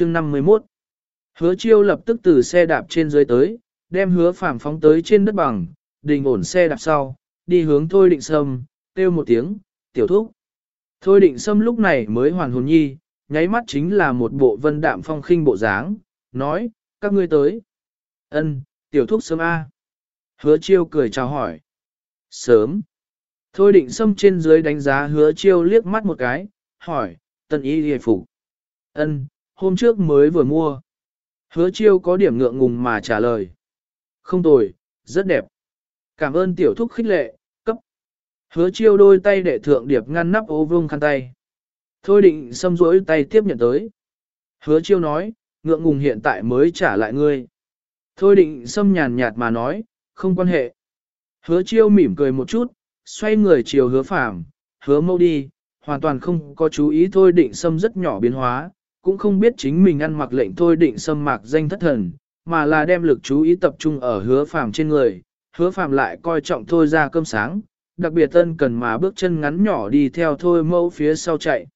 chương 51 Hứa chiêu lập tức từ xe đạp trên dưới tới, đem hứa phàm phóng tới trên đất bằng, đình ổn xe đạp sau, đi hướng thôi định sâm, kêu một tiếng, tiểu thúc. Thôi định sâm lúc này mới hoàn hồn nhi, nháy mắt chính là một bộ vân đạm phong khinh bộ dáng, nói, các ngươi tới. Ân, tiểu thúc sớm A. Hứa chiêu cười chào hỏi. Sớm. Thôi định sâm trên dưới đánh giá hứa chiêu liếc mắt một cái, hỏi, tân y hề phục. Ân, hôm trước mới vừa mua. Hứa chiêu có điểm ngượng ngùng mà trả lời. Không tồi, rất đẹp. Cảm ơn tiểu thúc khích lệ, cấp. Hứa chiêu đôi tay để thượng điệp ngăn nắp ô vương khăn tay. Thôi định xâm rỗi tay tiếp nhận tới. Hứa chiêu nói, ngượng ngùng hiện tại mới trả lại ngươi. Thôi định xâm nhàn nhạt mà nói, không quan hệ. Hứa chiêu mỉm cười một chút, xoay người chiều hứa phạm, hứa mâu đi, hoàn toàn không có chú ý thôi định xâm rất nhỏ biến hóa, cũng không biết chính mình ăn mặc lệnh thôi định xâm mạc danh thất thần, mà là đem lực chú ý tập trung ở hứa phàm trên người, hứa phàm lại coi trọng thôi ra cơm sáng, đặc biệt tân cần mà bước chân ngắn nhỏ đi theo thôi mẫu phía sau chạy.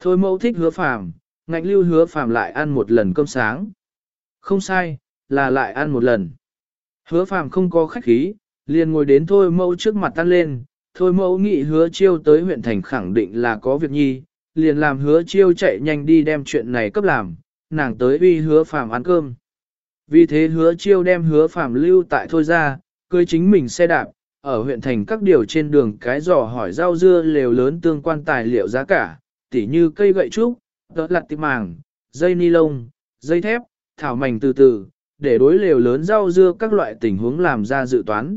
Thôi mẫu thích hứa phàm, ngạnh lưu hứa phàm lại ăn một lần cơm sáng. Không sai, là lại ăn một lần. Hứa phàm không có khách khí, liền ngồi đến thôi mẫu trước mặt tan lên, thôi mẫu nghĩ hứa chiêu tới huyện thành khẳng định là có việc nhi, liền làm hứa chiêu chạy nhanh đi đem chuyện này cấp làm, nàng tới uy hứa phàm ăn cơm. Vì thế hứa chiêu đem hứa phàm lưu tại thôi ra, cưới chính mình xe đạp, ở huyện thành các điều trên đường cái dò hỏi rau dưa lều lớn tương quan tài liệu giá cả, tỉ như cây gậy trúc, tớ lặt tịp màng, dây ni lông, dây thép, thảo mảnh từ từ, để đối lều lớn rau dưa các loại tình huống làm ra dự toán.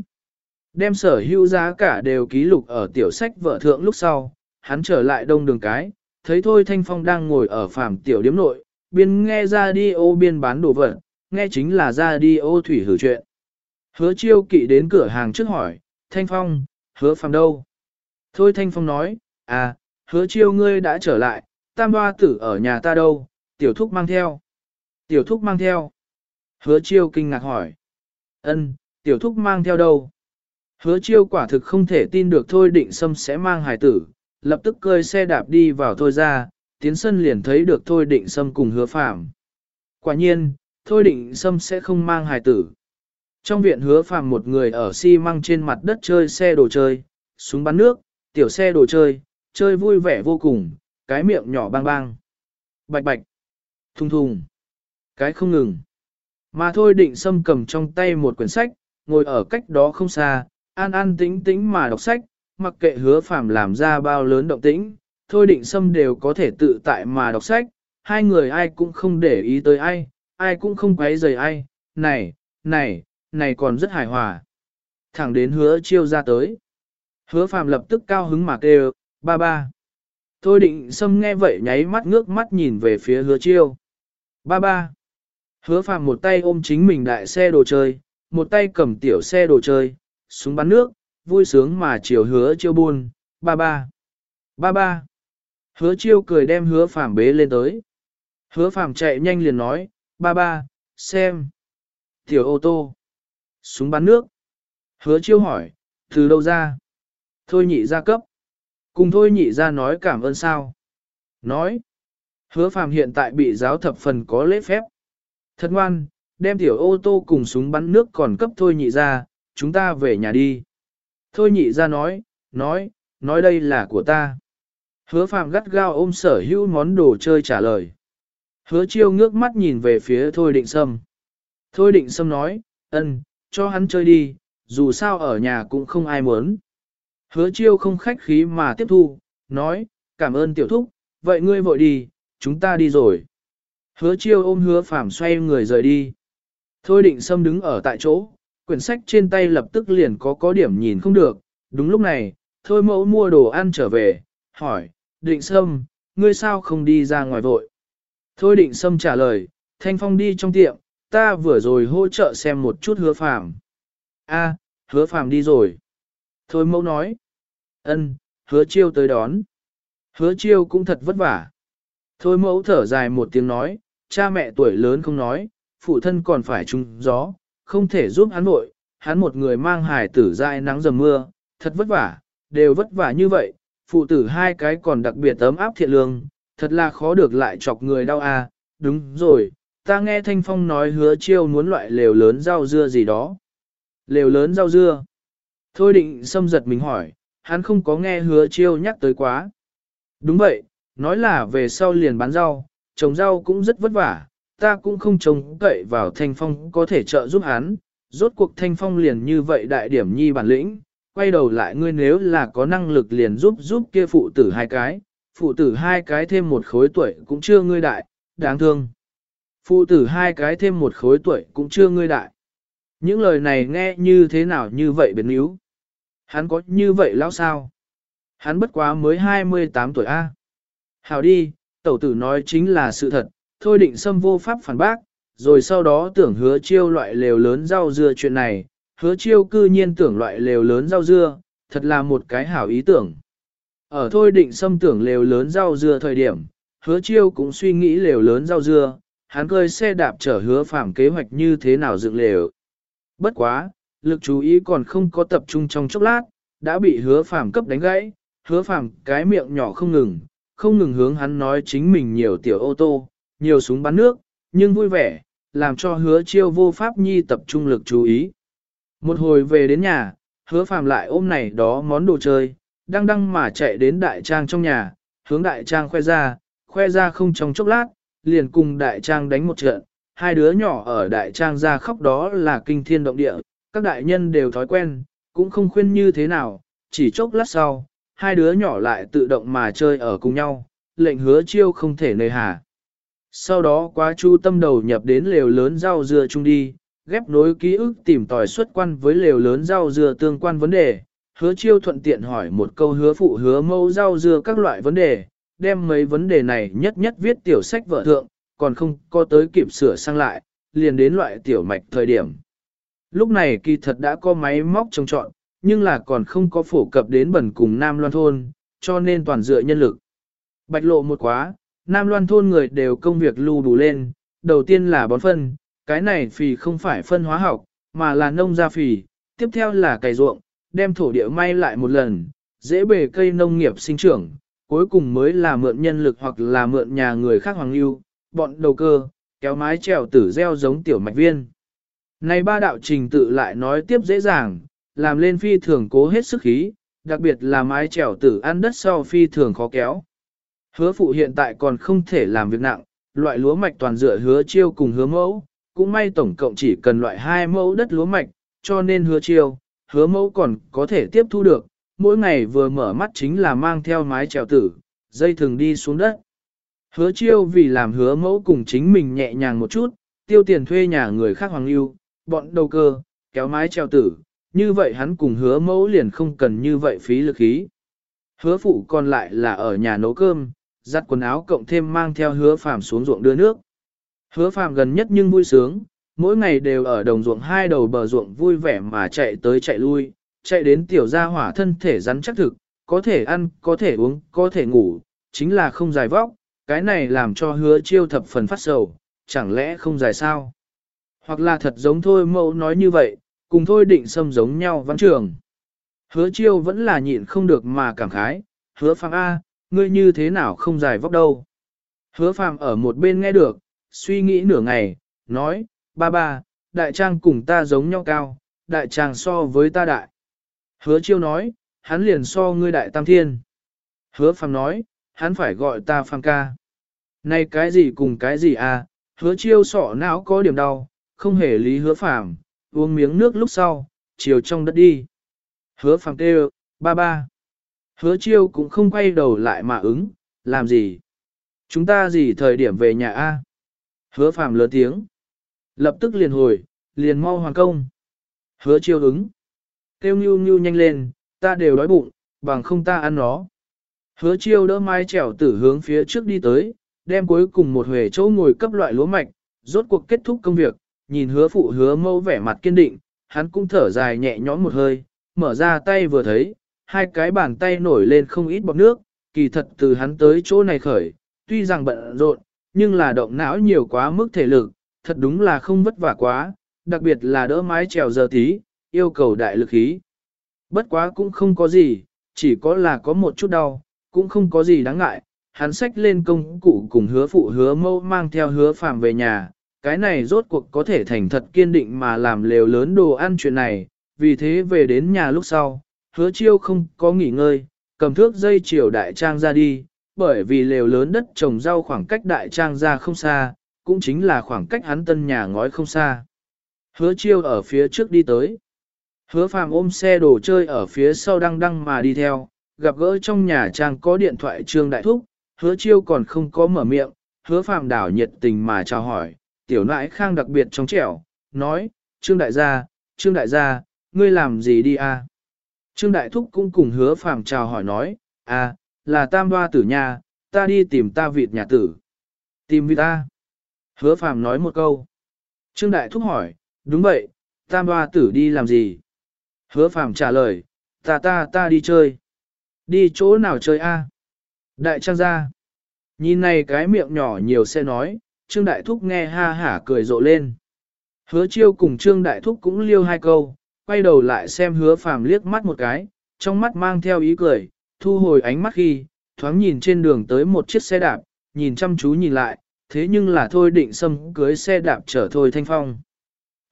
Đem sở hữu giá cả đều ký lục ở tiểu sách vợ thượng lúc sau, hắn trở lại đông đường cái, thấy thôi Thanh Phong đang ngồi ở phàm tiểu điếm nội, biên nghe ra đi ô biên bán đồ vật, nghe chính là ra đi ô thủy hử chuyện. Hứa chiêu kỵ đến cửa hàng trước hỏi, Thanh Phong, hứa phàm đâu? Thôi Thanh Phong nói, à, hứa chiêu ngươi đã trở lại, tam hoa tử ở nhà ta đâu, tiểu thúc mang theo. Tiểu thúc mang theo. Hứa chiêu kinh ngạc hỏi. ân, tiểu thúc mang theo đâu? Hứa chiêu quả thực không thể tin được thôi định sâm sẽ mang hài tử, lập tức cơi xe đạp đi vào thôi ra, tiến sân liền thấy được thôi định sâm cùng hứa phạm. Quả nhiên, thôi định sâm sẽ không mang hài tử. Trong viện hứa phạm một người ở xi măng trên mặt đất chơi xe đồ chơi, súng bắn nước, tiểu xe đồ chơi, chơi vui vẻ vô cùng, cái miệng nhỏ bang bang. Bạch bạch, thùng thùng, cái không ngừng. Mà thôi định sâm cầm trong tay một quyển sách, ngồi ở cách đó không xa, an an tĩnh tĩnh mà đọc sách, mặc kệ hứa phàm làm ra bao lớn động tĩnh, thôi định sâm đều có thể tự tại mà đọc sách, hai người ai cũng không để ý tới ai, ai cũng không quấy rầy ai, này, này, này còn rất hài hòa. Thẳng đến hứa chiêu ra tới. Hứa phàm lập tức cao hứng mà kêu, ba ba. Thôi định sâm nghe vậy nháy mắt ngước mắt nhìn về phía hứa chiêu. Ba ba. Hứa phàm một tay ôm chính mình đại xe đồ chơi, một tay cầm tiểu xe đồ chơi, súng bắn nước, vui sướng mà chiều hứa chiêu buôn, ba ba, ba ba. Hứa chiêu cười đem hứa phàm bế lên tới. Hứa phàm chạy nhanh liền nói, ba ba, xem. Tiểu ô tô, súng bắn nước. Hứa chiêu hỏi, từ đâu ra? Thôi nhị ra cấp. Cùng thôi nhị ra nói cảm ơn sao. Nói, hứa phàm hiện tại bị giáo thập phần có lễ phép. Thật ngoan, đem tiểu ô tô cùng súng bắn nước còn cấp thôi nhị ra, chúng ta về nhà đi. Thôi nhị ra nói, nói, nói đây là của ta. Hứa phạm gắt gao ôm sở hữu món đồ chơi trả lời. Hứa chiêu ngước mắt nhìn về phía Thôi định sâm. Thôi định sâm nói, ân, cho hắn chơi đi, dù sao ở nhà cũng không ai muốn. Hứa chiêu không khách khí mà tiếp thu, nói, cảm ơn tiểu thúc, vậy ngươi vội đi, chúng ta đi rồi. Hứa chiêu ôm hứa phạm xoay người rời đi. Thôi định sâm đứng ở tại chỗ, quyển sách trên tay lập tức liền có có điểm nhìn không được. Đúng lúc này, thôi mẫu mua đồ ăn trở về, hỏi, định sâm, ngươi sao không đi ra ngoài vội? Thôi định sâm trả lời, thanh phong đi trong tiệm, ta vừa rồi hỗ trợ xem một chút hứa phàm. A, hứa phàm đi rồi. Thôi mẫu nói, ân, hứa chiêu tới đón. Hứa chiêu cũng thật vất vả. Thôi mẫu thở dài một tiếng nói, cha mẹ tuổi lớn không nói, phụ thân còn phải trung gió, không thể giúp hắn vội, hắn một người mang hài tử dại nắng dầm mưa, thật vất vả, đều vất vả như vậy, phụ tử hai cái còn đặc biệt ấm áp thiện lương, thật là khó được lại chọc người đau à, đúng rồi, ta nghe Thanh Phong nói hứa chiêu muốn loại lều lớn rau dưa gì đó. Lều lớn rau dưa. Thôi định xâm giật mình hỏi, hắn không có nghe hứa chiêu nhắc tới quá. Đúng vậy, nói là về sau liền bán rau, trồng rau cũng rất vất vả, ta cũng không trông cậy vào Thanh Phong có thể trợ giúp hắn, rốt cuộc Thanh Phong liền như vậy đại điểm nhi bản lĩnh, quay đầu lại ngươi nếu là có năng lực liền giúp giúp kia phụ tử hai cái, phụ tử hai cái thêm một khối tuổi cũng chưa ngươi đại, đáng thương. Phụ tử hai cái thêm một khối tuổi cũng chưa ngươi đại. Những lời này nghe như thế nào như vậy biến yếu. Hắn có như vậy lão sao? Hắn bất quá mới 28 tuổi A. Hào đi, tẩu tử nói chính là sự thật, thôi định xâm vô pháp phản bác, rồi sau đó tưởng hứa chiêu loại lều lớn rau dưa chuyện này, hứa chiêu cư nhiên tưởng loại lều lớn rau dưa, thật là một cái hảo ý tưởng. Ở thôi định xâm tưởng lều lớn rau dưa thời điểm, hứa chiêu cũng suy nghĩ lều lớn rau dưa, hắn cơi xe đạp chở hứa phạm kế hoạch như thế nào dựng lều. Bất quá, lực chú ý còn không có tập trung trong chốc lát, đã bị hứa phạm cấp đánh gãy, hứa phạm cái miệng nhỏ không ngừng, không ngừng hướng hắn nói chính mình nhiều tiểu ô tô, nhiều súng bắn nước, nhưng vui vẻ, làm cho hứa chiêu vô pháp nhi tập trung lực chú ý. Một hồi về đến nhà, hứa phàm lại ôm này đó món đồ chơi, đang đăng mà chạy đến đại trang trong nhà, hướng đại trang khoe ra, khoe ra không trong chốc lát, liền cùng đại trang đánh một trận, hai đứa nhỏ ở đại trang ra khóc đó là kinh thiên động địa, các đại nhân đều thói quen, cũng không khuyên như thế nào, chỉ chốc lát sau, hai đứa nhỏ lại tự động mà chơi ở cùng nhau, lệnh hứa chiêu không thể nơi hà. Sau đó quá chu tâm đầu nhập đến lều lớn rau dưa chung đi, ghép nối ký ức tìm tòi xuất quan với lều lớn rau dưa tương quan vấn đề, hứa chiêu thuận tiện hỏi một câu hứa phụ hứa mâu rau dưa các loại vấn đề, đem mấy vấn đề này nhất nhất viết tiểu sách vợ thượng, còn không có tới kịp sửa sang lại, liền đến loại tiểu mạch thời điểm. Lúc này kỳ thật đã có máy móc trồng trọn, nhưng là còn không có phổ cập đến bẩn cùng Nam Loan Thôn, cho nên toàn dựa nhân lực. Bạch lộ một quá, Nam Loan Thôn người đều công việc lưu đủ lên, đầu tiên là bón phân, cái này phì không phải phân hóa học, mà là nông gia phì, tiếp theo là cày ruộng, đem thổ địa may lại một lần, dễ bề cây nông nghiệp sinh trưởng, cuối cùng mới là mượn nhân lực hoặc là mượn nhà người khác hoàng lưu, bọn đầu cơ, kéo mái trèo tử gieo giống tiểu mạch viên. Này ba đạo trình tự lại nói tiếp dễ dàng, làm lên phi thường cố hết sức khí, đặc biệt là mái trèo tử ăn đất sau phi thường khó kéo. Hứa phụ hiện tại còn không thể làm việc nặng, loại lúa mạch toàn dựa hứa chiêu cùng hứa mẫu, cũng may tổng cộng chỉ cần loại hai mẫu đất lúa mạch, cho nên hứa chiêu, hứa mẫu còn có thể tiếp thu được, mỗi ngày vừa mở mắt chính là mang theo mái trèo tử, dây thường đi xuống đất. Hứa chiêu vì làm hứa mẫu cùng chính mình nhẹ nhàng một chút, tiêu tiền thuê nhà người khác hoàng lưu, bọn đầu cơ, kéo mái treo tử, như vậy hắn cùng hứa mẫu liền không cần như vậy phí lực khí. Hứa phụ còn lại là ở nhà nấu cơm, giặt quần áo cộng thêm mang theo hứa phàm xuống ruộng đưa nước. Hứa phàm gần nhất nhưng vui sướng, mỗi ngày đều ở đồng ruộng hai đầu bờ ruộng vui vẻ mà chạy tới chạy lui, chạy đến tiểu gia hỏa thân thể rắn chắc thực, có thể ăn, có thể uống, có thể ngủ, chính là không dài vóc, cái này làm cho hứa chiêu thập phần phát sầu, chẳng lẽ không dài sao? Hoặc là thật giống thôi mẫu nói như vậy, cùng thôi định xâm giống nhau văn trường. Hứa chiêu vẫn là nhịn không được mà cảm khái, hứa phàm A, ngươi như thế nào không dài vóc đâu. Hứa phàm ở một bên nghe được, suy nghĩ nửa ngày, nói, ba ba, đại trang cùng ta giống nhau cao, đại trang so với ta đại. Hứa chiêu nói, hắn liền so ngươi đại tam thiên. Hứa phàm nói, hắn phải gọi ta phàm ca. Này cái gì cùng cái gì à, hứa chiêu sọ não có điểm đau, không hề lý hứa phàm, uống miếng nước lúc sau, chiều trong đất đi. Hứa phàm kêu, ba ba. Hứa chiêu cũng không quay đầu lại mà ứng, làm gì? Chúng ta gì thời điểm về nhà a? Hứa phàm lớn tiếng. Lập tức liền hồi, liền mau hoàng công. Hứa chiêu ứng. Kêu nhu nhu nhanh lên, ta đều đói bụng, bằng không ta ăn nó. Hứa chiêu đỡ mai trèo tử hướng phía trước đi tới, đem cuối cùng một huề chỗ ngồi cấp loại lúa mạch, rốt cuộc kết thúc công việc, nhìn hứa phụ hứa mâu vẻ mặt kiên định, hắn cũng thở dài nhẹ nhõm một hơi, mở ra tay vừa thấy, hai cái bàn tay nổi lên không ít bọt nước, kỳ thật từ hắn tới chỗ này khởi, tuy rằng bận rộn, nhưng là động não nhiều quá mức thể lực, thật đúng là không vất vả quá, đặc biệt là đỡ mái trèo giờ tí, yêu cầu đại lực khí. Bất quá cũng không có gì, chỉ có là có một chút đau, cũng không có gì đáng ngại, hắn xách lên công cụ cùng hứa phụ hứa mâu mang theo hứa phàm về nhà, cái này rốt cuộc có thể thành thật kiên định mà làm lều lớn đồ ăn chuyện này, vì thế về đến nhà lúc sau, hứa chiêu không có nghỉ ngơi, cầm thước dây chiều đại trang ra đi, bởi vì lều lớn đất trồng rau khoảng cách đại trang ra không xa, cũng chính là khoảng cách hắn tân nhà ngói không xa. Hứa chiêu ở phía trước đi tới. Hứa phàm ôm xe đồ chơi ở phía sau đăng đăng mà đi theo, gặp gỡ trong nhà trang có điện thoại trương đại thúc, hứa chiêu còn không có mở miệng, hứa phàm đảo nhiệt tình mà chào hỏi, tiểu nãi khang đặc biệt trong trẻo, nói, trương đại gia, trương đại gia, ngươi làm gì đi à? Trương đại thúc cũng cùng hứa phàm chào hỏi nói, à, là tam hoa tử nhà, ta đi tìm ta vịt nhà tử. Tìm vịt ta. Hứa phàm nói một câu. Trương đại thúc hỏi, đúng vậy, tam hoa tử đi làm gì? Hứa phàm trả lời, ta ta ta đi chơi. Đi chỗ nào chơi a? Đại trang gia. Nhìn này cái miệng nhỏ nhiều sẽ nói, Trương Đại Thúc nghe ha hả cười rộ lên. Hứa chiêu cùng Trương Đại Thúc cũng liêu hai câu, quay đầu lại xem hứa phàm liếc mắt một cái, trong mắt mang theo ý cười, thu hồi ánh mắt khi, thoáng nhìn trên đường tới một chiếc xe đạp, nhìn chăm chú nhìn lại, thế nhưng là thôi định xâm cưới xe đạp chở thôi thanh phong.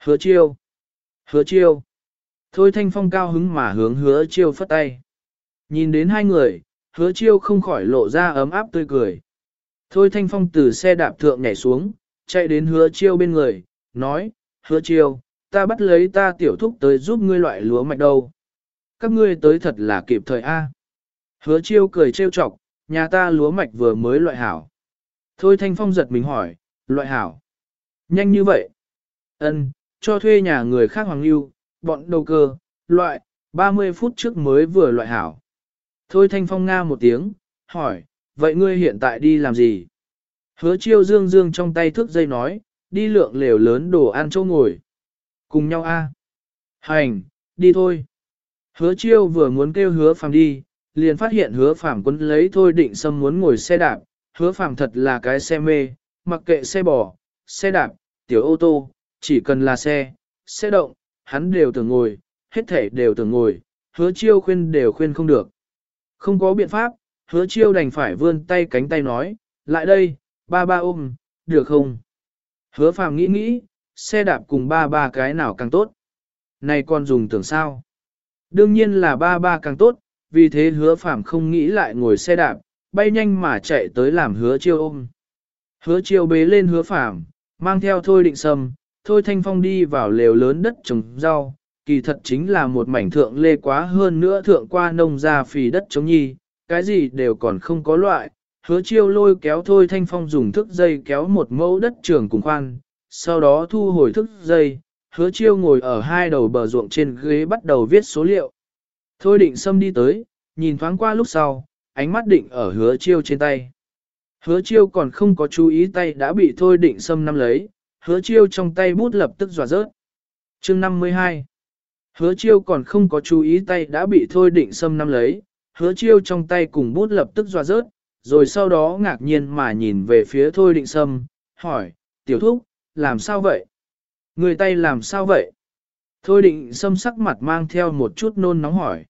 Hứa chiêu. Hứa chiêu. Thôi thanh phong cao hứng mà hướng hứa chiêu phất tay. Nhìn đến hai người, hứa chiêu không khỏi lộ ra ấm áp tươi cười. Thôi thanh phong từ xe đạp thượng nhảy xuống, chạy đến hứa chiêu bên người, nói, hứa chiêu, ta bắt lấy ta tiểu thúc tới giúp ngươi loại lúa mạch đâu. Các ngươi tới thật là kịp thời a. Hứa chiêu cười trêu chọc, nhà ta lúa mạch vừa mới loại hảo. Thôi thanh phong giật mình hỏi, loại hảo. Nhanh như vậy. Ân, cho thuê nhà người khác hoàng lưu, bọn đầu cơ, loại, 30 phút trước mới vừa loại hảo. Thôi thanh phong nga một tiếng, hỏi, vậy ngươi hiện tại đi làm gì? Hứa chiêu dương dương trong tay thước dây nói, đi lượng lều lớn đồ ăn chỗ ngồi. Cùng nhau a Hành, đi thôi. Hứa chiêu vừa muốn kêu hứa phàm đi, liền phát hiện hứa phàm quấn lấy thôi định xâm muốn ngồi xe đạp. Hứa phàm thật là cái xe mê, mặc kệ xe bò, xe đạp, tiểu ô tô, chỉ cần là xe, xe động, hắn đều tưởng ngồi, hết thể đều tưởng ngồi, hứa chiêu khuyên đều khuyên không được. Không có biện pháp, hứa chiêu đành phải vươn tay cánh tay nói, lại đây, ba ba ôm, được không? Hứa phàm nghĩ nghĩ, xe đạp cùng ba ba cái nào càng tốt. Này con dùng tưởng sao? Đương nhiên là ba ba càng tốt, vì thế hứa phàm không nghĩ lại ngồi xe đạp, bay nhanh mà chạy tới làm hứa chiêu ôm. Hứa chiêu bế lên hứa phàm, mang theo thôi định sâm, thôi thanh phong đi vào lều lớn đất trồng rau, kỳ thật chính là một mảnh thượng lê quá hơn nữa thượng qua nông ra phì đất chống nhi, cái gì đều còn không có loại. Hứa chiêu lôi kéo thôi thanh phong dùng thức dây kéo một mẫu đất trường cùng khoan, sau đó thu hồi thức dây, hứa chiêu ngồi ở hai đầu bờ ruộng trên ghế bắt đầu viết số liệu. Thôi định xâm đi tới, nhìn thoáng qua lúc sau, ánh mắt định ở hứa chiêu trên tay. Hứa chiêu còn không có chú ý tay đã bị thôi định xâm nắm lấy, hứa chiêu trong tay bút lập tức dọa rớt. Chương 52 Hứa chiêu còn không có chú ý tay đã bị thôi định xâm nắm lấy, hứa chiêu trong tay cùng bút lập tức dọa rớt, rồi sau đó ngạc nhiên mà nhìn về phía thôi định xâm, hỏi, tiểu thúc, làm sao vậy? Người tay làm sao vậy? Thôi định xâm sắc mặt mang theo một chút nôn nóng hỏi.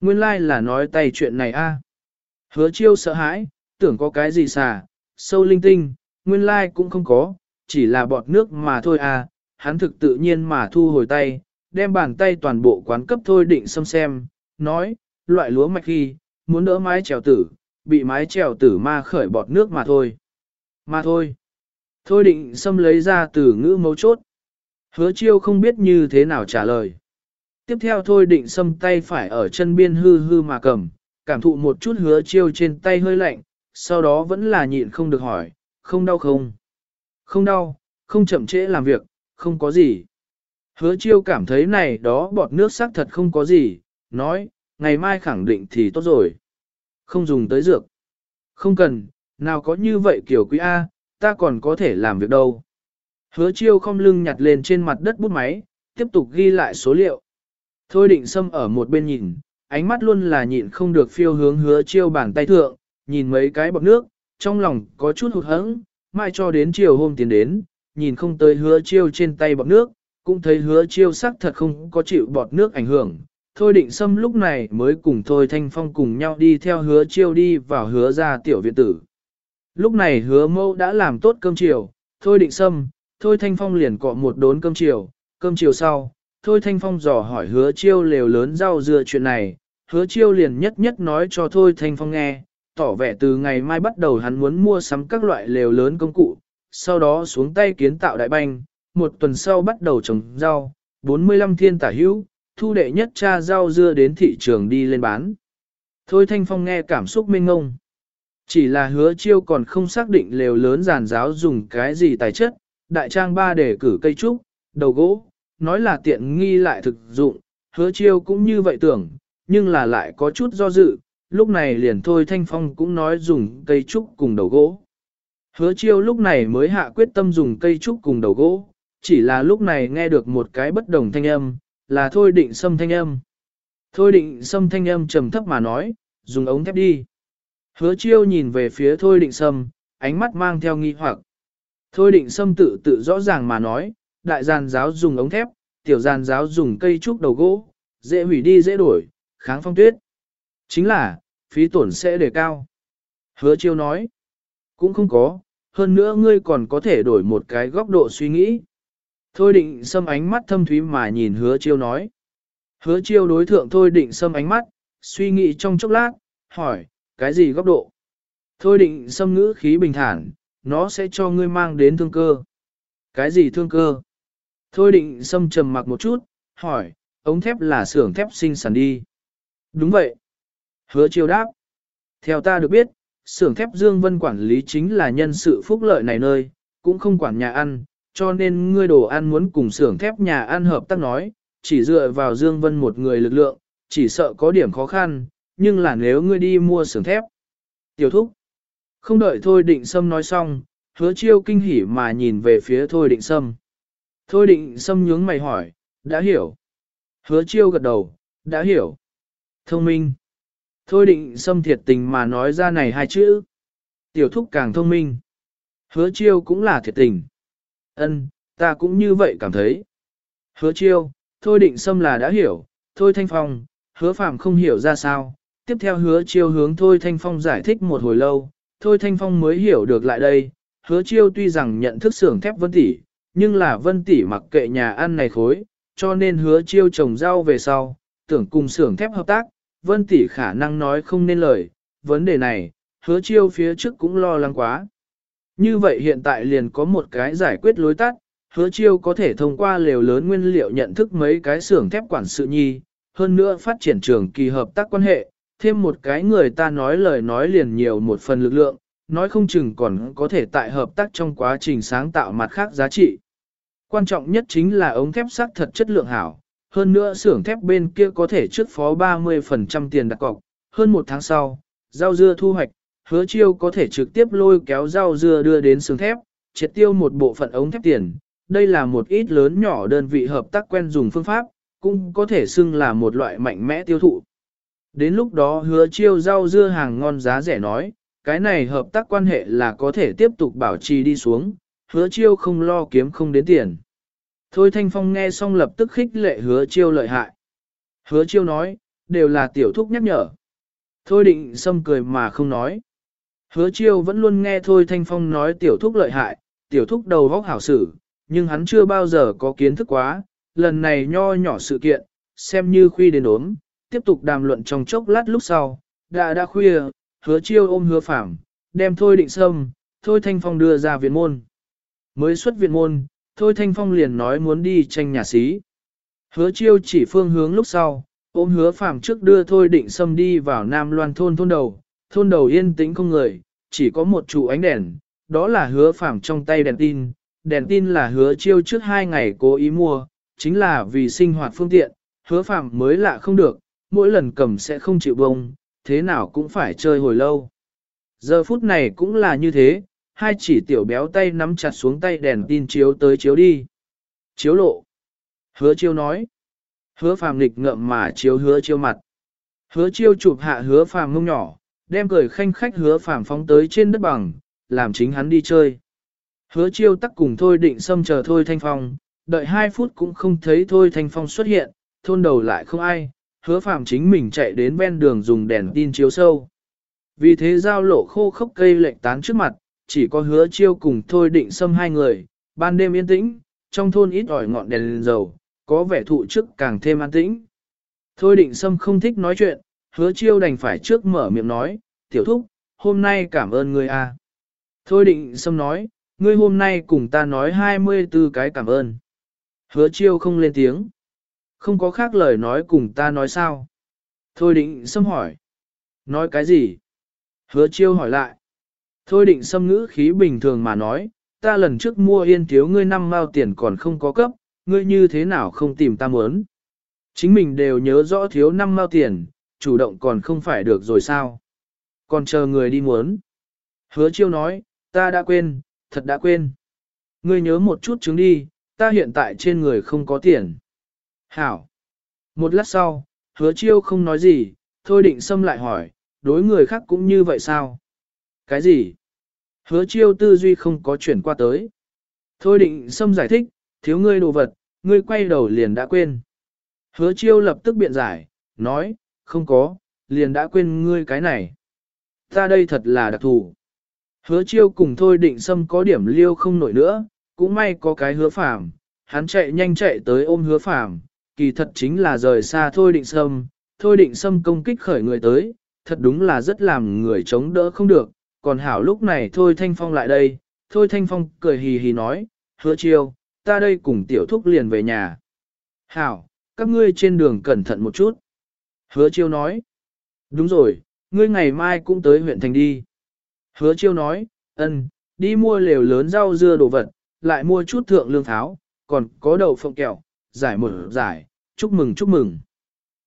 Nguyên lai like là nói tay chuyện này a. Hứa chiêu sợ hãi, tưởng có cái gì xà, sâu linh tinh, nguyên lai like cũng không có, chỉ là bọt nước mà thôi a. Hắn thực tự nhiên mà thu hồi tay, đem bàn tay toàn bộ quán cấp thôi định xâm xem, nói, loại lúa mạch khi, muốn đỡ mái trèo tử, bị mái trèo tử ma khởi bọt nước mà thôi. Mà thôi. Thôi định xâm lấy ra từ ngữ mấu chốt. Hứa chiêu không biết như thế nào trả lời. Tiếp theo thôi định xâm tay phải ở chân biên hư hư mà cầm, cảm thụ một chút hứa chiêu trên tay hơi lạnh, sau đó vẫn là nhịn không được hỏi, không đau không? Không đau, không chậm trễ làm việc, không có gì. Hứa chiêu cảm thấy này đó bọt nước sắc thật không có gì, nói, ngày mai khẳng định thì tốt rồi. Không dùng tới dược. Không cần, nào có như vậy kiểu quý A, ta còn có thể làm việc đâu. Hứa chiêu không lưng nhặt lên trên mặt đất bút máy, tiếp tục ghi lại số liệu. Thôi định xâm ở một bên nhìn, ánh mắt luôn là nhịn không được phiêu hướng hứa chiêu bàn tay thượng, nhìn mấy cái bọt nước, trong lòng có chút hụt hẫng, mai cho đến chiều hôm tiến đến, nhìn không tới hứa chiêu trên tay bọt nước, cũng thấy hứa chiêu sắc thật không có chịu bọt nước ảnh hưởng, Thôi định xâm lúc này mới cùng Thôi Thanh Phong cùng nhau đi theo hứa chiêu đi vào hứa ra tiểu viện tử. Lúc này hứa mâu đã làm tốt cơm chiều, Thôi định sâm, Thôi Thanh Phong liền cọ một đốn cơm chiều, cơm chiều sau, Thôi Thanh Phong dò hỏi hứa chiêu lều lớn rau dưa chuyện này, hứa chiêu liền nhất nhất nói cho Thôi Thanh Phong nghe, tỏ vẻ từ ngày mai bắt đầu hắn muốn mua sắm các loại lều lớn công cụ, sau đó xuống tay kiến tạo đại banh, một tuần sau bắt đầu trồng rau, 45 thiên tả hữu, thu đệ nhất cha rau dưa đến thị trường đi lên bán. Thôi Thanh Phong nghe cảm xúc mênh ngông. Chỉ là hứa chiêu còn không xác định lều lớn giàn giáo dùng cái gì tài chất, đại trang ba để cử cây trúc, đầu gỗ, nói là tiện nghi lại thực dụng, hứa chiêu cũng như vậy tưởng, nhưng là lại có chút do dự, lúc này liền thôi Thanh Phong cũng nói dùng cây trúc cùng đầu gỗ. Hứa chiêu lúc này mới hạ quyết tâm dùng cây trúc cùng đầu gỗ, chỉ là lúc này nghe được một cái bất đồng thanh âm, là thôi định xâm thanh âm. Thôi định xâm thanh âm trầm thấp mà nói, dùng ống thép đi. Hứa chiêu nhìn về phía thôi định Sâm, ánh mắt mang theo nghi hoặc. Thôi định Sâm tự tự rõ ràng mà nói, đại giàn giáo dùng ống thép, tiểu giàn giáo dùng cây trúc đầu gỗ, dễ hủy đi dễ đổi, kháng phong tuyết. Chính là, phí tổn sẽ đề cao. Hứa chiêu nói, cũng không có, hơn nữa ngươi còn có thể đổi một cái góc độ suy nghĩ. Thôi định xâm ánh mắt thâm thúy mà nhìn hứa chiêu nói. Hứa chiêu đối thượng thôi định xâm ánh mắt, suy nghĩ trong chốc lát, hỏi, cái gì góc độ? Thôi định xâm ngữ khí bình thản, nó sẽ cho ngươi mang đến thương cơ. Cái gì thương cơ? Thôi định xâm trầm mặc một chút, hỏi, ống thép là xưởng thép sinh sản đi. Đúng vậy. Hứa chiêu đáp. Theo ta được biết, xưởng thép Dương Vân quản lý chính là nhân sự phúc lợi này nơi, cũng không quản nhà ăn, cho nên ngươi đồ ăn muốn cùng xưởng thép nhà ăn hợp tác nói, chỉ dựa vào Dương Vân một người lực lượng, chỉ sợ có điểm khó khăn, nhưng là nếu ngươi đi mua xưởng thép. Tiểu thúc. Không đợi Thôi Định Sâm nói xong, hứa chiêu kinh hỉ mà nhìn về phía Thôi Định Sâm. Thôi Định Sâm nhướng mày hỏi, đã hiểu. Hứa chiêu gật đầu, đã hiểu. Thông minh. Thôi Định Sâm thiệt tình mà nói ra này hai chữ. Tiểu thúc càng thông minh. Hứa chiêu cũng là thiệt tình. Ân, ta cũng như vậy cảm thấy. Hứa chiêu, thôi định sâm là đã hiểu, thôi thanh phong, hứa phạm không hiểu ra sao. Tiếp theo hứa chiêu hướng thôi thanh phong giải thích một hồi lâu, thôi thanh phong mới hiểu được lại đây. Hứa chiêu tuy rằng nhận thức xưởng thép vân tỷ, nhưng là vân tỷ mặc kệ nhà ăn này khối, cho nên hứa chiêu trồng rau về sau, tưởng cùng xưởng thép hợp tác, vân tỷ khả năng nói không nên lời, vấn đề này, hứa chiêu phía trước cũng lo lắng quá. Như vậy hiện tại liền có một cái giải quyết lối tắt, hứa chiêu có thể thông qua lều lớn nguyên liệu nhận thức mấy cái xưởng thép quản sự nhi, hơn nữa phát triển trường kỳ hợp tác quan hệ, thêm một cái người ta nói lời nói liền nhiều một phần lực lượng, nói không chừng còn có thể tại hợp tác trong quá trình sáng tạo mặt khác giá trị. Quan trọng nhất chính là ống thép sắc thật chất lượng hảo, hơn nữa xưởng thép bên kia có thể trước phó 30% tiền đặt cọc, hơn một tháng sau, rau dưa thu hoạch, hứa chiêu có thể trực tiếp lôi kéo rau dưa đưa đến xưởng thép, triệt tiêu một bộ phận ống thép tiền. Đây là một ít lớn nhỏ đơn vị hợp tác quen dùng phương pháp, cũng có thể xưng là một loại mạnh mẽ tiêu thụ. Đến lúc đó hứa chiêu rau dưa hàng ngon giá rẻ nói, cái này hợp tác quan hệ là có thể tiếp tục bảo trì đi xuống, hứa chiêu không lo kiếm không đến tiền. Thôi Thanh Phong nghe xong lập tức khích lệ hứa chiêu lợi hại. Hứa chiêu nói, đều là tiểu thúc nhắc nhở. Thôi định xâm cười mà không nói. Hứa chiêu vẫn luôn nghe Thôi Thanh Phong nói tiểu thúc lợi hại, tiểu thúc đầu vóc hảo sử, nhưng hắn chưa bao giờ có kiến thức quá, lần này nho nhỏ sự kiện, xem như khuy đến ốm, tiếp tục đàm luận trong chốc lát lúc sau, đã đã khuya, hứa chiêu ôm hứa phạm, đem Thôi định sâm, Thôi Thanh Phong đưa ra viện môn. Mới xuất viện môn, Thôi Thanh Phong liền nói muốn đi tranh nhà xí. Hứa chiêu chỉ phương hướng lúc sau, ôm hứa phạm trước đưa Thôi định sâm đi vào Nam Loan thôn thôn đầu, thôn đầu yên tĩnh không người, chỉ có một trụ ánh đèn, đó là hứa phạm trong tay đèn tin, đèn tin là hứa chiêu trước hai ngày cố ý mua, chính là vì sinh hoạt phương tiện, hứa phạm mới lạ không được, mỗi lần cầm sẽ không chịu bông, thế nào cũng phải chơi hồi lâu. Giờ phút này cũng là như thế, hai chỉ tiểu béo tay nắm chặt xuống tay đèn tin chiếu tới chiếu đi. Chiếu lộ. Hứa chiêu nói. Hứa phàm nghịch ngợm mà chiếu hứa chiêu mặt. Hứa chiêu chụp hạ hứa phàm ngông nhỏ, đem cười khanh khách hứa phàm phóng tới trên đất bằng, làm chính hắn đi chơi. Hứa chiêu tắc cùng thôi định xâm chờ thôi thanh phong, đợi hai phút cũng không thấy thôi thanh phong xuất hiện, thôn đầu lại không ai, hứa phàm chính mình chạy đến ven đường dùng đèn tin chiếu sâu. Vì thế giao lộ khô khốc cây lệnh tán trước mặt, chỉ có hứa chiêu cùng thôi định xâm hai người, ban đêm yên tĩnh, trong thôn ít ỏi ngọn đèn lên dầu, có vẻ thụ trước càng thêm an tĩnh. Thôi định xâm không thích nói chuyện, hứa chiêu đành phải trước mở miệng nói, tiểu thúc, hôm nay cảm ơn ngươi a. Thôi định xâm nói, ngươi hôm nay cùng ta nói 24 cái cảm ơn. Hứa chiêu không lên tiếng. Không có khác lời nói cùng ta nói sao. Thôi định xâm hỏi. Nói cái gì? Hứa chiêu hỏi lại. Thôi định xâm ngữ khí bình thường mà nói, ta lần trước mua yên thiếu ngươi năm mao tiền còn không có cấp, ngươi như thế nào không tìm ta muốn. Chính mình đều nhớ rõ thiếu năm mao tiền, chủ động còn không phải được rồi sao. Còn chờ người đi muốn. Hứa chiêu nói, ta đã quên, thật đã quên. Ngươi nhớ một chút chứng đi, ta hiện tại trên người không có tiền. Hảo. Một lát sau, hứa chiêu không nói gì, thôi định xâm lại hỏi, đối người khác cũng như vậy sao? Cái gì? Hứa chiêu tư duy không có chuyển qua tới. Thôi định xâm giải thích, thiếu ngươi đồ vật, ngươi quay đầu liền đã quên. Hứa chiêu lập tức biện giải, nói, không có, liền đã quên ngươi cái này. Ta đây thật là đặc thù. Hứa chiêu cùng thôi định xâm có điểm liêu không nổi nữa, cũng may có cái hứa phàm, hắn chạy nhanh chạy tới ôm hứa phàm, kỳ thật chính là rời xa thôi định sâm, thôi định sâm công kích khởi người tới, thật đúng là rất làm người chống đỡ không được, còn hảo lúc này thôi thanh phong lại đây, thôi thanh phong cười hì hì nói, hứa chiêu, ta đây cùng tiểu thúc liền về nhà. Hảo, các ngươi trên đường cẩn thận một chút. Hứa chiêu nói, đúng rồi, ngươi ngày mai cũng tới huyện thành đi. Hứa chiêu nói, ân, đi mua lều lớn rau dưa đồ vật, lại mua chút thượng lương tháo, còn có đậu phộng kẹo, giải một giải, chúc mừng chúc mừng.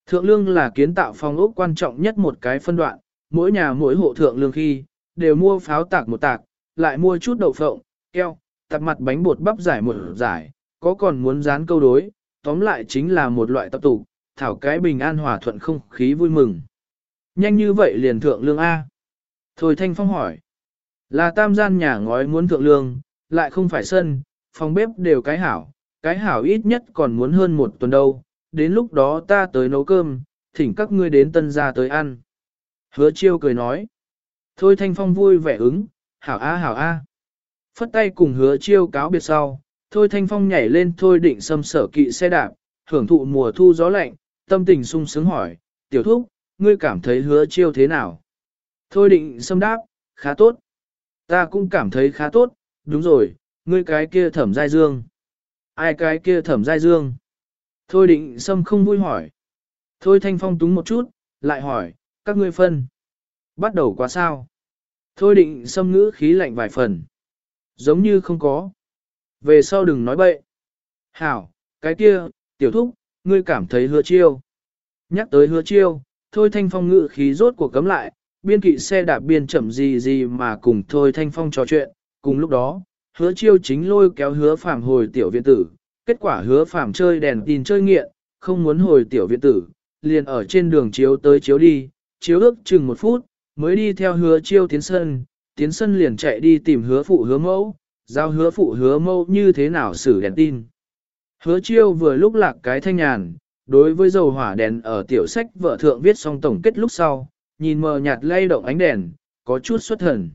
Thượng lương là kiến tạo phòng ốc quan trọng nhất một cái phân đoạn, mỗi nhà mỗi hộ thượng lương khi, đều mua pháo tạc một tạc, lại mua chút đậu phộng, keo, tạc mặt bánh bột bắp giải một giải, có còn muốn dán câu đối, tóm lại chính là một loại tập tụ, thảo cái bình an hòa thuận không khí vui mừng. Nhanh như vậy liền thượng lương A. Thôi Thanh Phong hỏi. Là tam gian nhà ngói muốn thượng lương, lại không phải sân, phòng bếp đều cái hảo, cái hảo ít nhất còn muốn hơn một tuần đâu, đến lúc đó ta tới nấu cơm, thỉnh các ngươi đến tân gia tới ăn. Hứa chiêu cười nói. Thôi Thanh Phong vui vẻ ứng, hảo a hảo a. Phất tay cùng hứa chiêu cáo biệt sau, Thôi Thanh Phong nhảy lên thôi định xâm sở kỵ xe đạp, hưởng thụ mùa thu gió lạnh, tâm tình sung sướng hỏi, tiểu thúc, ngươi cảm thấy hứa chiêu thế nào? Thôi định xâm đáp, khá tốt. Ta cũng cảm thấy khá tốt, đúng rồi, ngươi cái kia thẩm giai dương. Ai cái kia thẩm giai dương? Thôi định sâm không vui hỏi. Thôi thanh phong túng một chút, lại hỏi, các ngươi phân. Bắt đầu quá sao? Thôi định xâm ngữ khí lạnh vài phần. Giống như không có. Về sau đừng nói bậy. Hảo, cái kia, tiểu thúc, ngươi cảm thấy hứa chiêu. Nhắc tới hứa chiêu, thôi thanh phong ngữ khí rốt cuộc cấm lại, biên kỵ xe đạp biên chậm gì gì mà cùng thôi thanh phong trò chuyện. Cùng lúc đó, hứa chiêu chính lôi kéo hứa phàm hồi tiểu viện tử, kết quả hứa phàm chơi đèn tin chơi nghiện, không muốn hồi tiểu viện tử, liền ở trên đường chiếu tới chiếu đi, chiếu ước chừng một phút, mới đi theo hứa chiêu tiến sân, tiến sân liền chạy đi tìm hứa phụ hứa mẫu, giao hứa phụ hứa mẫu như thế nào xử đèn tin. Hứa chiêu vừa lúc lạc cái thanh nhàn, đối với dầu hỏa đèn ở tiểu sách vợ thượng viết xong tổng kết lúc sau, nhìn mờ nhạt lay động ánh đèn, có chút xuất thần.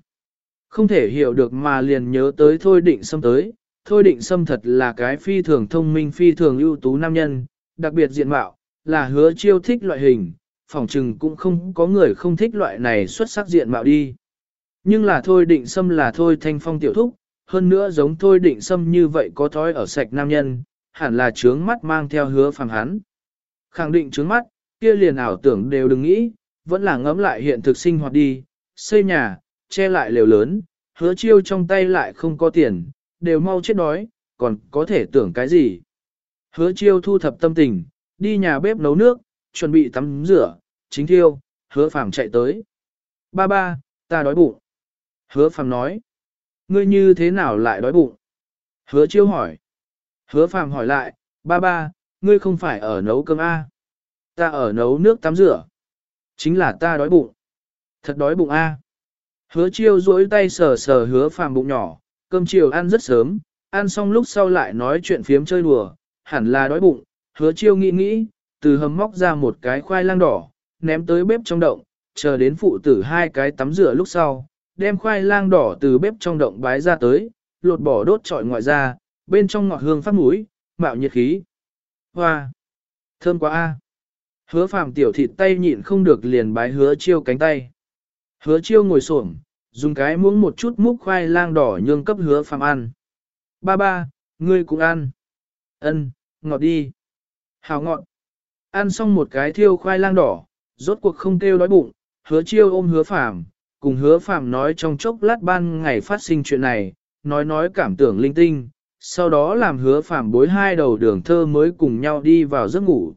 Không thể hiểu được mà liền nhớ tới thôi định xâm tới, thôi định xâm thật là cái phi thường thông minh phi thường ưu tú nam nhân, đặc biệt diện mạo, là hứa chiêu thích loại hình, phỏng chừng cũng không có người không thích loại này xuất sắc diện mạo đi. Nhưng là thôi định xâm là thôi thanh phong tiểu thúc, hơn nữa giống thôi định xâm như vậy có thói ở sạch nam nhân, hẳn là trướng mắt mang theo hứa phàng hắn. Khẳng định trướng mắt, kia liền ảo tưởng đều đừng nghĩ, vẫn là ngẫm lại hiện thực sinh hoạt đi, xây nhà, che lại lều lớn, hứa chiêu trong tay lại không có tiền, đều mau chết đói, còn có thể tưởng cái gì. Hứa chiêu thu thập tâm tình, đi nhà bếp nấu nước, chuẩn bị tắm rửa, chính thiêu, hứa phàm chạy tới. Ba ba, ta đói bụng. Hứa phàm nói. Ngươi như thế nào lại đói bụng? Hứa chiêu hỏi. Hứa phàm hỏi lại, ba ba, ngươi không phải ở nấu cơm A. Ta ở nấu nước tắm rửa. Chính là ta đói bụng. Thật đói bụng A. Hứa chiêu duỗi tay sờ sờ hứa phàm bụng nhỏ, cơm chiều ăn rất sớm, ăn xong lúc sau lại nói chuyện phiếm chơi đùa, hẳn là đói bụng, hứa chiêu nghĩ nghĩ, từ hầm móc ra một cái khoai lang đỏ, ném tới bếp trong động, chờ đến phụ tử hai cái tắm rửa lúc sau, đem khoai lang đỏ từ bếp trong động bái ra tới, lột bỏ đốt trọi ngoại ra, bên trong ngọt hương phát mũi, mạo nhiệt khí. Hoa! Thơm quá a. Hứa phàm tiểu thịt tay nhịn không được liền bái hứa chiêu cánh tay. Hứa chiêu ngồi xổm, dùng cái muỗng một chút múc khoai lang đỏ nhương cấp hứa phàm ăn. Ba ba, ngươi cũng ăn. Ân, ngọt đi. Hào ngọt. Ăn xong một cái thiêu khoai lang đỏ, rốt cuộc không kêu đói bụng, hứa chiêu ôm hứa phàm, cùng hứa phàm nói trong chốc lát ban ngày phát sinh chuyện này, nói nói cảm tưởng linh tinh, sau đó làm hứa phàm bối hai đầu đường thơ mới cùng nhau đi vào giấc ngủ.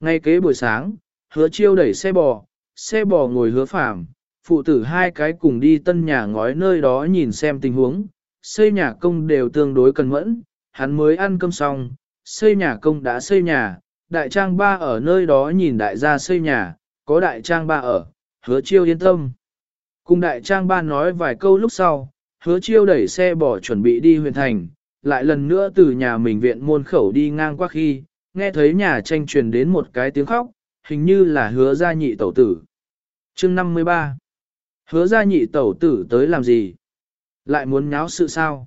Ngay kế buổi sáng, hứa chiêu đẩy xe bò, xe bò ngồi hứa phàm, phụ tử hai cái cùng đi tân nhà ngói nơi đó nhìn xem tình huống, xây nhà công đều tương đối cần mẫn, hắn mới ăn cơm xong, xây nhà công đã xây nhà, đại trang ba ở nơi đó nhìn đại gia xây nhà, có đại trang ba ở, hứa chiêu yên tâm. Cùng đại trang ba nói vài câu lúc sau, hứa chiêu đẩy xe bỏ chuẩn bị đi huyện thành, lại lần nữa từ nhà mình viện môn khẩu đi ngang qua khi, nghe thấy nhà tranh truyền đến một cái tiếng khóc, hình như là hứa gia nhị tẩu tử. chương 53 Hứa gia nhị tẩu tử tới làm gì? Lại muốn nháo sự sao?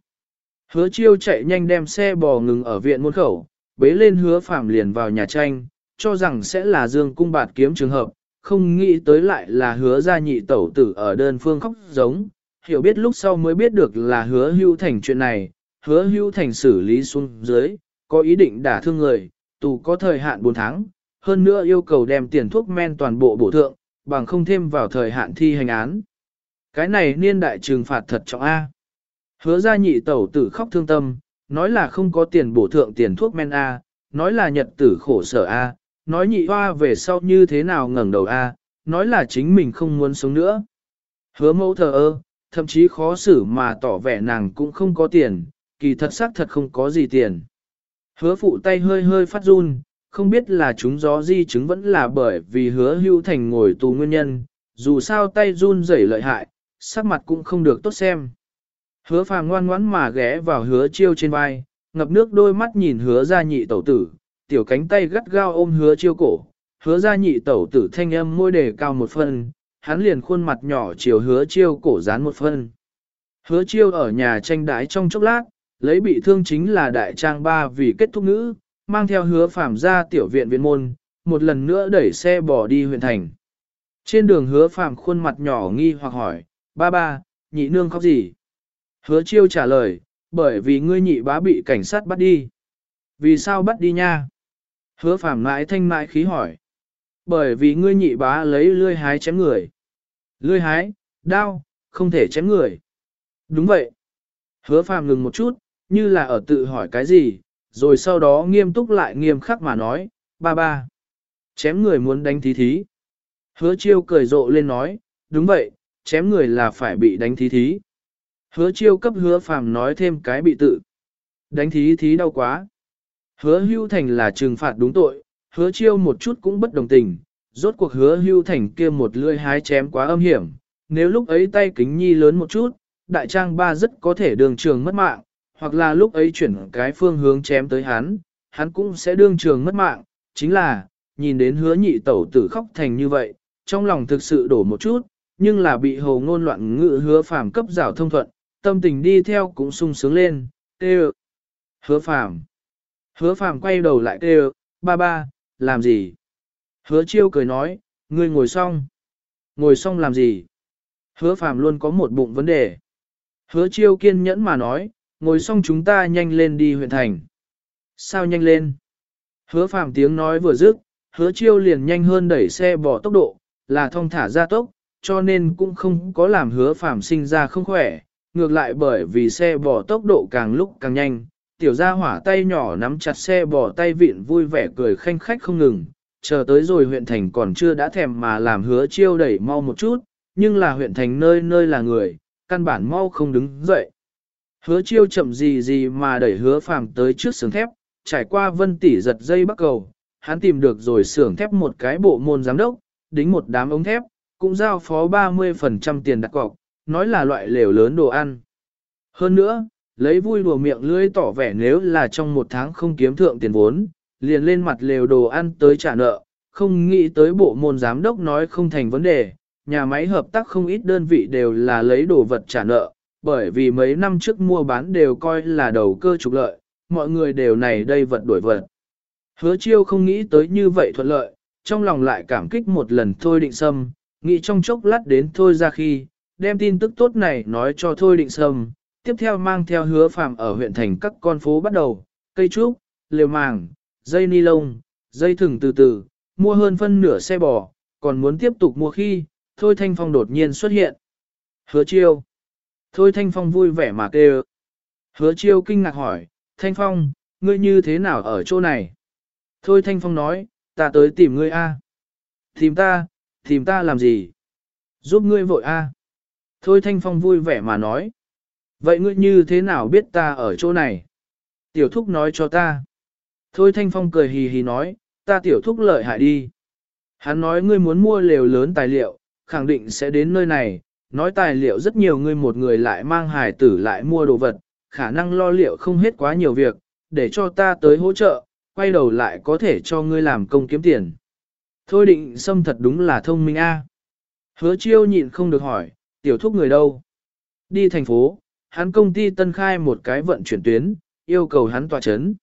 Hứa chiêu chạy nhanh đem xe bò ngừng ở viện môn khẩu, bế lên hứa phạm liền vào nhà tranh, cho rằng sẽ là dương cung bạt kiếm trường hợp, không nghĩ tới lại là hứa gia nhị tẩu tử ở đơn phương khóc giống, hiểu biết lúc sau mới biết được là hứa hưu thành chuyện này, hứa hưu thành xử lý xuống dưới, có ý định đả thương người, tù có thời hạn 4 tháng, hơn nữa yêu cầu đem tiền thuốc men toàn bộ bổ thượng, bằng không thêm vào thời hạn thi hành án. Cái này niên đại trừng phạt thật trọng A. Hứa ra nhị tẩu tử khóc thương tâm, nói là không có tiền bổ thượng tiền thuốc men A, nói là nhật tử khổ sở A, nói nhị hoa về sau như thế nào ngẩng đầu A, nói là chính mình không muốn sống nữa. Hứa mẫu thờ ơ, thậm chí khó xử mà tỏ vẻ nàng cũng không có tiền, kỳ thật xác thật không có gì tiền. Hứa phụ tay hơi hơi phát run, không biết là chúng gió di chứng vẫn là bởi vì hứa hưu thành ngồi tù nguyên nhân, dù sao tay run rẩy lợi hại, sắc mặt cũng không được tốt xem. Hứa phàm ngoan ngoãn mà ghé vào hứa chiêu trên vai, ngập nước đôi mắt nhìn hứa ra nhị tẩu tử, tiểu cánh tay gắt gao ôm hứa chiêu cổ, hứa ra nhị tẩu tử thanh âm môi đề cao một phân, hắn liền khuôn mặt nhỏ chiều hứa chiêu cổ dán một phân. Hứa chiêu ở nhà tranh đái trong chốc lát, lấy bị thương chính là đại trang ba vì kết thúc nữ, mang theo hứa phàm ra tiểu viện viện môn, một lần nữa đẩy xe bỏ đi huyện thành. Trên đường hứa phàm khuôn mặt nhỏ nghi hoặc hỏi, ba ba, nhị nương khóc gì? Hứa chiêu trả lời, bởi vì ngươi nhị bá bị cảnh sát bắt đi. Vì sao bắt đi nha? Hứa phàm mãi thanh mãi khí hỏi. Bởi vì ngươi nhị bá lấy lươi hái chém người. Lươi hái, đau, không thể chém người. Đúng vậy. Hứa phàm ngừng một chút, như là ở tự hỏi cái gì, rồi sau đó nghiêm túc lại nghiêm khắc mà nói, ba ba. Chém người muốn đánh thí thí. Hứa chiêu cười rộ lên nói, đúng vậy, chém người là phải bị đánh thí thí. Hứa chiêu cấp hứa phàm nói thêm cái bị tự. Đánh thí thí đau quá. Hứa hưu thành là trừng phạt đúng tội, hứa chiêu một chút cũng bất đồng tình, rốt cuộc hứa hưu thành kia một lưỡi hái chém quá âm hiểm, nếu lúc ấy tay kính nhi lớn một chút, đại trang ba rất có thể đường trường mất mạng, hoặc là lúc ấy chuyển cái phương hướng chém tới hắn, hắn cũng sẽ đương trường mất mạng, chính là, nhìn đến hứa nhị tẩu tử khóc thành như vậy, trong lòng thực sự đổ một chút, nhưng là bị hồ ngôn loạn ngự hứa phàm cấp rào thông thuận, tâm tình đi theo cũng sung sướng lên, kêu. Hứa phàm. Hứa phàm quay đầu lại kêu, ba ba, làm gì? Hứa chiêu cười nói, ngươi ngồi xong. Ngồi xong làm gì? Hứa phàm luôn có một bụng vấn đề. Hứa chiêu kiên nhẫn mà nói, ngồi xong chúng ta nhanh lên đi huyện thành. Sao nhanh lên? Hứa phàm tiếng nói vừa dứt, hứa chiêu liền nhanh hơn đẩy xe bỏ tốc độ, là thông thả ra tốc, cho nên cũng không có làm hứa phàm sinh ra không khỏe, ngược lại bởi vì xe bỏ tốc độ càng lúc càng nhanh, tiểu gia hỏa tay nhỏ nắm chặt xe bỏ tay vịn vui vẻ cười khanh khách không ngừng, chờ tới rồi huyện thành còn chưa đã thèm mà làm hứa chiêu đẩy mau một chút, nhưng là huyện thành nơi nơi là người, căn bản mau không đứng dậy. Hứa chiêu chậm gì gì mà đẩy hứa phàm tới trước sưởng thép, trải qua vân tỉ giật dây bắc cầu, hắn tìm được rồi xưởng thép một cái bộ môn giám đốc, đính một đám ống thép, cũng giao phó 30% tiền đặt cọc, nói là loại lều lớn đồ ăn. Hơn nữa, lấy vui đùa miệng lưỡi tỏ vẻ nếu là trong một tháng không kiếm thượng tiền vốn, liền lên mặt lều đồ ăn tới trả nợ, không nghĩ tới bộ môn giám đốc nói không thành vấn đề, nhà máy hợp tác không ít đơn vị đều là lấy đồ vật trả nợ, bởi vì mấy năm trước mua bán đều coi là đầu cơ trục lợi, mọi người đều này đây vật đổi vật. Hứa chiêu không nghĩ tới như vậy thuận lợi, trong lòng lại cảm kích một lần thôi định sâm, nghĩ trong chốc lát đến thôi ra khi, đem tin tức tốt này nói cho thôi định sâm, tiếp theo mang theo hứa phạm ở huyện thành các con phố bắt đầu, cây trúc, lều màng, dây ni lông, dây thừng từ từ, mua hơn phân nửa xe bò, còn muốn tiếp tục mua khi, thôi thanh phong đột nhiên xuất hiện. Hứa chiêu. Thôi thanh phong vui vẻ mà kêu. Hứa chiêu kinh ngạc hỏi, thanh phong, ngươi như thế nào ở chỗ này? Thôi thanh phong nói, ta tới tìm ngươi a. Tìm ta, tìm ta làm gì? Giúp ngươi vội a. Thôi thanh phong vui vẻ mà nói. Vậy ngươi như thế nào biết ta ở chỗ này? Tiểu thúc nói cho ta. Thôi thanh phong cười hì hì nói, ta tiểu thúc lợi hại đi. Hắn nói ngươi muốn mua lều lớn tài liệu, khẳng định sẽ đến nơi này, nói tài liệu rất nhiều người một người lại mang hài tử lại mua đồ vật, khả năng lo liệu không hết quá nhiều việc, để cho ta tới hỗ trợ, quay đầu lại có thể cho ngươi làm công kiếm tiền. Thôi định xâm thật đúng là thông minh a. Hứa chiêu nhịn không được hỏi, tiểu thúc người đâu? Đi thành phố, hắn công ty tân khai một cái vận chuyển tuyến, yêu cầu hắn tỏa chấn.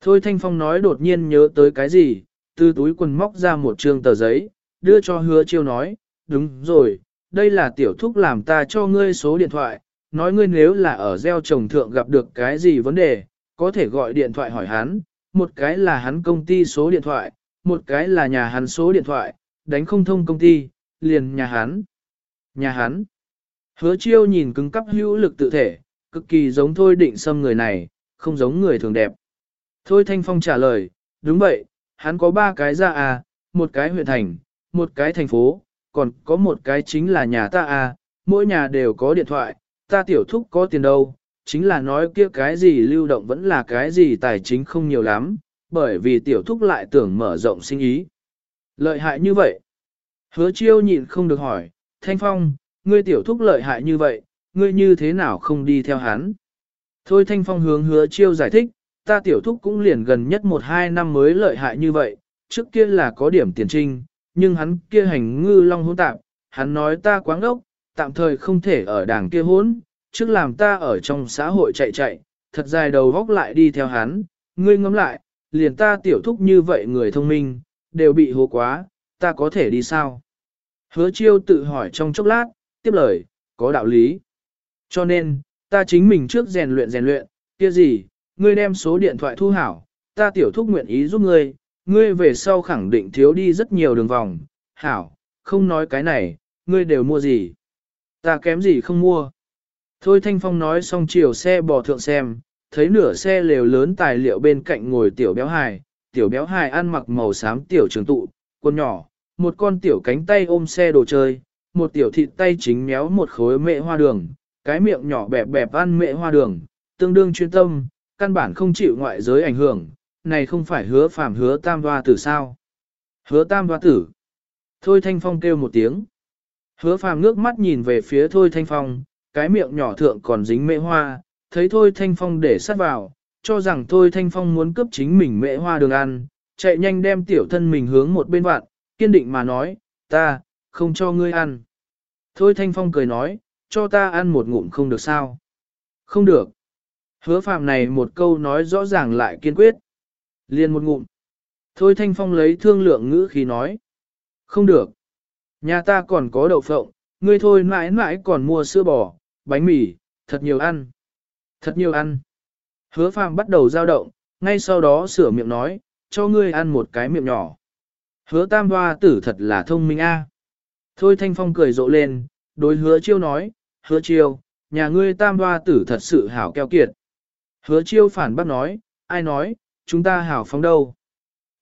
Thôi Thanh Phong nói đột nhiên nhớ tới cái gì, từ túi quần móc ra một trương tờ giấy, đưa cho hứa chiêu nói, đúng rồi, đây là tiểu thúc làm ta cho ngươi số điện thoại, nói ngươi nếu là ở gieo trồng thượng gặp được cái gì vấn đề, có thể gọi điện thoại hỏi hắn, một cái là hắn công ty số điện thoại, một cái là nhà hắn số điện thoại, đánh không thông công ty, liền nhà hắn. Nhà hắn. Hứa chiêu nhìn cứng cắp hữu lực tự thể, cực kỳ giống thôi định xâm người này, không giống người thường đẹp. Thôi Thanh Phong trả lời, đúng vậy, hắn có ba cái ra à, một cái huyện thành, một cái thành phố, còn có một cái chính là nhà ta à, mỗi nhà đều có điện thoại, ta tiểu thúc có tiền đâu, chính là nói kia cái gì lưu động vẫn là cái gì tài chính không nhiều lắm, bởi vì tiểu thúc lại tưởng mở rộng sinh ý. Lợi hại như vậy. Hứa chiêu nhịn không được hỏi, Thanh Phong, ngươi tiểu thúc lợi hại như vậy, ngươi như thế nào không đi theo hắn? Thôi Thanh Phong hướng hứa chiêu giải thích, ta tiểu thúc cũng liền gần nhất một hai năm mới lợi hại như vậy, trước kia là có điểm tiền trinh, nhưng hắn kia hành ngư long hôn tạm, hắn nói ta quá ngốc, tạm thời không thể ở đảng kia hốn, trước làm ta ở trong xã hội chạy chạy, thật dài đầu góc lại đi theo hắn, ngươi ngẫm lại, liền ta tiểu thúc như vậy người thông minh, đều bị hố quá, ta có thể đi sao? Hứa chiêu tự hỏi trong chốc lát, tiếp lời, có đạo lý. Cho nên, ta chính mình trước rèn luyện rèn luyện, kia gì, ngươi đem số điện thoại thu hảo, ta tiểu thúc nguyện ý giúp ngươi, ngươi về sau khẳng định thiếu đi rất nhiều đường vòng, hảo, không nói cái này, ngươi đều mua gì. Ta kém gì không mua. Thôi Thanh Phong nói xong chiều xe bò thượng xem, thấy nửa xe lều lớn tài liệu bên cạnh ngồi tiểu béo hài, tiểu béo hài ăn mặc màu xám tiểu trường tụ, quần nhỏ, một con tiểu cánh tay ôm xe đồ chơi, một tiểu thịt tay chính méo một khối mệ hoa đường, cái miệng nhỏ bẹp bẹp ăn mệ hoa đường, tương đương chuyên tâm, căn bản không chịu ngoại giới ảnh hưởng, này không phải hứa phàm hứa tam hoa tử sao. Hứa tam hoa tử. Thôi Thanh Phong kêu một tiếng. Hứa phàm ngước mắt nhìn về phía Thôi Thanh Phong, cái miệng nhỏ thượng còn dính mệ hoa, thấy Thôi Thanh Phong để sát vào, cho rằng Thôi Thanh Phong muốn cướp chính mình mệ hoa đường ăn, chạy nhanh đem tiểu thân mình hướng một bên vạn, kiên định mà nói, ta, không cho ngươi ăn. Thôi Thanh Phong cười nói, cho ta ăn một ngụm không được sao. Không được. Hứa phạm này một câu nói rõ ràng lại kiên quyết. Liên một ngụm. Thôi Thanh Phong lấy thương lượng ngữ khi nói. Không được. Nhà ta còn có đậu phộng, ngươi thôi mãi mãi còn mua sữa bò, bánh mì, thật nhiều ăn. Thật nhiều ăn. Hứa phàm bắt đầu dao động, ngay sau đó sửa miệng nói, cho ngươi ăn một cái miệng nhỏ. Hứa tam hoa tử thật là thông minh a. Thôi thanh phong cười rộ lên, đối hứa chiêu nói, hứa chiêu, nhà ngươi tam hoa tử thật sự hảo keo kiệt. Hứa chiêu phản bác nói, ai nói, chúng ta hảo phong đâu.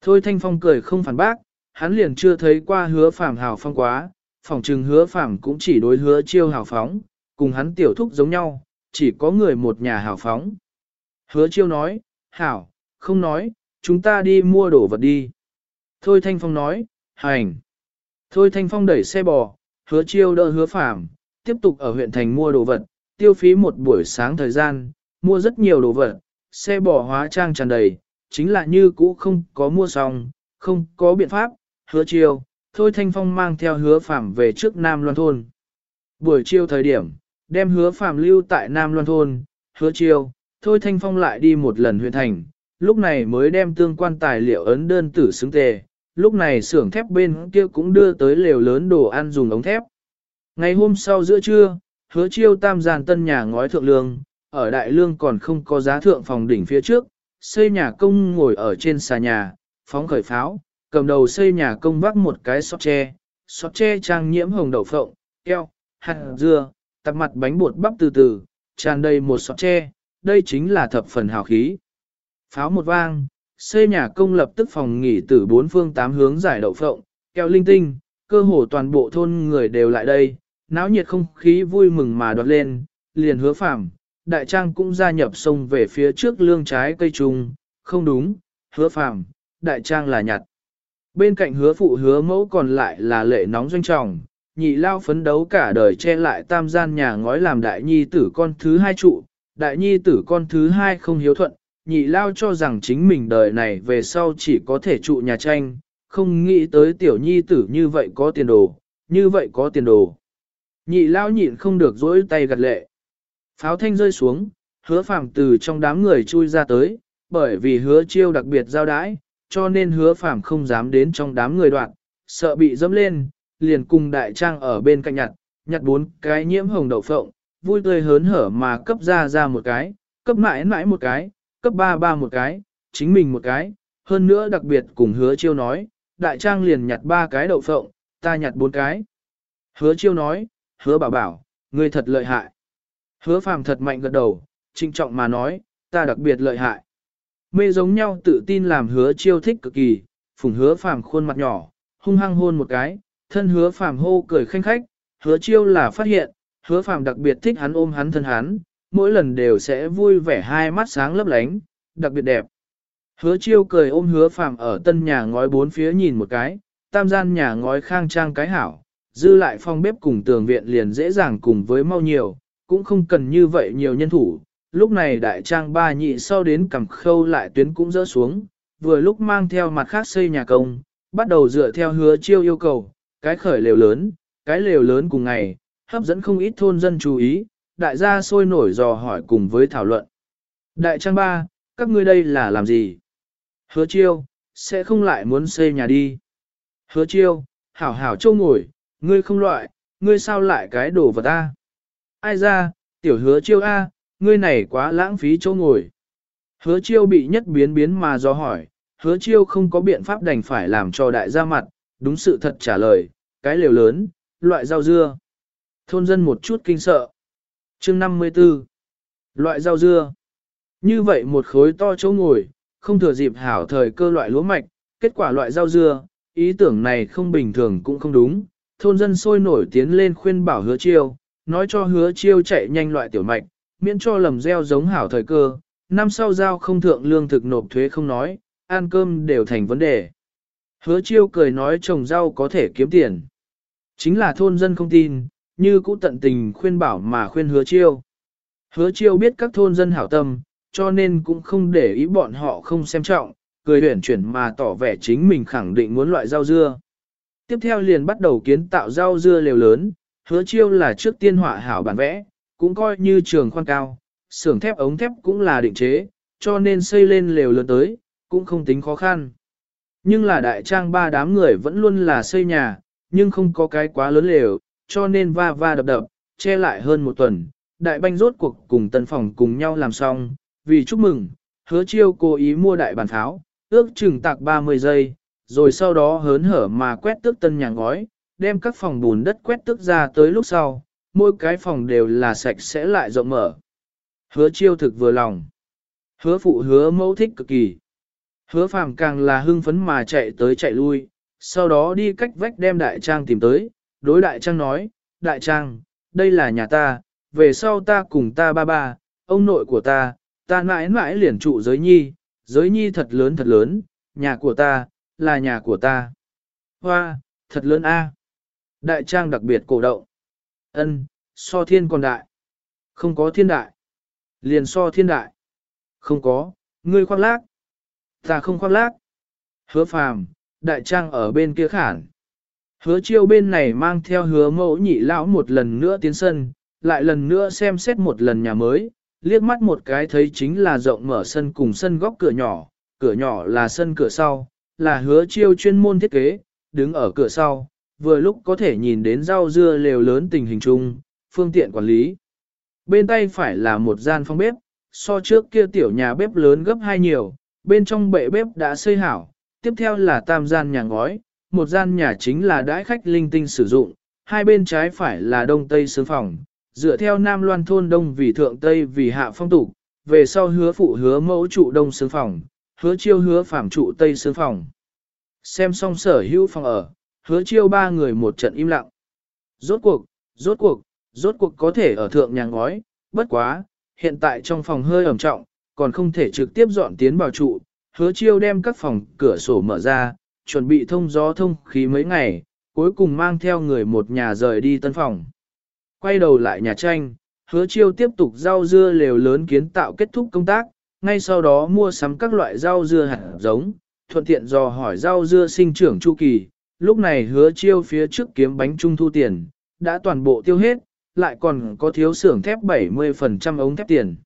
Thôi thanh phong cười không phản bác, hắn liền chưa thấy qua hứa phàm hảo phong quá, phòng trừng hứa phàm cũng chỉ đối hứa chiêu hảo phóng, cùng hắn tiểu thúc giống nhau, chỉ có người một nhà hảo phóng. Hứa chiêu nói, hảo, không nói, chúng ta đi mua đồ vật đi. Thôi Thanh Phong nói, hành. Thôi Thanh Phong đẩy xe bò, hứa chiêu đỡ hứa phàm, tiếp tục ở huyện thành mua đồ vật, tiêu phí một buổi sáng thời gian, mua rất nhiều đồ vật, xe bò hóa trang tràn đầy, chính là như cũ không có mua xong, không có biện pháp, hứa chiều thôi thanh phong mang theo hứa phạm về trước Nam Loan Thôn. Buổi chiều thời điểm, đem hứa phạm lưu tại Nam Loan Thôn, hứa chiều thôi thanh phong lại đi một lần huyện thành, lúc này mới đem tương quan tài liệu ấn đơn tử xứng tề, lúc này xưởng thép bên kia cũng đưa tới lều lớn đồ ăn dùng ống thép. Ngày hôm sau giữa trưa, hứa chiêu tam giàn tân nhà ngói thượng lương, ở đại lương còn không có giá thượng phòng đỉnh phía trước, xây nhà công ngồi ở trên xà nhà, phóng khởi pháo, cầm đầu xây nhà công vác một cái xót tre, xót tre trang nhiễm hồng đậu phộng, keo, hạt dưa, tập mặt bánh bột bắp từ từ, tràn đầy một xót tre, đây chính là thập phần hào khí. Pháo một vang, xây nhà công lập tức phòng nghỉ từ bốn phương tám hướng giải đậu phộng, keo linh tinh, cơ hồ toàn bộ thôn người đều lại đây, náo nhiệt không khí vui mừng mà đoạt lên, liền hứa phạm, đại trang cũng gia nhập sông về phía trước lương trái cây trùng, không đúng, hứa phàm. đại trang là nhặt. Bên cạnh hứa phụ hứa mẫu còn lại là lệ nóng doanh trọng, nhị lao phấn đấu cả đời che lại tam gian nhà ngói làm đại nhi tử con thứ hai trụ, đại nhi tử con thứ hai không hiếu thuận, nhị lao cho rằng chính mình đời này về sau chỉ có thể trụ nhà tranh, không nghĩ tới tiểu nhi tử như vậy có tiền đồ, như vậy có tiền đồ. Nhị lao nhịn không được dỗi tay gật lệ. Pháo thanh rơi xuống, hứa phàm từ trong đám người chui ra tới, bởi vì hứa chiêu đặc biệt giao đãi, cho nên hứa phàm không dám đến trong đám người đoạn, sợ bị dẫm lên, liền cùng đại trang ở bên cạnh nhặt, nhặt bốn cái nhiễm hồng đậu phộng, vui tươi hớn hở mà cấp ra ra một cái, cấp mãi mãi một cái, cấp ba ba một cái, chính mình một cái, hơn nữa đặc biệt cùng hứa chiêu nói, đại trang liền nhặt ba cái đậu phộng, ta nhặt bốn cái. Hứa chiêu nói, hứa bảo bảo, ngươi thật lợi hại. Hứa phàm thật mạnh gật đầu, trinh trọng mà nói, ta đặc biệt lợi hại. Mê giống nhau tự tin làm hứa chiêu thích cực kỳ, phùng hứa phàm khuôn mặt nhỏ, hung hăng hôn một cái, thân hứa phàm hô cười khanh khách, hứa chiêu là phát hiện, hứa phàm đặc biệt thích hắn ôm hắn thân hắn, mỗi lần đều sẽ vui vẻ hai mắt sáng lấp lánh, đặc biệt đẹp. Hứa chiêu cười ôm hứa phàm ở tân nhà ngói bốn phía nhìn một cái, tam gian nhà ngói khang trang cái hảo, dư lại phòng bếp cùng tường viện liền dễ dàng cùng với mau nhiều, cũng không cần như vậy nhiều nhân thủ. Lúc này đại trang ba nhị sau đến cầm khâu lại tuyến cũng rỡ xuống, vừa lúc mang theo mặt khác xây nhà công, bắt đầu dựa theo hứa chiêu yêu cầu, cái khởi lều lớn, cái lều lớn cùng ngày, hấp dẫn không ít thôn dân chú ý, đại gia sôi nổi dò hỏi cùng với thảo luận. Đại trang ba, các ngươi đây là làm gì? Hứa chiêu, sẽ không lại muốn xây nhà đi. Hứa chiêu, hảo hảo châu ngồi, ngươi không loại, ngươi sao lại cái đồ vật ta? Ai ra, tiểu hứa chiêu A, ngươi này quá lãng phí chỗ ngồi. Hứa chiêu bị nhất biến biến mà do hỏi, hứa chiêu không có biện pháp đành phải làm cho đại gia mặt, đúng sự thật trả lời, cái lều lớn, loại rau dưa. Thôn dân một chút kinh sợ. chương 54. Loại rau dưa. Như vậy một khối to chỗ ngồi, không thừa dịp hảo thời cơ loại lúa mạch, kết quả loại rau dưa, ý tưởng này không bình thường cũng không đúng. Thôn dân sôi nổi tiến lên khuyên bảo hứa chiêu, nói cho hứa chiêu chạy nhanh loại tiểu mạch, miễn cho lầm gieo giống hảo thời cơ, năm sau giao không thượng lương thực nộp thuế không nói, ăn cơm đều thành vấn đề. Hứa chiêu cười nói trồng rau có thể kiếm tiền. Chính là thôn dân không tin, như cũ tận tình khuyên bảo mà khuyên hứa chiêu. Hứa chiêu biết các thôn dân hảo tâm, cho nên cũng không để ý bọn họ không xem trọng, cười huyển chuyển mà tỏ vẻ chính mình khẳng định muốn loại rau dưa. Tiếp theo liền bắt đầu kiến tạo rau dưa lều lớn, hứa chiêu là trước tiên họa hảo bản vẽ, cũng coi như trường khoan cao, xưởng thép ống thép cũng là định chế, cho nên xây lên lều lớn tới, cũng không tính khó khăn. Nhưng là đại trang ba đám người vẫn luôn là xây nhà, nhưng không có cái quá lớn lều, cho nên va va đập đập, che lại hơn một tuần, đại banh rốt cuộc cùng tân phòng cùng nhau làm xong, vì chúc mừng, hứa chiêu cố ý mua đại bàn pháo, ước chừng tạc 30 giây, rồi sau đó hớn hở mà quét tước tân nhà ngói, đem các phòng bùn đất quét tước ra tới lúc sau, mỗi cái phòng đều là sạch sẽ lại rộng mở. Hứa chiêu thực vừa lòng. Hứa phụ hứa mẫu thích cực kỳ. Hứa phàm càng là hưng phấn mà chạy tới chạy lui, sau đó đi cách vách đem đại trang tìm tới, đối đại trang nói, đại trang, đây là nhà ta, về sau ta cùng ta ba ba, ông nội của ta, ta mãi mãi liền trụ giới nhi, giới nhi thật lớn thật lớn, nhà của ta, là nhà của ta. Hoa, thật lớn a. Đại trang đặc biệt cổ động. Ân, so thiên còn đại. Không có thiên đại. Liền so thiên đại. Không có, ngươi khoác lác. Ta không khoác lác. Hứa phàm, đại trang ở bên kia khản. Hứa chiêu bên này mang theo hứa mẫu nhị lão một lần nữa tiến sân, lại lần nữa xem xét một lần nhà mới, liếc mắt một cái thấy chính là rộng mở sân cùng sân góc cửa nhỏ, cửa nhỏ là sân cửa sau, là hứa chiêu chuyên môn thiết kế, đứng ở cửa sau, vừa lúc có thể nhìn đến rau dưa lều lớn tình hình chung, phương tiện quản lý. Bên tay phải là một gian phòng bếp, so trước kia tiểu nhà bếp lớn gấp hai nhiều, bên trong bệ bếp đã xây hảo, tiếp theo là tam gian nhà ngói, một gian nhà chính là đãi khách linh tinh sử dụng, hai bên trái phải là đông tây sướng phòng, dựa theo Nam Loan thôn đông vì thượng tây vì hạ phong tục, về sau hứa phụ hứa mẫu trụ đông sướng phòng, hứa chiêu hứa phạm trụ tây sướng phòng. Xem xong sở hữu phòng ở, hứa chiêu ba người một trận im lặng. Rốt cuộc, rốt cuộc, rốt cuộc có thể ở thượng nhà ngói, bất quá, hiện tại trong phòng hơi ẩm trọng, còn không thể trực tiếp dọn tiến vào trụ, hứa chiêu đem các phòng cửa sổ mở ra, chuẩn bị thông gió thông khí mấy ngày, cuối cùng mang theo người một nhà rời đi tân phòng. Quay đầu lại nhà tranh, hứa chiêu tiếp tục rau dưa lều lớn kiến tạo kết thúc công tác, ngay sau đó mua sắm các loại rau dưa hạt giống, thuận tiện dò hỏi rau dưa sinh trưởng chu kỳ, lúc này hứa chiêu phía trước kiếm bánh trung thu tiền, đã toàn bộ tiêu hết, lại còn có thiếu xưởng thép 70% ống thép tiền.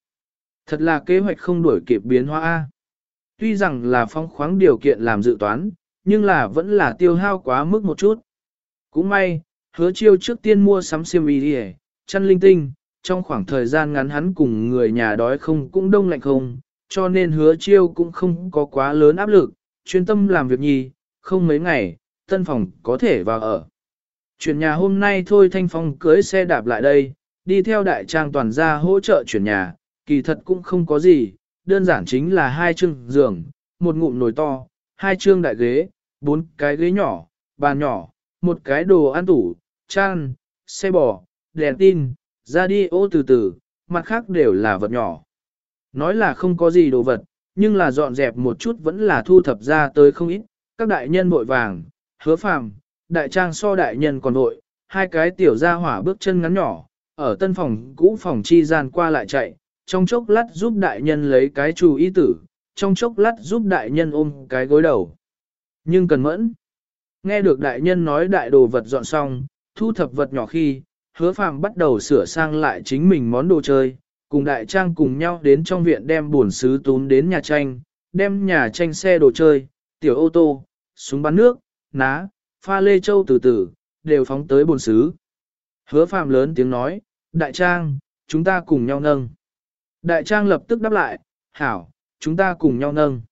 Thật là kế hoạch không đuổi kịp biến hóa A. Tuy rằng là phong khoáng điều kiện làm dự toán, nhưng là vẫn là tiêu hao quá mức một chút. Cũng may, hứa chiêu trước tiên mua sắm xiêm y đi chăn linh tinh, trong khoảng thời gian ngắn hắn cùng người nhà đói không cũng đông lạnh không, cho nên hứa chiêu cũng không có quá lớn áp lực, chuyên tâm làm việc nhì, không mấy ngày, tân phòng có thể vào ở. Chuyển nhà hôm nay thôi Thanh Phong cưới xe đạp lại đây, đi theo đại trang toàn gia hỗ trợ chuyển nhà, kỳ thật cũng không có gì, đơn giản chính là hai chương giường, một ngụm nồi to, hai chương đại ghế, bốn cái ghế nhỏ, bàn nhỏ, một cái đồ ăn tủ, chăn, xe bò, đèn tin, radio từ từ, mặt khác đều là vật nhỏ. Nói là không có gì đồ vật, nhưng là dọn dẹp một chút vẫn là thu thập ra tới không ít, các đại nhân bội vàng, hứa phàm, đại trang so đại nhân còn nội, hai cái tiểu gia hỏa bước chân ngắn nhỏ, ở tân phòng cũ phòng chi gian qua lại chạy, trong chốc lát giúp đại nhân lấy cái chủ ý tử, trong chốc lát giúp đại nhân ôm cái gối đầu. Nhưng cần mẫn, nghe được đại nhân nói đại đồ vật dọn xong, thu thập vật nhỏ khi, hứa phàm bắt đầu sửa sang lại chính mình món đồ chơi, cùng đại trang cùng nhau đến trong viện đem buồn sứ tún đến nhà tranh, đem nhà tranh xe đồ chơi, tiểu ô tô, súng bắn nước, ná, pha lê châu từ từ, đều phóng tới bồn xứ. Hứa phàm lớn tiếng nói, đại trang, chúng ta cùng nhau nâng. Đại trang lập tức đáp lại, hảo, chúng ta cùng nhau nâng.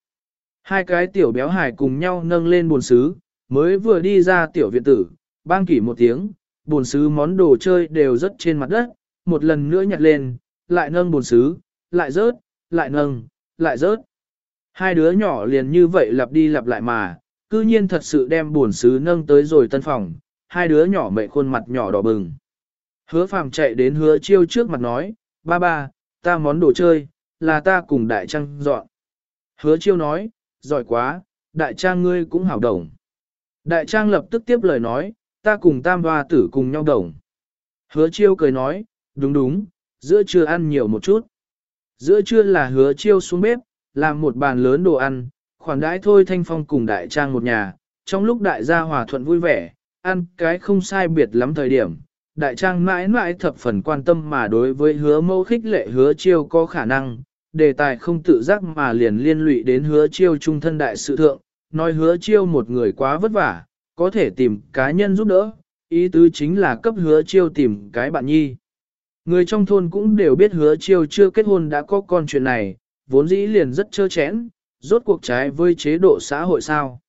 Hai cái tiểu béo hải cùng nhau nâng lên bồn xứ, mới vừa đi ra tiểu viện tử, bang kỷ một tiếng, bồn xứ món đồ chơi đều rớt trên mặt đất, một lần nữa nhặt lên, lại nâng bồn xứ, lại rớt, lại nâng, lại rớt. Hai đứa nhỏ liền như vậy lặp đi lặp lại mà, cư nhiên thật sự đem buồn sứ nâng tới rồi tân phòng, hai đứa nhỏ mẹ khuôn mặt nhỏ đỏ bừng. Hứa phàm chạy đến hứa chiêu trước mặt nói, ba ba, ta món đồ chơi, là ta cùng đại trang dọn. Hứa chiêu nói, giỏi quá, đại trang ngươi cũng hảo đồng. Đại trang lập tức tiếp lời nói, ta cùng tam hoa tử cùng nhau đồng. Hứa chiêu cười nói, đúng đúng, giữa trưa ăn nhiều một chút. Giữa trưa là hứa chiêu xuống bếp, làm một bàn lớn đồ ăn, khoản đãi thôi thanh phong cùng đại trang một nhà, trong lúc đại gia hòa thuận vui vẻ, ăn cái không sai biệt lắm thời điểm. Đại trang mãi mãi thập phần quan tâm mà đối với hứa mâu khích lệ hứa chiêu có khả năng, đề tài không tự giác mà liền liên lụy đến hứa chiêu trung thân đại sự thượng, nói hứa chiêu một người quá vất vả, có thể tìm cá nhân giúp đỡ, ý tứ chính là cấp hứa chiêu tìm cái bạn nhi. Người trong thôn cũng đều biết hứa chiêu chưa kết hôn đã có con chuyện này, vốn dĩ liền rất trơ chẽn, rốt cuộc trái với chế độ xã hội sao.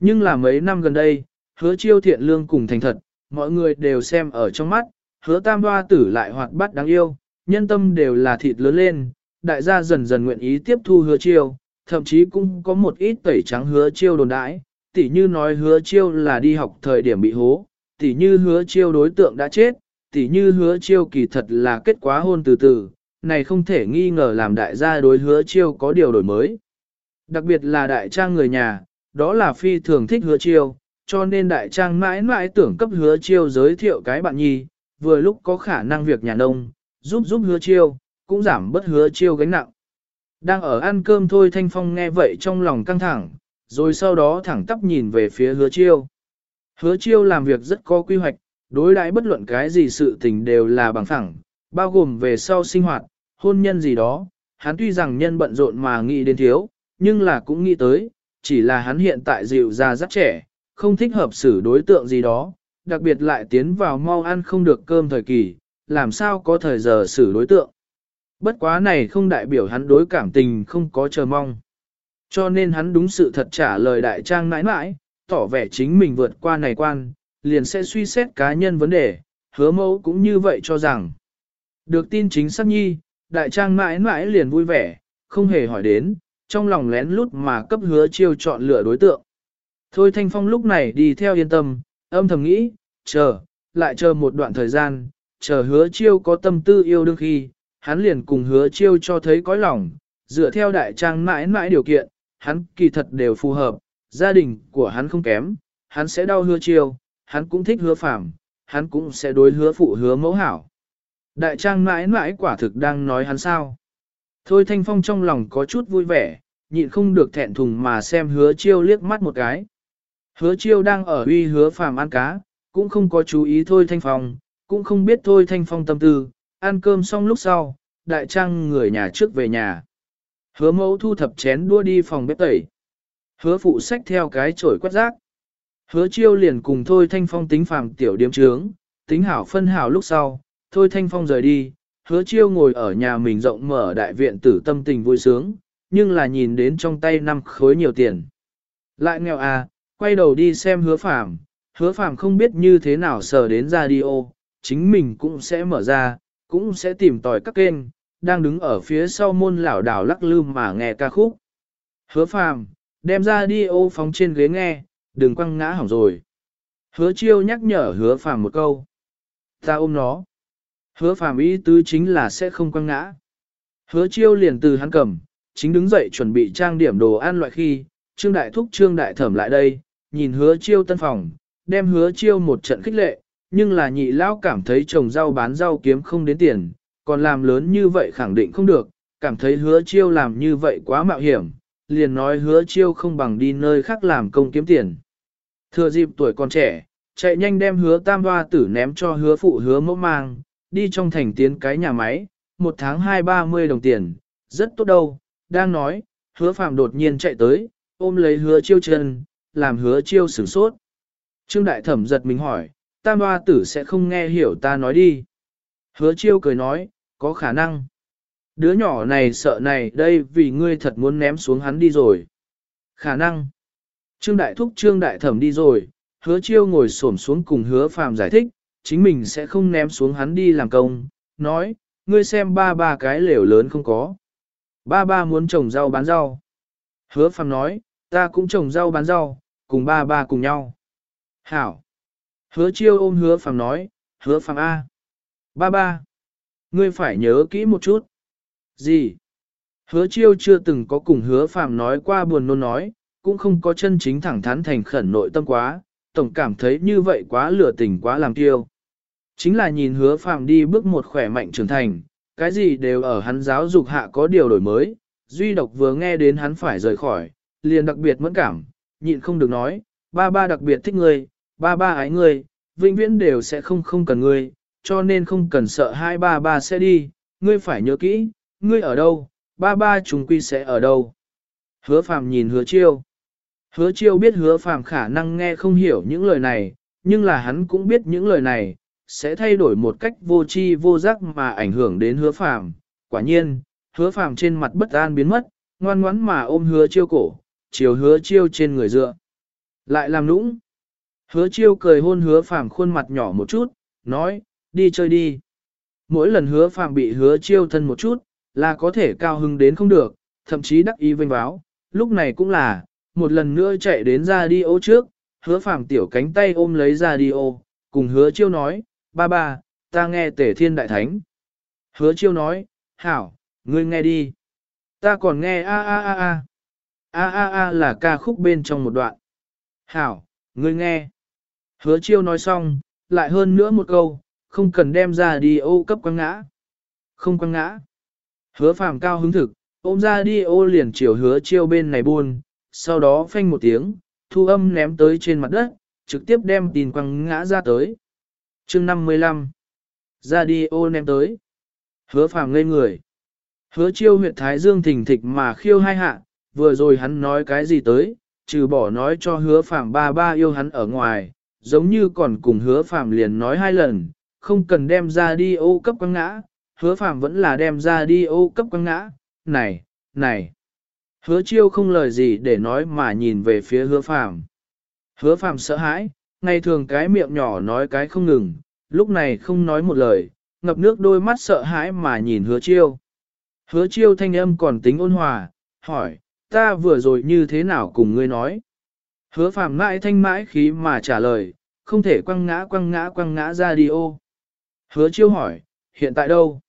Nhưng là mấy năm gần đây, hứa chiêu thiện lương cùng thành thật, mọi người đều xem ở trong mắt, hứa tam hoa tử lại hoạt bát đáng yêu, nhân tâm đều là thịt lớn lên, đại gia dần dần nguyện ý tiếp thu hứa chiêu, thậm chí cũng có một ít tẩy trắng hứa chiêu đồn đãi, tỉ như nói hứa chiêu là đi học thời điểm bị hố, tỉ như hứa chiêu đối tượng đã chết, tỉ như hứa chiêu kỳ thật là kết quá hôn từ từ, này không thể nghi ngờ làm đại gia đối hứa chiêu có điều đổi mới. Đặc biệt là đại trang người nhà, đó là phi thường thích hứa chiêu, cho nên đại trang mãi mãi tưởng cấp hứa chiêu giới thiệu cái bạn nhi, vừa lúc có khả năng việc nhà nông, giúp giúp hứa chiêu, cũng giảm bớt hứa chiêu gánh nặng. Đang ở ăn cơm thôi Thanh Phong nghe vậy trong lòng căng thẳng, rồi sau đó thẳng tắp nhìn về phía hứa chiêu. Hứa chiêu làm việc rất có quy hoạch, đối đãi bất luận cái gì sự tình đều là bằng phẳng, bao gồm về sau sinh hoạt, hôn nhân gì đó, hắn tuy rằng nhân bận rộn mà nghĩ đến thiếu, nhưng là cũng nghĩ tới, chỉ là hắn hiện tại dịu ra rất trẻ, không thích hợp xử đối tượng gì đó, đặc biệt lại tiến vào mau ăn không được cơm thời kỳ, làm sao có thời giờ xử đối tượng. Bất quá này không đại biểu hắn đối cảm tình không có chờ mong. Cho nên hắn đúng sự thật trả lời đại trang mãi mãi, tỏ vẻ chính mình vượt qua này quan, liền sẽ suy xét cá nhân vấn đề, hứa mẫu cũng như vậy cho rằng. Được tin chính xác nhi, đại trang mãi mãi liền vui vẻ, không hề hỏi đến, trong lòng lén lút mà cấp hứa chiêu chọn lựa đối tượng. Thôi Thanh Phong lúc này đi theo yên tâm, âm thầm nghĩ, chờ, lại chờ một đoạn thời gian, chờ hứa chiêu có tâm tư yêu đương khi, hắn liền cùng hứa chiêu cho thấy cõi lòng, dựa theo đại trang mãi mãi điều kiện, hắn kỳ thật đều phù hợp, gia đình của hắn không kém, hắn sẽ đau hứa chiêu, hắn cũng thích hứa phạm, hắn cũng sẽ đối hứa phụ hứa mẫu hảo. Đại trang mãi mãi quả thực đang nói hắn sao. Thôi Thanh Phong trong lòng có chút vui vẻ, nhịn không được thẹn thùng mà xem hứa chiêu liếc mắt một cái. Hứa chiêu đang ở uy hứa phàm ăn cá, cũng không có chú ý Thôi Thanh Phong, cũng không biết Thôi Thanh Phong tâm tư, ăn cơm xong lúc sau, đại trang người nhà trước về nhà. Hứa mẫu thu thập chén đua đi phòng bếp tẩy. Hứa phụ sách theo cái chổi quét rác. Hứa chiêu liền cùng Thôi Thanh Phong tính phàm tiểu điếm trướng, tính hảo phân hảo lúc sau, Thôi Thanh Phong rời đi, hứa chiêu ngồi ở nhà mình rộng mở đại viện tử tâm tình vui sướng, nhưng là nhìn đến trong tay năm khối nhiều tiền. Lại nghèo à, quay đầu đi xem hứa phàm, hứa phàm không biết như thế nào sờ đến radio, chính mình cũng sẽ mở ra, cũng sẽ tìm tòi các kênh, đang đứng ở phía sau môn lảo đảo lắc lư mà nghe ca khúc. Hứa phàm, đem ra đi ô phóng trên ghế nghe, đừng quăng ngã hỏng rồi. Hứa chiêu nhắc nhở hứa phàm một câu. Ta ôm nó. Hứa phàm ý tứ chính là sẽ không quăng ngã. Hứa chiêu liền từ hắn cầm, chính đứng dậy chuẩn bị trang điểm đồ ăn loại khi, trương đại thúc trương đại thẩm lại đây, nhìn hứa chiêu tân phòng, đem hứa chiêu một trận khích lệ, nhưng là nhị lão cảm thấy trồng rau bán rau kiếm không đến tiền, còn làm lớn như vậy khẳng định không được, cảm thấy hứa chiêu làm như vậy quá mạo hiểm, liền nói hứa chiêu không bằng đi nơi khác làm công kiếm tiền. Thừa dịp tuổi còn trẻ, chạy nhanh đem hứa tam hoa tử ném cho hứa phụ hứa mẫu mang, đi trong thành tiến cái nhà máy, một tháng hai ba mươi đồng tiền, rất tốt đâu, đang nói, hứa phạm đột nhiên chạy tới, ôm lấy hứa chiêu chân, làm hứa chiêu sửng sốt. Trương đại thẩm giật mình hỏi, tam hoa tử sẽ không nghe hiểu ta nói đi. Hứa chiêu cười nói, có khả năng. Đứa nhỏ này sợ này đây vì ngươi thật muốn ném xuống hắn đi rồi. Khả năng. Trương đại thúc trương đại thẩm đi rồi, hứa chiêu ngồi xổm xuống cùng hứa phàm giải thích, chính mình sẽ không ném xuống hắn đi làm công, nói, ngươi xem ba ba cái lều lớn không có. Ba ba muốn trồng rau bán rau. Hứa phàm nói, ta cũng trồng rau bán rau, cùng ba ba cùng nhau. Hảo. Hứa chiêu ôm hứa phàm nói, hứa phàm A. Ba ba. Ngươi phải nhớ kỹ một chút. Gì? Hứa chiêu chưa từng có cùng hứa phàm nói qua buồn nôn nói, cũng không có chân chính thẳng thắn thành khẩn nội tâm quá, tổng cảm thấy như vậy quá lửa tình quá làm tiêu. Chính là nhìn hứa phàm đi bước một khỏe mạnh trưởng thành, cái gì đều ở hắn giáo dục hạ có điều đổi mới, duy độc vừa nghe đến hắn phải rời khỏi, liền đặc biệt mẫn cảm, nhịn không được nói, ba ba đặc biệt thích ngươi, ba ba ái ngươi, vĩnh viễn đều sẽ không không cần ngươi, cho nên không cần sợ hai ba ba sẽ đi, ngươi phải nhớ kỹ, ngươi ở đâu, ba ba chúng quy sẽ ở đâu. Hứa phàm nhìn hứa chiêu. Hứa chiêu biết hứa phàm khả năng nghe không hiểu những lời này, nhưng là hắn cũng biết những lời này, sẽ thay đổi một cách vô tri vô giác mà ảnh hưởng đến hứa phàm. Quả nhiên, hứa phàm trên mặt bất an biến mất, ngoan ngoãn mà ôm hứa chiêu cổ, chiều hứa chiêu trên người dựa. Lại làm nũng. Hứa chiêu cười hôn hứa phàm khuôn mặt nhỏ một chút, nói, đi chơi đi. Mỗi lần hứa phàm bị hứa chiêu thân một chút, là có thể cao hứng đến không được, thậm chí đắc ý vinh báo, lúc này cũng là, một lần nữa chạy đến ra đi ô trước, hứa phàm tiểu cánh tay ôm lấy ra đi ô, cùng hứa chiêu nói, ba ba, ta nghe tể thiên đại thánh. Hứa chiêu nói, hảo, ngươi nghe đi. Ta còn nghe a a a a. A a a là ca khúc bên trong một đoạn. Hảo, ngươi nghe. Hứa chiêu nói xong, lại hơn nữa một câu, không cần đem ra đi ô cấp quăng ngã. Không quăng ngã. Hứa phàm cao hứng thực, ôm ra đi ô liền chiều hứa chiêu bên này buôn, sau đó phanh một tiếng, thu âm ném tới trên mặt đất, trực tiếp đem tin quăng ngã ra tới chương 55 Ra đi ô ném tới. Hứa phàm ngây người. Hứa chiêu huyện Thái Dương thỉnh thịch mà khiêu hai hạ, vừa rồi hắn nói cái gì tới, trừ bỏ nói cho hứa phàm ba ba yêu hắn ở ngoài, giống như còn cùng hứa phàm liền nói hai lần, không cần đem ra đi ô cấp quăng ngã, hứa phàm vẫn là đem ra đi ô cấp quăng ngã, này, này. Hứa chiêu không lời gì để nói mà nhìn về phía hứa phàm. Hứa phàm sợ hãi, ngày thường cái miệng nhỏ nói cái không ngừng, lúc này không nói một lời, ngập nước đôi mắt sợ hãi mà nhìn hứa chiêu. Hứa chiêu thanh âm còn tính ôn hòa, hỏi, ta vừa rồi như thế nào cùng ngươi nói? Hứa phàm mãi thanh mãi khí mà trả lời, không thể quăng ngã quăng ngã quăng ngã ra đi ô. Hứa chiêu hỏi, hiện tại đâu?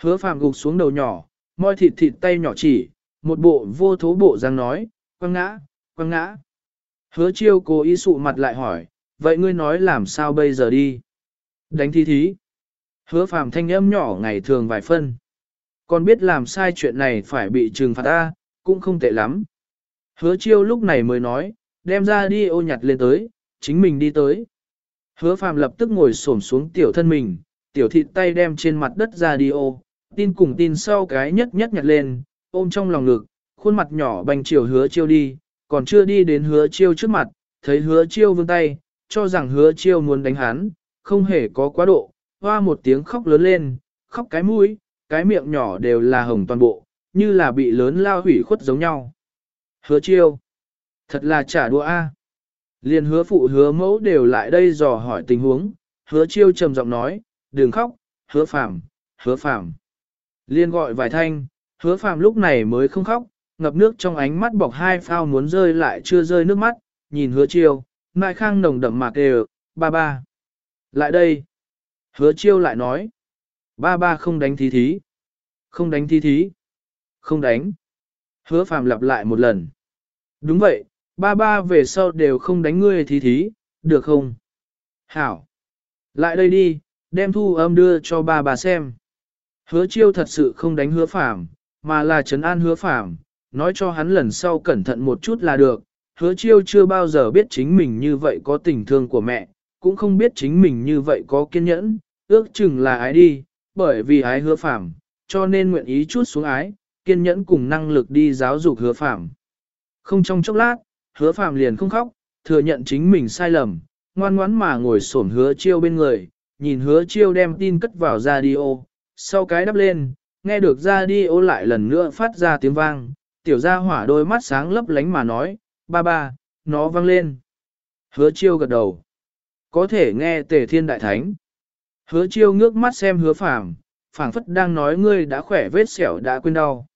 Hứa phàm gục xuống đầu nhỏ, môi thịt thịt tay nhỏ chỉ, một bộ vô thố bộ răng nói, quăng ngã, quăng ngã. Hứa chiêu cố ý sụ mặt lại hỏi, vậy ngươi nói làm sao bây giờ đi? Đánh thi thí. Hứa phàm thanh âm nhỏ ngày thường vài phân. Còn biết làm sai chuyện này phải bị trừng phạt ta, cũng không tệ lắm. Hứa chiêu lúc này mới nói, đem ra đi ô nhặt lên tới, chính mình đi tới. Hứa phàm lập tức ngồi xổm xuống tiểu thân mình, tiểu thịt tay đem trên mặt đất ra đi ô, tin cùng tin sau cái nhất nhất nhặt lên, ôm trong lòng ngực, khuôn mặt nhỏ bành chiều hứa chiêu đi, còn chưa đi đến hứa chiêu trước mặt, thấy hứa chiêu vương tay, cho rằng hứa chiêu muốn đánh hắn, không hề có quá độ, hoa một tiếng khóc lớn lên, khóc cái mũi, cái miệng nhỏ đều là hồng toàn bộ, như là bị lớn lao hủy khuất giống nhau. Hứa chiêu, thật là trả đũa a. Liên hứa phụ hứa mẫu đều lại đây dò hỏi tình huống, hứa chiêu trầm giọng nói, đừng khóc, hứa phạm, hứa phạm. Liên gọi vài thanh, hứa phạm lúc này mới không khóc, ngập nước trong ánh mắt bọc hai phao muốn rơi lại chưa rơi nước mắt, nhìn hứa chiêu, mai khang nồng đậm mạc đều, ba ba. Lại đây. Hứa chiêu lại nói, ba ba không đánh thí thí. Không đánh thí thí. Không đánh. Hứa phàm lặp lại một lần. Đúng vậy, ba ba về sau đều không đánh ngươi thí thí, được không? Hảo. Lại đây đi, đem thu âm đưa cho ba bà xem. Hứa chiêu thật sự không đánh hứa phàm, mà là trấn an hứa phàm, nói cho hắn lần sau cẩn thận một chút là được. Hứa chiêu chưa bao giờ biết chính mình như vậy có tình thương của mẹ, cũng không biết chính mình như vậy có kiên nhẫn, ước chừng là ái đi, bởi vì ái hứa phạm, cho nên nguyện ý chút xuống ái, kiên nhẫn cùng năng lực đi giáo dục hứa phạm. Không trong chốc lát, hứa phạm liền không khóc, thừa nhận chính mình sai lầm, ngoan ngoãn mà ngồi xổm hứa chiêu bên người, nhìn hứa chiêu đem tin cất vào radio, sau cái đắp lên, nghe được radio lại lần nữa phát ra tiếng vang, tiểu gia hỏa đôi mắt sáng lấp lánh mà nói, ba ba, nó vang lên. Hứa chiêu gật đầu. Có thể nghe tề thiên đại thánh. Hứa chiêu ngước mắt xem hứa phàm, phảng phất đang nói ngươi đã khỏe vết sẹo đã quên đau.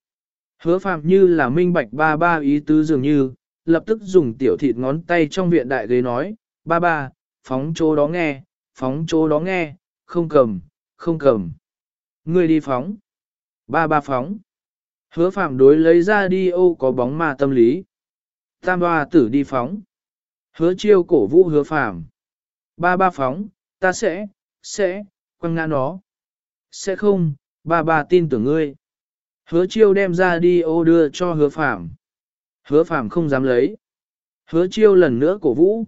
Hứa phàm như là minh bạch ba ba ý tứ dường như, lập tức dùng tiểu thịt ngón tay trong viện đại ghế nói, ba ba, phóng chỗ đó nghe, phóng chỗ đó nghe, không cầm, không cầm. Ngươi đi phóng. Ba ba phóng. Hứa phạm đối lấy ra đi ô có bóng ma tâm lý. Tam hoa tử đi phóng. Hứa chiêu cổ vũ hứa phàm. Ba ba phóng, ta sẽ, sẽ, quăng ngã nó. Sẽ không, ba ba tin tưởng ngươi. Hứa chiêu đem ra đi ô đưa cho hứa phàm. Hứa phàm không dám lấy. Hứa chiêu lần nữa cổ vũ.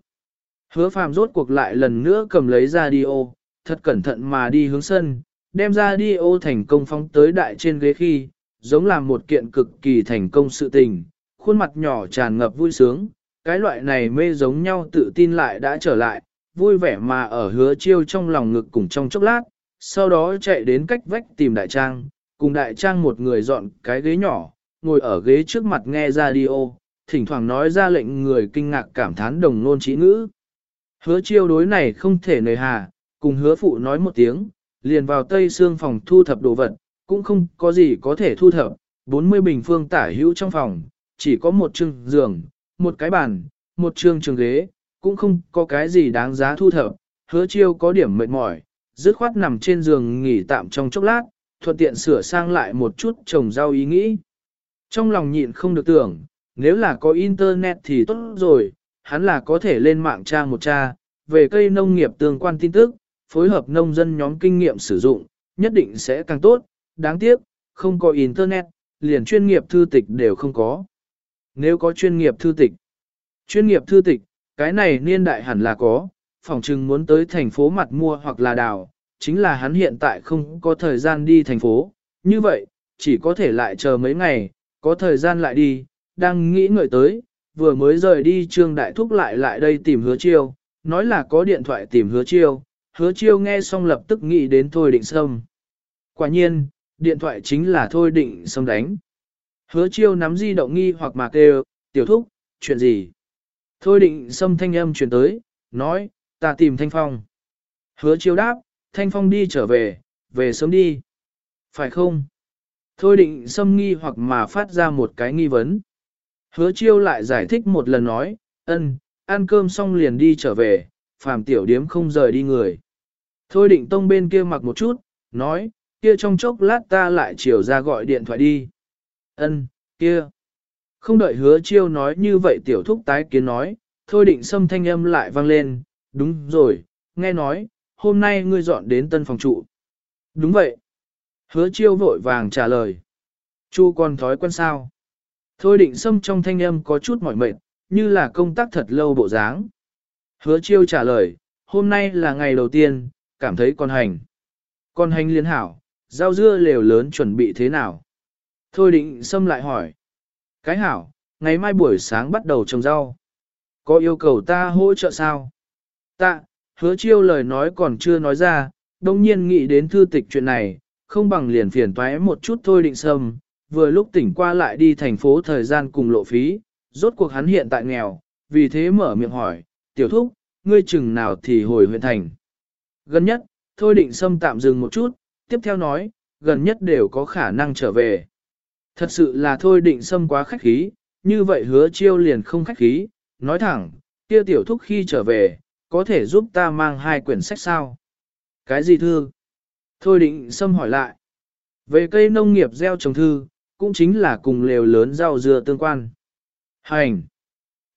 Hứa phàm rốt cuộc lại lần nữa cầm lấy ra đi ô, thật cẩn thận mà đi hướng sân, đem ra đi ô thành công phóng tới đại trên ghế khi, giống làm một kiện cực kỳ thành công sự tình, khuôn mặt nhỏ tràn ngập vui sướng, cái loại này mê giống nhau tự tin lại đã trở lại, vui vẻ mà ở hứa chiêu trong lòng ngực cùng trong chốc lát, sau đó chạy đến cách vách tìm đại trang, cùng đại trang một người dọn cái ghế nhỏ, ngồi ở ghế trước mặt nghe radio, thỉnh thoảng nói ra lệnh người kinh ngạc cảm thán đồng nôn trí ngữ. Hứa chiêu đối này không thể nời hà, cùng hứa phụ nói một tiếng, liền vào tây xương phòng thu thập đồ vật, cũng không có gì có thể thu thập, 40 bình phương tả hữu trong phòng, chỉ có một chương giường, một cái bàn, một chương trường ghế, cũng không có cái gì đáng giá thu thập, hứa chiêu có điểm mệt mỏi, dứt khoát nằm trên giường nghỉ tạm trong chốc lát, thuận tiện sửa sang lại một chút trồng rau ý nghĩ. Trong lòng nhịn không được tưởng, nếu là có internet thì tốt rồi, hắn là có thể lên mạng tra một tra, về cây nông nghiệp tương quan tin tức, phối hợp nông dân nhóm kinh nghiệm sử dụng, nhất định sẽ càng tốt, đáng tiếc, không có internet, liền chuyên nghiệp thư tịch đều không có. Nếu có chuyên nghiệp thư tịch, chuyên nghiệp thư tịch, cái này niên đại hẳn là có, phòng trừng muốn tới thành phố mặt mua hoặc là đào, chính là hắn hiện tại không có thời gian đi thành phố, như vậy, chỉ có thể lại chờ mấy ngày, có thời gian lại đi, đang nghĩ ngợi tới, vừa mới rời đi trương đại thúc lại lại đây tìm hứa chiêu, nói là có điện thoại tìm hứa chiêu, hứa chiêu nghe xong lập tức nghĩ đến thôi định sâm. Quả nhiên, điện thoại chính là thôi định sâm đánh. Hứa chiêu nắm di động nghi hoặc mà kêu, tiểu thúc, chuyện gì? Thôi định sâm thanh âm truyền tới, nói, ta tìm thanh phong. Hứa chiêu đáp, thanh phong đi trở về, về sớm đi. Phải không? Thôi định sâm nghi hoặc mà phát ra một cái nghi vấn. Hứa chiêu lại giải thích một lần nói, ân, ăn cơm xong liền đi trở về, phàm tiểu điếm không rời đi người. Thôi định tông bên kia mặc một chút, nói, kia trong chốc lát ta lại chiều ra gọi điện thoại đi. Ân, kia. Không đợi hứa chiêu nói như vậy tiểu thúc tái kiến nói, thôi định xâm thanh âm lại vang lên, đúng rồi, nghe nói, hôm nay ngươi dọn đến tân phòng trụ. Đúng vậy. Hứa chiêu vội vàng trả lời. Chu còn thói quen sao? Thôi định xâm trong thanh âm có chút mỏi mệt, như là công tác thật lâu bộ dáng. Hứa chiêu trả lời, hôm nay là ngày đầu tiên, cảm thấy con hành. Con hành liên hảo, rau dưa lều lớn chuẩn bị thế nào? Thôi định xâm lại hỏi. Cái hảo, ngày mai buổi sáng bắt đầu trồng rau. Có yêu cầu ta hỗ trợ sao? Ta, hứa chiêu lời nói còn chưa nói ra, đông nhiên nghĩ đến thư tịch chuyện này, không bằng liền phiền toái một chút thôi định sâm, vừa lúc tỉnh qua lại đi thành phố thời gian cùng lộ phí, rốt cuộc hắn hiện tại nghèo, vì thế mở miệng hỏi, tiểu thúc, ngươi chừng nào thì hồi huyện thành. Gần nhất, thôi định sâm tạm dừng một chút, tiếp theo nói, gần nhất đều có khả năng trở về. Thật sự là thôi định sâm quá khách khí, như vậy hứa chiêu liền không khách khí, nói thẳng, kia tiểu thúc khi trở về, có thể giúp ta mang hai quyển sách sao? Cái gì thư? Thôi định sâm hỏi lại. Về cây nông nghiệp gieo trồng thư, cũng chính là cùng lều lớn rau dưa tương quan. Hành!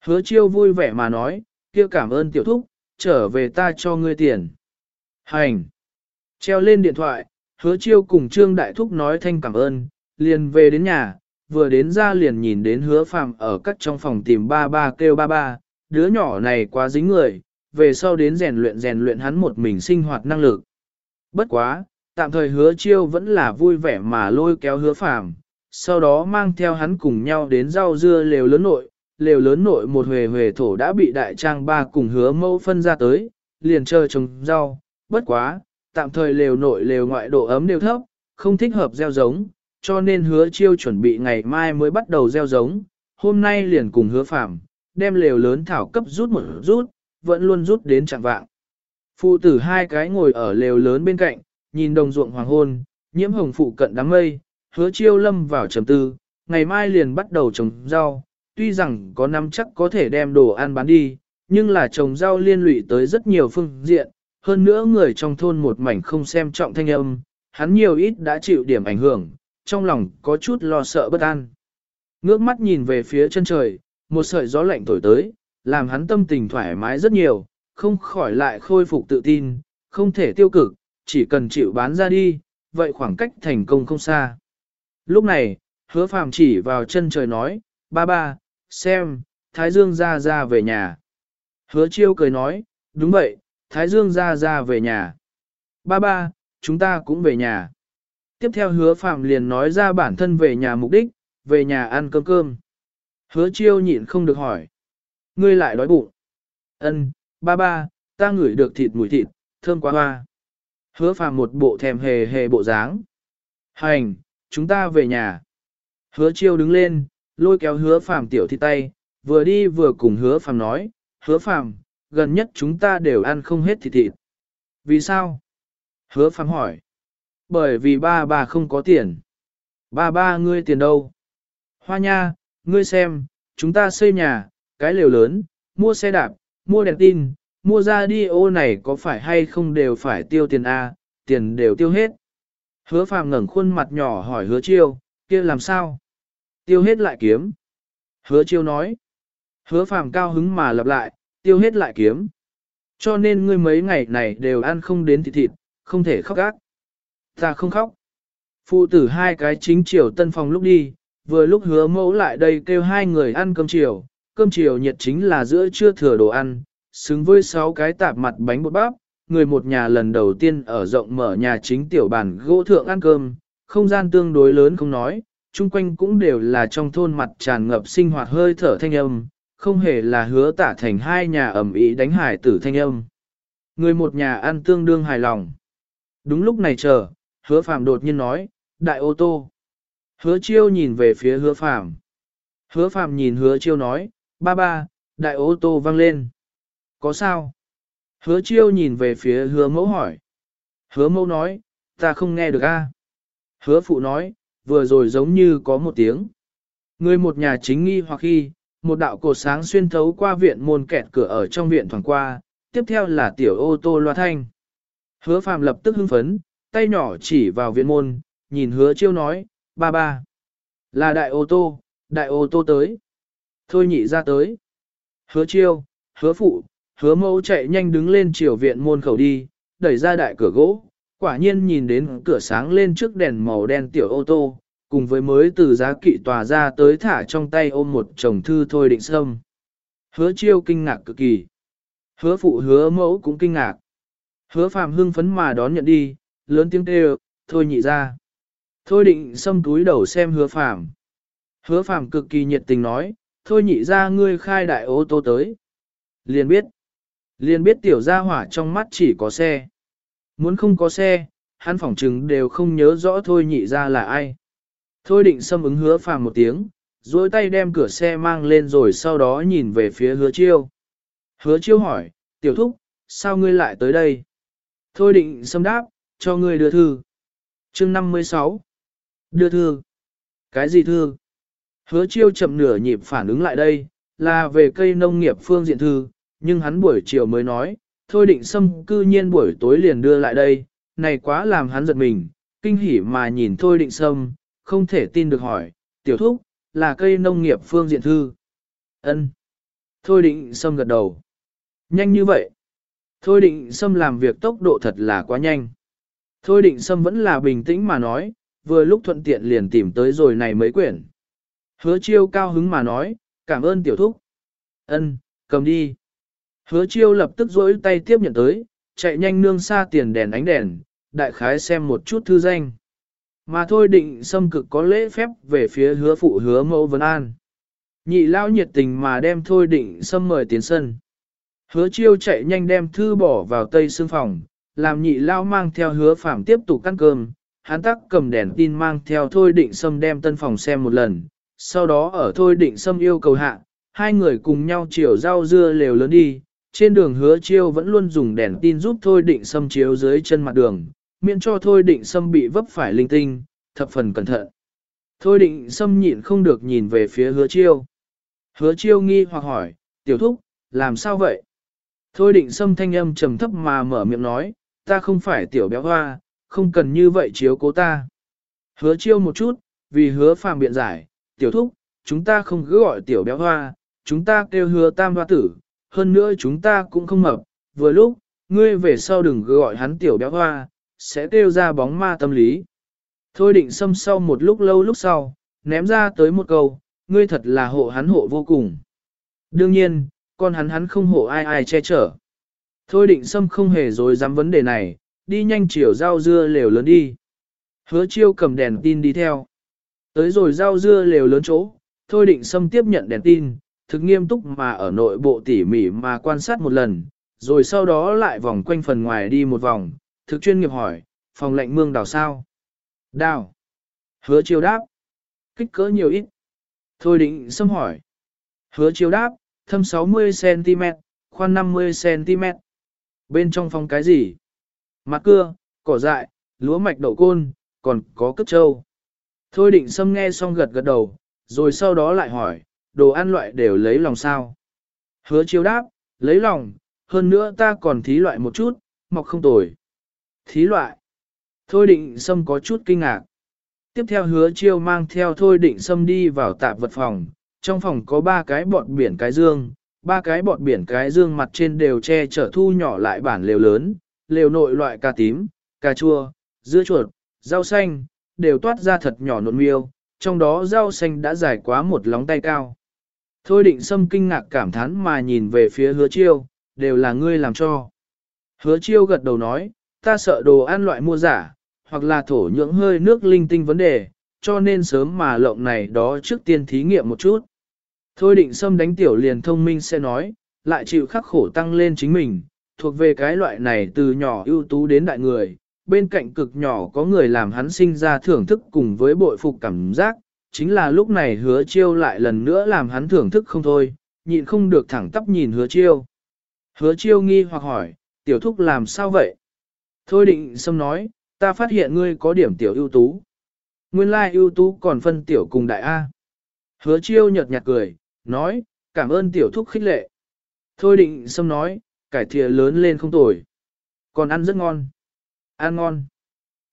Hứa chiêu vui vẻ mà nói, kia cảm ơn tiểu thúc, trở về ta cho ngươi tiền. Hành! Treo lên điện thoại, hứa chiêu cùng Trương Đại Thúc nói thanh cảm ơn, liền về đến nhà, vừa đến ra liền nhìn đến hứa phàm ở các trong phòng tìm ba ba kêu ba ba, đứa nhỏ này quá dính người, về sau đến rèn luyện rèn luyện hắn một mình sinh hoạt năng lực. Bất quá, tạm thời hứa chiêu vẫn là vui vẻ mà lôi kéo hứa phàm, sau đó mang theo hắn cùng nhau đến rau dưa lều lớn nội, lều lớn nội một huề huề thổ đã bị đại trang ba cùng hứa mẫu phân ra tới, liền chờ trồng rau, bất quá, tạm thời lều nội lều ngoại độ ấm đều thấp, không thích hợp gieo giống, cho nên hứa chiêu chuẩn bị ngày mai mới bắt đầu gieo giống, hôm nay liền cùng hứa phạm, đem lều lớn thảo cấp rút một rút, vẫn luôn rút đến trạng vạng. Phụ tử hai cái ngồi ở lều lớn bên cạnh, nhìn đồng ruộng hoàng hôn, nhiễm hồng phụ cận đám mây, hứa chiêu lâm vào trầm tư, ngày mai liền bắt đầu trồng rau, tuy rằng có năm chắc có thể đem đồ ăn bán đi, nhưng là trồng rau liên lụy tới rất nhiều phương diện, hơn nữa người trong thôn một mảnh không xem trọng thanh âm, hắn nhiều ít đã chịu điểm ảnh hưởng, trong lòng có chút lo sợ bất an. Ngước mắt nhìn về phía chân trời, một sợi gió lạnh thổi tới, làm hắn tâm tình thoải mái rất nhiều, không khỏi lại khôi phục tự tin, không thể tiêu cực, chỉ cần chịu bán ra đi, vậy khoảng cách thành công không xa. Lúc này, hứa phàm chỉ vào chân trời nói, ba ba, xem, Thái Dương ra ra về nhà. Hứa chiêu cười nói, đúng vậy, Thái Dương ra ra về nhà. Ba ba, chúng ta cũng về nhà. Tiếp theo hứa phạm liền nói ra bản thân về nhà mục đích, về nhà ăn cơm cơm. Hứa chiêu nhịn không được hỏi. Ngươi lại đói bụng. Ân, ba ba, ta ngửi được thịt mùi thịt, thơm quá hoa. Hứa phạm một bộ thèm hề hề bộ dáng. Hành, chúng ta về nhà. Hứa chiêu đứng lên, lôi kéo hứa phạm tiểu thịt tay, vừa đi vừa cùng hứa phạm nói, hứa phạm, gần nhất chúng ta đều ăn không hết thịt thịt. Vì sao? Hứa phạm hỏi. Bởi vì ba bà không có tiền. Ba ba ngươi tiền đâu? Hoa nha, ngươi xem, chúng ta xây nhà, cái lều lớn, mua xe đạp, mua đèn tin, mua ra đi ô này có phải hay không đều phải tiêu tiền A, tiền đều tiêu hết. Hứa phàm ngẩng khuôn mặt nhỏ hỏi hứa chiêu, kia làm sao? Tiêu hết lại kiếm. Hứa chiêu nói. Hứa phàm cao hứng mà lặp lại, tiêu hết lại kiếm. Cho nên ngươi mấy ngày này đều ăn không đến thịt thịt, không thể khóc gác. Ta không khóc. Phụ tử hai cái chính chiều tân phòng lúc đi, vừa lúc hứa mẫu lại đây kêu hai người ăn cơm chiều, cơm chiều nhiệt chính là giữa trưa thừa đồ ăn, xứng với sáu cái tạp mặt bánh bột bắp, người một nhà lần đầu tiên ở rộng mở nhà chính tiểu bàn gỗ thượng ăn cơm, không gian tương đối lớn không nói, chung quanh cũng đều là trong thôn mặt tràn ngập sinh hoạt hơi thở thanh âm, không hề là hứa tả thành hai nhà ẩm ý đánh hải tử thanh âm. Người một nhà ăn tương đương hài lòng. Đúng lúc này chờ, hứa phàm đột nhiên nói, đại ô tô. Hứa chiêu nhìn về phía hứa phàm. Hứa phàm nhìn hứa chiêu nói, ba ba, đại ô tô vang lên. Có sao? Hứa chiêu nhìn về phía hứa mẫu hỏi. Hứa mẫu nói, ta không nghe được a. Hứa phụ nói, vừa rồi giống như có một tiếng. Người một nhà chính nghi hoặc khi, một đạo cột sáng xuyên thấu qua viện môn kẹt cửa ở trong viện thoảng qua, tiếp theo là tiểu ô tô loa thanh. Hứa phàm lập tức hưng phấn, tay nhỏ chỉ vào viện môn, nhìn hứa chiêu nói, ba ba. Là đại ô tô, đại ô tô tới. Thôi nhị ra tới. Hứa chiêu, hứa phụ, hứa mẫu chạy nhanh đứng lên chiều viện môn khẩu đi, đẩy ra đại cửa gỗ, quả nhiên nhìn đến cửa sáng lên trước đèn màu đen tiểu ô tô, cùng với mới từ giá kỵ tòa ra tới thả trong tay ôm một chồng thư thôi định sâm. Hứa chiêu kinh ngạc cực kỳ. Hứa phụ hứa mẫu cũng kinh ngạc. Hứa phàm hưng phấn mà đón nhận đi, lớn tiếng kêu, thôi nhị ra. Thôi định xâm túi đầu xem hứa phàm. Hứa phàm cực kỳ nhiệt tình nói, thôi nhị ra ngươi khai đại ô tô tới. Liền biết. Liền biết tiểu gia hỏa trong mắt chỉ có xe. Muốn không có xe, hắn phỏng chừng đều không nhớ rõ thôi nhị ra là ai. Thôi định xâm ứng hứa phàm một tiếng, duỗi tay đem cửa xe mang lên rồi sau đó nhìn về phía hứa chiêu. Hứa chiêu hỏi, tiểu thúc, sao ngươi lại tới đây? Thôi định xâm đáp, cho ngươi đưa thư. chương 56. Đưa thư. Cái gì thư? Hứa chiêu chậm nửa nhịp phản ứng lại đây, là về cây nông nghiệp phương diện thư, nhưng hắn buổi chiều mới nói, thôi định xâm cư nhiên buổi tối liền đưa lại đây, này quá làm hắn giật mình, kinh hỉ mà nhìn thôi định sâm, không thể tin được hỏi, tiểu thúc, là cây nông nghiệp phương diện thư. ân Thôi định sâm gật đầu. Nhanh như vậy. Thôi định sâm làm việc tốc độ thật là quá nhanh. Thôi định sâm vẫn là bình tĩnh mà nói, vừa lúc thuận tiện liền tìm tới rồi này mấy quyển. Hứa chiêu cao hứng mà nói, cảm ơn tiểu thúc. Ân, cầm đi. Hứa chiêu lập tức rỗi tay tiếp nhận tới, chạy nhanh nương xa tiền đèn ánh đèn, đại khái xem một chút thư danh. Mà thôi định xâm cực có lễ phép về phía hứa phụ hứa mẫu vấn an. Nhị lao nhiệt tình mà đem thôi định xâm mời tiến sân. Hứa chiêu chạy nhanh đem thư bỏ vào tây xương phòng, làm nhị lao mang theo hứa phạm tiếp tục ăn cơm. Hắn tắc cầm đèn tin mang theo thôi định xâm đem tân phòng xem một lần, sau đó ở thôi định xâm yêu cầu hạ, hai người cùng nhau chiều rau dưa lều lớn đi, trên đường hứa chiêu vẫn luôn dùng đèn tin giúp thôi định xâm chiếu dưới chân mặt đường, miễn cho thôi định xâm bị vấp phải linh tinh, thập phần cẩn thận. Thôi định xâm nhịn không được nhìn về phía hứa chiêu. Hứa chiêu nghi hoặc hỏi, tiểu thúc, làm sao vậy? Thôi định xâm thanh âm trầm thấp mà mở miệng nói, ta không phải tiểu béo hoa, không cần như vậy chiếu cố ta. Hứa chiêu một chút, vì hứa phàm biện giải, tiểu thúc, chúng ta không cứ gọi tiểu béo hoa, chúng ta kêu hứa tam hoa tử, hơn nữa chúng ta cũng không mập, vừa lúc, ngươi về sau đừng gọi hắn tiểu béo hoa, sẽ kêu ra bóng ma tâm lý. Thôi định xâm sau một lúc lâu lúc sau, ném ra tới một câu, ngươi thật là hộ hắn hộ vô cùng. Đương nhiên, con hắn hắn không hộ ai ai che chở. Thôi định sâm không hề dối dám vấn đề này, đi nhanh chiều rau dưa lều lớn đi. Hứa chiêu cầm đèn tin đi theo. Tới rồi rau dưa lều lớn chỗ, thôi định sâm tiếp nhận đèn tin, thực nghiêm túc mà ở nội bộ tỉ mỉ mà quan sát một lần, rồi sau đó lại vòng quanh phần ngoài đi một vòng, thực chuyên nghiệp hỏi, phòng lệnh mương đào sao? Đào. Hứa chiêu đáp. Kích cỡ nhiều ít. Thôi định xâm hỏi. Hứa chiêu đáp, thâm 60cm, khoan 50cm. Bên trong phòng cái gì? Mặt cưa, cỏ dại, lúa mạch đậu côn, còn có cất trâu. Thôi định xâm nghe xong gật gật đầu, rồi sau đó lại hỏi, đồ ăn loại đều lấy lòng sao. Hứa chiêu đáp, lấy lòng, hơn nữa ta còn thí loại một chút, mọc không tồi. Thí loại. Thôi định sâm có chút kinh ngạc. Tiếp theo hứa chiêu mang theo thôi định sâm đi vào tạp vật phòng. Trong phòng có ba cái bọt biển cái dương, ba cái bọt biển cái dương mặt trên đều che chở thu nhỏ lại bản lều lớn, lều nội loại cà tím, cà chua, dưa chuột, rau xanh, đều toát ra thật nhỏ nộn miêu, trong đó rau xanh đã dài quá một lóng tay cao. Thôi định sâm kinh ngạc cảm thán mà nhìn về phía hứa chiêu, đều là ngươi làm cho. Hứa chiêu gật đầu nói, ta sợ đồ ăn loại mua giả, hoặc là thổ nhưỡng hơi nước linh tinh vấn đề, cho nên sớm mà lộng này đó trước tiên thí nghiệm một chút. Thôi định sâm đánh tiểu liền thông minh sẽ nói, lại chịu khắc khổ tăng lên chính mình, thuộc về cái loại này từ nhỏ ưu tú đến đại người, bên cạnh cực nhỏ có người làm hắn sinh ra thưởng thức cùng với bội phục cảm giác, chính là lúc này hứa chiêu lại lần nữa làm hắn thưởng thức không thôi, nhịn không được thẳng tắp nhìn hứa chiêu. Hứa chiêu nghi hoặc hỏi, tiểu thúc làm sao vậy? Thôi định xâm nói, ta phát hiện ngươi có điểm tiểu ưu tú. Nguyên lai ưu tú còn phân tiểu cùng đại A. Hứa chiêu nhợt nhạt cười, nói, cảm ơn tiểu thúc khích lệ. Thôi định xâm nói, cải thìa lớn lên không tồi. Còn ăn rất ngon. Ăn ngon.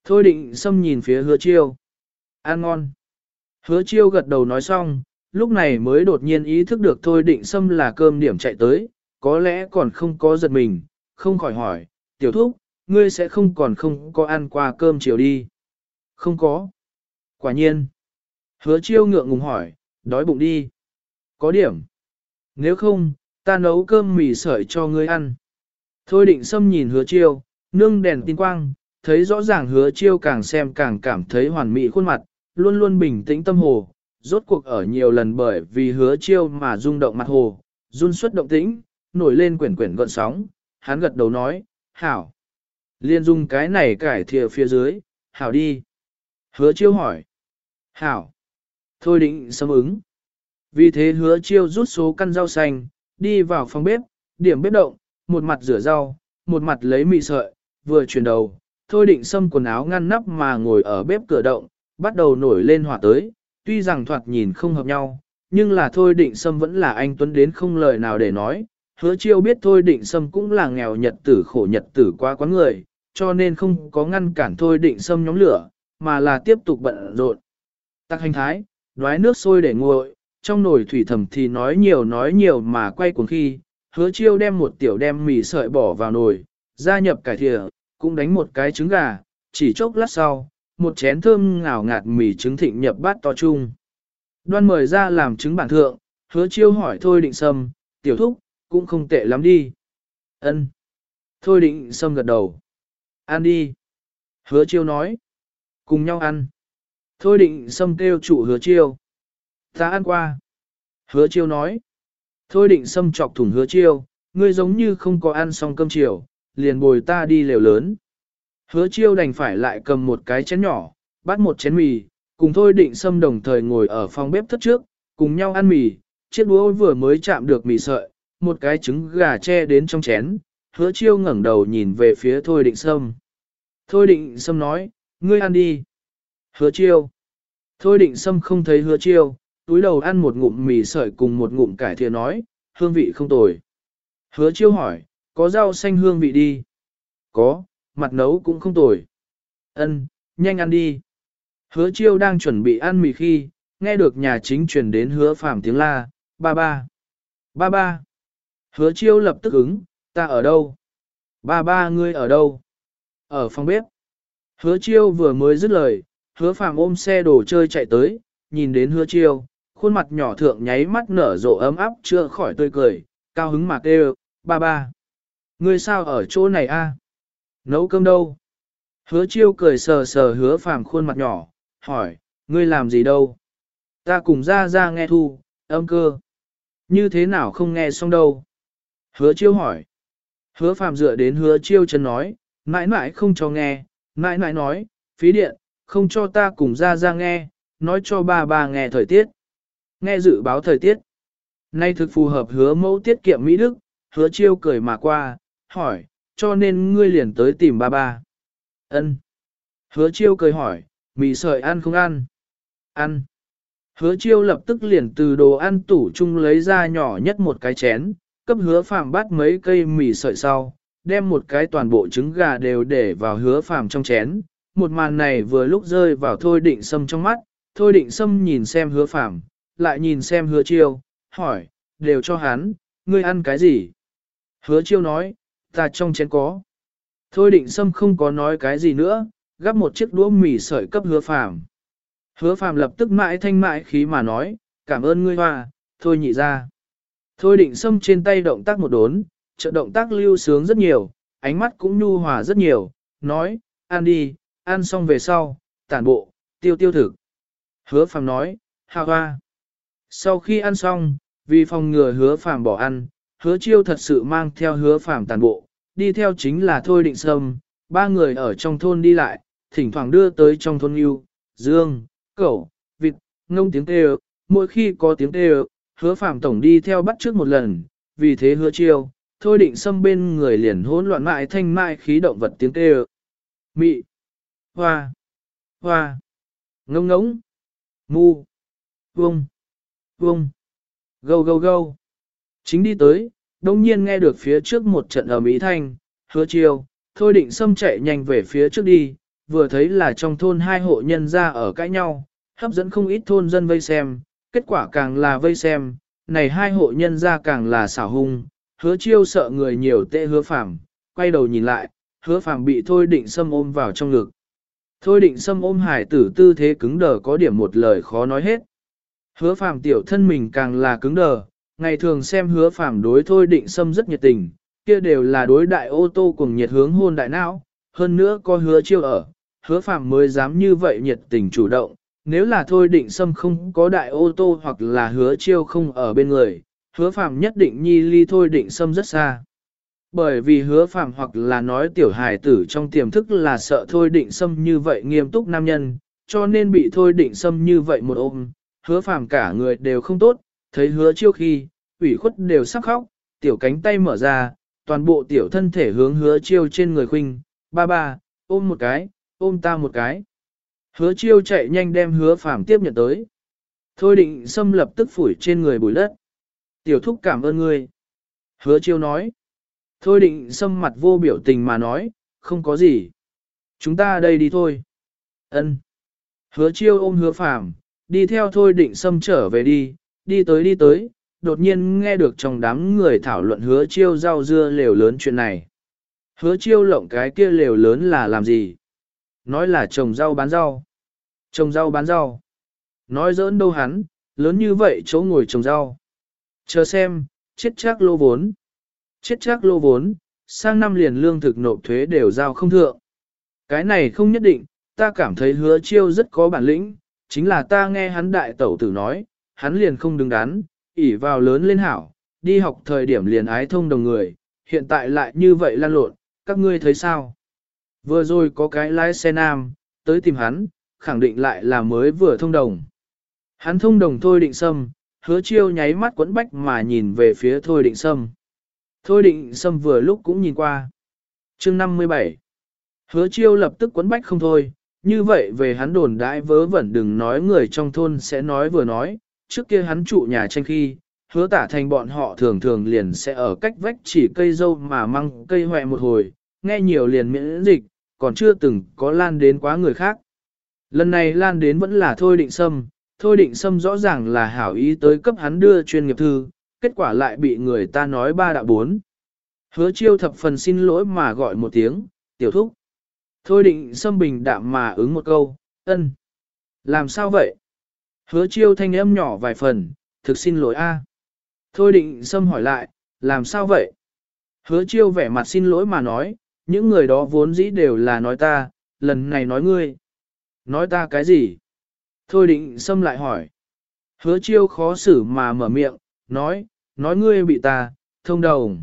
Thôi định xâm nhìn phía hứa chiêu. Ăn ngon. Hứa chiêu gật đầu nói xong, lúc này mới đột nhiên ý thức được thôi định xâm là cơm điểm chạy tới, có lẽ còn không có giật mình, không khỏi hỏi, tiểu thúc, ngươi sẽ không còn không có ăn qua cơm chiều đi. Không có. Quả nhiên. Hứa chiêu ngượng ngùng hỏi, đói bụng đi. Có điểm. Nếu không, ta nấu cơm mì sợi cho ngươi ăn. Thôi định xâm nhìn hứa chiêu, nương đèn tin quang, thấy rõ ràng hứa chiêu càng xem càng cảm thấy hoàn mỹ khuôn mặt, luôn luôn bình tĩnh tâm hồ, rốt cuộc ở nhiều lần bởi vì hứa chiêu mà rung động mặt hồ, run suất động tĩnh, nổi lên quyển quyển gợn sóng, hắn gật đầu nói, hảo. Liên dung cái này cải thìa phía dưới, hảo đi. Hứa chiêu hỏi, hảo. Thôi định xâm ứng. Vì thế hứa chiêu rút số căn rau xanh, đi vào phòng bếp, điểm bếp động, một mặt rửa rau, một mặt lấy mì sợi, vừa chuyển đầu, thôi định xâm quần áo ngăn nắp mà ngồi ở bếp cửa động, bắt đầu nổi lên hỏa tới, tuy rằng thoạt nhìn không hợp nhau, nhưng là thôi định xâm vẫn là anh Tuấn đến không lời nào để nói, hứa chiêu biết thôi định xâm cũng là nghèo nhật tử khổ nhật tử qua quán người, cho nên không có ngăn cản thôi định xâm nhóm lửa, mà là tiếp tục bận rộn. Tắc hành thái, đoái nước sôi để nguội, trong nồi thủy thầm thì nói nhiều nói nhiều mà quay cuồng khi, hứa chiêu đem một tiểu đem mì sợi bỏ vào nồi, gia nhập cải thịa, cũng đánh một cái trứng gà, chỉ chốc lát sau, một chén thơm ngào ngạt mì trứng thịnh nhập bát to chung. Đoan mời ra làm trứng bản thượng, hứa chiêu hỏi thôi định sâm, tiểu thúc, cũng không tệ lắm đi. ân Thôi định sâm gật đầu. Ăn đi. Hứa chiêu nói. Cùng nhau ăn. Thôi định sâm kêu chủ hứa chiêu. Ta ăn qua. Hứa chiêu nói. Thôi định sâm chọc thủng hứa chiêu, ngươi giống như không có ăn xong cơm chiều, liền bồi ta đi lều lớn. Hứa chiêu đành phải lại cầm một cái chén nhỏ, bắt một chén mì, cùng thôi định sâm đồng thời ngồi ở phòng bếp thất trước, cùng nhau ăn mì, chiếc đũa vừa mới chạm được mì sợi, một cái trứng gà che đến trong chén, hứa chiêu ngẩng đầu nhìn về phía thôi định sâm. Thôi định sâm nói, ngươi ăn đi. Hứa chiêu. Thôi định sâm không thấy hứa chiêu, túi đầu ăn một ngụm mì sợi cùng một ngụm cải thìa nói, hương vị không tồi. Hứa chiêu hỏi, có rau xanh hương vị đi? Có, mặt nấu cũng không tồi. Ân, nhanh ăn đi. Hứa chiêu đang chuẩn bị ăn mì khi, nghe được nhà chính truyền đến hứa phàm tiếng la, ba ba. Ba ba. Hứa chiêu lập tức ứng, ta ở đâu? Ba ba ngươi ở đâu? Ở phòng bếp. Hứa chiêu vừa mới dứt lời, hứa phàm ôm xe đồ chơi chạy tới, nhìn đến hứa chiêu, khuôn mặt nhỏ thượng nháy mắt nở rộ ấm áp chưa khỏi tươi cười, cao hứng mà kêu, ba ba. Ngươi sao ở chỗ này a? Nấu cơm đâu? Hứa chiêu cười sờ sờ hứa phàm khuôn mặt nhỏ, hỏi, ngươi làm gì đâu? Ta cùng ra ra nghe thu, âm cơ. Như thế nào không nghe xong đâu? Hứa chiêu hỏi. Hứa phàm dựa đến hứa chiêu chân nói, mãi mãi không cho nghe, mãi mãi nói, phí điện, không cho ta cùng ra ra nghe, nói cho ba ba nghe thời tiết. Nghe dự báo thời tiết. Nay thực phù hợp hứa mẫu tiết kiệm Mỹ Đức, hứa chiêu cười mà qua, hỏi, cho nên ngươi liền tới tìm ba ba. Ân. Hứa chiêu cười hỏi, mì sợi ăn không ăn? Ăn. Hứa chiêu lập tức liền từ đồ ăn tủ chung lấy ra nhỏ nhất một cái chén, cấp hứa phàm bắt mấy cây mì sợi sau, đem một cái toàn bộ trứng gà đều để vào hứa phàm trong chén. Một màn này vừa lúc rơi vào thôi định sâm trong mắt, thôi định sâm nhìn xem hứa phàm, lại nhìn xem hứa chiêu, hỏi, đều cho hắn, ngươi ăn cái gì? Hứa chiêu nói, ta trong chén có. Thôi định sâm không có nói cái gì nữa, gắp một chiếc đũa mì sợi cấp hứa phàm. Hứa phàm lập tức mãi thanh mãi khí mà nói, cảm ơn ngươi hoa, thôi nhị ra. Thôi định sâm trên tay động tác một đốn, trợ động tác lưu sướng rất nhiều, ánh mắt cũng nhu hòa rất nhiều, nói, ăn đi, ăn xong về sau, tản bộ, tiêu tiêu thực. Hứa phàm nói, hào hoa. Sau khi ăn xong, vì phòng ngừa hứa phàm bỏ ăn, hứa chiêu thật sự mang theo hứa phàm tàn bộ, đi theo chính là Thôi Định Sâm, ba người ở trong thôn đi lại, thỉnh thoảng đưa tới trong thôn yêu, dương, cẩu, vịt, ngông tiếng kêu, mỗi khi có tiếng kêu, hứa phàm tổng đi theo bắt trước một lần, vì thế hứa chiêu, Thôi Định Sâm bên người liền hỗn loạn mại thanh mại khí động vật tiếng kêu. Mị, hoa, hoa, ngông ngống, mu, vông, vông, gâu gâu gâu. Chính đi tới, đông nhiên nghe được phía trước một trận ở Mỹ Thanh, hứa chiêu, thôi định xâm chạy nhanh về phía trước đi, vừa thấy là trong thôn hai hộ nhân ra ở cãi nhau, hấp dẫn không ít thôn dân vây xem, kết quả càng là vây xem, này hai hộ nhân ra càng là xảo hung, hứa chiêu sợ người nhiều tệ hứa phạm, quay đầu nhìn lại, hứa phạm bị thôi định xâm ôm vào trong ngực. Thôi định xâm ôm hải tử tư thế cứng đờ có điểm một lời khó nói hết. Hứa phàm tiểu thân mình càng là cứng đờ, ngày thường xem hứa phàm đối thôi định xâm rất nhiệt tình, kia đều là đối đại ô tô cùng nhiệt hướng hôn đại não, hơn nữa có hứa chiêu ở, hứa phàm mới dám như vậy nhiệt tình chủ động, nếu là thôi định xâm không có đại ô tô hoặc là hứa chiêu không ở bên người, hứa phàm nhất định nhi ly thôi định xâm rất xa. Bởi vì hứa phàm hoặc là nói tiểu hài tử trong tiềm thức là sợ thôi định xâm như vậy nghiêm túc nam nhân, cho nên bị thôi định xâm như vậy một ôm, hứa phàm cả người đều không tốt, thấy hứa chiêu khi, ủy khuất đều sắc khóc, tiểu cánh tay mở ra, toàn bộ tiểu thân thể hướng hứa chiêu trên người khuynh, ba ba, ôm một cái, ôm ta một cái. Hứa chiêu chạy nhanh đem hứa phàm tiếp nhận tới. Thôi định xâm lập tức phủi trên người bùi đất. Tiểu thúc cảm ơn ngươi. Hứa chiêu nói. Thôi định xâm mặt vô biểu tình mà nói, không có gì. Chúng ta đây đi thôi. Ân. Hứa chiêu ôm hứa phàm, đi theo thôi định xâm trở về đi, đi tới đi tới, đột nhiên nghe được trong đám người thảo luận hứa chiêu rau dưa lều lớn chuyện này. Hứa chiêu lộng cái kia lều lớn là làm gì? Nói là trồng rau bán rau. Trồng rau bán rau. Nói giỡn đâu hắn, lớn như vậy chỗ ngồi trồng rau. Chờ xem, chết chắc lô vốn. Chết chắc lô vốn, sang năm liền lương thực nộp thuế đều giao không thượng. Cái này không nhất định, ta cảm thấy hứa chiêu rất có bản lĩnh, chính là ta nghe hắn đại tẩu tử nói, hắn liền không đứng đắn, ỉ vào lớn lên hảo, đi học thời điểm liền ái thông đồng người, hiện tại lại như vậy lan lộn, các ngươi thấy sao? Vừa rồi có cái lái xe nam, tới tìm hắn, khẳng định lại là mới vừa thông đồng. Hắn thông đồng thôi định sâm, hứa chiêu nháy mắt quấn bách mà nhìn về phía thôi định sâm. Thôi định sâm vừa lúc cũng nhìn qua. chương 57 Hứa chiêu lập tức quấn bách không thôi, như vậy về hắn đồn đãi vớ vẩn đừng nói người trong thôn sẽ nói vừa nói, trước kia hắn trụ nhà tranh khi, hứa tả thành bọn họ thường thường liền sẽ ở cách vách chỉ cây dâu mà măng cây hoẹ một hồi, nghe nhiều liền miễn dịch, còn chưa từng có lan đến quá người khác. Lần này lan đến vẫn là thôi định sâm, thôi định sâm rõ ràng là hảo ý tới cấp hắn đưa chuyên nghiệp thư, kết quả lại bị người ta nói ba đạo bốn. Hứa chiêu thập phần xin lỗi mà gọi một tiếng, tiểu thúc. Thôi định xâm bình đạm mà ứng một câu, ân. Làm sao vậy? Hứa chiêu thanh âm nhỏ vài phần, thực xin lỗi a. Thôi định xâm hỏi lại, làm sao vậy? Hứa chiêu vẻ mặt xin lỗi mà nói, những người đó vốn dĩ đều là nói ta, lần này nói ngươi. Nói ta cái gì? Thôi định xâm lại hỏi. Hứa chiêu khó xử mà mở miệng, nói, nói ngươi bị ta, thông đồng.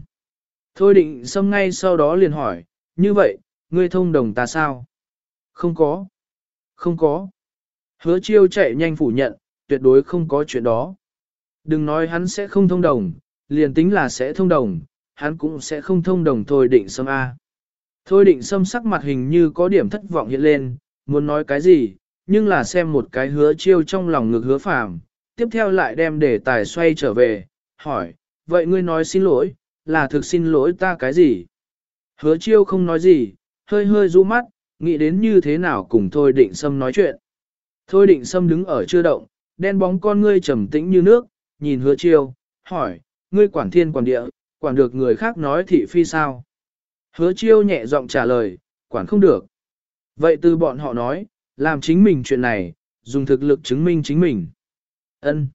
Thôi định xâm ngay sau đó liền hỏi, như vậy, ngươi thông đồng ta sao? Không có. Không có. Hứa chiêu chạy nhanh phủ nhận, tuyệt đối không có chuyện đó. Đừng nói hắn sẽ không thông đồng, liền tính là sẽ thông đồng, hắn cũng sẽ không thông đồng thôi định sâm A. Thôi định sâm sắc mặt hình như có điểm thất vọng hiện lên, muốn nói cái gì, nhưng là xem một cái hứa chiêu trong lòng ngực hứa phàm, tiếp theo lại đem đề tài xoay trở về, hỏi, vậy ngươi nói xin lỗi, là thực xin lỗi ta cái gì? Hứa chiêu không nói gì, hơi hơi du mắt, nghĩ đến như thế nào cùng thôi định sâm nói chuyện. Thôi định sâm đứng ở chưa động, đen bóng con ngươi trầm tĩnh như nước, nhìn hứa chiêu, hỏi, ngươi quản thiên quản địa, quản được người khác nói thị phi sao? Hứa chiêu nhẹ giọng trả lời, quản không được. Vậy từ bọn họ nói, làm chính mình chuyện này, dùng thực lực chứng minh chính mình. ân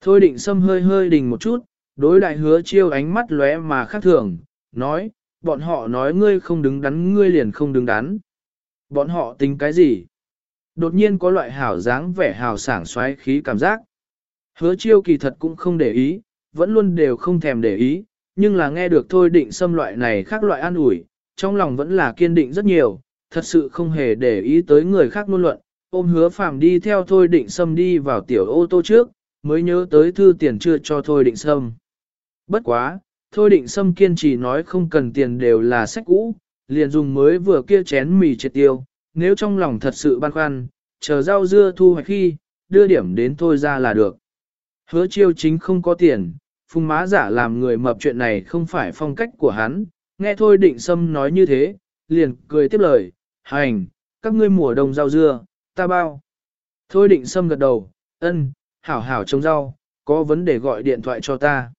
Thôi định xâm hơi hơi đình một chút, đối đại hứa chiêu ánh mắt lóe mà khác thường, nói, bọn họ nói ngươi không đứng đắn ngươi liền không đứng đắn. Bọn họ tính cái gì? Đột nhiên có loại hảo dáng vẻ hào sảng xoáy khí cảm giác. Hứa chiêu kỳ thật cũng không để ý, vẫn luôn đều không thèm để ý, nhưng là nghe được thôi định xâm loại này khác loại an ủi, trong lòng vẫn là kiên định rất nhiều, thật sự không hề để ý tới người khác ngôn luận, ôm hứa phàm đi theo thôi định xâm đi vào tiểu ô tô trước, mới nhớ tới thư tiền chưa cho thôi định xâm. Bất quá, thôi định xâm kiên trì nói không cần tiền đều là sách cũ, liền dùng mới vừa kia chén mì triệt tiêu, nếu trong lòng thật sự băn khoăn, chờ rau dưa thu hoạch khi, đưa điểm đến thôi ra là được. Hứa chiêu chính không có tiền, phùng má giả làm người mập chuyện này không phải phong cách của hắn, nghe thôi định sâm nói như thế, liền cười tiếp lời, hành, các ngươi mùa đông rau dưa, ta bao. Thôi định sâm gật đầu, ân, hảo hảo trồng rau, có vấn đề gọi điện thoại cho ta.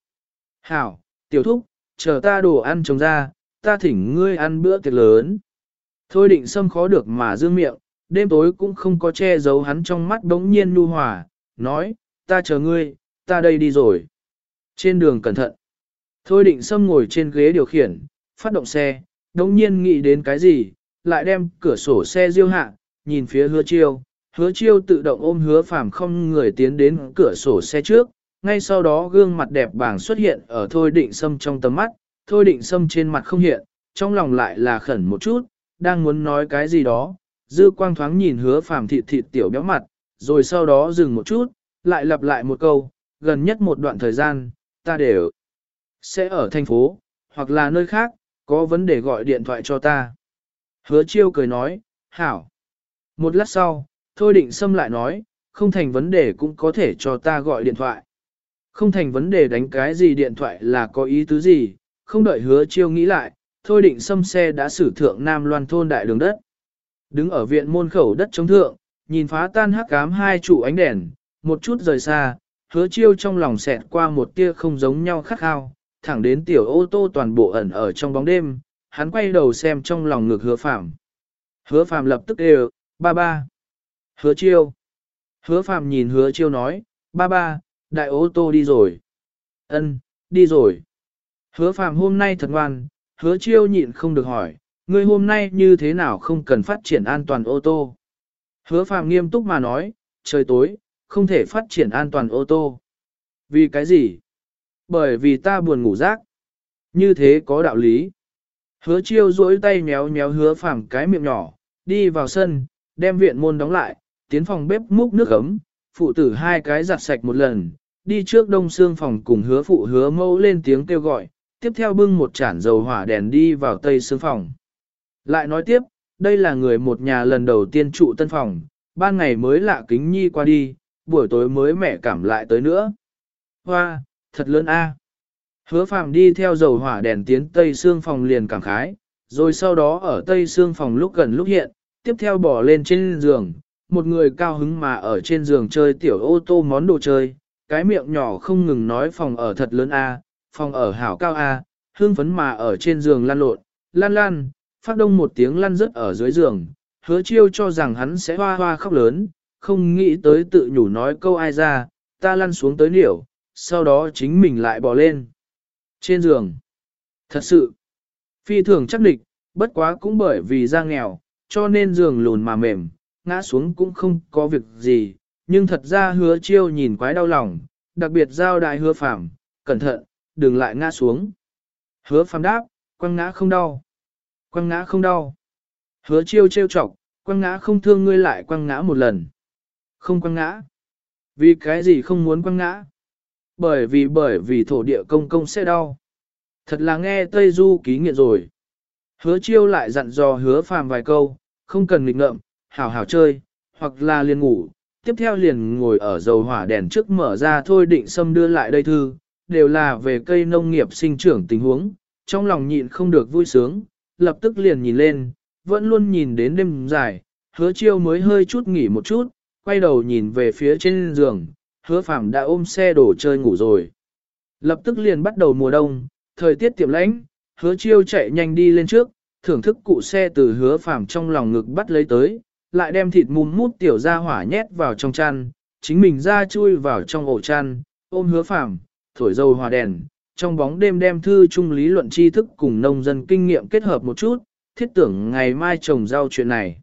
Hảo, tiểu thúc, chờ ta đồ ăn trồng ra, ta thỉnh ngươi ăn bữa tiệc lớn. Thôi định sâm khó được mà dương miệng, đêm tối cũng không có che giấu hắn trong mắt đống nhiên nu hòa, nói, ta chờ ngươi, ta đây đi rồi. Trên đường cẩn thận. Thôi định sâm ngồi trên ghế điều khiển, phát động xe, đống nhiên nghĩ đến cái gì, lại đem cửa sổ xe diêu hạ, nhìn phía hứa chiêu. Hứa chiêu tự động ôm hứa phàm không người tiến đến cửa sổ xe trước, ngay sau đó gương mặt đẹp bảng xuất hiện ở thôi định sâm trong tầm mắt, thôi định sâm trên mặt không hiện, trong lòng lại là khẩn một chút, đang muốn nói cái gì đó, dư quang thoáng nhìn hứa phàm thịt thịt tiểu béo mặt, rồi sau đó dừng một chút, lại lặp lại một câu, gần nhất một đoạn thời gian, ta đều sẽ ở thành phố, hoặc là nơi khác, có vấn đề gọi điện thoại cho ta. Hứa chiêu cười nói, hảo. Một lát sau, Thôi định sâm lại nói, không thành vấn đề cũng có thể cho ta gọi điện thoại. Không thành vấn đề đánh cái gì điện thoại là có ý tứ gì, không đợi hứa chiêu nghĩ lại, Thôi định xâm xe đã xử thượng Nam Loan thôn đại đường đất. Đứng ở viện môn khẩu đất chống thượng, nhìn phá tan hắc cám hai trụ ánh đèn, một chút rời xa, hứa chiêu trong lòng xẹt qua một tia không giống nhau khắc khao, thẳng đến tiểu ô tô toàn bộ ẩn ở trong bóng đêm, hắn quay đầu xem trong lòng ngược hứa phạm. Hứa phạm lập tức đều, ba ba. Hứa chiêu. Hứa phạm nhìn hứa chiêu nói, ba ba, đại ô tô đi rồi. Ân, đi rồi. Hứa phạm hôm nay thật ngoan, hứa chiêu nhịn không được hỏi, ngươi hôm nay như thế nào không cần phát triển an toàn ô tô. Hứa phạm nghiêm túc mà nói, trời tối, không thể phát triển an toàn ô tô. Vì cái gì? Bởi vì ta buồn ngủ rác. Như thế có đạo lý. Hứa chiêu duỗi tay méo méo hứa phàm cái miệng nhỏ, đi vào sân, đem viện môn đóng lại, tiến phòng bếp múc nước ấm, phụ tử hai cái giặt sạch một lần, đi trước đông xương phòng cùng hứa phụ hứa mẫu lên tiếng kêu gọi, tiếp theo bưng một chản dầu hỏa đèn đi vào tây xương phòng. Lại nói tiếp, đây là người một nhà lần đầu tiên trụ tân phòng, ban ngày mới lạ kính nhi qua đi, buổi tối mới mẹ cảm lại tới nữa. Hoa, thật lớn a. Hứa phàm đi theo dầu hỏa đèn tiến tây xương phòng liền cảm khái, rồi sau đó ở tây xương phòng lúc gần lúc hiện, tiếp theo bỏ lên trên giường, một người cao hứng mà ở trên giường chơi tiểu ô tô món đồ chơi, cái miệng nhỏ không ngừng nói phòng ở thật lớn a, phòng ở hảo cao a, hương phấn mà ở trên giường lăn lộn, lăn lăn, phát đông một tiếng lăn rớt ở dưới giường, hứa chiêu cho rằng hắn sẽ hoa hoa khóc lớn, không nghĩ tới tự nhủ nói câu ai ra, ta lăn xuống tới liểu, sau đó chính mình lại bò lên. Trên giường. Thật sự. Phi thường chắc địch, bất quá cũng bởi vì da nghèo, cho nên giường lùn mà mềm, ngã xuống cũng không có việc gì, nhưng thật ra hứa chiêu nhìn quái đau lòng, đặc biệt giao đại hứa phạm, cẩn thận, đừng lại ngã xuống. Hứa phạm đáp, quăng ngã không đau. Quăng ngã không đau. Hứa chiêu trêu chọc, quăng ngã không thương ngươi lại quăng ngã một lần. Không quăng ngã. Vì cái gì không muốn quăng ngã? Bởi vì bởi vì thổ địa công công sẽ đau. Thật là nghe Tây Du ký nghiện rồi. Hứa chiêu lại dặn dò hứa phàm vài câu, không cần nghịch ngợm, hảo hảo chơi, hoặc là liền ngủ, tiếp theo liền ngồi ở dầu hỏa đèn trước mở ra thôi định xâm đưa lại đây thư, đều là về cây nông nghiệp sinh trưởng tình huống, trong lòng nhịn không được vui sướng, lập tức liền nhìn lên, vẫn luôn nhìn đến đêm dài, hứa chiêu mới hơi chút nghỉ một chút, quay đầu nhìn về phía trên giường, hứa phạm đã ôm xe đổ chơi ngủ rồi. Lập tức liền bắt đầu mùa đông, thời tiết tiệm lãnh, hứa chiêu chạy nhanh đi lên trước, thưởng thức cụ xe từ hứa phạm trong lòng ngực bắt lấy tới, lại đem thịt mùm mút tiểu ra hỏa nhét vào trong chăn, chính mình ra chui vào trong ổ chăn, ôm hứa phàm, thổi dầu hòa đèn, trong bóng đêm đem thư trung lý luận tri thức cùng nông dân kinh nghiệm kết hợp một chút, thiết tưởng ngày mai trồng rau chuyện này.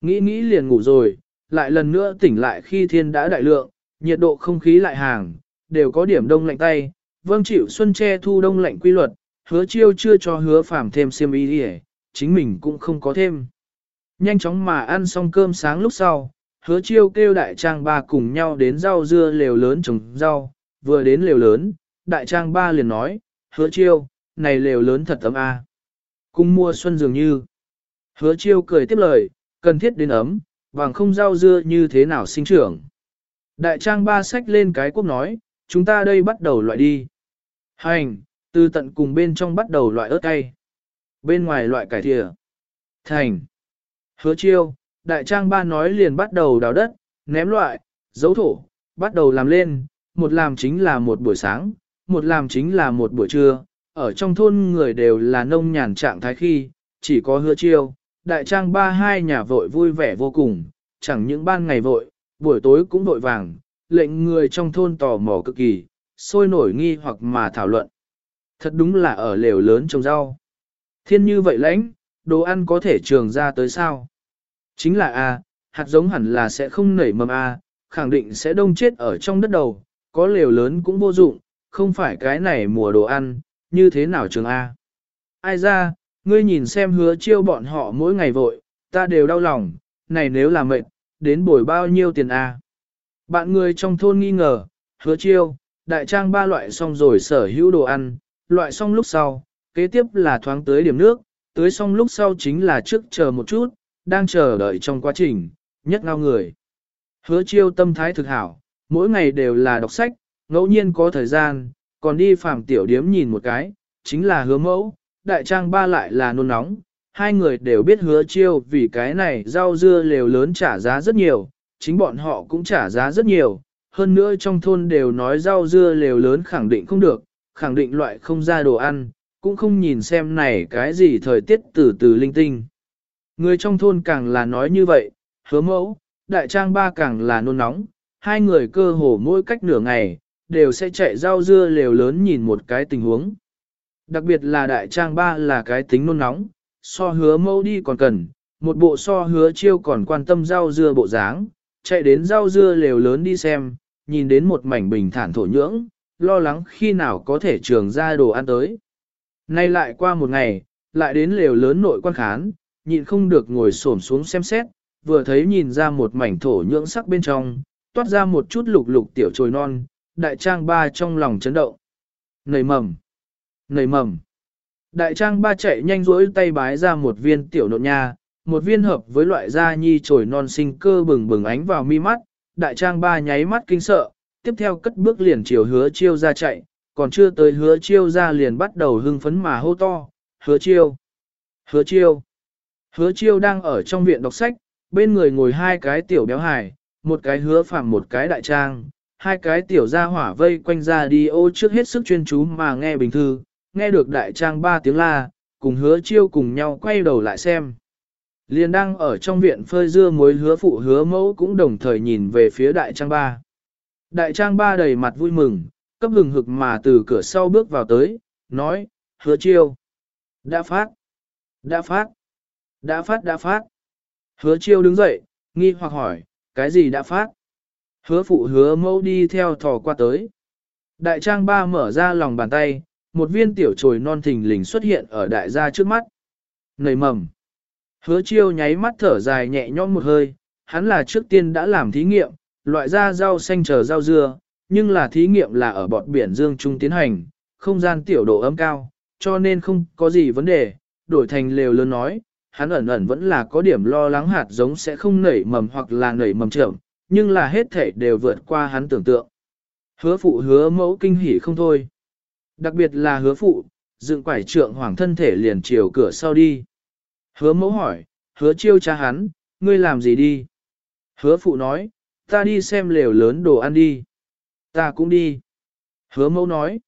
Nghĩ nghĩ liền ngủ rồi, lại lần nữa tỉnh lại khi thiên đã đại lượng, nhiệt độ không khí lại hàng, đều có điểm đông lạnh tay, vâng chịu xuân che thu đông lạnh quy luật, hứa chiêu chưa cho hứa phàm thêm xiêm y đi chính mình cũng không có thêm. Nhanh chóng mà ăn xong cơm sáng lúc sau, hứa chiêu kêu đại trang ba cùng nhau đến rau dưa lều lớn trồng rau, vừa đến lều lớn, đại trang ba liền nói, hứa chiêu, này lều lớn thật ấm a, à. Cung mua xuân dường như. Hứa chiêu cười tiếp lời, cần thiết đến ấm, bằng không rau dưa như thế nào sinh trưởng. Đại trang ba sách lên cái quốc nói, chúng ta đây bắt đầu loại đi. Hành, từ tận cùng bên trong bắt đầu loại ớt cay. Bên ngoài loại cải thịa. Thành. Hứa chiêu, đại trang ba nói liền bắt đầu đào đất, ném loại, dấu thổ, bắt đầu làm lên, một làm chính là một buổi sáng, một làm chính là một buổi trưa, ở trong thôn người đều là nông nhàn trạng thái khi, chỉ có hứa chiêu, đại trang ba hai nhà vội vui vẻ vô cùng, chẳng những ban ngày vội, buổi tối cũng vội vàng, lệnh người trong thôn tò mò cực kỳ, sôi nổi nghi hoặc mà thảo luận. Thật đúng là ở lều lớn trồng rau. Thiên như vậy lãnh, đồ ăn có thể trường ra tới sao? Chính là A, hạt giống hẳn là sẽ không nảy mầm A, khẳng định sẽ đông chết ở trong đất đầu, có lều lớn cũng vô dụng, không phải cái này mùa đồ ăn, như thế nào trường A. Ai ra, ngươi nhìn xem hứa chiêu bọn họ mỗi ngày vội, ta đều đau lòng, này nếu là mệt, đến bồi bao nhiêu tiền A. Bạn người trong thôn nghi ngờ, hứa chiêu, đại trang ba loại xong rồi sở hữu đồ ăn, loại xong lúc sau, kế tiếp là thoáng tới điểm nước, tưới xong lúc sau chính là trước chờ một chút, đang chờ đợi trong quá trình, nhất ngao người. Hứa chiêu tâm thái thực hảo, mỗi ngày đều là đọc sách, ngẫu nhiên có thời gian, còn đi phàm tiểu điếm nhìn một cái, chính là hứa mẫu, đại trang ba lại là nôn nóng, hai người đều biết hứa chiêu vì cái này rau dưa lều lớn trả giá rất nhiều, chính bọn họ cũng trả giá rất nhiều, hơn nữa trong thôn đều nói rau dưa lều lớn khẳng định không được, khẳng định loại không ra đồ ăn, cũng không nhìn xem này cái gì thời tiết từ từ linh tinh. Người trong thôn càng là nói như vậy, hứa mẫu, đại trang ba càng là nôn nóng, hai người cơ hồ mỗi cách nửa ngày, đều sẽ chạy rau dưa lều lớn nhìn một cái tình huống. Đặc biệt là đại trang ba là cái tính nôn nóng, so hứa mẫu đi còn cần, một bộ so hứa chiêu còn quan tâm rau dưa bộ dáng, chạy đến rau dưa lều lớn đi xem, nhìn đến một mảnh bình thản thổ nhưỡng, lo lắng khi nào có thể trường ra đồ ăn tới. Nay lại qua một ngày, lại đến lều lớn nội quan khán, nhịn không được ngồi xổm xuống xem xét, vừa thấy nhìn ra một mảnh thổ nhưỡng sắc bên trong, toát ra một chút lục lục tiểu trồi non, đại trang ba trong lòng chấn động. Nảy mầm! Nảy mầm! Đại trang ba chạy nhanh rỗi tay bái ra một viên tiểu nộn nha, một viên hợp với loại da nhi trồi non sinh cơ bừng bừng ánh vào mi mắt, đại trang ba nháy mắt kinh sợ, tiếp theo cất bước liền chiều hứa chiêu ra chạy, còn chưa tới hứa chiêu ra liền bắt đầu hưng phấn mà hô to, hứa chiêu, hứa chiêu. Hứa chiêu đang ở trong viện đọc sách, bên người ngồi hai cái tiểu béo hài, một cái hứa phạm một cái đại trang, hai cái tiểu gia hỏa vây quanh ra đi ô trước hết sức chuyên chú mà nghe bình thư, nghe được đại trang ba tiếng la, cùng hứa chiêu cùng nhau quay đầu lại xem. Liền đang ở trong viện phơi dưa muối hứa phụ hứa mẫu cũng đồng thời nhìn về phía đại trang ba. Đại trang ba đầy mặt vui mừng, cấp hừng hực mà từ cửa sau bước vào tới, nói, hứa chiêu. Đã phát. Đã phát. Đã phát đã phát. Hứa chiêu đứng dậy, nghi hoặc hỏi, cái gì đã phát? Hứa phụ hứa mẫu đi theo thò qua tới. Đại trang ba mở ra lòng bàn tay, một viên tiểu trồi non thình lình xuất hiện ở đại gia trước mắt. Nầy mầm. Hứa chiêu nháy mắt thở dài nhẹ nhõm một hơi, hắn là trước tiên đã làm thí nghiệm, loại ra rau xanh chờ rau dưa, nhưng là thí nghiệm là ở bọt biển Dương Trung tiến hành, không gian tiểu độ ấm cao, cho nên không có gì vấn đề, đổi thành lều lớn nói, hắn ẩn ẩn vẫn là có điểm lo lắng hạt giống sẽ không nảy mầm hoặc là nảy mầm chậm, nhưng là hết thể đều vượt qua hắn tưởng tượng. Hứa phụ hứa mẫu kinh hỉ không thôi. Đặc biệt là hứa phụ, dựng quải trượng hoàng thân thể liền chiều cửa sau đi. Hứa mẫu hỏi, hứa chiêu cha hắn, ngươi làm gì đi? Hứa phụ nói, ta đi xem lều lớn đồ ăn đi. Ta cũng đi. Hứa mẫu nói.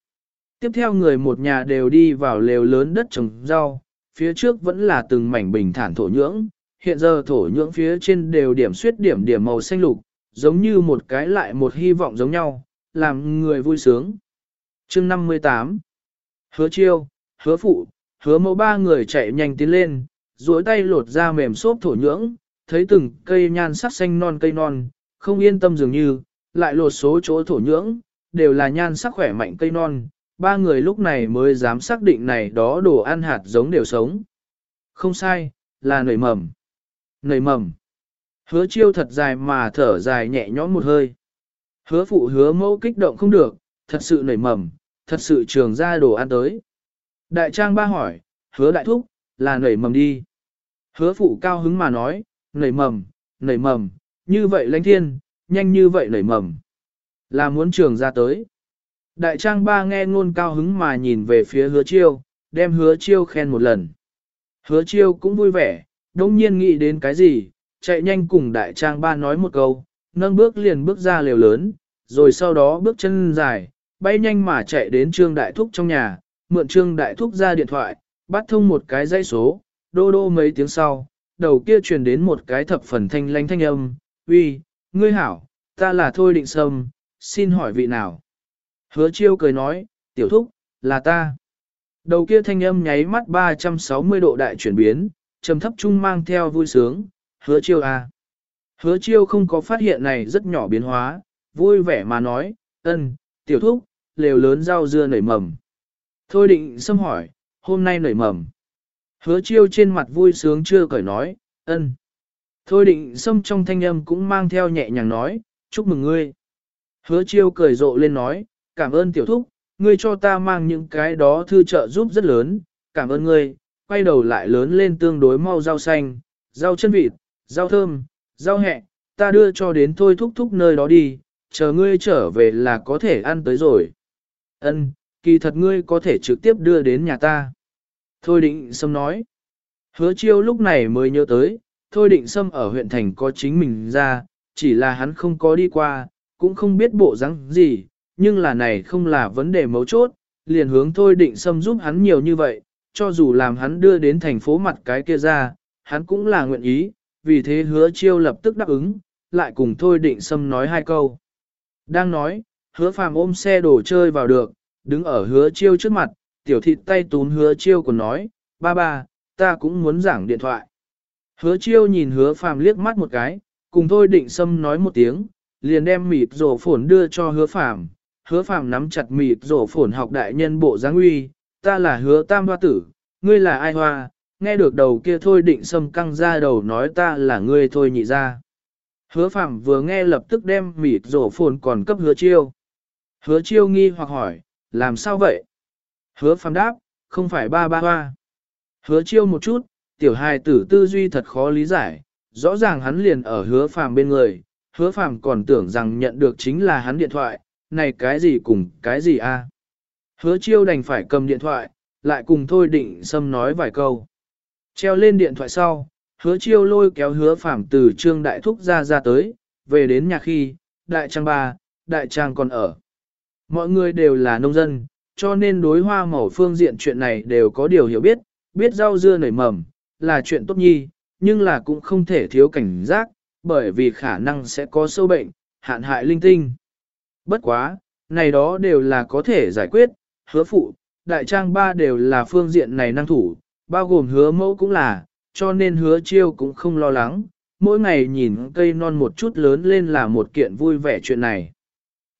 Tiếp theo người một nhà đều đi vào lều lớn đất trồng rau, phía trước vẫn là từng mảnh bình thản thổ nhưỡng, hiện giờ thổ nhưỡng phía trên đều điểm suyết điểm điểm màu xanh lục, giống như một cái lại một hy vọng giống nhau, làm người vui sướng. chương 58 Hứa chiêu, hứa phụ, hứa mẫu ba người chạy nhanh tiến lên, duỗi tay lột ra mềm xốp thổ nhưỡng, thấy từng cây nhan sắc xanh non cây non, không yên tâm dường như, lại lột số chỗ thổ nhưỡng, đều là nhan sắc khỏe mạnh cây non, ba người lúc này mới dám xác định này đó đồ ăn hạt giống đều sống. Không sai, là nảy mầm. Nảy mầm. Hứa chiêu thật dài mà thở dài nhẹ nhõm một hơi. Hứa phụ hứa mẫu kích động không được, thật sự nảy mầm, thật sự trường ra đồ ăn tới. Đại trang ba hỏi, hứa đại thúc, là nảy mầm đi. Hứa phụ cao hứng mà nói, nảy mầm, nảy mầm, như vậy lãnh thiên, nhanh như vậy lẩy mầm. Là muốn trường ra tới. Đại trang ba nghe ngôn cao hứng mà nhìn về phía hứa chiêu, đem hứa chiêu khen một lần. Hứa chiêu cũng vui vẻ, đông nhiên nghĩ đến cái gì, chạy nhanh cùng đại trang ba nói một câu, nâng bước liền bước ra lều lớn, rồi sau đó bước chân dài, bay nhanh mà chạy đến trương đại thúc trong nhà, mượn trương đại thúc ra điện thoại, bắt thông một cái dây số, đô đô mấy tiếng sau, đầu kia truyền đến một cái thập phần thanh lanh thanh âm, uy, ngươi hảo, ta là Thôi Định Sâm, xin hỏi vị nào? Hứa chiêu cười nói, tiểu thúc, là ta. Đầu kia thanh âm nháy mắt 360 độ đại chuyển biến, trầm thấp trung mang theo vui sướng, hứa chiêu à. Hứa chiêu không có phát hiện này rất nhỏ biến hóa, vui vẻ mà nói, ân, tiểu thúc, lều lớn rau dưa nảy mầm. Thôi định xâm hỏi, hôm nay nảy mầm. Hứa chiêu trên mặt vui sướng chưa cởi nói, ân. Thôi định xâm trong thanh âm cũng mang theo nhẹ nhàng nói, chúc mừng ngươi. Hứa chiêu cười rộ lên nói, cảm ơn tiểu thúc, ngươi cho ta mang những cái đó thư trợ giúp rất lớn, cảm ơn ngươi, quay đầu lại lớn lên tương đối mau rau xanh, rau chân vịt, rau thơm, rau hẹ, ta đưa cho đến thôi thúc thúc nơi đó đi, chờ ngươi trở về là có thể ăn tới rồi. Ân, kỳ thật ngươi có thể trực tiếp đưa đến nhà ta. Thôi định sâm nói. Hứa chiêu lúc này mới nhớ tới, thôi định sâm ở huyện thành có chính mình ra, chỉ là hắn không có đi qua, cũng không biết bộ rắn gì, nhưng là này không là vấn đề mấu chốt, liền hướng thôi định sâm giúp hắn nhiều như vậy, cho dù làm hắn đưa đến thành phố mặt cái kia ra, hắn cũng là nguyện ý, vì thế hứa chiêu lập tức đáp ứng, lại cùng thôi định sâm nói hai câu. Đang nói, hứa phàm ôm xe đồ chơi vào được, đứng ở hứa chiêu trước mặt, tiểu thịt tay tún hứa chiêu còn nói, ba ba, ta cũng muốn giảng điện thoại. Hứa chiêu nhìn hứa phàm liếc mắt một cái, cùng thôi định sâm nói một tiếng, liền đem mịt rổ phổn đưa cho hứa phàm. Hứa phàm nắm chặt mịt rổ phổn học đại nhân bộ giáng uy, ta là hứa tam hoa tử, ngươi là ai hoa, nghe được đầu kia thôi định sâm căng ra đầu nói ta là ngươi thôi nhị ra. Hứa phàm vừa nghe lập tức đem mịt rổ phổn còn cấp hứa chiêu. Hứa chiêu nghi hoặc hỏi, làm sao vậy? Hứa phàm đáp, không phải ba ba hoa. Hứa chiêu một chút, tiểu hài tử tư duy thật khó lý giải, rõ ràng hắn liền ở hứa phàm bên người, hứa phàm còn tưởng rằng nhận được chính là hắn điện thoại, này cái gì cùng cái gì a? Hứa chiêu đành phải cầm điện thoại, lại cùng thôi định xâm nói vài câu. Treo lên điện thoại sau, hứa chiêu lôi kéo hứa phàm từ trương đại thúc ra ra tới, về đến nhà khi, đại trang ba, đại trang còn ở. Mọi người đều là nông dân, cho nên đối hoa màu phương diện chuyện này đều có điều hiểu biết, biết rau dưa nảy mầm, là chuyện tốt nhi, nhưng là cũng không thể thiếu cảnh giác, bởi vì khả năng sẽ có sâu bệnh, hạn hại linh tinh. Bất quá, này đó đều là có thể giải quyết, hứa phụ, đại trang ba đều là phương diện này năng thủ, bao gồm hứa mẫu cũng là, cho nên hứa chiêu cũng không lo lắng, mỗi ngày nhìn cây non một chút lớn lên là một kiện vui vẻ chuyện này.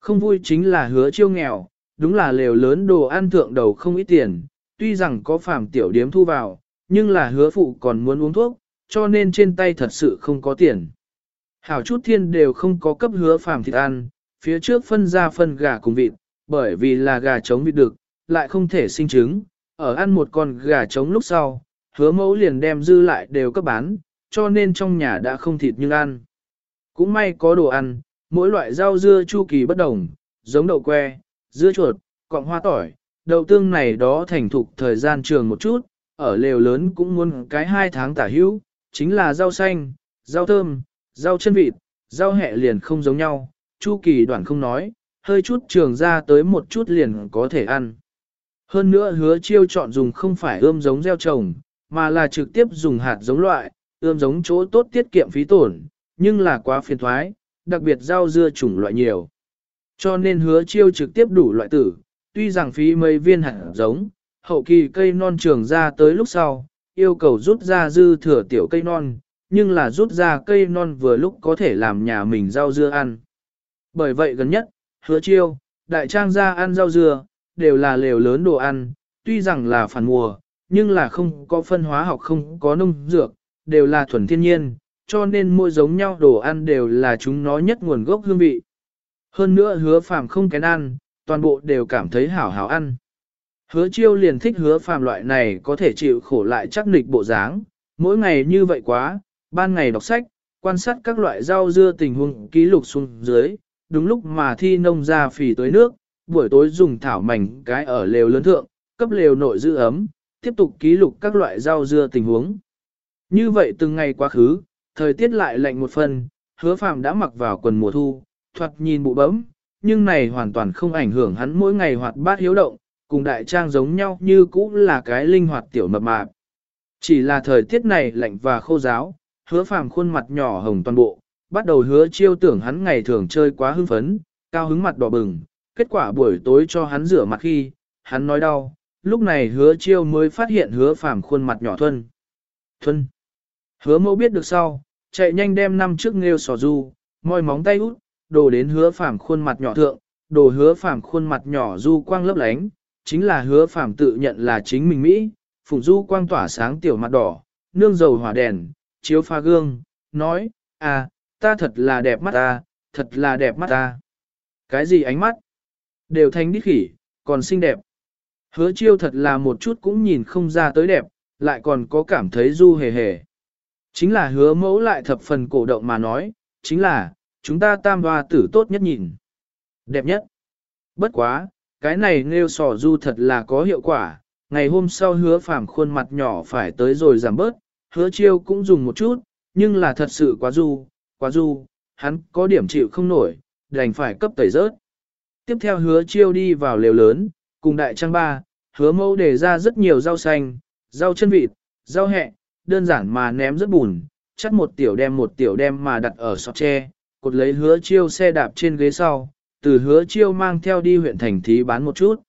Không vui chính là hứa chiêu nghèo, đúng là lều lớn đồ ăn thượng đầu không ít tiền, tuy rằng có phàm tiểu điếm thu vào, nhưng là hứa phụ còn muốn uống thuốc, cho nên trên tay thật sự không có tiền. Hảo chút thiên đều không có cấp hứa phàm thịt ăn, phía trước phân ra phân gà cùng vịt, bởi vì là gà trống vịt được, lại không thể sinh trứng, ở ăn một con gà trống lúc sau, hứa mẫu liền đem dư lại đều cấp bán, cho nên trong nhà đã không thịt nhưng ăn. Cũng may có đồ ăn, mỗi loại rau dưa chu kỳ bất đồng, giống đậu que, dưa chuột, cọng hoa tỏi, đậu tương này đó thành thục thời gian trường một chút, ở lều lớn cũng muốn cái hai tháng tả hữu, chính là rau xanh, rau thơm, rau chân vịt, rau hẹ liền không giống nhau, chu kỳ đoạn không nói, hơi chút trường ra tới một chút liền có thể ăn. Hơn nữa hứa chiêu chọn dùng không phải ươm giống gieo trồng, mà là trực tiếp dùng hạt giống loại, ươm giống chỗ tốt tiết kiệm phí tổn, nhưng là quá phiền thoái, đặc biệt rau dưa chủng loại nhiều. Cho nên hứa chiêu trực tiếp đủ loại tử, tuy rằng phí mấy viên hạt giống, hậu kỳ cây non trường ra tới lúc sau, yêu cầu rút ra dư thừa tiểu cây non, nhưng là rút ra cây non vừa lúc có thể làm nhà mình rau dưa ăn. Bởi vậy gần nhất, hứa chiêu, đại trang gia ăn rau dưa, đều là lều lớn đồ ăn, tuy rằng là phản mùa, nhưng là không có phân hóa học không có nông dược, đều là thuần thiên nhiên, cho nên mỗi giống nhau đồ ăn đều là chúng nó nhất nguồn gốc hương vị. Hơn nữa hứa phàm không kén ăn, toàn bộ đều cảm thấy hảo hảo ăn. Hứa chiêu liền thích hứa phàm loại này có thể chịu khổ lại chắc nịch bộ dáng, mỗi ngày như vậy quá, ban ngày đọc sách, quan sát các loại rau dưa tình huống ký lục xuống dưới, đúng lúc mà thi nông ra phì tới nước, buổi tối dùng thảo mảnh cái ở lều lớn thượng, cấp lều nội giữ ấm, tiếp tục ký lục các loại rau dưa tình huống. Như vậy từng ngày quá khứ, thời tiết lại lạnh một phần, hứa phàm đã mặc vào quần mùa thu, thoạt nhìn bụ bấm, nhưng này hoàn toàn không ảnh hưởng hắn mỗi ngày hoạt bát hiếu động, cùng đại trang giống nhau như cũ là cái linh hoạt tiểu mập mạp. Chỉ là thời tiết này lạnh và khô giáo, hứa phàm khuôn mặt nhỏ hồng toàn bộ, bắt đầu hứa chiêu tưởng hắn ngày thường chơi quá hưng phấn, cao hứng mặt đỏ bừng, kết quả buổi tối cho hắn rửa mặt khi, hắn nói đau, lúc này hứa chiêu mới phát hiện hứa phàm khuôn mặt nhỏ thuần. Thuần. Hứa mẫu biết được sau, chạy nhanh đem năm trước nghêu sò du, môi móng tay út, đồ đến hứa phàm khuôn mặt nhỏ thượng, đồ hứa phàm khuôn mặt nhỏ du quang lấp lánh, chính là hứa phàm tự nhận là chính mình Mỹ, phùng du quang tỏa sáng tiểu mặt đỏ, nương dầu hỏa đèn, chiếu pha gương, nói, à, ta thật là đẹp mắt ta, thật là đẹp mắt ta. Cái gì ánh mắt? Đều thanh đít khỉ, còn xinh đẹp. Hứa chiêu thật là một chút cũng nhìn không ra tới đẹp, lại còn có cảm thấy du hề hề. Chính là hứa mẫu lại thập phần cổ động mà nói, chính là, chúng ta tam hoa tử tốt nhất nhìn. Đẹp nhất. Bất quá, cái này nêu sò du thật là có hiệu quả, ngày hôm sau hứa phàm khuôn mặt nhỏ phải tới rồi giảm bớt, hứa chiêu cũng dùng một chút, nhưng là thật sự quá du, quá du, hắn có điểm chịu không nổi, đành phải cấp tẩy rớt. Tiếp theo hứa chiêu đi vào lều lớn, cùng đại trang ba, hứa mẫu đề ra rất nhiều rau xanh, rau chân vịt, rau hẹ, đơn giản mà ném rất bùn, chắt một tiểu đem một tiểu đem mà đặt ở sọt tre, cột lấy hứa chiêu xe đạp trên ghế sau, từ hứa chiêu mang theo đi huyện thành thí bán một chút.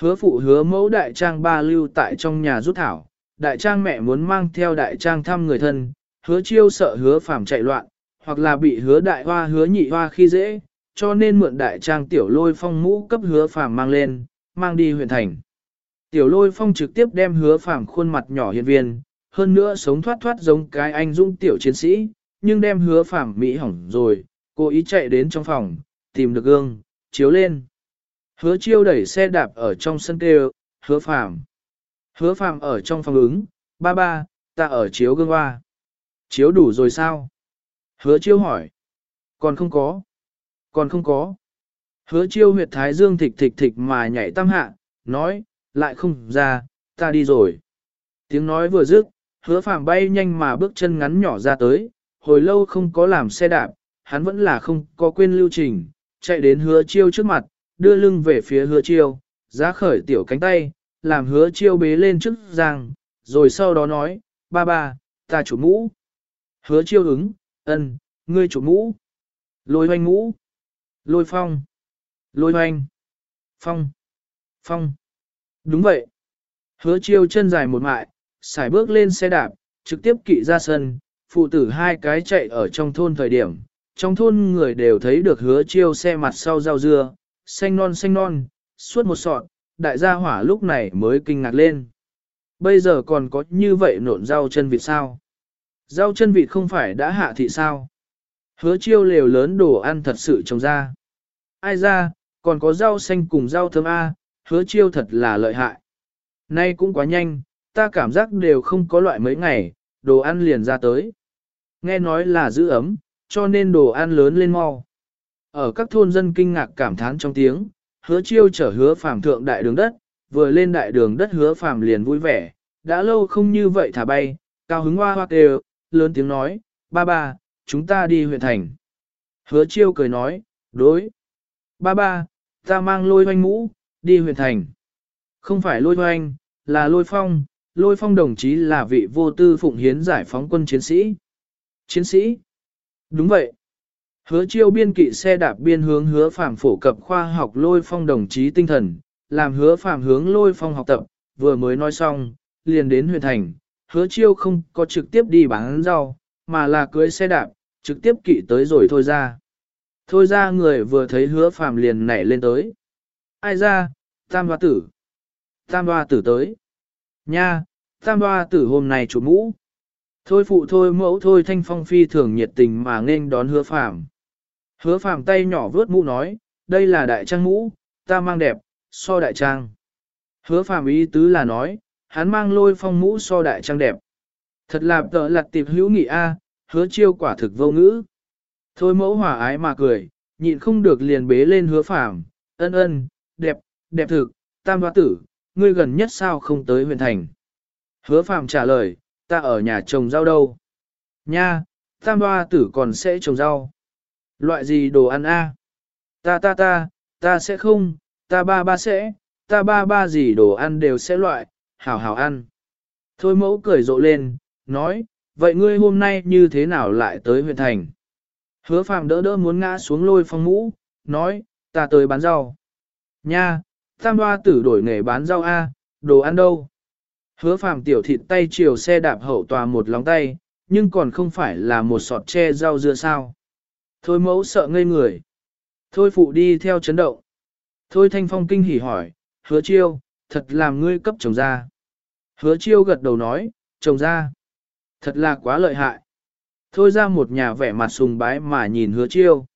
Hứa phụ hứa mẫu đại trang ba lưu tại trong nhà rút thảo, đại trang mẹ muốn mang theo đại trang thăm người thân, hứa chiêu sợ hứa phàm chạy loạn, hoặc là bị hứa đại hoa hứa nhị hoa khi dễ, cho nên mượn đại trang tiểu lôi phong mũ cấp hứa phàm mang lên, mang đi huyện thành. Tiểu lôi phong trực tiếp đem hứa phàm khuôn mặt nhỏ hiền viên, hơn nữa sống thoát thoát giống cái anh dũng tiểu chiến sĩ, nhưng đem hứa phàm mỹ hỏng rồi, cô ý chạy đến trong phòng, tìm được gương, chiếu lên. Hứa chiêu đẩy xe đạp ở trong sân kêu, hứa phàm. Hứa phàm ở trong phòng ứng, ba ba, ta ở chiếu gương hoa. Chiếu đủ rồi sao? Hứa chiêu hỏi. Còn không có. Còn không có. Hứa chiêu huyệt thái dương thịch thịch thịch mà nhảy tam hạ, nói, lại không ra, ta đi rồi. Tiếng nói vừa dứt, hứa phàm bay nhanh mà bước chân ngắn nhỏ ra tới, hồi lâu không có làm xe đạp, hắn vẫn là không có quên lưu trình, chạy đến hứa chiêu trước mặt, đưa lưng về phía hứa chiêu, giá khởi tiểu cánh tay, làm hứa chiêu bế lên trước giang, rồi sau đó nói, ba ba, ta chủ mũ. Hứa chiêu ứng, ân, ngươi chủ mũ. Lôi hoanh mũ. Lôi phong. Lôi hoanh. Phong. Phong. Đúng vậy. Hứa chiêu chân dài một mại, xài bước lên xe đạp, trực tiếp kỵ ra sân, phụ tử hai cái chạy ở trong thôn thời điểm. Trong thôn người đều thấy được hứa chiêu xe mặt sau rau dưa, xanh non xanh non, suốt một sọt, đại gia hỏa lúc này mới kinh ngạc lên. Bây giờ còn có như vậy nộn rau chân vịt sao? Rau chân vịt không phải đã hạ thị sao? Hứa chiêu lều lớn đồ ăn thật sự trồng ra. Ai ra, còn có rau xanh cùng rau thơm A, hứa chiêu thật là lợi hại. Nay cũng quá nhanh, ta cảm giác đều không có loại mấy ngày, đồ ăn liền ra tới. Nghe nói là giữ ấm, cho nên đồ ăn lớn lên mau. Ở các thôn dân kinh ngạc cảm thán trong tiếng, hứa chiêu chở hứa phàm thượng đại đường đất, vừa lên đại đường đất hứa phàm liền vui vẻ, đã lâu không như vậy thả bay, cao hứng hoa hoa kêu, lớn tiếng nói, ba ba, chúng ta đi huyện thành. Hứa chiêu cười nói, đối. Ba ba, ta mang lôi hoanh mũ, đi huyện thành. Không phải lôi hoanh, là lôi phong, lôi phong đồng chí là vị vô tư phụng hiến giải phóng quân chiến sĩ. Chiến sĩ? Đúng vậy. Hứa chiêu biên kỵ xe đạp biên hướng hứa phạm phổ cập khoa học lôi phong đồng chí tinh thần, làm hứa phạm hướng lôi phong học tập, vừa mới nói xong, liền đến huyện thành, hứa chiêu không có trực tiếp đi bán rau, mà là cưới xe đạp, trực tiếp kỵ tới rồi thôi ra. Thôi ra người vừa thấy hứa phàm liền nảy lên tới. Ai ra, tam hoa tử. Tam hoa tử tới. Nha, tam hoa tử hôm nay chủ mũ. Thôi phụ thôi mẫu thôi thanh phong phi thường nhiệt tình mà nên đón hứa phàm. Hứa phàm tay nhỏ vướt mũ nói, đây là đại trang mũ, ta mang đẹp, so đại trang. Hứa phàm ý tứ là nói, hắn mang lôi phong mũ so đại trang đẹp. Thật là tợ lặt tiệp hữu nghị a, hứa chiêu quả thực vô ngữ. Thôi mẫu hòa ái mà cười, nhịn không được liền bế lên hứa phàm, ân ân, đẹp, đẹp thực, tam hoa tử, ngươi gần nhất sao không tới huyện thành. Hứa phàm trả lời, ta ở nhà trồng rau đâu. Nha, tam hoa tử còn sẽ trồng rau. Loại gì đồ ăn a? Ta ta ta, ta sẽ không, ta ba ba sẽ, ta ba ba gì đồ ăn đều sẽ loại, hảo hảo ăn. Thôi mẫu cười rộ lên, nói, vậy ngươi hôm nay như thế nào lại tới huyện thành? Hứa phàm đỡ đỡ muốn ngã xuống lôi phong mũ, nói, ta tới bán rau. Nha, tam hoa tử đổi nghề bán rau A, đồ ăn đâu? Hứa phàm tiểu thịt tay chiều xe đạp hậu tòa một lóng tay, nhưng còn không phải là một sọt che rau dưa sao. Thôi mẫu sợ ngây người. Thôi phụ đi theo chấn động. Thôi thanh phong kinh hỉ hỏi, hứa chiêu, thật làm ngươi cấp chồng ra. Hứa chiêu gật đầu nói, chồng ra. Thật là quá lợi hại. Thôi ra một nhà vẻ mặt sùng bái mà nhìn hứa chiêu.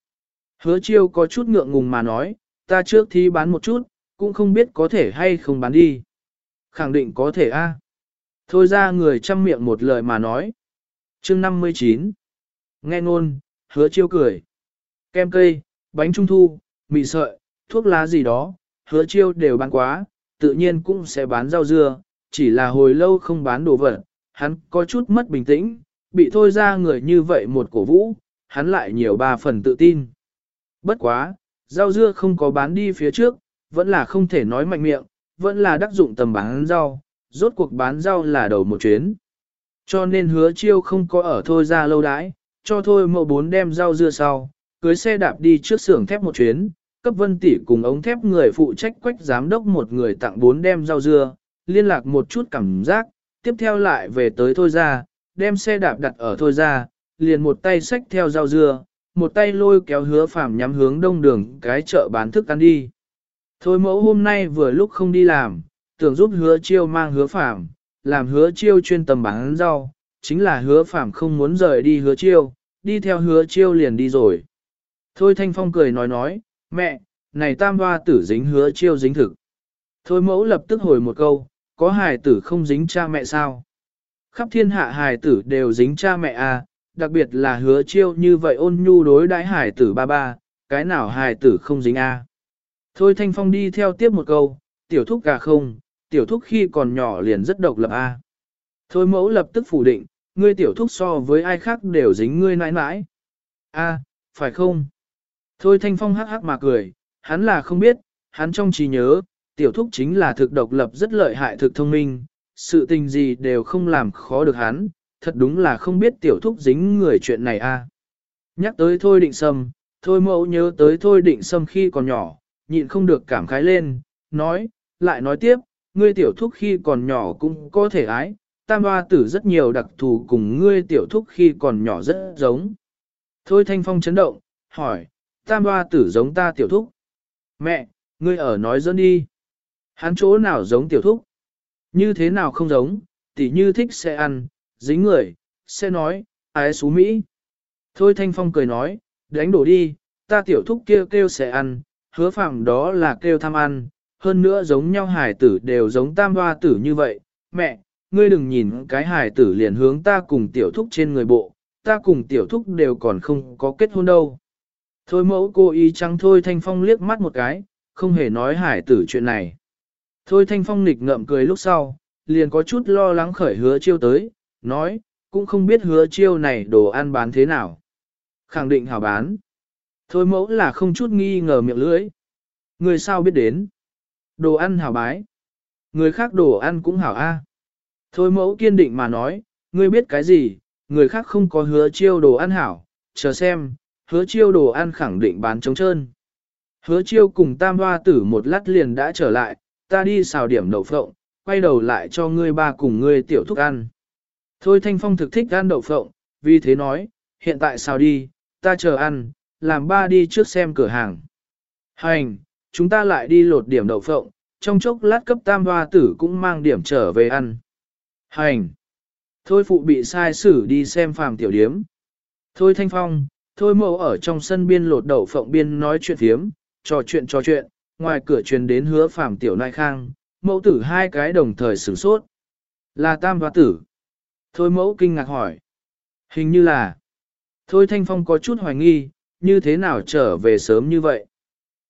Hứa chiêu có chút ngượng ngùng mà nói, ta trước thi bán một chút, cũng không biết có thể hay không bán đi. Khẳng định có thể a. Thôi ra người chăm miệng một lời mà nói. chương 59. Nghe ngôn, hứa chiêu cười. Kem cây, bánh trung thu, mì sợi, thuốc lá gì đó, hứa chiêu đều bán quá, tự nhiên cũng sẽ bán rau dưa, chỉ là hồi lâu không bán đồ vật, hắn có chút mất bình tĩnh, bị thôi ra người như vậy một cổ vũ, hắn lại nhiều ba phần tự tin. Bất quá, rau dưa không có bán đi phía trước, vẫn là không thể nói mạnh miệng, vẫn là đắc dụng tầm bán rau, rốt cuộc bán rau là đầu một chuyến. Cho nên hứa chiêu không có ở thôi ra lâu đãi, cho thôi mậu bốn đem rau dưa sau, cưới xe đạp đi trước xưởng thép một chuyến, cấp vân tỷ cùng ống thép người phụ trách quách giám đốc một người tặng bốn đem rau dưa, liên lạc một chút cảm giác, tiếp theo lại về tới thôi ra, đem xe đạp đặt ở thôi ra, liền một tay xách theo rau dưa, một tay lôi kéo hứa phàm nhắm hướng đông đường cái chợ bán thức ăn đi. Thôi mẫu hôm nay vừa lúc không đi làm, tưởng giúp hứa chiêu mang hứa phàm, làm hứa chiêu chuyên tầm bán rau, chính là hứa phàm không muốn rời đi hứa chiêu, đi theo hứa chiêu liền đi rồi. Thôi Thanh Phong cười nói nói, mẹ, này tam hoa tử dính hứa chiêu dính thực. Thôi mẫu lập tức hồi một câu, có hài tử không dính cha mẹ sao? Khắp thiên hạ hài tử đều dính cha mẹ à, đặc biệt là hứa chiêu như vậy ôn nhu đối đãi hài tử ba ba, cái nào hài tử không dính à. Thôi Thanh Phong đi theo tiếp một câu, tiểu thúc gà không, tiểu thúc khi còn nhỏ liền rất độc lập à. Thôi mẫu lập tức phủ định, ngươi tiểu thúc so với ai khác đều dính ngươi nãi nãi. A, phải không? Thôi Thanh Phong hắc hắc mà cười, hắn là không biết, hắn trong trí nhớ, tiểu thúc chính là thực độc lập rất lợi hại thực thông minh, sự tình gì đều không làm khó được hắn, thật đúng là không biết tiểu thúc dính người chuyện này a. Nhắc tới Thôi Định Sâm, Thôi Mẫu nhớ tới Thôi Định Sâm khi còn nhỏ, nhịn không được cảm khái lên, nói, lại nói tiếp, ngươi tiểu thúc khi còn nhỏ cũng có thể ái, tam hoa tử rất nhiều đặc thù cùng ngươi tiểu thúc khi còn nhỏ rất giống. Thôi Thanh Phong chấn động, hỏi, tam hoa tử giống ta tiểu thúc. Mẹ, ngươi ở nói dẫn đi. Hắn chỗ nào giống tiểu thúc? Như thế nào không giống, tỉ như thích sẽ ăn, dính người, sẽ nói, ái xú Mỹ. Thôi Thanh Phong cười nói, đánh đổ đi, ta tiểu thúc kêu kêu sẽ ăn, hứa phạm đó là kêu tham ăn, hơn nữa giống nhau hải tử đều giống tam hoa tử như vậy. Mẹ, ngươi đừng nhìn cái hải tử liền hướng ta cùng tiểu thúc trên người bộ, ta cùng tiểu thúc đều còn không có kết hôn đâu. Thôi mẫu cô ý trắng thôi Thanh Phong liếc mắt một cái, không hề nói hải tử chuyện này. Thôi Thanh Phong nịch ngậm cười lúc sau, liền có chút lo lắng khởi hứa chiêu tới, nói, cũng không biết hứa chiêu này đồ ăn bán thế nào. Khẳng định hảo bán. Thôi mẫu là không chút nghi ngờ miệng lưỡi. Người sao biết đến. Đồ ăn hảo bái. Người khác đồ ăn cũng hảo a. Thôi mẫu kiên định mà nói, ngươi biết cái gì, người khác không có hứa chiêu đồ ăn hảo, chờ xem, hứa chiêu đồ ăn khẳng định bán trống trơn. Hứa chiêu cùng tam hoa tử một lát liền đã trở lại, ta đi xào điểm đậu phộng, quay đầu lại cho ngươi ba cùng ngươi tiểu thúc ăn. Thôi Thanh Phong thực thích ăn đậu phộng, vì thế nói, hiện tại xào đi, ta chờ ăn, làm ba đi trước xem cửa hàng. Hành, chúng ta lại đi lột điểm đậu phộng, trong chốc lát cấp tam hoa tử cũng mang điểm trở về ăn. Hành. Thôi phụ bị sai xử đi xem phàm tiểu điếm. Thôi Thanh Phong, thôi mẫu ở trong sân biên lột đậu phộng biên nói chuyện thiếm, trò chuyện trò chuyện, ngoài cửa truyền đến hứa phàm tiểu nai khang, mẫu tử hai cái đồng thời sửng sốt. Là tam hoa tử. Thôi mẫu kinh ngạc hỏi. Hình như là. Thôi Thanh Phong có chút hoài nghi, như thế nào trở về sớm như vậy?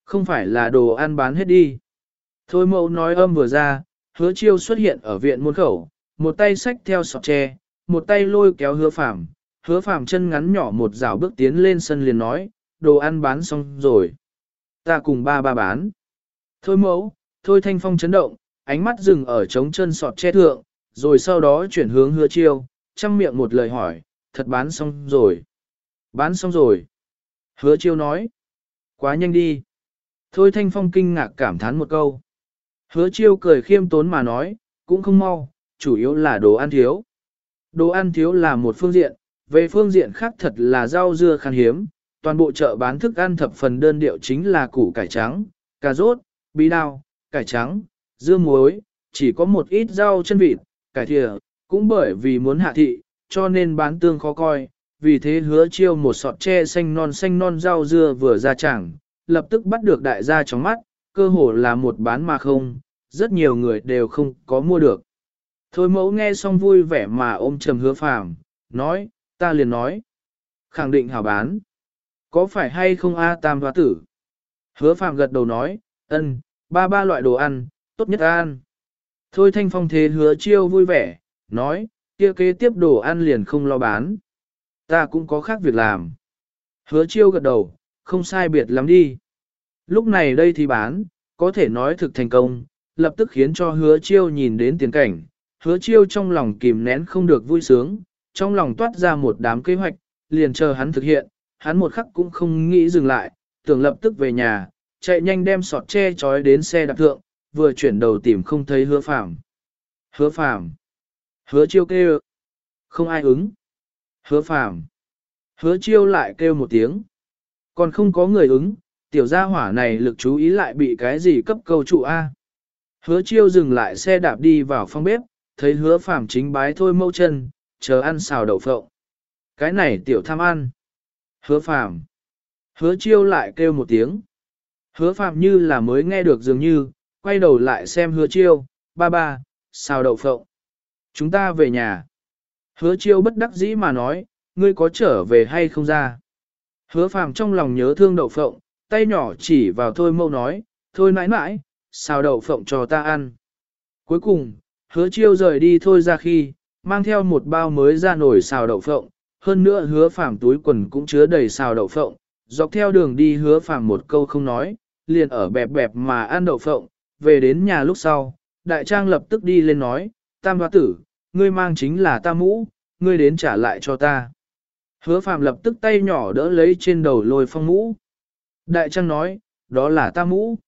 Không phải là đồ ăn bán hết đi. Thôi mẫu nói âm vừa ra, hứa chiêu xuất hiện ở viện môn khẩu, một tay xách theo sọt tre, một tay lôi kéo hứa phạm, hứa phạm chân ngắn nhỏ một rào bước tiến lên sân liền nói, đồ ăn bán xong rồi. Ta cùng ba ba bán. Thôi mẫu, thôi thanh phong chấn động, ánh mắt dừng ở trống chân sọt tre thượng, rồi sau đó chuyển hướng hứa chiêu, chăm miệng một lời hỏi, thật bán xong rồi. Bán xong rồi. Hứa chiêu nói, quá nhanh đi. Thôi thanh phong kinh ngạc cảm thán một câu. Hứa chiêu cười khiêm tốn mà nói, cũng không mau, chủ yếu là đồ ăn thiếu. Đồ ăn thiếu là một phương diện, về phương diện khác thật là rau dưa khan hiếm, toàn bộ chợ bán thức ăn thập phần đơn điệu chính là củ cải trắng, cà rốt, bí đao, cải trắng, dưa muối, chỉ có một ít rau chân vịt, cải thìa, cũng bởi vì muốn hạ thị, cho nên bán tương khó coi, vì thế hứa chiêu một sọt tre xanh non xanh non rau dưa vừa ra chẳng, lập tức bắt được đại gia trong mắt, cơ hồ là một bán mà không, rất nhiều người đều không có mua được. Thôi mẫu nghe xong vui vẻ mà ôm trầm hứa phàm, nói, ta liền nói. Khẳng định hảo bán. Có phải hay không A tam và tử? Hứa phàm gật đầu nói, ân, ba ba loại đồ ăn, tốt nhất ăn. Thôi thanh phong thế hứa chiêu vui vẻ, nói, kia kế tiếp đồ ăn liền không lo bán. Ta cũng có khác việc làm. Hứa chiêu gật đầu, không sai biệt lắm đi. Lúc này đây thì bán, có thể nói thực thành công, lập tức khiến cho hứa chiêu nhìn đến tiền cảnh, hứa chiêu trong lòng kìm nén không được vui sướng, trong lòng toát ra một đám kế hoạch, liền chờ hắn thực hiện, hắn một khắc cũng không nghĩ dừng lại, tưởng lập tức về nhà, chạy nhanh đem sọt che chói đến xe đạp thượng, vừa chuyển đầu tìm không thấy hứa phạm. Hứa phạm. Hứa chiêu kêu. Không ai ứng. Hứa phàm. Hứa chiêu lại kêu một tiếng. Còn không có người ứng, tiểu gia hỏa này lực chú ý lại bị cái gì cấp câu trụ A. Hứa chiêu dừng lại xe đạp đi vào phòng bếp, thấy hứa phàm chính bái thôi mâu chân, chờ ăn xào đậu phộng. Cái này tiểu tham ăn. Hứa phàm. Hứa chiêu lại kêu một tiếng. Hứa phàm như là mới nghe được dường như, quay đầu lại xem hứa chiêu, ba ba, xào đậu phộng. Chúng ta về nhà. Hứa chiêu bất đắc dĩ mà nói, ngươi có trở về hay không ra. Hứa phàm trong lòng nhớ thương đậu phộng, tay nhỏ chỉ vào thôi mâu nói, thôi nãi nãi, xào đậu phộng cho ta ăn. Cuối cùng, hứa chiêu rời đi thôi ra khi, mang theo một bao mới ra nổi xào đậu phộng, hơn nữa hứa phàm túi quần cũng chứa đầy xào đậu phộng, dọc theo đường đi hứa phàm một câu không nói, liền ở bẹp bẹp mà ăn đậu phộng, về đến nhà lúc sau, đại trang lập tức đi lên nói, tam hoa tử, ngươi mang chính là ta mũ, ngươi đến trả lại cho ta. Hứa phàm lập tức tay nhỏ đỡ lấy trên đầu lôi phong mũ. Đại trang nói, đó là ta mũ.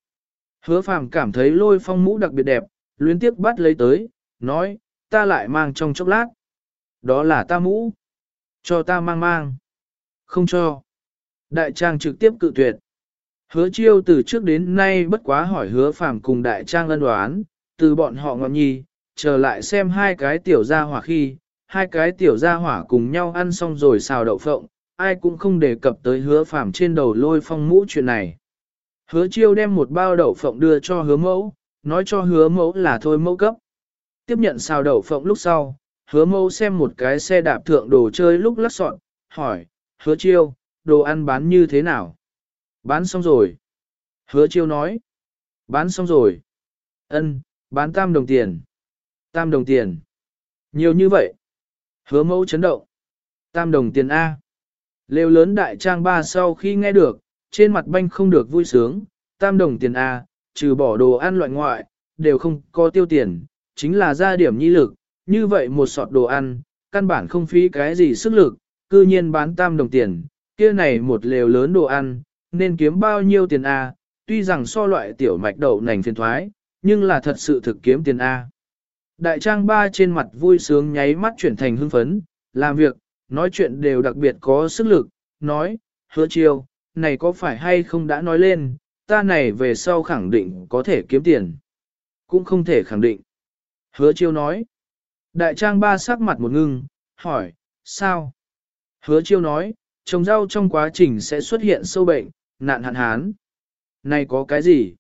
Hứa phàm cảm thấy lôi phong mũ đặc biệt đẹp, luyến tiếc bắt lấy tới, nói, ta lại mang trong chốc lát. Đó là ta mũ. Cho ta mang mang. Không cho. Đại trang trực tiếp cự tuyệt. Hứa chiêu từ trước đến nay bất quá hỏi hứa phàm cùng đại trang ân đoán, từ bọn họ ngọn nhi, trở lại xem hai cái tiểu gia hỏa khi, hai cái tiểu gia hỏa cùng nhau ăn xong rồi xào đậu phộng, ai cũng không đề cập tới hứa phàm trên đầu lôi phong mũ chuyện này. Hứa chiêu đem một bao đậu phộng đưa cho hứa mẫu, nói cho hứa mẫu là thôi mẫu cấp. Tiếp nhận xào đậu phộng lúc sau, hứa mẫu xem một cái xe đạp thượng đồ chơi lúc lắc soạn, hỏi, hứa chiêu, đồ ăn bán như thế nào? Bán xong rồi. Hứa chiêu nói, bán xong rồi. Ân, bán tam đồng tiền. Tam đồng tiền. Nhiều như vậy. Hứa mẫu chấn động. Tam đồng tiền A. Lêu lớn đại trang ba sau khi nghe được, trên mặt banh không được vui sướng, tam đồng tiền A, trừ bỏ đồ ăn loại ngoại, đều không có tiêu tiền, chính là ra điểm nhi lực, như vậy một sọt đồ ăn, căn bản không phí cái gì sức lực, cư nhiên bán tam đồng tiền, kia này một lều lớn đồ ăn, nên kiếm bao nhiêu tiền A, tuy rằng so loại tiểu mạch đậu nành phiền thoái, nhưng là thật sự thực kiếm tiền A. Đại trang ba trên mặt vui sướng nháy mắt chuyển thành hưng phấn, làm việc, nói chuyện đều đặc biệt có sức lực, nói, hứa chiêu, này có phải hay không đã nói lên, ta này về sau khẳng định có thể kiếm tiền. Cũng không thể khẳng định. Hứa chiêu nói. Đại trang ba sắc mặt một ngưng, hỏi, sao? Hứa chiêu nói, trồng rau trong quá trình sẽ xuất hiện sâu bệnh, nạn hạn hán. Này có cái gì?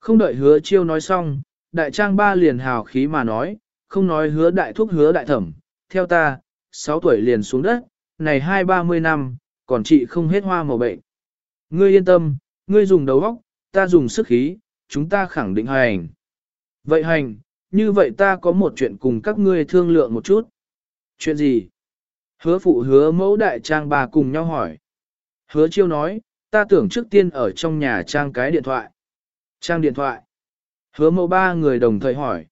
Không đợi hứa chiêu nói xong, đại trang ba liền hào khí mà nói, không nói hứa đại thúc hứa đại thẩm, theo ta, 6 tuổi liền xuống đất, này hai ba mươi năm, còn chị không hết hoa màu bệnh. Ngươi yên tâm, ngươi dùng đầu óc, ta dùng sức khí, chúng ta khẳng định hành. Vậy hành, như vậy ta có một chuyện cùng các ngươi thương lượng một chút. Chuyện gì? Hứa phụ hứa mẫu đại trang bà cùng nhau hỏi. Hứa chiêu nói, ta tưởng trước tiên ở trong nhà trang cái điện thoại. Trang điện thoại. Hứa mẫu ba người đồng thời hỏi.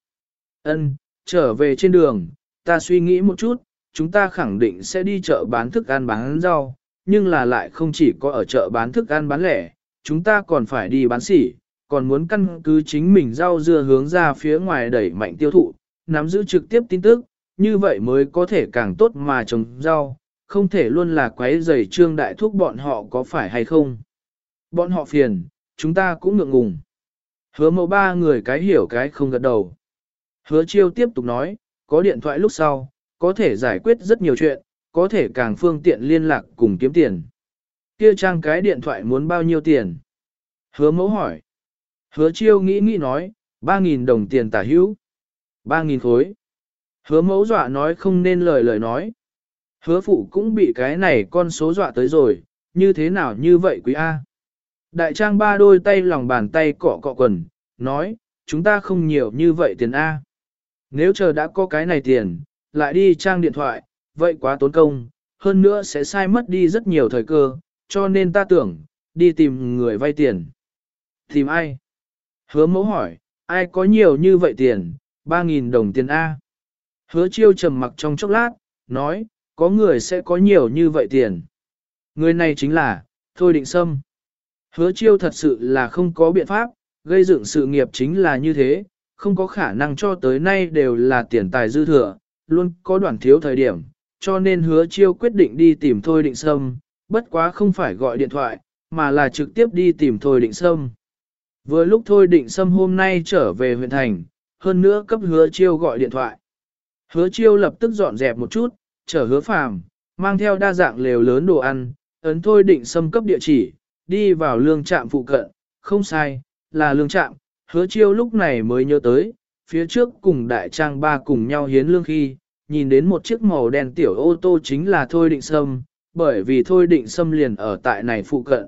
Ân, trở về trên đường, ta suy nghĩ một chút, chúng ta khẳng định sẽ đi chợ bán thức ăn bán rau, nhưng là lại không chỉ có ở chợ bán thức ăn bán lẻ, chúng ta còn phải đi bán sỉ, còn muốn căn cứ chính mình rau dưa hướng ra phía ngoài đẩy mạnh tiêu thụ, nắm giữ trực tiếp tin tức, như vậy mới có thể càng tốt mà trồng rau, không thể luôn là quấy rầy trương đại thúc bọn họ có phải hay không. Bọn họ phiền, chúng ta cũng ngượng ngùng. Hứa mẫu ba người cái hiểu cái không gật đầu. Hứa chiêu tiếp tục nói, có điện thoại lúc sau, có thể giải quyết rất nhiều chuyện, có thể càng phương tiện liên lạc cùng kiếm tiền. Kia trang cái điện thoại muốn bao nhiêu tiền? Hứa mẫu hỏi. Hứa chiêu nghĩ nghĩ nói, 3.000 đồng tiền tả hữu. 3.000 khối. Hứa mẫu dọa nói không nên lời lời nói. Hứa phụ cũng bị cái này con số dọa tới rồi, như thế nào như vậy quý A. Đại trang ba đôi tay lòng bàn tay cọ cọ quần, nói, chúng ta không nhiều như vậy tiền A. Nếu chờ đã có cái này tiền, lại đi trang điện thoại, vậy quá tốn công, hơn nữa sẽ sai mất đi rất nhiều thời cơ, cho nên ta tưởng, đi tìm người vay tiền. Tìm ai? Hứa mẫu hỏi, ai có nhiều như vậy tiền, 3.000 đồng tiền A. Hứa chiêu trầm mặc trong chốc lát, nói, có người sẽ có nhiều như vậy tiền. Người này chính là, Thôi Định Sâm. Hứa chiêu thật sự là không có biện pháp, gây dựng sự nghiệp chính là như thế, không có khả năng cho tới nay đều là tiền tài dư thừa, luôn có đoạn thiếu thời điểm, cho nên hứa chiêu quyết định đi tìm Thôi Định Sâm, bất quá không phải gọi điện thoại, mà là trực tiếp đi tìm Thôi Định Sâm. Vừa lúc Thôi Định Sâm hôm nay trở về huyện thành, hơn nữa cấp hứa chiêu gọi điện thoại. Hứa chiêu lập tức dọn dẹp một chút, chở hứa phàm, mang theo đa dạng lều lớn đồ ăn, ấn Thôi Định Sâm cấp địa chỉ, đi vào lương trạm phụ cận, không sai, là lương trạm, hứa chiêu lúc này mới nhớ tới, phía trước cùng đại trang ba cùng nhau hiến lương khi, nhìn đến một chiếc màu đen tiểu ô tô chính là Thôi Định Sâm, bởi vì Thôi Định Sâm liền ở tại này phụ cận.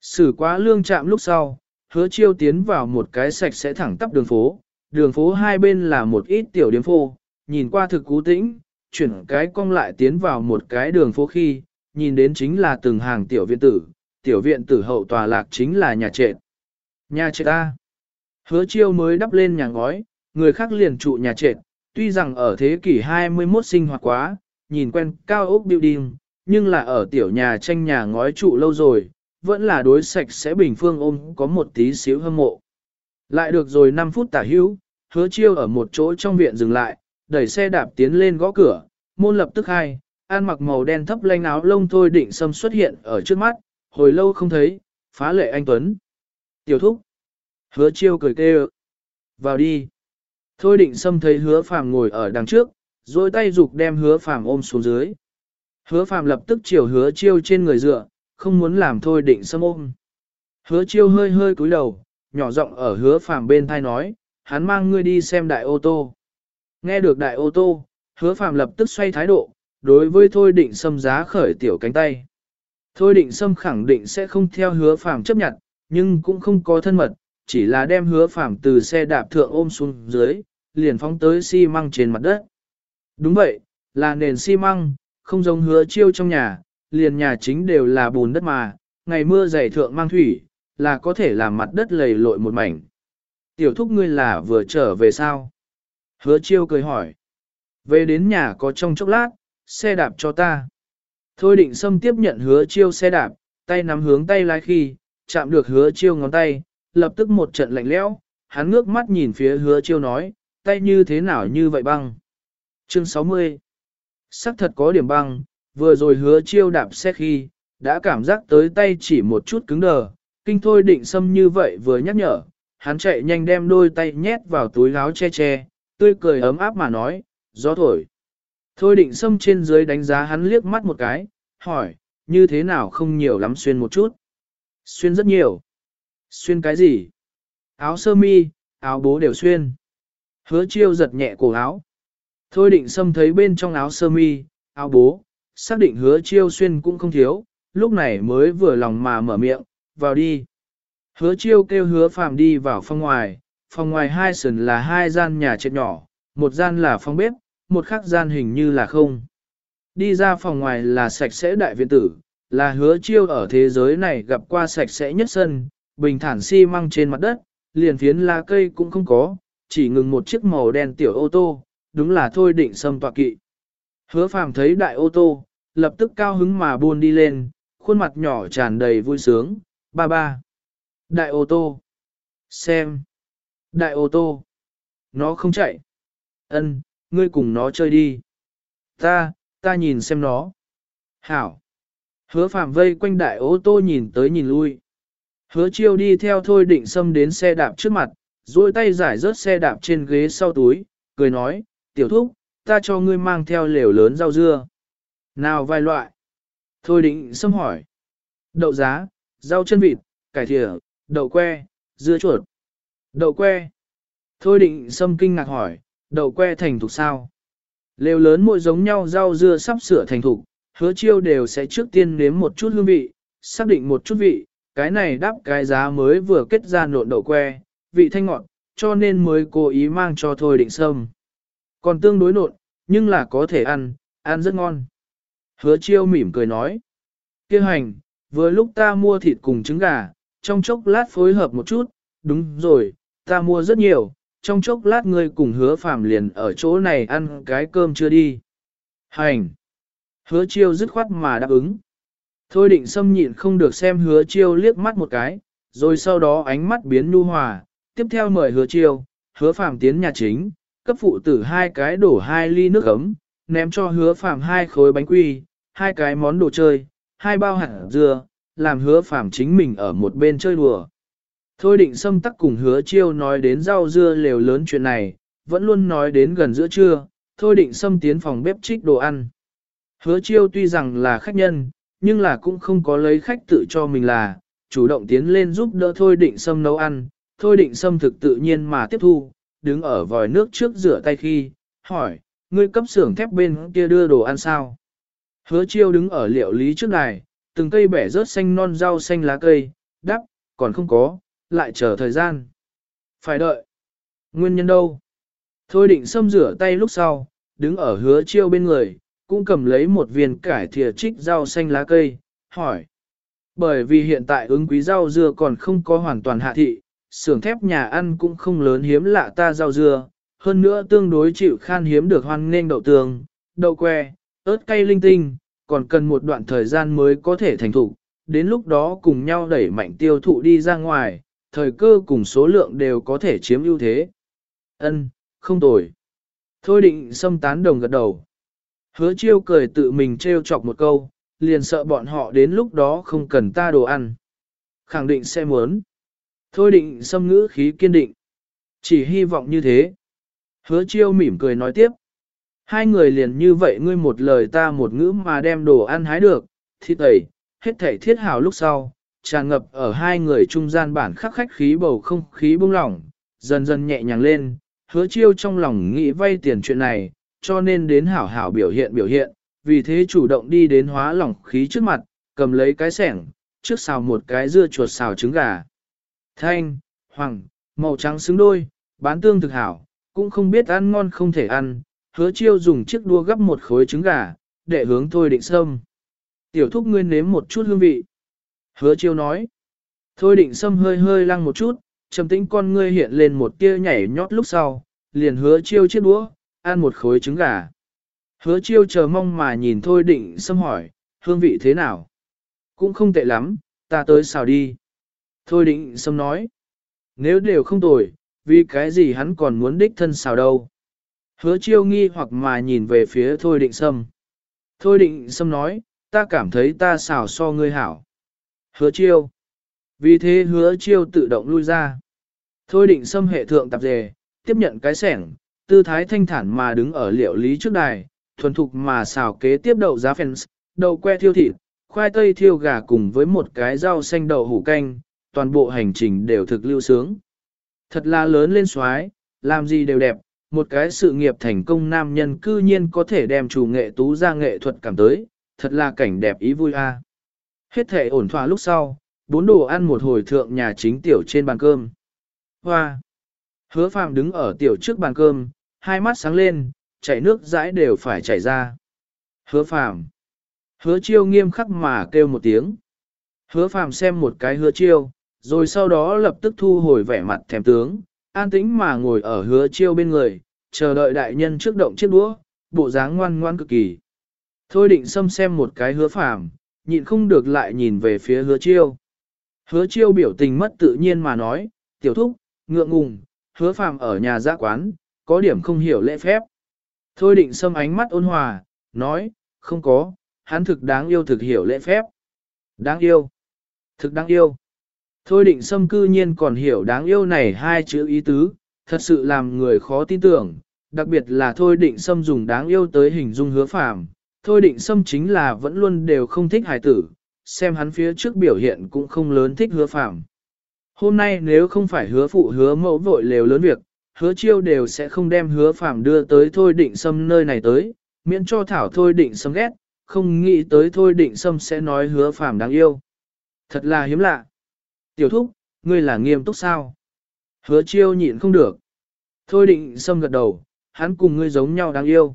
Xử quá lương trạm lúc sau, hứa chiêu tiến vào một cái sạch sẽ thẳng tắp đường phố, đường phố hai bên là một ít tiểu điếm phô, nhìn qua thực cú tĩnh, chuyển cái cong lại tiến vào một cái đường phố khi, nhìn đến chính là từng hàng tiểu viện tử, tiểu viện tử hậu tòa lạc chính là nhà trệt. Nhà trệt ta. Hứa chiêu mới đắp lên nhà ngói, người khác liền trụ nhà trệt, tuy rằng ở thế kỷ 21 sinh hoạt quá, nhìn quen cao ốc building, nhưng là ở tiểu nhà tranh nhà ngói trụ lâu rồi, vẫn là đối sạch sẽ bình phương ôm có một tí xíu hâm mộ. Lại được rồi 5 phút tả hữu, hứa chiêu ở một chỗ trong viện dừng lại, đẩy xe đạp tiến lên gõ cửa, môn lập tức hai, an mặc màu đen thấp lanh áo lông thôi định xâm xuất hiện ở trước mắt, hồi lâu không thấy, phá lệ anh Tuấn. Tiểu thúc. Hứa chiêu cười kêu. Vào đi. Thôi định xâm thấy hứa phàm ngồi ở đằng trước, rồi tay dục đem hứa phàm ôm xuống dưới. Hứa phàm lập tức chiều hứa chiêu trên người dựa, không muốn làm thôi định xâm ôm. Hứa chiêu hơi hơi cúi đầu, nhỏ giọng ở hứa phàm bên tai nói, hắn mang ngươi đi xem đại ô tô. Nghe được đại ô tô, hứa phàm lập tức xoay thái độ, đối với thôi định xâm giá khởi tiểu cánh tay. Thôi định xâm khẳng định sẽ không theo hứa phàm chấp nhận, nhưng cũng không có thân mật, chỉ là đem hứa phàm từ xe đạp thượng ôm xuống dưới, liền phóng tới xi măng trên mặt đất. Đúng vậy, là nền xi măng, không giống hứa chiêu trong nhà, liền nhà chính đều là bùn đất mà, ngày mưa dày thượng mang thủy, là có thể làm mặt đất lầy lội một mảnh. Tiểu thúc ngươi là vừa trở về sao? Hứa chiêu cười hỏi. Về đến nhà có trong chốc lát, xe đạp cho ta. Thôi định xâm tiếp nhận hứa chiêu xe đạp, tay nắm hướng tay lái khi, chạm được hứa chiêu ngón tay, lập tức một trận lạnh lẽo, hắn ngước mắt nhìn phía hứa chiêu nói, tay như thế nào như vậy băng. Chương 60 Sắc thật có điểm băng, vừa rồi hứa chiêu đạp xe khi, đã cảm giác tới tay chỉ một chút cứng đờ, kinh thôi định xâm như vậy vừa nhắc nhở, hắn chạy nhanh đem đôi tay nhét vào túi áo che che, tươi cười ấm áp mà nói, gió thổi. Thôi định xâm trên dưới đánh giá hắn liếc mắt một cái, hỏi, như thế nào không nhiều lắm xuyên một chút. Xuyên rất nhiều. Xuyên cái gì? Áo sơ mi, áo bố đều xuyên. Hứa chiêu giật nhẹ cổ áo. Thôi định xâm thấy bên trong áo sơ mi, áo bố, xác định hứa chiêu xuyên cũng không thiếu, lúc này mới vừa lòng mà mở miệng, vào đi. Hứa chiêu kêu hứa phàm đi vào phòng ngoài, phòng ngoài hai sườn là hai gian nhà trệt nhỏ, một gian là phòng bếp, một khắc gian hình như là không. Đi ra phòng ngoài là sạch sẽ đại viện tử, là hứa chiêu ở thế giới này gặp qua sạch sẽ nhất sân, bình thản xi măng trên mặt đất, liền phiến lá cây cũng không có, chỉ ngừng một chiếc màu đen tiểu ô tô, đúng là thôi định xâm tọa kỵ. Hứa phàm thấy đại ô tô, lập tức cao hứng mà buôn đi lên, khuôn mặt nhỏ tràn đầy vui sướng, ba ba. Đại ô tô. Xem. Đại ô tô. Nó không chạy. Ân, ngươi cùng nó chơi đi. Ta, ta nhìn xem nó. Hảo. Hứa phạm vây quanh đại ô tô nhìn tới nhìn lui. Hứa chiêu đi theo thôi định xâm đến xe đạp trước mặt, duỗi tay giải rớt xe đạp trên ghế sau túi, cười nói, tiểu thúc, ta cho ngươi mang theo lều lớn rau dưa. Nào vài loại? Thôi định xâm hỏi. Đậu giá, rau chân vịt, cải thìa, đậu que, dưa chuột. Đậu que. Thôi định xâm kinh ngạc hỏi, đậu que thành thục sao? Lều lớn mỗi giống nhau rau dưa sắp sửa thành thục, hứa chiêu đều sẽ trước tiên nếm một chút hương vị, xác định một chút vị, cái này đáp cái giá mới vừa kết ra nộn đậu que, vị thanh ngọt, cho nên mới cố ý mang cho thôi định sâm. Còn tương đối nộn, nhưng là có thể ăn, ăn rất ngon. Hứa chiêu mỉm cười nói. Kêu hành, vừa lúc ta mua thịt cùng trứng gà, trong chốc lát phối hợp một chút, đúng rồi, ta mua rất nhiều, trong chốc lát ngươi cùng hứa phàm liền ở chỗ này ăn cái cơm chưa đi. Hành! Hứa chiêu dứt khoát mà đáp ứng. Thôi định xâm nhịn không được xem hứa chiêu liếc mắt một cái, rồi sau đó ánh mắt biến nu hòa, tiếp theo mời hứa chiêu, hứa phàm tiến nhà chính, cấp phụ tử hai cái đổ hai ly nước ấm, ném cho hứa phàm hai khối bánh quy, hai cái món đồ chơi, hai bao hạt dưa, làm hứa phàm chính mình ở một bên chơi đùa. Thôi định xâm tắc cùng hứa chiêu nói đến rau dưa lều lớn chuyện này, vẫn luôn nói đến gần giữa trưa, thôi định xâm tiến phòng bếp trích đồ ăn. Hứa chiêu tuy rằng là khách nhân, nhưng là cũng không có lấy khách tự cho mình là, chủ động tiến lên giúp đỡ thôi định xâm nấu ăn, thôi định xâm thực tự nhiên mà tiếp thu, đứng ở vòi nước trước rửa tay khi, hỏi, ngươi cấp xưởng thép bên kia đưa đồ ăn sao? Hứa chiêu đứng ở liệu lý trước đài, từng cây bẻ rớt xanh non rau xanh lá cây, đắp, còn không có, lại chờ thời gian. Phải đợi. Nguyên nhân đâu? Thôi định xâm rửa tay lúc sau, đứng ở hứa chiêu bên người, cũng cầm lấy một viên cải thìa trích rau xanh lá cây, hỏi. Bởi vì hiện tại ứng quý rau dưa còn không có hoàn toàn hạ thị, xưởng thép nhà ăn cũng không lớn hiếm lạ ta rau dưa, hơn nữa tương đối chịu khan hiếm được hoan nên đậu tường, đậu que, ớt cay linh tinh, còn cần một đoạn thời gian mới có thể thành thủ, đến lúc đó cùng nhau đẩy mạnh tiêu thụ đi ra ngoài, thời cơ cùng số lượng đều có thể chiếm ưu thế. Ân, không tồi. Thôi định xâm tán đồng gật đầu. Hứa chiêu cười tự mình treo chọc một câu, liền sợ bọn họ đến lúc đó không cần ta đồ ăn. Khẳng định sẽ muốn. Thôi định xâm ngữ khí kiên định. Chỉ hy vọng như thế. Hứa chiêu mỉm cười nói tiếp. Hai người liền như vậy ngươi một lời ta một ngữ mà đem đồ ăn hái được, thịt tẩy, hết thảy thiết hảo lúc sau, tràn ngập ở hai người trung gian bản khắc khách khí bầu không khí bông lỏng, dần dần nhẹ nhàng lên, hứa chiêu trong lòng nghĩ vay tiền chuyện này, cho nên đến hảo hảo biểu hiện biểu hiện, vì thế chủ động đi đến hóa lỏng khí trước mặt, cầm lấy cái sẻng, trước xào một cái dưa chuột xào trứng gà. Thanh, hoàng, màu trắng xứng đôi, bán tương thực hảo, cũng không biết ăn ngon không thể ăn, hứa chiêu dùng chiếc đua gấp một khối trứng gà, để hướng thôi định sâm. Tiểu thúc ngươi nếm một chút hương vị. Hứa chiêu nói. Thôi định sâm hơi hơi lăng một chút, trầm tĩnh con ngươi hiện lên một tia nhảy nhót lúc sau, liền hứa chiêu chiếc đũa, ăn một khối trứng gà. Hứa chiêu chờ mong mà nhìn thôi định Sâm hỏi, hương vị thế nào? Cũng không tệ lắm, ta tới xào đi. Thôi định Sâm nói, nếu đều không tồi, vì cái gì hắn còn muốn đích thân xào đâu. Hứa chiêu nghi hoặc mà nhìn về phía thôi định sâm. Thôi định sâm nói, ta cảm thấy ta xào so ngươi hảo. Hứa chiêu. Vì thế hứa chiêu tự động lui ra. Thôi định xâm hệ thượng tạp dề, tiếp nhận cái sẻng, tư thái thanh thản mà đứng ở liệu lý trước đài, thuần thục mà xào kế tiếp đậu giá phèn, đậu que thiêu thịt, khoai tây thiêu gà cùng với một cái rau xanh đậu hủ canh, toàn bộ hành trình đều thực lưu sướng. Thật là lớn lên xoái, làm gì đều đẹp, một cái sự nghiệp thành công nam nhân cư nhiên có thể đem chủ nghệ tú ra nghệ thuật cảm tới, thật là cảnh đẹp ý vui a. Hết thể ổn thỏa lúc sau, bốn đồ ăn một hồi thượng nhà chính tiểu trên bàn cơm. Hoa! Hứa phạm đứng ở tiểu trước bàn cơm, hai mắt sáng lên, chảy nước dãi đều phải chảy ra. Hứa phạm! Hứa chiêu nghiêm khắc mà kêu một tiếng. Hứa phạm xem một cái hứa chiêu, rồi sau đó lập tức thu hồi vẻ mặt thèm tướng, an tĩnh mà ngồi ở hứa chiêu bên người, chờ đợi đại nhân trước động chiếc đũa, bộ dáng ngoan ngoan cực kỳ. Thôi định xâm xem một cái hứa phàm, nhịn không được lại nhìn về phía hứa chiêu. Hứa chiêu biểu tình mất tự nhiên mà nói, tiểu thúc, ngượng ngùng, hứa phàm ở nhà giã quán, có điểm không hiểu lễ phép. Thôi định xâm ánh mắt ôn hòa, nói, không có, hắn thực đáng yêu thực hiểu lễ phép. Đáng yêu. Thực đáng yêu. Thôi định xâm cư nhiên còn hiểu đáng yêu này hai chữ ý tứ, thật sự làm người khó tin tưởng, đặc biệt là thôi định xâm dùng đáng yêu tới hình dung hứa phàm. Thôi định xâm chính là vẫn luôn đều không thích hài tử, xem hắn phía trước biểu hiện cũng không lớn thích hứa phàm. Hôm nay nếu không phải hứa phụ hứa mẫu vội lều lớn việc, hứa chiêu đều sẽ không đem hứa phàm đưa tới thôi định xâm nơi này tới, miễn cho thảo thôi định xâm ghét, không nghĩ tới thôi định xâm sẽ nói hứa phàm đáng yêu. Thật là hiếm lạ. Tiểu thúc, ngươi là nghiêm túc sao? Hứa chiêu nhịn không được. Thôi định xâm gật đầu, hắn cùng ngươi giống nhau đáng yêu.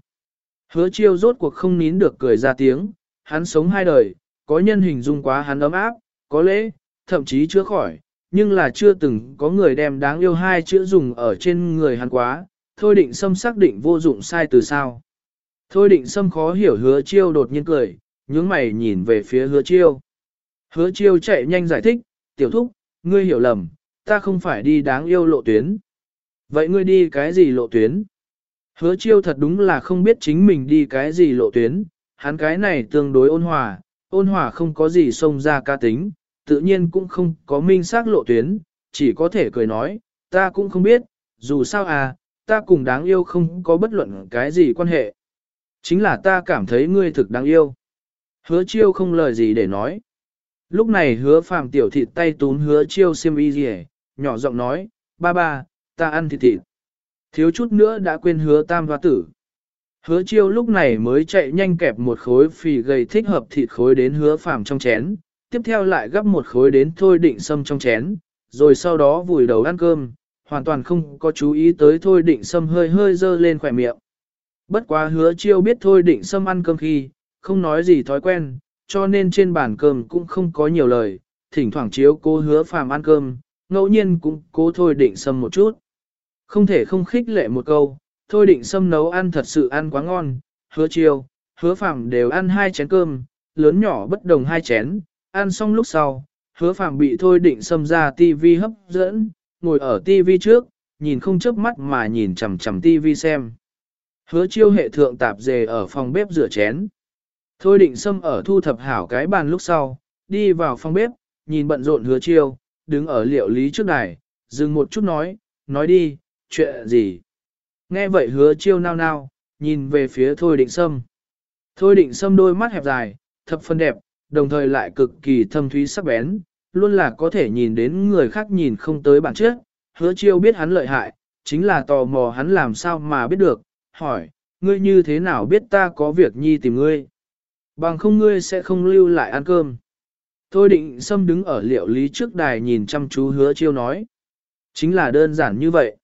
Hứa chiêu rốt cuộc không nín được cười ra tiếng, hắn sống hai đời, có nhân hình dung quá hắn ấm áp, có lễ, thậm chí chưa khỏi, nhưng là chưa từng có người đem đáng yêu hai chữ dùng ở trên người hắn quá, thôi định xâm xác định vô dụng sai từ sao. Thôi định xâm khó hiểu hứa chiêu đột nhiên cười, nhướng mày nhìn về phía hứa chiêu. Hứa chiêu chạy nhanh giải thích, tiểu thúc, ngươi hiểu lầm, ta không phải đi đáng yêu lộ tuyến. Vậy ngươi đi cái gì lộ tuyến? Hứa chiêu thật đúng là không biết chính mình đi cái gì lộ tuyến, hắn cái này tương đối ôn hòa, ôn hòa không có gì xông ra ca tính, tự nhiên cũng không có minh xác lộ tuyến, chỉ có thể cười nói, ta cũng không biết, dù sao à, ta cùng đáng yêu không có bất luận cái gì quan hệ. Chính là ta cảm thấy ngươi thực đáng yêu. Hứa chiêu không lời gì để nói. Lúc này hứa phàm tiểu thịt tay tún hứa chiêu xiêm y gì nhỏ giọng nói, ba ba, ta ăn thịt thịt. Thiếu chút nữa đã quên hứa tam hoa tử. Hứa chiêu lúc này mới chạy nhanh kẹp một khối phì gầy thích hợp thịt khối đến hứa phàm trong chén, tiếp theo lại gấp một khối đến thôi định sâm trong chén, rồi sau đó vùi đầu ăn cơm, hoàn toàn không có chú ý tới thôi định sâm hơi hơi dơ lên khỏe miệng. Bất quá hứa chiêu biết thôi định sâm ăn cơm khi, không nói gì thói quen, cho nên trên bàn cơm cũng không có nhiều lời, thỉnh thoảng chiếu cô hứa phàm ăn cơm, ngẫu nhiên cũng cố thôi định sâm một chút. Không thể không khích lệ một câu, thôi định sâm nấu ăn thật sự ăn quá ngon, hứa chiều, hứa phạm đều ăn hai chén cơm, lớn nhỏ bất đồng hai chén, ăn xong lúc sau, hứa phạm bị thôi định sâm ra tivi hấp dẫn, ngồi ở tivi trước, nhìn không chớp mắt mà nhìn chằm chằm tivi xem. Hứa chiêu hệ thượng tạp dề ở phòng bếp rửa chén. Thôi định xâm ở thu thập hảo cái bàn lúc sau, đi vào phòng bếp, nhìn bận rộn hứa chiêu, đứng ở liệu lý trước đài, dừng một chút nói, nói đi, chuyện gì. Nghe vậy hứa chiêu nao nao, nhìn về phía thôi định sâm. Thôi định sâm đôi mắt hẹp dài, thập phân đẹp, đồng thời lại cực kỳ thâm thúy sắc bén, luôn là có thể nhìn đến người khác nhìn không tới bản chất. Hứa chiêu biết hắn lợi hại, chính là tò mò hắn làm sao mà biết được, hỏi, ngươi như thế nào biết ta có việc nhi tìm ngươi. Bằng không ngươi sẽ không lưu lại ăn cơm. Thôi định xâm đứng ở liệu lý trước đài nhìn chăm chú hứa chiêu nói. Chính là đơn giản như vậy.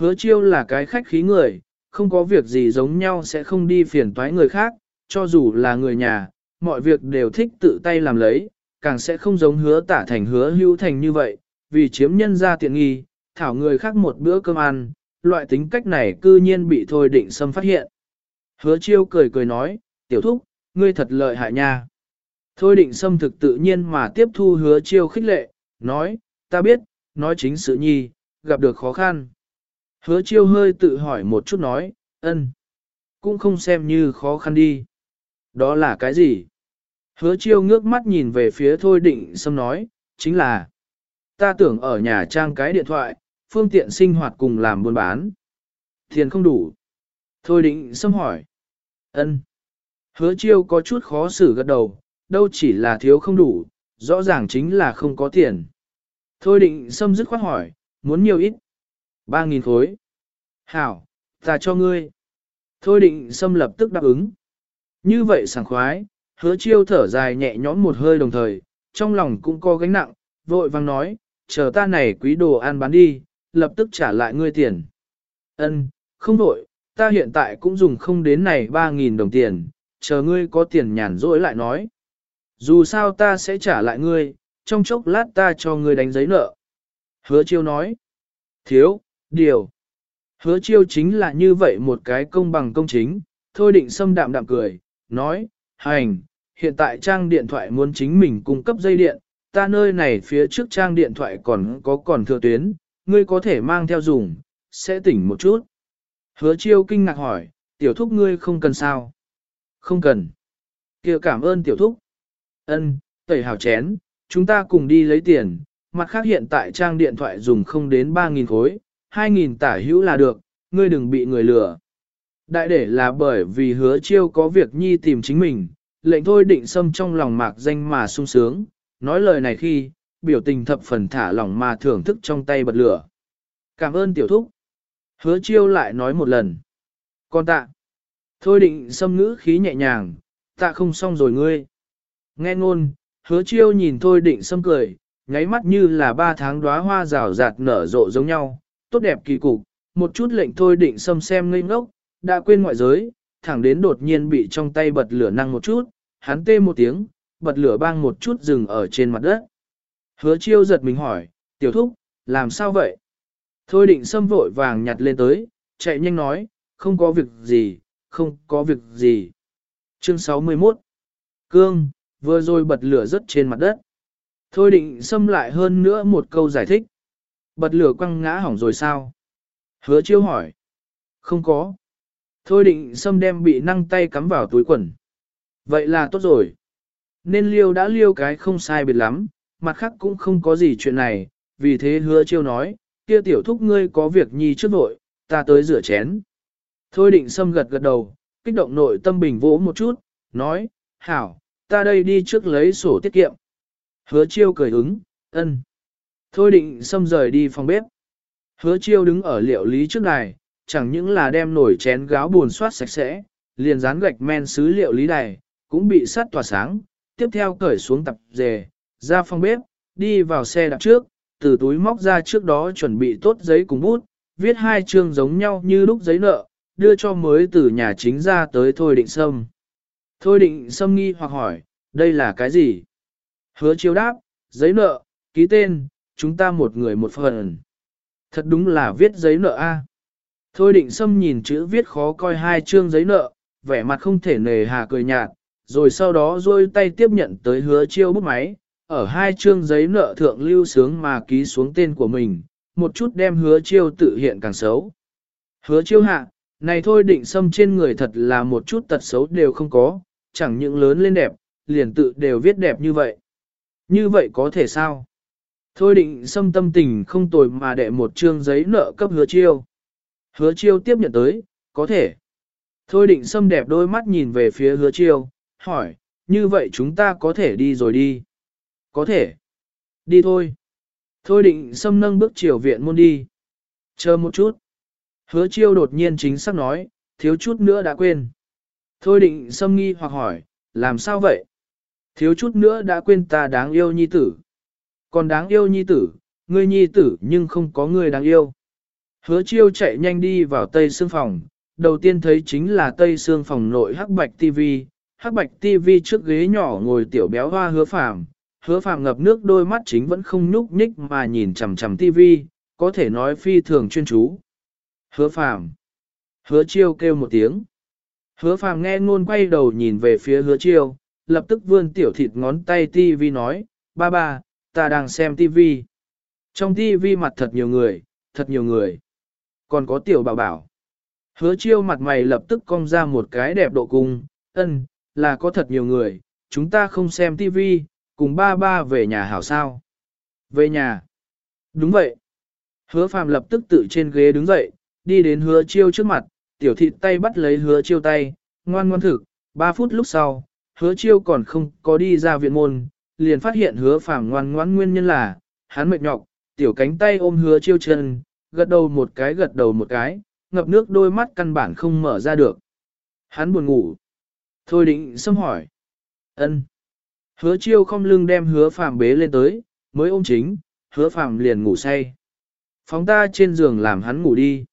Hứa chiêu là cái khách khí người, không có việc gì giống nhau sẽ không đi phiền toái người khác, cho dù là người nhà, mọi việc đều thích tự tay làm lấy, càng sẽ không giống hứa tả thành hứa hưu thành như vậy, vì chiếm nhân ra tiện nghi, thảo người khác một bữa cơm ăn, loại tính cách này cư nhiên bị thôi định xâm phát hiện. Hứa chiêu cười cười nói, tiểu thúc, ngươi thật lợi hại nha. Thôi định xâm thực tự nhiên mà tiếp thu hứa chiêu khích lệ, nói, ta biết, nói chính sự nhi, gặp được khó khăn. Hứa chiêu hơi tự hỏi một chút nói, ân, cũng không xem như khó khăn đi. Đó là cái gì? Hứa chiêu ngước mắt nhìn về phía thôi định xâm nói, chính là, ta tưởng ở nhà trang cái điện thoại, phương tiện sinh hoạt cùng làm buôn bán. Tiền không đủ. Thôi định xâm hỏi. ân. Hứa chiêu có chút khó xử gật đầu, đâu chỉ là thiếu không đủ, rõ ràng chính là không có tiền. Thôi định xâm dứt khoát hỏi, muốn nhiều ít. Ba nghìn khối. Hảo, ta cho ngươi. Thôi định xâm lập tức đáp ứng. Như vậy sảng khoái, hứa chiêu thở dài nhẹ nhõm một hơi đồng thời, trong lòng cũng có gánh nặng, vội vang nói, chờ ta này quý đồ ăn bán đi, lập tức trả lại ngươi tiền. Ân, không đổi, ta hiện tại cũng dùng không đến này 3.000 đồng tiền, chờ ngươi có tiền nhàn rỗi lại nói. Dù sao ta sẽ trả lại ngươi, trong chốc lát ta cho ngươi đánh giấy nợ. Hứa chiêu nói. Thiếu, điều. Hứa chiêu chính là như vậy một cái công bằng công chính, thôi định xâm đạm đạm cười, nói, hành, hiện tại trang điện thoại muốn chính mình cung cấp dây điện, ta nơi này phía trước trang điện thoại còn có còn thừa tuyến, ngươi có thể mang theo dùng, sẽ tỉnh một chút. Hứa chiêu kinh ngạc hỏi, tiểu thúc ngươi không cần sao? Không cần. kia cảm ơn tiểu thúc. Ân, tẩy hào chén, chúng ta cùng đi lấy tiền, mặt khác hiện tại trang điện thoại dùng không đến 3.000 khối, 2.000 tả hữu là được, ngươi đừng bị người lừa. Đại để là bởi vì hứa chiêu có việc nhi tìm chính mình, lệnh thôi định xâm trong lòng mạc danh mà sung sướng, nói lời này khi, biểu tình thập phần thả lỏng mà thưởng thức trong tay bật lửa. Cảm ơn tiểu thúc. Hứa chiêu lại nói một lần. Con tạ. Thôi định xâm ngữ khí nhẹ nhàng, tạ không xong rồi ngươi. Nghe ngôn, hứa chiêu nhìn thôi định xâm cười, nháy mắt như là ba tháng đóa hoa rào rạt nở rộ giống nhau, tốt đẹp kỳ cục, một chút lệnh thôi định xâm xem ngây ngốc, đã quên ngoại giới, thẳng đến đột nhiên bị trong tay bật lửa năng một chút, hắn tê một tiếng, bật lửa bang một chút dừng ở trên mặt đất. Hứa chiêu giật mình hỏi, tiểu thúc, làm sao vậy? Thôi định xâm vội vàng nhặt lên tới, chạy nhanh nói, không có việc gì, không có việc gì. Chương 61 Cương, vừa rồi bật lửa rất trên mặt đất. Thôi định xâm lại hơn nữa một câu giải thích. Bật lửa quăng ngã hỏng rồi sao? Hứa chiêu hỏi. Không có. Thôi định xâm đem bị năng tay cắm vào túi quần. Vậy là tốt rồi. Nên liêu đã liêu cái không sai biệt lắm, mặt khác cũng không có gì chuyện này, vì thế hứa chiêu nói, kia tiểu thúc ngươi có việc nhi trước vội, ta tới rửa chén. Thôi định xâm gật gật đầu, kích động nội tâm bình vỗ một chút, nói, hảo, ta đây đi trước lấy sổ tiết kiệm. Hứa chiêu cười ứng, ân. Thôi định xâm rời đi phòng bếp. Hứa chiêu đứng ở liệu lý trước đài, chẳng những là đem nổi chén gáo buồn soát sạch sẽ, liền dán gạch men sứ liệu lý đài, cũng bị sắt tỏa sáng, tiếp theo cởi xuống tập dề, ra phòng bếp, đi vào xe đạp trước, từ túi móc ra trước đó chuẩn bị tốt giấy cùng bút, viết hai chương giống nhau như lúc giấy nợ, đưa cho mới từ nhà chính ra tới Thôi Định Sâm. Thôi Định Sâm nghi hoặc hỏi, đây là cái gì? Hứa Chiêu đáp, giấy nợ, ký tên, chúng ta một người một phần. Thật đúng là viết giấy nợ a. Thôi Định Sâm nhìn chữ viết khó coi hai chương giấy nợ, vẻ mặt không thể nề hà cười nhạt, rồi sau đó rôi tay tiếp nhận tới hứa chiêu bút máy, ở hai chương giấy nợ thượng lưu sướng mà ký xuống tên của mình, một chút đem hứa chiêu tự hiện càng xấu. Hứa chiêu hạ, này thôi định xâm trên người thật là một chút tật xấu đều không có, chẳng những lớn lên đẹp, liền tự đều viết đẹp như vậy. Như vậy có thể sao? Thôi định xâm tâm tình không tồi mà đệ một chương giấy nợ cấp hứa chiêu. Hứa chiêu tiếp nhận tới, có thể. Thôi định xâm đẹp đôi mắt nhìn về phía hứa chiêu, hỏi, như vậy chúng ta có thể đi rồi đi. Có thể. Đi thôi. Thôi định xâm nâng bước chiều viện môn đi. Chờ một chút. Hứa chiêu đột nhiên chính xác nói, thiếu chút nữa đã quên. Thôi định xâm nghi hoặc hỏi, làm sao vậy? Thiếu chút nữa đã quên ta đáng yêu nhi tử. Còn đáng yêu nhi tử, ngươi nhi tử nhưng không có người đáng yêu. Hứa chiêu chạy nhanh đi vào tây xương phòng, đầu tiên thấy chính là tây xương phòng nội hắc bạch tivi, hắc bạch tivi trước ghế nhỏ ngồi tiểu béo hoa hứa phàm, hứa phàm ngập nước đôi mắt chính vẫn không nhúc nhích mà nhìn chằm chằm tivi, có thể nói phi thường chuyên chú. Hứa phàm. Hứa chiêu kêu một tiếng. Hứa phàm nghe ngôn quay đầu nhìn về phía hứa chiêu, lập tức vươn tiểu thịt ngón tay tivi nói, ba ba, ta đang xem tivi. Trong tivi mặt thật nhiều người, thật nhiều người. Còn có tiểu bảo bảo. Hứa chiêu mặt mày lập tức cong ra một cái đẹp độ cung, ân, là có thật nhiều người, chúng ta không xem tivi, cùng ba ba về nhà hảo sao. Về nhà. Đúng vậy. Hứa phàm lập tức tự trên ghế đứng dậy, đi đến hứa chiêu trước mặt, tiểu thịt tay bắt lấy hứa chiêu tay, ngoan ngoan thực, ba phút lúc sau, hứa chiêu còn không có đi ra viện môn, liền phát hiện hứa phàm ngoan ngoãn nguyên nhân là, hắn mệt nhọc, tiểu cánh tay ôm hứa chiêu chân, gật đầu một cái gật đầu một cái, ngập nước đôi mắt căn bản không mở ra được. Hắn buồn ngủ. Thôi định xâm hỏi. ân. Hứa chiêu không lưng đem hứa phàm bế lên tới, mới ôm chính, hứa phàm liền ngủ say. Phóng ta trên giường làm hắn ngủ đi.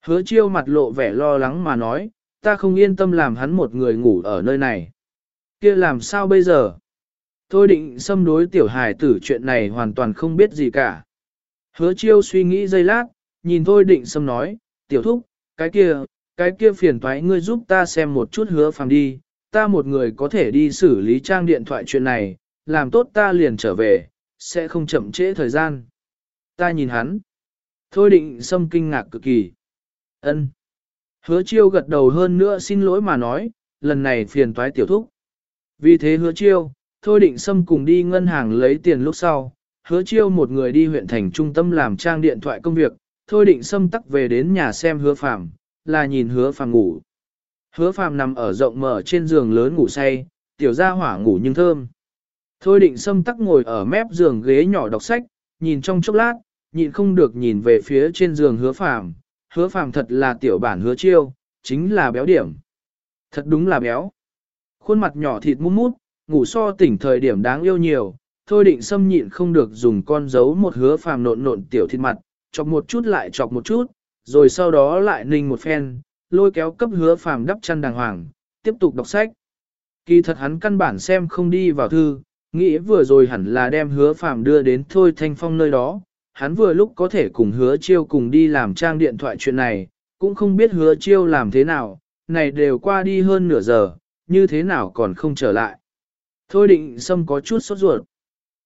Hứa chiêu mặt lộ vẻ lo lắng mà nói, ta không yên tâm làm hắn một người ngủ ở nơi này. kia làm sao bây giờ? Thôi định xâm đối tiểu hài tử chuyện này hoàn toàn không biết gì cả. Hứa chiêu suy nghĩ giây lát, nhìn thôi định xâm nói, tiểu thúc, cái kia, cái kia phiền toái ngươi giúp ta xem một chút hứa phàm đi, ta một người có thể đi xử lý trang điện thoại chuyện này, làm tốt ta liền trở về, sẽ không chậm trễ thời gian. Ta nhìn hắn. Thôi định xâm kinh ngạc cực kỳ. ân Hứa chiêu gật đầu hơn nữa xin lỗi mà nói, lần này phiền toái tiểu thúc. Vì thế hứa chiêu, thôi định xâm cùng đi ngân hàng lấy tiền lúc sau, hứa chiêu một người đi huyện thành trung tâm làm trang điện thoại công việc, thôi định xâm tắc về đến nhà xem hứa phàm, là nhìn hứa phàm ngủ. Hứa phàm nằm ở rộng mở trên giường lớn ngủ say, tiểu gia hỏa ngủ nhưng thơm. Thôi định xâm tắc ngồi ở mép giường ghế nhỏ đọc sách, nhìn trong chốc lát, nhìn không được nhìn về phía trên giường hứa phàm. Hứa phàm thật là tiểu bản hứa chiêu, chính là béo điểm. Thật đúng là béo. Khuôn mặt nhỏ thịt mút mút, ngủ so tỉnh thời điểm đáng yêu nhiều. Thôi định xâm nhịn không được dùng con dấu một hứa phàm nộn nộn tiểu thịt mặt, chọc một chút lại chọc một chút, rồi sau đó lại ninh một phen, lôi kéo cấp hứa phàm đắp chăn đàng hoàng, tiếp tục đọc sách. Kỳ thật hắn căn bản xem không đi vào thư, nghĩ vừa rồi hẳn là đem hứa phàm đưa đến thôi thanh phong nơi đó, hắn vừa lúc có thể cùng hứa chiêu cùng đi làm trang điện thoại chuyện này, cũng không biết hứa chiêu làm thế nào, này đều qua đi hơn nửa giờ, như thế nào còn không trở lại. Thôi định sâm có chút sốt ruột.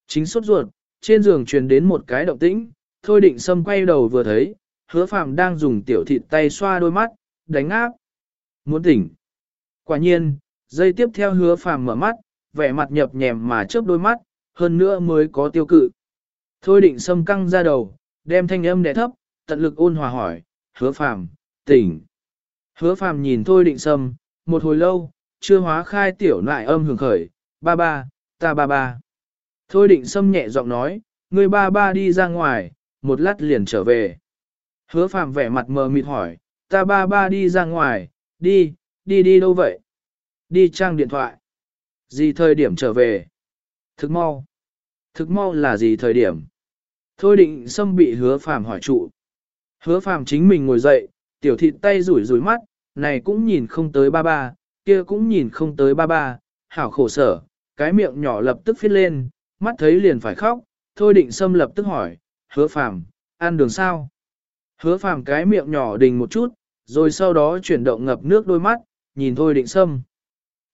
Chính sốt ruột, trên giường truyền đến một cái động tĩnh, thôi định sâm quay đầu vừa thấy, hứa phàm đang dùng tiểu thịt tay xoa đôi mắt, đánh áp. Muốn tỉnh. Quả nhiên, dây tiếp theo hứa phàm mở mắt, vẻ mặt nhập nhèm mà chớp đôi mắt, hơn nữa mới có tiêu cự. Thôi định sâm căng ra đầu, đem thanh âm đè thấp, tận lực ôn hòa hỏi, hứa phàm, tỉnh. Hứa phàm nhìn thôi định sâm, một hồi lâu, chưa hóa khai tiểu nại âm hưởng khởi, ba ba, ta ba ba. Thôi định xâm nhẹ giọng nói, người ba ba đi ra ngoài, một lát liền trở về. Hứa Phạm vẻ mặt mờ mịt hỏi, ta ba ba đi ra ngoài, đi, đi đi đâu vậy? Đi trang điện thoại. Gì thời điểm trở về? Thực mau. Thực mau là gì thời điểm? Thôi định xâm bị hứa phàm hỏi trụ. Hứa phàm chính mình ngồi dậy, tiểu thịt tay rủi rủi mắt, này cũng nhìn không tới ba ba, kia cũng nhìn không tới ba ba, hảo khổ sở, cái miệng nhỏ lập tức phiết lên, mắt thấy liền phải khóc, thôi định Sâm lập tức hỏi, hứa phàm, ăn đường sao? Hứa phàm cái miệng nhỏ đình một chút, rồi sau đó chuyển động ngập nước đôi mắt, nhìn Thôi Định Sâm.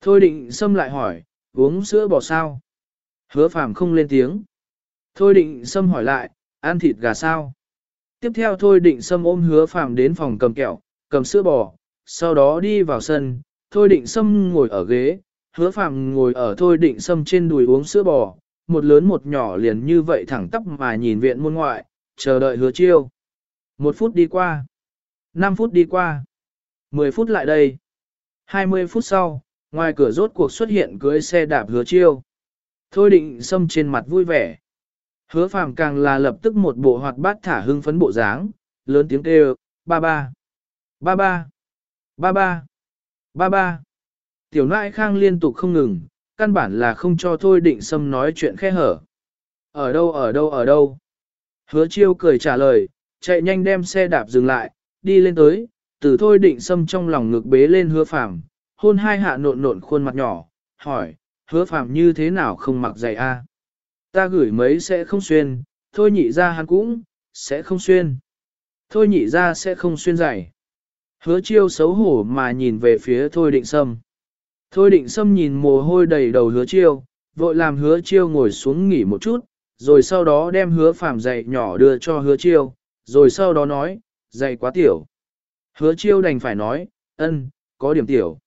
Thôi Định Sâm lại hỏi, uống sữa bò sao? Hứa phàm không lên tiếng. Thôi Định Sâm hỏi lại, ăn thịt gà sao? Tiếp theo Thôi Định Sâm ôm hứa phàm đến phòng cầm kẹo, cầm sữa bò, sau đó đi vào sân, Thôi Định Sâm ngồi ở ghế, hứa phàm ngồi ở Thôi Định Sâm trên đùi uống sữa bò, một lớn một nhỏ liền như vậy thẳng tắp mà nhìn viện môn ngoại, chờ đợi hứa chiêu. Một phút đi qua. 5 phút đi qua. 10 phút lại đây. 20 phút sau, ngoài cửa rốt cuộc xuất hiện cưới xe đạp hứa chiêu. Thôi định sâm trên mặt vui vẻ. Hứa phàm càng là lập tức một bộ hoạt bát thả hưng phấn bộ dáng, lớn tiếng kêu, ba ba, ba ba, ba ba, ba ba. Tiểu nại khang liên tục không ngừng, căn bản là không cho thôi định xâm nói chuyện khe hở. Ở đâu ở đâu ở đâu? Hứa chiêu cười trả lời, chạy nhanh đem xe đạp dừng lại, đi lên tới, từ thôi định xâm trong lòng ngực bế lên hứa phàm, hôn hai hạ nộn nộn khuôn mặt nhỏ, hỏi, hứa phàm như thế nào không mặc giày a? Ta gửi mấy sẽ không xuyên, thôi nhị ra hắn cũng, sẽ không xuyên. Thôi nhị ra sẽ không xuyên giày. Hứa chiêu xấu hổ mà nhìn về phía thôi định sâm. Thôi định sâm nhìn mồ hôi đầy đầu hứa chiêu, vội làm hứa chiêu ngồi xuống nghỉ một chút, rồi sau đó đem hứa phàm giày nhỏ đưa cho hứa chiêu, rồi sau đó nói, giày quá tiểu. Hứa chiêu đành phải nói, ân, có điểm tiểu.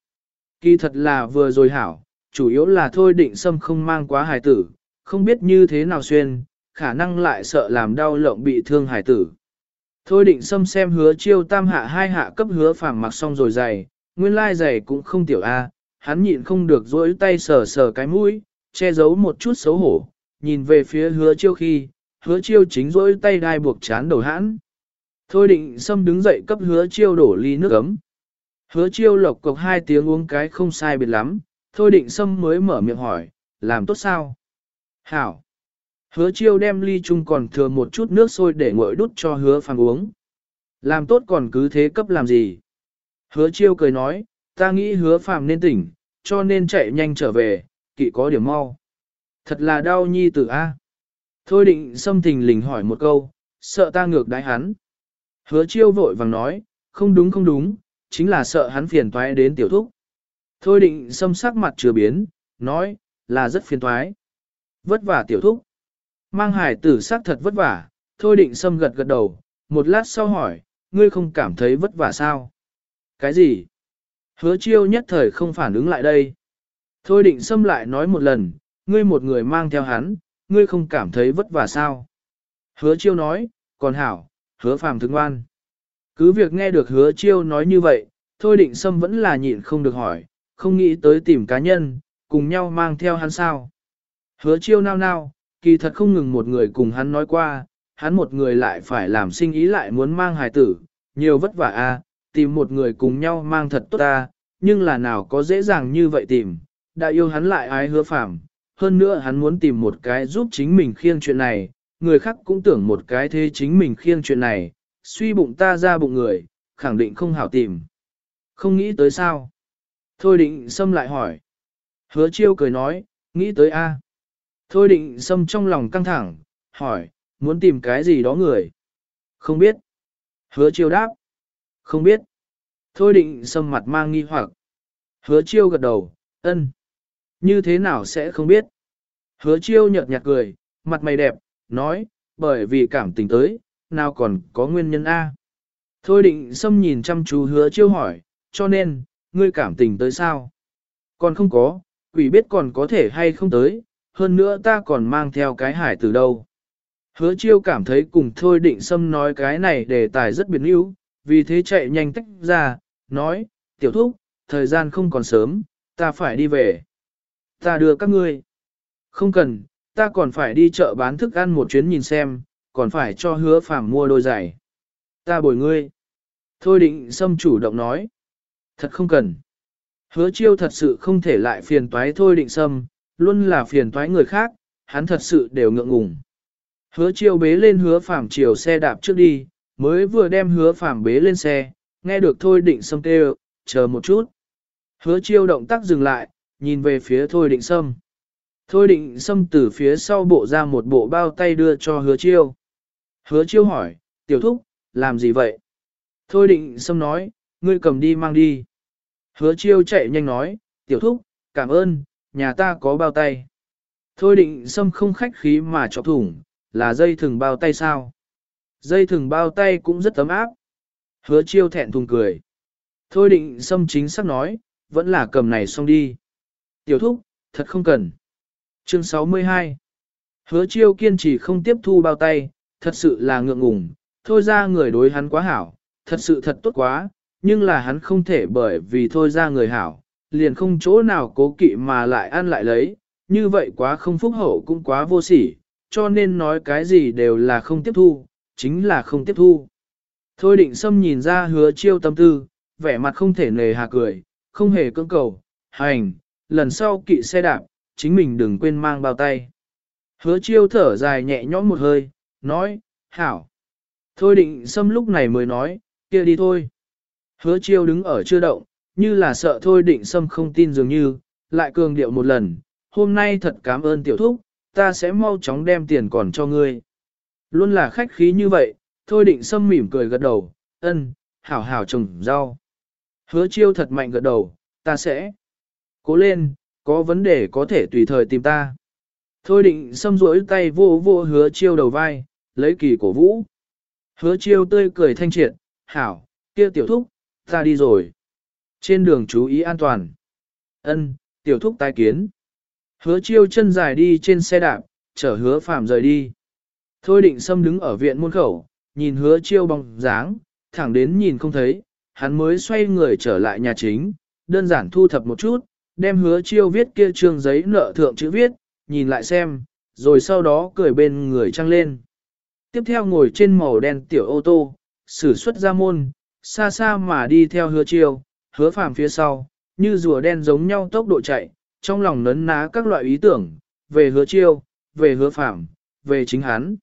Kỳ thật là vừa rồi hảo, chủ yếu là thôi định sâm không mang quá hài tử, không biết như thế nào xuyên, khả năng lại sợ làm đau lộng bị thương hài tử. Thôi định sâm xem hứa chiêu tam hạ hai hạ cấp hứa phàm mặc xong rồi giày, nguyên lai giày cũng không tiểu a, hắn nhịn không được dỗi tay sờ sờ cái mũi, che giấu một chút xấu hổ, nhìn về phía hứa chiêu khi, hứa chiêu chính dỗi tay đai buộc chán đầu hãn. Thôi định sâm đứng dậy cấp hứa chiêu đổ ly nước ấm. Hứa chiêu lộc cộc hai tiếng uống cái không sai biệt lắm, thôi định sâm mới mở miệng hỏi, làm tốt sao? Hảo! Hứa chiêu đem ly chung còn thừa một chút nước sôi để nguội đút cho hứa phàng uống. Làm tốt còn cứ thế cấp làm gì? Hứa chiêu cười nói, ta nghĩ hứa phàm nên tỉnh, cho nên chạy nhanh trở về, kỵ có điểm mau. Thật là đau nhi tử A. Thôi định xâm thình lình hỏi một câu, sợ ta ngược đái hắn. Hứa chiêu vội vàng nói, không đúng không đúng, chính là sợ hắn phiền toái đến tiểu thúc. Thôi định xâm sắc mặt chưa biến, nói, là rất phiền toái. Vất vả tiểu thúc. Mang hải tử sắc thật vất vả, thôi định xâm gật gật đầu, một lát sau hỏi, ngươi không cảm thấy vất vả sao? Cái gì? Hứa chiêu nhất thời không phản ứng lại đây. Thôi định xâm lại nói một lần, ngươi một người mang theo hắn, ngươi không cảm thấy vất vả sao? Hứa chiêu nói, còn hảo, hứa phàm thương ngoan. Cứ việc nghe được hứa chiêu nói như vậy, thôi định xâm vẫn là nhịn không được hỏi, không nghĩ tới tìm cá nhân, cùng nhau mang theo hắn sao. Hứa chiêu nao nao, kỳ thật không ngừng một người cùng hắn nói qua, hắn một người lại phải làm sinh ý lại muốn mang hài tử, nhiều vất vả a, tìm một người cùng nhau mang thật tốt ta, nhưng là nào có dễ dàng như vậy tìm, đã yêu hắn lại ái hứa phạm, hơn nữa hắn muốn tìm một cái giúp chính mình khiêng chuyện này, người khác cũng tưởng một cái thế chính mình khiêng chuyện này, suy bụng ta ra bụng người, khẳng định không hảo tìm. Không nghĩ tới sao? Thôi định xâm lại hỏi. Hứa chiêu cười nói, nghĩ tới A. Thôi định xâm trong lòng căng thẳng, hỏi, muốn tìm cái gì đó người? Không biết. Hứa chiêu đáp. Không biết. Thôi định Sâm mặt mang nghi hoặc. Hứa chiêu gật đầu, ân. Như thế nào sẽ không biết? Hứa chiêu nhợt nhạt cười, mặt mày đẹp, nói, bởi vì cảm tình tới, nào còn có nguyên nhân A. Thôi định Sâm nhìn chăm chú hứa chiêu hỏi, cho nên, ngươi cảm tình tới sao? Còn không có, quỷ biết còn có thể hay không tới, hơn nữa ta còn mang theo cái hải từ đâu. Hứa chiêu cảm thấy cùng thôi định Sâm nói cái này đề tài rất biến yếu, vì thế chạy nhanh tách ra, nói, tiểu thúc, thời gian không còn sớm, ta phải đi về. Ta đưa các ngươi. Không cần, ta còn phải đi chợ bán thức ăn một chuyến nhìn xem, còn phải cho hứa phàm mua đôi giày. Ta bồi ngươi. Thôi định xâm chủ động nói. Thật không cần. Hứa chiêu thật sự không thể lại phiền toái thôi định xâm, luôn là phiền toái người khác, hắn thật sự đều ngượng ngùng. Hứa chiêu bế lên hứa phàm chiều xe đạp trước đi, mới vừa đem hứa phàm bế lên xe, nghe được thôi định Sâm kêu, chờ một chút. Hứa chiêu động tác dừng lại, nhìn về phía thôi định Sâm. Thôi định Sâm từ phía sau bộ ra một bộ bao tay đưa cho hứa chiêu. Hứa chiêu hỏi, tiểu thúc, làm gì vậy? Thôi định Sâm nói, ngươi cầm đi mang đi. Hứa chiêu chạy nhanh nói, tiểu thúc, cảm ơn, nhà ta có bao tay. Thôi định xâm không khách khí mà chọc thủng, là dây thừng bao tay sao? Dây thừng bao tay cũng rất ấm áp. Hứa chiêu thẹn thùng cười. Thôi định xâm chính xác nói, vẫn là cầm này xong đi. Tiểu thúc, thật không cần. Chương 62 Hứa chiêu kiên trì không tiếp thu bao tay, thật sự là ngượng ngùng, thôi ra người đối hắn quá hảo, thật sự thật tốt quá, nhưng là hắn không thể bởi vì thôi ra người hảo, liền không chỗ nào cố kỵ mà lại ăn lại lấy, như vậy quá không phúc hậu cũng quá vô sỉ, cho nên nói cái gì đều là không tiếp thu, chính là không tiếp thu. Thôi định xâm nhìn ra hứa chiêu tâm tư, vẻ mặt không thể nề hà cười, không hề cưỡng cầu, hành, lần sau kỵ xe đạp, chính mình đừng quên mang bao tay. Hứa chiêu thở dài nhẹ nhõm một hơi, nói, hảo. Thôi định xâm lúc này mới nói, kia đi thôi. Hứa chiêu đứng ở chưa động, như là sợ thôi định xâm không tin dường như, lại cường điệu một lần, hôm nay thật cảm ơn tiểu thúc, ta sẽ mau chóng đem tiền còn cho ngươi. Luôn là khách khí như vậy, thôi định sâm mỉm cười gật đầu, ân, hảo hảo trồng rau. Hứa chiêu thật mạnh gật đầu, ta sẽ. Cố lên, có vấn đề có thể tùy thời tìm ta. Thôi định xâm rỗi tay vô vô hứa chiêu đầu vai, lấy kỳ cổ vũ. Hứa chiêu tươi cười thanh triệt, hảo, kia tiểu thúc, ta đi rồi. Trên đường chú ý an toàn. Ân, tiểu thúc tái kiến. Hứa chiêu chân dài đi trên xe đạp, chở hứa phạm rời đi. Thôi định xâm đứng ở viện môn khẩu, nhìn hứa chiêu bóng dáng, thẳng đến nhìn không thấy, hắn mới xoay người trở lại nhà chính, đơn giản thu thập một chút, đem hứa chiêu viết kia trương giấy nợ thượng chữ viết, nhìn lại xem, rồi sau đó cười bên người trăng lên. Tiếp theo ngồi trên màu đen tiểu ô tô, sử xuất ra môn, xa xa mà đi theo hứa chiêu, hứa phàm phía sau, như rùa đen giống nhau tốc độ chạy, trong lòng nấn ná các loại ý tưởng, về hứa chiêu, về hứa phàm, về chính hắn.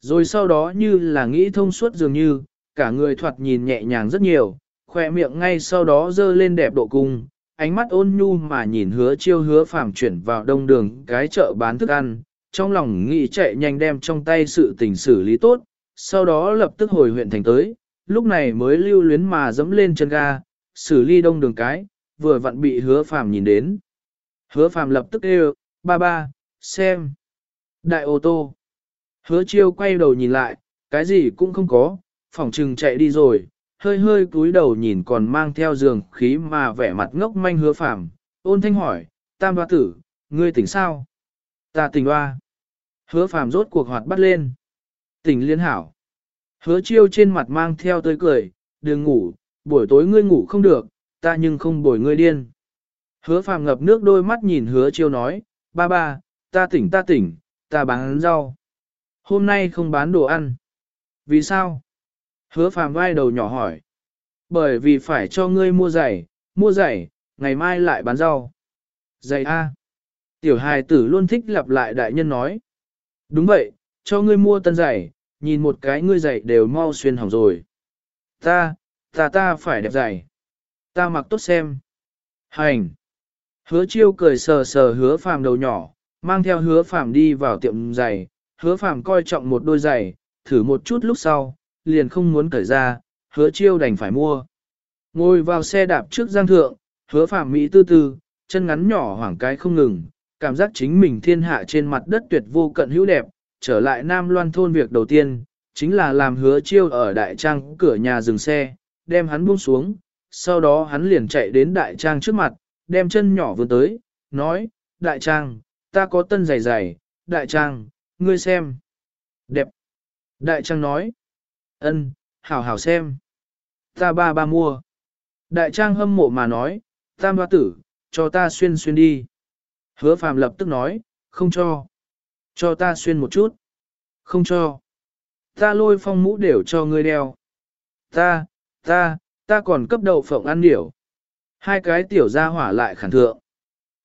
Rồi sau đó như là nghĩ thông suốt dường như, cả người thoạt nhìn nhẹ nhàng rất nhiều, khoe miệng ngay sau đó dơ lên đẹp độ cung, ánh mắt ôn nhu mà nhìn hứa chiêu hứa phàm chuyển vào đông đường cái chợ bán thức ăn, trong lòng nghĩ chạy nhanh đem trong tay sự tình xử lý tốt, sau đó lập tức hồi huyện thành tới, lúc này mới lưu luyến mà dẫm lên chân ga, xử lý đông đường cái, vừa vặn bị hứa phàm nhìn đến. Hứa phàm lập tức kêu, ba ba, xem. Đại ô tô. Hứa chiêu quay đầu nhìn lại, cái gì cũng không có, phòng trừng chạy đi rồi, hơi hơi cúi đầu nhìn còn mang theo giường khí mà vẻ mặt ngốc manh hứa Phạm ôn thanh hỏi, tam hoa tử, ngươi tỉnh sao? Ta tỉnh hoa. Hứa Phạm rốt cuộc hoạt bắt lên. Tỉnh liên hảo. Hứa chiêu trên mặt mang theo tươi cười, đừng ngủ, buổi tối ngươi ngủ không được, ta nhưng không bồi ngươi điên. Hứa phàm ngập nước đôi mắt nhìn hứa chiêu nói, ba ba, ta tỉnh ta tỉnh, ta bán rau. Hôm nay không bán đồ ăn. Vì sao? Hứa phàm vai đầu nhỏ hỏi. Bởi vì phải cho ngươi mua giày, mua giày, ngày mai lại bán rau. Giày A. Tiểu hài tử luôn thích lặp lại đại nhân nói. Đúng vậy, cho ngươi mua tân giày, nhìn một cái ngươi giày đều mau xuyên hỏng rồi. Ta, ta ta phải đẹp giày. Ta mặc tốt xem. Hành. Hứa chiêu cười sờ sờ hứa phàm đầu nhỏ, mang theo hứa phàm đi vào tiệm giày, hứa phàm coi trọng một đôi giày, thử một chút lúc sau, liền không muốn cởi ra, hứa chiêu đành phải mua. Ngồi vào xe đạp trước giang thượng, hứa phàm mỹ tư tư, chân ngắn nhỏ hoảng cái không ngừng, cảm giác chính mình thiên hạ trên mặt đất tuyệt vô cận hữu đẹp, trở lại Nam Loan thôn việc đầu tiên, chính là làm hứa chiêu ở đại trang cửa nhà dừng xe, đem hắn buông xuống, sau đó hắn liền chạy đến đại trang trước mặt, đem chân nhỏ vươn tới, nói, đại trang, ta có tân giày giày, đại trang, ngươi xem. Đẹp. Đại trang nói, ân, hảo hảo xem. Ta ba ba mua. Đại trang hâm mộ mà nói, tam ba tử, cho ta xuyên xuyên đi. Hứa phàm lập tức nói, không cho. Cho ta xuyên một chút. Không cho. Ta lôi phong mũ đều cho ngươi đeo. Ta, ta, ta còn cấp đậu phộng ăn điểu. Hai cái tiểu ra hỏa lại khẳng thượng.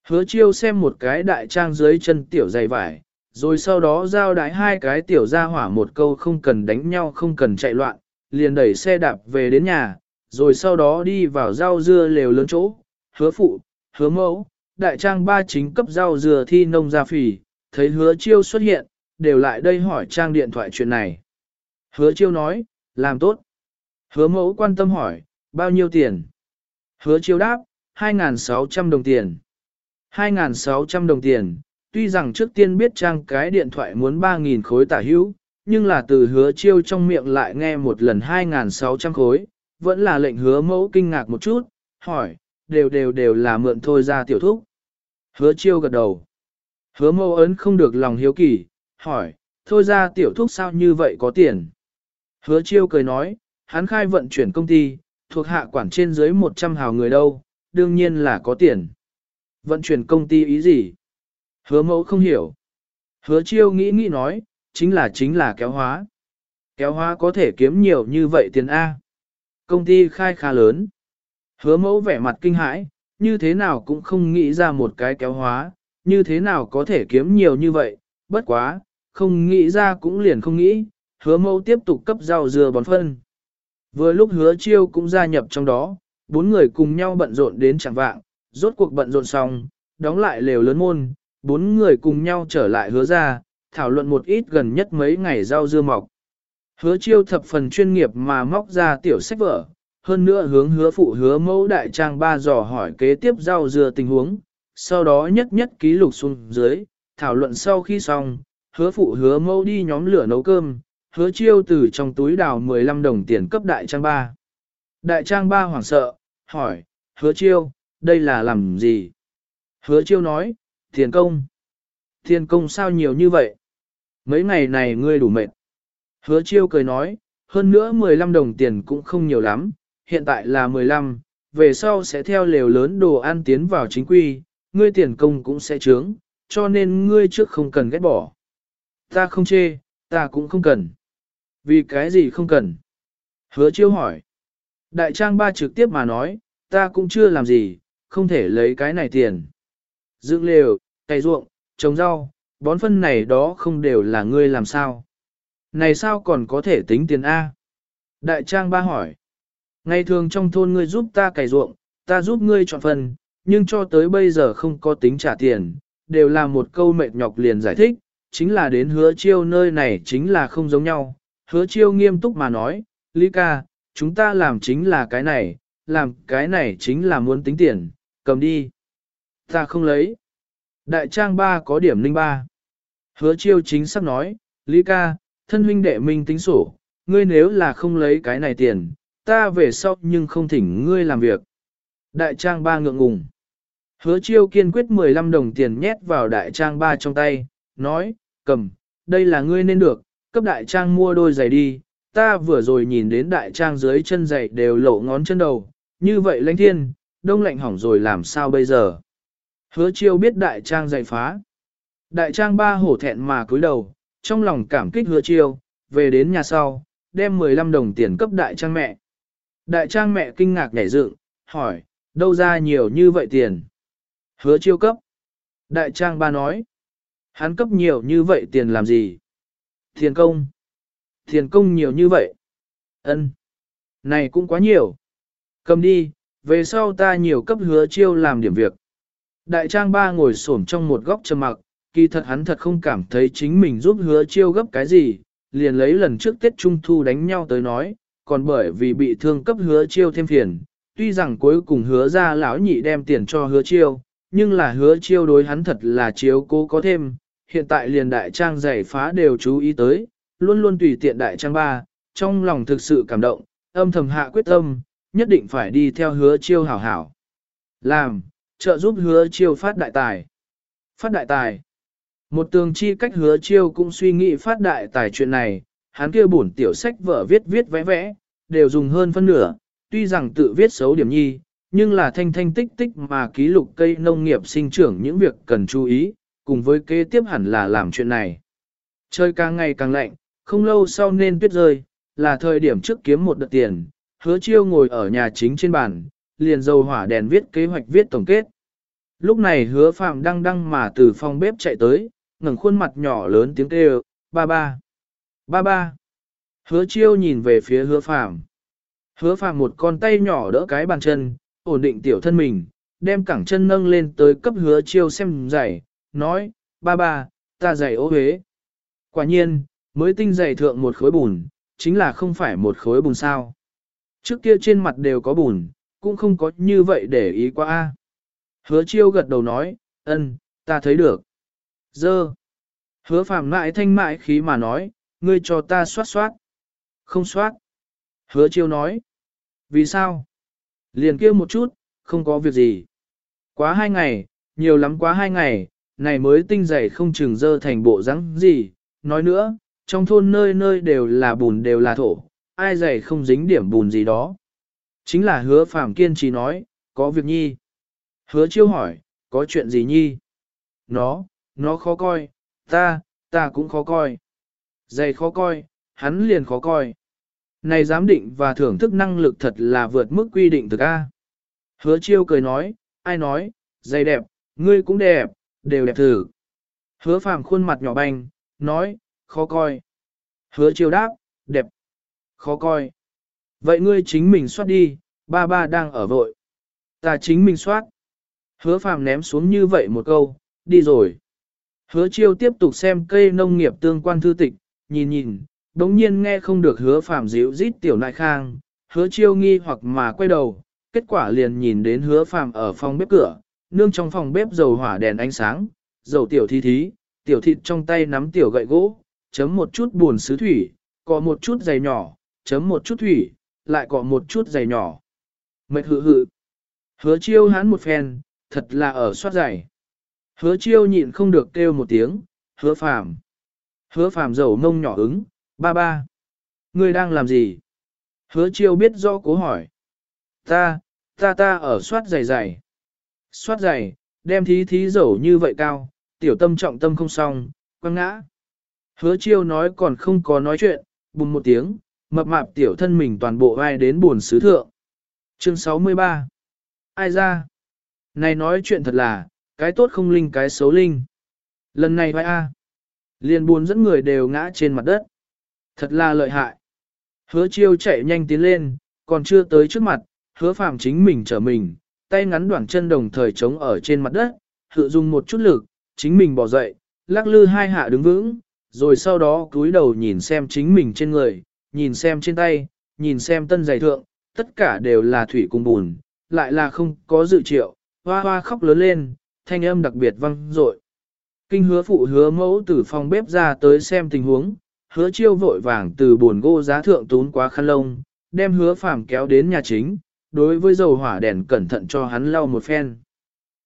Hứa chiêu xem một cái đại trang dưới chân tiểu dày vải, rồi sau đó giao đái hai cái tiểu ra hỏa một câu không cần đánh nhau không cần chạy loạn, liền đẩy xe đạp về đến nhà, rồi sau đó đi vào rau dưa lều lớn chỗ, hứa phụ, hứa mẫu, đại trang ba chính cấp rau dưa thi nông gia phỉ thấy hứa chiêu xuất hiện, đều lại đây hỏi trang điện thoại chuyện này. Hứa chiêu nói, làm tốt. Hứa mẫu quan tâm hỏi, bao nhiêu tiền? Hứa chiêu đáp, 2.600 đồng tiền. 2.600 đồng tiền, tuy rằng trước tiên biết trang cái điện thoại muốn 3.000 khối tả hữu, nhưng là từ hứa chiêu trong miệng lại nghe một lần 2.600 khối, vẫn là lệnh hứa mẫu kinh ngạc một chút, hỏi, đều đều đều là mượn thôi ra tiểu thúc. Hứa chiêu gật đầu. Hứa mẫu ấn không được lòng hiếu kỳ, hỏi, thôi ra tiểu thúc sao như vậy có tiền. Hứa chiêu cười nói, hắn khai vận chuyển công ty, thuộc hạ quản trên dưới 100 hào người đâu, đương nhiên là có tiền. Vận chuyển công ty ý gì? Hứa mẫu không hiểu. Hứa chiêu nghĩ nghĩ nói, chính là chính là kéo hóa. Kéo hóa có thể kiếm nhiều như vậy tiền A. Công ty khai khá lớn. Hứa mẫu vẻ mặt kinh hãi, như thế nào cũng không nghĩ ra một cái kéo hóa, như thế nào có thể kiếm nhiều như vậy, bất quá, không nghĩ ra cũng liền không nghĩ, hứa mẫu tiếp tục cấp rau dừa bón phân. Vừa lúc hứa chiêu cũng gia nhập trong đó, bốn người cùng nhau bận rộn đến chẳng vạng, rốt cuộc bận rộn xong, đóng lại lều lớn môn, bốn người cùng nhau trở lại hứa ra, thảo luận một ít gần nhất mấy ngày rau dưa mọc. Hứa chiêu thập phần chuyên nghiệp mà móc ra tiểu sách vở, hơn nữa hướng hứa phụ hứa mẫu đại trang ba dò hỏi kế tiếp rau dưa tình huống, sau đó nhất nhất ký lục xuống dưới, thảo luận sau khi xong, hứa phụ hứa mẫu đi nhóm lửa nấu cơm, hứa chiêu từ trong túi đào 15 đồng tiền cấp đại trang ba. Đại trang ba hoảng sợ, hỏi, hứa chiêu, đây là làm gì? Hứa chiêu nói, thiền công. thiền công sao nhiều như vậy? Mấy ngày này ngươi đủ mệt. Hứa chiêu cười nói, hơn nữa 15 đồng tiền cũng không nhiều lắm, hiện tại là 15, về sau sẽ theo lều lớn đồ ăn tiến vào chính quy, ngươi tiền công cũng sẽ trướng, cho nên ngươi trước không cần ghét bỏ. Ta không chê, ta cũng không cần. Vì cái gì không cần? Hứa chiêu hỏi. Đại trang ba trực tiếp mà nói, ta cũng chưa làm gì, không thể lấy cái này tiền. Dựng lều, cày ruộng, trồng rau, bón phân này đó không đều là ngươi làm sao. Này sao còn có thể tính tiền A? Đại trang ba hỏi. Ngày thường trong thôn ngươi giúp ta cày ruộng, ta giúp ngươi chọn phần, nhưng cho tới bây giờ không có tính trả tiền, đều là một câu mệt nhọc liền giải thích, chính là đến hứa chiêu nơi này chính là không giống nhau. Hứa chiêu nghiêm túc mà nói, Lý ca, chúng ta làm chính là cái này, làm cái này chính là muốn tính tiền, cầm đi. Ta không lấy. Đại trang ba có điểm linh ba. Hứa chiêu chính xác nói, Lý ca, thân huynh đệ minh tính sổ, ngươi nếu là không lấy cái này tiền, ta về sau nhưng không thỉnh ngươi làm việc. Đại trang ba ngượng ngùng. Hứa chiêu kiên quyết 15 đồng tiền nhét vào đại trang ba trong tay, nói, cầm, đây là ngươi nên được, cấp đại trang mua đôi giày đi, ta vừa rồi nhìn đến đại trang dưới chân giày đều lộ ngón chân đầu, như vậy lãnh thiên, đông lạnh hỏng rồi làm sao bây giờ. Hứa chiêu biết đại trang dạy phá. Đại trang ba hổ thẹn mà cúi đầu, trong lòng cảm kích hứa chiêu, về đến nhà sau, đem 15 đồng tiền cấp đại trang mẹ. Đại trang mẹ kinh ngạc nhảy dựng, hỏi, đâu ra nhiều như vậy tiền? Hứa chiêu cấp. Đại trang ba nói, hắn cấp nhiều như vậy tiền làm gì? Tiền công. Tiền công nhiều như vậy. ân Này cũng quá nhiều. Cầm đi, về sau ta nhiều cấp hứa chiêu làm điểm việc. Đại trang ba ngồi xổm trong một góc trầm mặc, kỳ thật hắn thật không cảm thấy chính mình giúp hứa chiêu gấp cái gì, liền lấy lần trước Tết Trung Thu đánh nhau tới nói, còn bởi vì bị thương cấp hứa chiêu thêm phiền, tuy rằng cuối cùng hứa ra lão nhị đem tiền cho hứa chiêu, nhưng là hứa chiêu đối hắn thật là chiếu cố có thêm, hiện tại liền đại trang giải phá đều chú ý tới, luôn luôn tùy tiện đại trang ba, trong lòng thực sự cảm động, âm thầm hạ quyết tâm, nhất định phải đi theo hứa chiêu hảo hảo. Làm, trợ giúp hứa chiêu phát đại tài. Phát đại tài. Một tường chi cách hứa chiêu cũng suy nghĩ phát đại tài chuyện này, hắn kia bổn tiểu sách vở viết viết vẽ vẽ, đều dùng hơn phân nửa, tuy rằng tự viết xấu điểm nhi, nhưng là thanh thanh tích tích mà ký lục cây nông nghiệp sinh trưởng những việc cần chú ý, cùng với kế tiếp hẳn là làm chuyện này. Trời càng ngày càng lạnh, không lâu sau nên tuyết rơi, là thời điểm trước kiếm một đợt tiền, hứa chiêu ngồi ở nhà chính trên bàn, liền dầu hỏa đèn viết kế hoạch viết tổng kết. Lúc này hứa phạm đang đăng mà từ phòng bếp chạy tới, ngẩng khuôn mặt nhỏ lớn tiếng kêu, ba ba, ba ba. Hứa chiêu nhìn về phía hứa phạm. Hứa phạm một con tay nhỏ đỡ cái bàn chân, ổn định tiểu thân mình, đem cẳng chân nâng lên tới cấp hứa chiêu xem giày, nói, ba ba, ta giày ô huế. Quả nhiên, mới tinh giày thượng một khối bùn, chính là không phải một khối bùn sao. Trước kia trên mặt đều có bùn, cũng không có như vậy để ý quá a. Hứa chiêu gật đầu nói, ân, ta thấy được. Dơ. Hứa phàm mãi thanh mại khí mà nói, ngươi cho ta soát soát. Không soát. Hứa chiêu nói. Vì sao? Liền kêu một chút, không có việc gì. Quá hai ngày, nhiều lắm quá hai ngày, này mới tinh dày không chừng dơ thành bộ rắn gì. Nói nữa, trong thôn nơi nơi đều là bùn đều là thổ, ai dày không dính điểm bùn gì đó. Chính là hứa phàm kiên trì nói, có việc nhi. Hứa chiêu hỏi, có chuyện gì nhi? Nó, nó khó coi, ta, ta cũng khó coi. Dày khó coi, hắn liền khó coi. Này giám định và thưởng thức năng lực thật là vượt mức quy định thực A. Hứa chiêu cười nói, ai nói, dày đẹp, ngươi cũng đẹp, đều đẹp thử. Hứa phàm khuôn mặt nhỏ banh, nói, khó coi. Hứa chiêu đáp, đẹp, khó coi. Vậy ngươi chính mình soát đi, ba ba đang ở vội. Ta chính mình soát. Hứa phàm ném xuống như vậy một câu, đi rồi. Hứa chiêu tiếp tục xem cây nông nghiệp tương quan thư tịch, nhìn nhìn, đống nhiên nghe không được hứa phàm dịu rít tiểu nại khang, hứa chiêu nghi hoặc mà quay đầu, kết quả liền nhìn đến hứa phàm ở phòng bếp cửa, nương trong phòng bếp dầu hỏa đèn ánh sáng, dầu tiểu thi thí, tiểu thịt trong tay nắm tiểu gậy gỗ, chấm một chút buồn sứ thủy, có một chút dày nhỏ, chấm một chút thủy, lại cọ một chút dày nhỏ. Mệt hự hự. Hứa chiêu hắn một phen, thật là ở soát dày. Hứa chiêu nhịn không được kêu một tiếng, hứa phàm. Hứa phàm dầu mông nhỏ ứng, ba ba. Ngươi đang làm gì? Hứa chiêu biết rõ cố hỏi. Ta, ta ta ở soát dày dày. Soát dày, đem thí thí dầu như vậy cao, tiểu tâm trọng tâm không xong, quăng ngã. Hứa chiêu nói còn không có nói chuyện, bùng một tiếng, mập mạp tiểu thân mình toàn bộ vai đến buồn sứ thượng. Chương 63 Ai ra? Này nói chuyện thật là, cái tốt không linh cái xấu linh. Lần này vai a, liền buồn dẫn người đều ngã trên mặt đất. Thật là lợi hại. Hứa chiêu chạy nhanh tiến lên, còn chưa tới trước mặt, hứa phàm chính mình trở mình, tay ngắn đoạn chân đồng thời chống ở trên mặt đất, hự dùng một chút lực, chính mình bỏ dậy, lắc lư hai hạ đứng vững, rồi sau đó cúi đầu nhìn xem chính mình trên người, nhìn xem trên tay, nhìn xem tân giày thượng, tất cả đều là thủy cùng bùn, lại là không có dự triệu, hoa hoa khóc lớn lên, thanh âm đặc biệt vang dội. Kinh hứa phụ hứa mẫu từ phòng bếp ra tới xem tình huống, hứa chiêu vội vàng từ buồn gỗ giá thượng tún quá khăn lông, đem hứa phàm kéo đến nhà chính, đối với dầu hỏa đèn cẩn thận cho hắn lau một phen.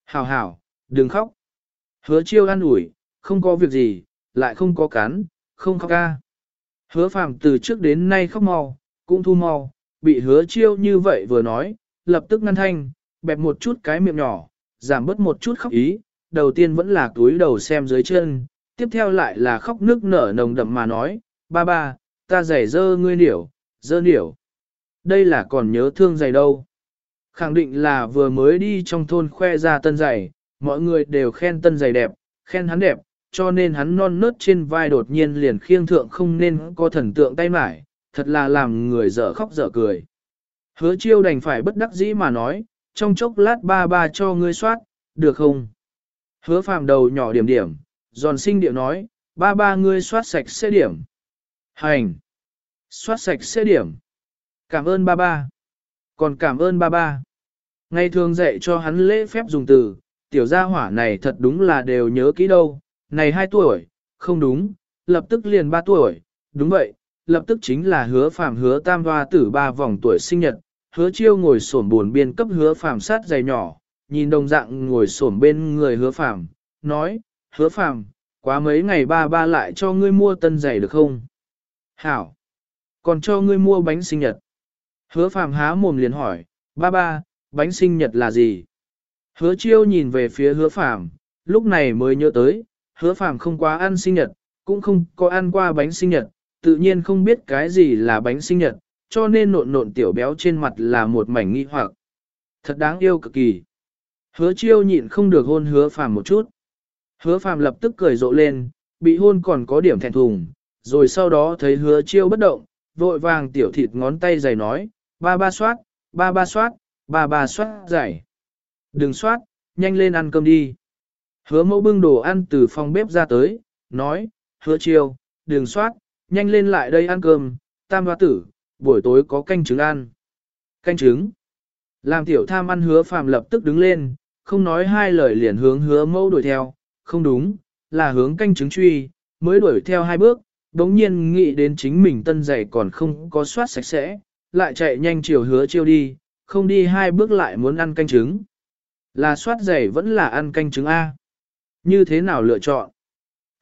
Hảo hảo, đừng khóc. Hứa chiêu an ủi, không có việc gì, lại không có cắn, không khóc ca. Hứa phàm từ trước đến nay khóc mau, cũng thu mau, bị hứa chiêu như vậy vừa nói, lập tức ngăn thanh, bẹp một chút cái miệng nhỏ, giảm bớt một chút khóc ý, đầu tiên vẫn là túi đầu xem dưới chân, tiếp theo lại là khóc nước nở nồng đậm mà nói, ba ba, ta giày dơ ngươi điểu, dơ điểu, Đây là còn nhớ thương giày đâu. Khẳng định là vừa mới đi trong thôn khoe ra tân giày, mọi người đều khen tân giày đẹp, khen hắn đẹp, cho nên hắn non nớt trên vai đột nhiên liền khiêng thượng không nên có thần tượng tay mải, thật là làm người dở khóc dở cười. Hứa chiêu đành phải bất đắc dĩ mà nói, trong chốc lát ba ba cho ngươi soát, được không? Hứa phàm đầu nhỏ điểm điểm, giòn sinh điệu nói, ba ba ngươi soát sạch sẽ điểm. Hành! Soát sạch sẽ điểm. Cảm ơn ba ba. Còn cảm ơn ba ba. Ngày thường dạy cho hắn lễ phép dùng từ, tiểu gia hỏa này thật đúng là đều nhớ kỹ đâu, này 2 tuổi, không đúng, lập tức liền 3 tuổi, đúng vậy, lập tức chính là hứa phàm hứa tam hoa tử ba vòng tuổi sinh nhật, hứa chiêu ngồi sổm buồn biên cấp hứa phàm sát giày nhỏ, nhìn đồng dạng ngồi sổm bên người hứa phàm, nói, hứa phàm, quá mấy ngày ba ba lại cho ngươi mua tân giày được không? Hảo! Còn cho ngươi mua bánh sinh nhật. Hứa phàm há mồm liền hỏi, ba ba, bánh sinh nhật là gì? Hứa chiêu nhìn về phía hứa phàm, lúc này mới nhớ tới, hứa phàm không quá ăn sinh nhật, cũng không có ăn qua bánh sinh nhật, tự nhiên không biết cái gì là bánh sinh nhật, cho nên nộn nộn tiểu béo trên mặt là một mảnh nghi hoặc. Thật đáng yêu cực kỳ. Hứa chiêu nhịn không được hôn hứa phàm một chút. Hứa phàm lập tức cười rộ lên, bị hôn còn có điểm thẹn thùng, rồi sau đó thấy hứa chiêu bất động, vội vàng tiểu thịt ngón tay dày nói, ba ba soát, ba ba soát, ba ba soát dày. Đừng soát, nhanh lên ăn cơm đi. Hứa mẫu bưng đồ ăn từ phòng bếp ra tới, nói, hứa chiêu, đường soát, nhanh lên lại đây ăn cơm, tam hoa tử, buổi tối có canh trứng ăn. Canh trứng. Làm tiểu tham ăn hứa phàm lập tức đứng lên, không nói hai lời liền hướng hứa mẫu đuổi theo, không đúng, là hướng canh trứng truy, mới đuổi theo hai bước, đống nhiên nghĩ đến chính mình tân giày còn không có soát sạch sẽ, lại chạy nhanh chiều hứa chiêu đi, không đi hai bước lại muốn ăn canh trứng. Là soát giày vẫn là ăn canh trứng A. Như thế nào lựa chọn?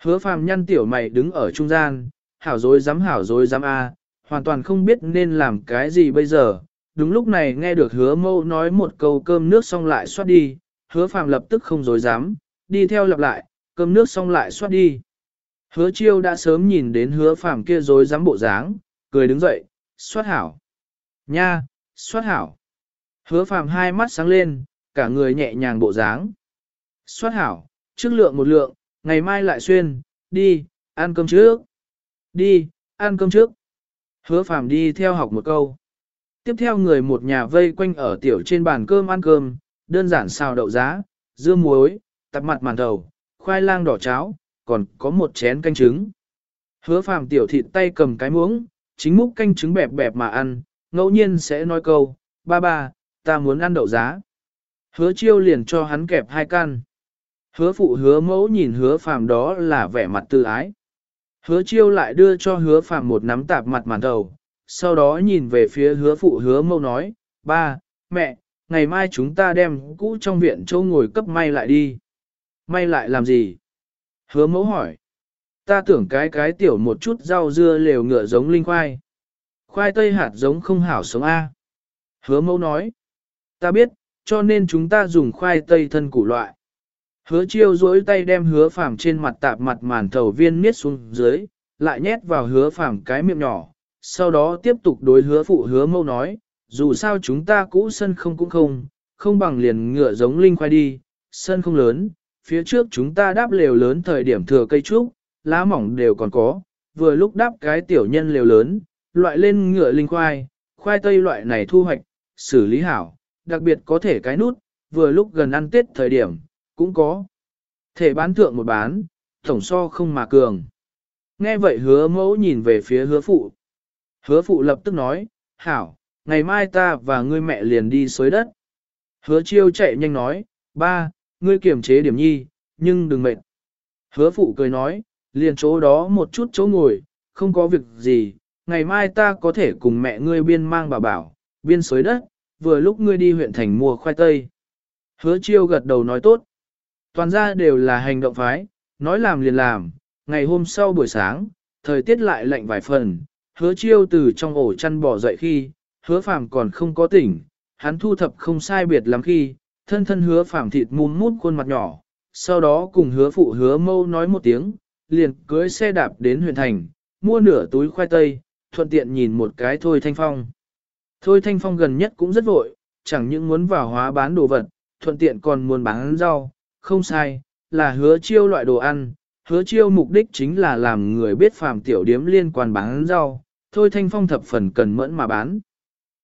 Hứa phàm nhăn tiểu mày đứng ở trung gian, hảo dối dám hảo dối dám A, hoàn toàn không biết nên làm cái gì bây giờ. Đúng lúc này nghe được hứa mâu nói một câu cơm nước xong lại xoát đi, hứa phàm lập tức không dối dám, đi theo lặp lại, cơm nước xong lại xoát đi. Hứa chiêu đã sớm nhìn đến hứa phàm kia dối dám bộ dáng, cười đứng dậy, xoát hảo. Nha, xoát hảo. Hứa phàm hai mắt sáng lên, cả người nhẹ nhàng bộ dáng. Xoát hảo, trước lượng một lượng, ngày mai lại xuyên, đi, ăn cơm trước. Đi, ăn cơm trước. Hứa phàm đi theo học một câu. Tiếp theo người một nhà vây quanh ở tiểu trên bàn cơm ăn cơm, đơn giản xào đậu giá, dưa muối, tạp mặt màn đầu, khoai lang đỏ cháo, còn có một chén canh trứng. Hứa phàm tiểu thịt tay cầm cái muỗng, chính múc canh trứng bẹp bẹp mà ăn, ngẫu nhiên sẽ nói câu, ba ba, ta muốn ăn đậu giá. Hứa chiêu liền cho hắn kẹp hai can. Hứa phụ hứa mẫu nhìn hứa phàm đó là vẻ mặt tự ái. Hứa chiêu lại đưa cho hứa phàm một nắm tạp mặt màn đầu, sau đó nhìn về phía hứa phụ hứa mẫu nói, ba, mẹ, ngày mai chúng ta đem cũ trong viện châu ngồi cấp may lại đi. May lại làm gì? Hứa mẫu hỏi. Ta tưởng cái cái tiểu một chút rau dưa lều ngựa giống linh khoai. Khoai tây hạt giống không hảo sống A. Hứa mẫu nói. Ta biết, cho nên chúng ta dùng khoai tây thân củ loại. Hứa chiêu duỗi tay đem hứa phàm trên mặt tạp mặt màn thầu viên miết xuống dưới, lại nhét vào hứa phàm cái miệng nhỏ, sau đó tiếp tục đối hứa phụ hứa mâu nói, dù sao chúng ta cũ sân không cũng không, không bằng liền ngựa giống linh khoai đi, sân không lớn, phía trước chúng ta đáp lều lớn thời điểm thừa cây trúc, lá mỏng đều còn có, vừa lúc đáp cái tiểu nhân lều lớn, loại lên ngựa linh khoai, khoai tây loại này thu hoạch, xử lý hảo, đặc biệt có thể cái nút, vừa lúc gần ăn tết thời điểm, cũng có. Thể bán thượng một bán, tổng so không mà cường. Nghe vậy hứa mẫu nhìn về phía hứa phụ. Hứa phụ lập tức nói, hảo, ngày mai ta và ngươi mẹ liền đi xới đất. Hứa chiêu chạy nhanh nói, ba, ngươi kiềm chế điểm nhi, nhưng đừng mệt. Hứa phụ cười nói, liền chỗ đó một chút chỗ ngồi, không có việc gì, ngày mai ta có thể cùng mẹ ngươi biên mang bà bảo, biên xới đất, vừa lúc ngươi đi huyện thành mua khoai tây. Hứa chiêu gật đầu nói tốt. Toàn ra đều là hành động phái, nói làm liền làm, ngày hôm sau buổi sáng, thời tiết lại lạnh vài phần, hứa chiêu từ trong ổ chăn bỏ dậy khi, hứa phàm còn không có tỉnh, hắn thu thập không sai biệt lắm khi, thân thân hứa phàm thịt mùm mút khuôn mặt nhỏ, sau đó cùng hứa phụ hứa mâu nói một tiếng, liền cưới xe đạp đến huyện thành, mua nửa túi khoai tây, thuận tiện nhìn một cái thôi thanh phong. Thôi thanh phong gần nhất cũng rất vội, chẳng những muốn vào hóa bán đồ vật, thuận tiện còn muốn bán rau, không sai, là hứa chiêu loại đồ ăn, hứa chiêu mục đích chính là làm người biết phàm tiểu điếm liên quan bán rau, thôi thanh phong thập phần cần mẫn mà bán.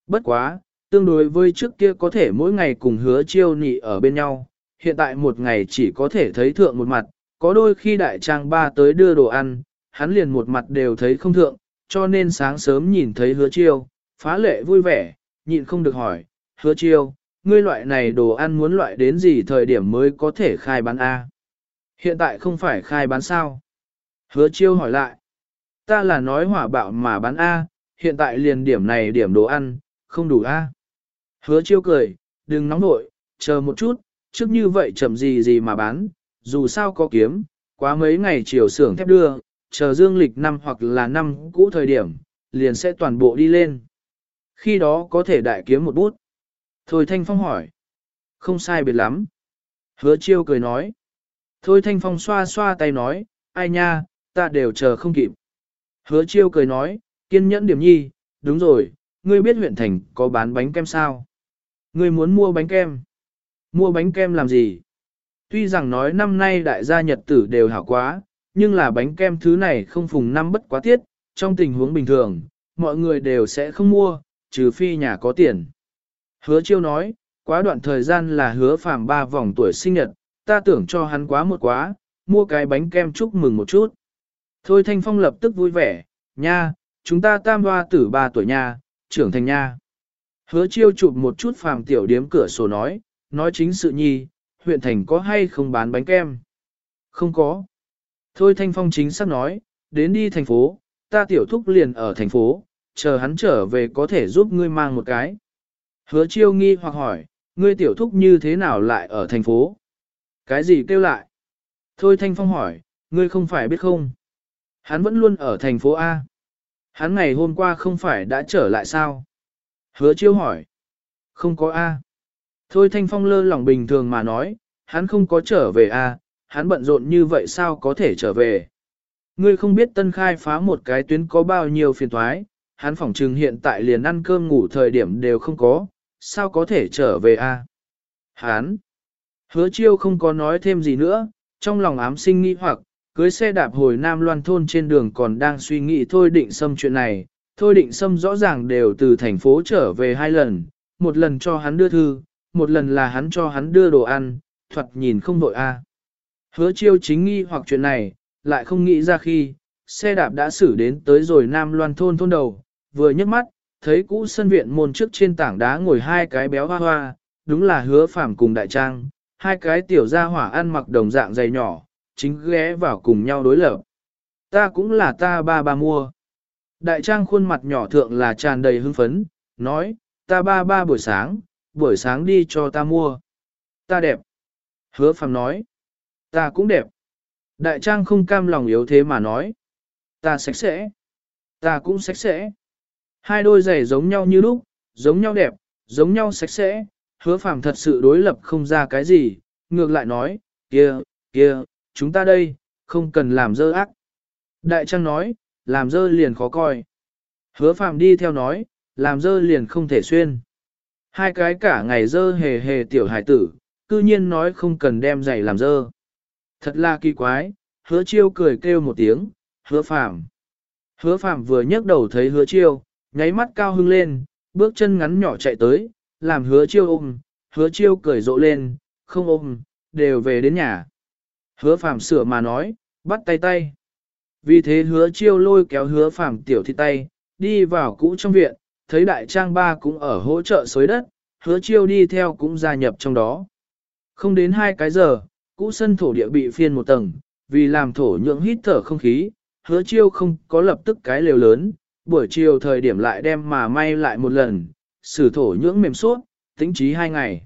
Bất quá, tương đối với trước kia có thể mỗi ngày cùng hứa chiêu nị ở bên nhau, hiện tại một ngày chỉ có thể thấy thượng một mặt, có đôi khi đại trang ba tới đưa đồ ăn, hắn liền một mặt đều thấy không thượng, cho nên sáng sớm nhìn thấy hứa chiêu, phá lệ vui vẻ, nhịn không được hỏi, hứa chiêu, ngươi loại này đồ ăn muốn loại đến gì thời điểm mới có thể khai bán A. Hiện tại không phải khai bán sao? Hứa chiêu hỏi lại. Ta là nói hỏa bạo mà bán A, hiện tại liền điểm này điểm đồ ăn, không đủ A. Hứa chiêu cười, đừng nóng nội, chờ một chút, trước như vậy chậm gì gì mà bán, dù sao có kiếm, quá mấy ngày chiều xưởng thép đưa, chờ dương lịch năm hoặc là năm cũ thời điểm, liền sẽ toàn bộ đi lên. Khi đó có thể đại kiếm một bút. Thôi Thanh Phong hỏi. Không sai biệt lắm. Hứa chiêu cười nói. Thôi Thanh Phong xoa xoa tay nói, ai nha, ta đều chờ không kịp. Hứa chiêu cười nói, kiên nhẫn điểm nhi, đúng rồi, ngươi biết huyện thành có bán bánh kem sao? Ngươi muốn mua bánh kem? Mua bánh kem làm gì? Tuy rằng nói năm nay đại gia nhật tử đều hảo quá, nhưng là bánh kem thứ này không phùng năm bất quá tiết, trong tình huống bình thường, mọi người đều sẽ không mua, trừ phi nhà có tiền. Hứa chiêu nói, quá đoạn thời gian là hứa phàm ba vòng tuổi sinh nhật, ta tưởng cho hắn quá một quá, mua cái bánh kem chúc mừng một chút. Thôi Thanh Phong lập tức vui vẻ, nha, chúng ta tam hoa tử ba tuổi nha, trưởng thành nha. Hứa chiêu chụp một chút phàm tiểu điếm cửa sổ nói, nói chính sự nhi, huyện thành có hay không bán bánh kem? Không có. Thôi Thanh Phong chính xác nói, đến đi thành phố, ta tiểu thúc liền ở thành phố, chờ hắn trở về có thể giúp ngươi mang một cái. Hứa chiêu nghi hoặc hỏi, ngươi tiểu thúc như thế nào lại ở thành phố? Cái gì kêu lại? Thôi Thanh Phong hỏi, ngươi không phải biết không? Hắn vẫn luôn ở thành phố A. Hắn ngày hôm qua không phải đã trở lại sao? Hứa chiêu hỏi. Không có A. Thôi Thanh Phong lơ lỏng bình thường mà nói, hắn không có trở về A, hắn bận rộn như vậy sao có thể trở về? Ngươi không biết tân khai phá một cái tuyến có bao nhiêu phiền toái hắn phỏng trừng hiện tại liền ăn cơm ngủ thời điểm đều không có, sao có thể trở về a? Hán! Hứa chiêu không có nói thêm gì nữa, trong lòng ám sinh nghi hoặc, cưới xe đạp hồi Nam Loan thôn trên đường còn đang suy nghĩ thôi định xâm chuyện này. Thôi định xâm rõ ràng đều từ thành phố trở về hai lần, một lần cho hắn đưa thư, một lần là hắn cho hắn đưa đồ ăn, thuật nhìn không đội a. Hứa chiêu chính nghi hoặc chuyện này, lại không nghĩ ra khi, xe đạp đã xử đến tới rồi Nam Loan thôn thôn đầu, vừa nhấc mắt, thấy cũ sân viện môn trước trên tảng đá ngồi hai cái béo hoa hoa, đúng là hứa phàm cùng đại trang, hai cái tiểu gia hỏa ăn mặc đồng dạng dày nhỏ, chính ghé vào cùng nhau đối lập. Ta cũng là ta ba ba mua. Đại trang khuôn mặt nhỏ thượng là tràn đầy hưng phấn, nói, ta ba ba buổi sáng, buổi sáng đi cho ta mua. Ta đẹp. Hứa phàm nói, ta cũng đẹp. Đại trang không cam lòng yếu thế mà nói, ta sạch sẽ. Ta cũng sạch sẽ. Hai đôi giày giống nhau như lúc, giống nhau đẹp, giống nhau sạch sẽ, hứa phàm thật sự đối lập không ra cái gì, ngược lại nói, kia, kia, chúng ta đây, không cần làm dơ ác. Đại trang nói, làm dơ liền khó coi. Hứa phàm đi theo nói, làm dơ liền không thể xuyên. Hai cái cả ngày dơ hề hề tiểu hải tử, cư nhiên nói không cần đem giày làm dơ. Thật là kỳ quái, hứa chiêu cười kêu một tiếng, hứa phàm. Hứa phàm vừa nhấc đầu thấy hứa chiêu, nháy mắt cao hưng lên, bước chân ngắn nhỏ chạy tới, làm hứa chiêu ôm, hứa chiêu cười rộ lên, không ôm, đều về đến nhà. Hứa phàm sửa mà nói, bắt tay tay. Vì thế hứa chiêu lôi kéo hứa phàm tiểu thị tay, đi vào cũ trong viện, thấy đại trang ba cũng ở hỗ trợ xới đất, hứa chiêu đi theo cũng gia nhập trong đó. Không đến hai cái giờ, cũ sân thổ địa bị phiên một tầng, vì làm thổ nhưỡng hít thở không khí, hứa chiêu không có lập tức cái lều lớn, buổi chiều thời điểm lại đem mà may lại một lần, sử thổ nhưỡng mềm suốt, tính trí hai ngày.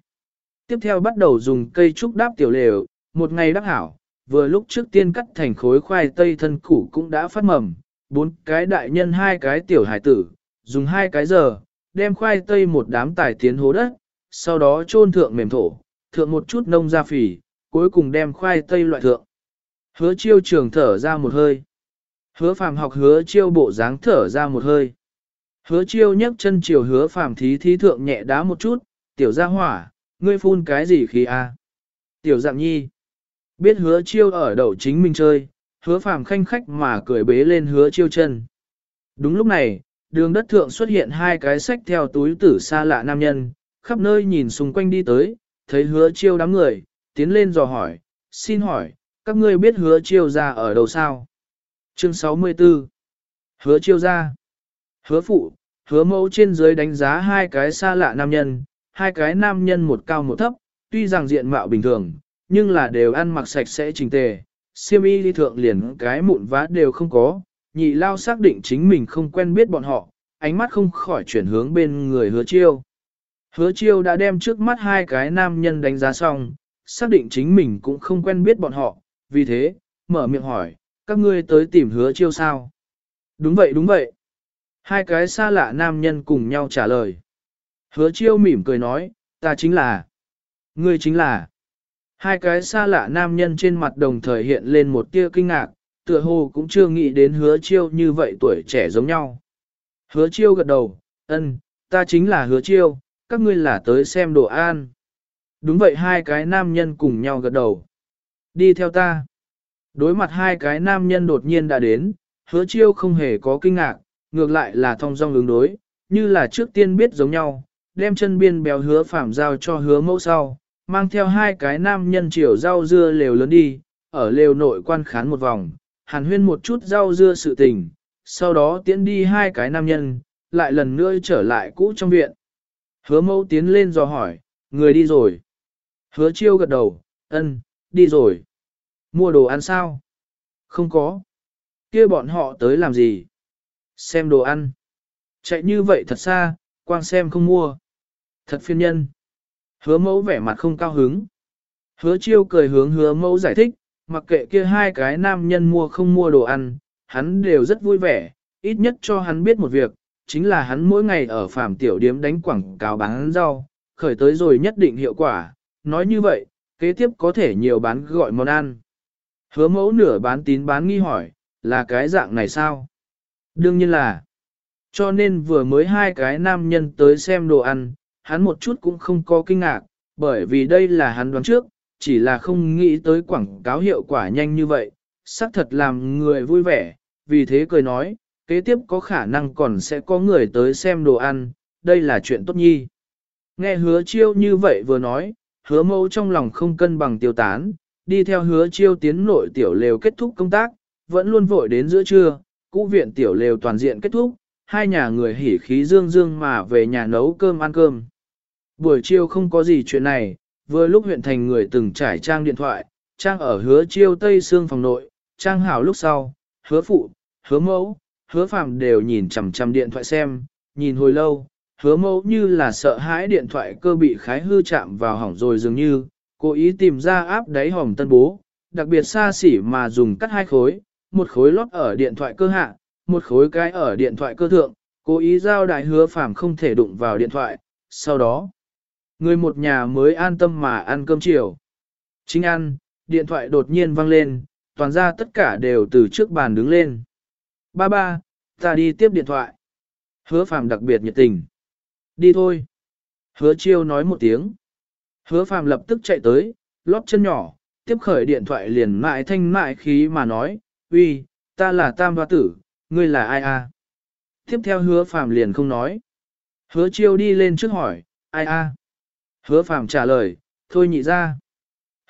Tiếp theo bắt đầu dùng cây trúc đáp tiểu lều, một ngày đắc hảo, vừa lúc trước tiên cắt thành khối khoai tây thân củ cũng đã phát mầm, bốn cái đại nhân hai cái tiểu hải tử, dùng hai cái giờ, đem khoai tây một đám tải tiến hố đất, sau đó chôn thượng mềm thổ, thượng một chút nông ra phì, cuối cùng đem khoai tây loại thượng. Hứa chiêu trường thở ra một hơi. Hứa phàm học hứa chiêu bộ dáng thở ra một hơi. Hứa chiêu nhấc chân chiều hứa phàm thí thí thượng nhẹ đá một chút, tiểu gia hỏa, ngươi phun cái gì khi a? Tiểu dạng nhi. Biết hứa chiêu ở đầu chính mình chơi, hứa phàm khanh khách mà cười bế lên hứa chiêu chân. Đúng lúc này, đường đất thượng xuất hiện hai cái sách theo túi tử xa lạ nam nhân, khắp nơi nhìn xung quanh đi tới, thấy hứa chiêu đám người, tiến lên dò hỏi, xin hỏi, các ngươi biết hứa chiêu ra ở đâu sao? Chương 64 Hứa chiêu ra Hứa phụ, hứa mẫu trên dưới đánh giá hai cái xa lạ nam nhân, hai cái nam nhân một cao một thấp, tuy rằng diện mạo bình thường, nhưng là đều ăn mặc sạch sẽ chỉnh tề, siêm y đi thượng liền cái mụn vá đều không có, nhị lao xác định chính mình không quen biết bọn họ, ánh mắt không khỏi chuyển hướng bên người hứa chiêu. Hứa chiêu đã đem trước mắt hai cái nam nhân đánh giá xong, xác định chính mình cũng không quen biết bọn họ, vì thế, mở miệng hỏi, các ngươi tới tìm hứa chiêu sao? Đúng vậy đúng vậy. Hai cái xa lạ nam nhân cùng nhau trả lời. Hứa chiêu mỉm cười nói, ta chính là. Ngươi chính là. Hai cái xa lạ nam nhân trên mặt đồng thời hiện lên một tia kinh ngạc, tựa hồ cũng chưa nghĩ đến hứa chiêu như vậy tuổi trẻ giống nhau. Hứa chiêu gật đầu, ân, ta chính là hứa chiêu, các ngươi là tới xem đồ an. Đúng vậy hai cái nam nhân cùng nhau gật đầu. Đi theo ta. Đối mặt hai cái nam nhân đột nhiên đã đến, hứa chiêu không hề có kinh ngạc, ngược lại là thong dong ứng đối, như là trước tiên biết giống nhau, đem chân biên béo hứa phạm giao cho hứa mẫu sau, mang theo hai cái nam nhân chiều rau dưa lều lớn đi, ở lều nội quan khán một vòng, hàn huyên một chút rau dưa sự tình, sau đó tiến đi hai cái nam nhân, lại lần nữa trở lại cũ trong viện. Hứa mẫu tiến lên dò hỏi, người đi rồi. Hứa chiêu gật đầu, ân, đi rồi. Mua đồ ăn sao? Không có. kia bọn họ tới làm gì? Xem đồ ăn. Chạy như vậy thật xa, quang xem không mua. Thật phiên nhân. Hứa mẫu vẻ mặt không cao hứng. Hứa chiêu cười hướng hứa mẫu giải thích, mặc kệ kia hai cái nam nhân mua không mua đồ ăn, hắn đều rất vui vẻ, ít nhất cho hắn biết một việc, chính là hắn mỗi ngày ở phạm tiểu điếm đánh quảng cáo bán rau, khởi tới rồi nhất định hiệu quả, nói như vậy, kế tiếp có thể nhiều bán gọi món ăn. Hứa mẫu nửa bán tín bán nghi hỏi, là cái dạng này sao? Đương nhiên là. Cho nên vừa mới hai cái nam nhân tới xem đồ ăn, hắn một chút cũng không có kinh ngạc, bởi vì đây là hắn đoán trước, chỉ là không nghĩ tới quảng cáo hiệu quả nhanh như vậy, xác thật làm người vui vẻ, vì thế cười nói, kế tiếp có khả năng còn sẽ có người tới xem đồ ăn, đây là chuyện tốt nhi. Nghe hứa chiêu như vậy vừa nói, hứa mẫu trong lòng không cân bằng tiêu tán, đi theo hứa chiêu tiến nội tiểu lều kết thúc công tác, vẫn luôn vội đến giữa trưa, cũ viện tiểu lều toàn diện kết thúc, hai nhà người hỉ khí dương dương mà về nhà nấu cơm ăn cơm. Buổi chiều không có gì chuyện này, vừa lúc huyện thành người từng trải trang điện thoại, trang ở hứa chiêu tây xương phòng nội, trang hảo lúc sau, hứa phụ, hứa mẫu, hứa Phàm đều nhìn chằm chằm điện thoại xem, nhìn hồi lâu, hứa mẫu như là sợ hãi điện thoại cơ bị khái hư chạm vào hỏng rồi dường như, cố ý tìm ra áp đáy hòm tân bố, đặc biệt xa xỉ mà dùng cắt hai khối, một khối lót ở điện thoại cơ hạ, một khối cái ở điện thoại cơ thượng, cố ý giao đại hứa phàm không thể đụng vào điện thoại, sau đó, người một nhà mới an tâm mà ăn cơm chiều. Chính ăn, điện thoại đột nhiên vang lên, toàn ra tất cả đều từ trước bàn đứng lên. Ba ba, ta đi tiếp điện thoại. Hứa phàm đặc biệt nhiệt tình. Đi thôi. Hứa chiêu nói một tiếng. Hứa phàm lập tức chạy tới, lót chân nhỏ, tiếp khởi điện thoại liền mại thanh mại khí mà nói, uy, ta là tam hoa tử, ngươi là ai a? Tiếp theo hứa phàm liền không nói. Hứa chiêu đi lên trước hỏi, ai a? Hứa phàm trả lời, thôi nhị ra.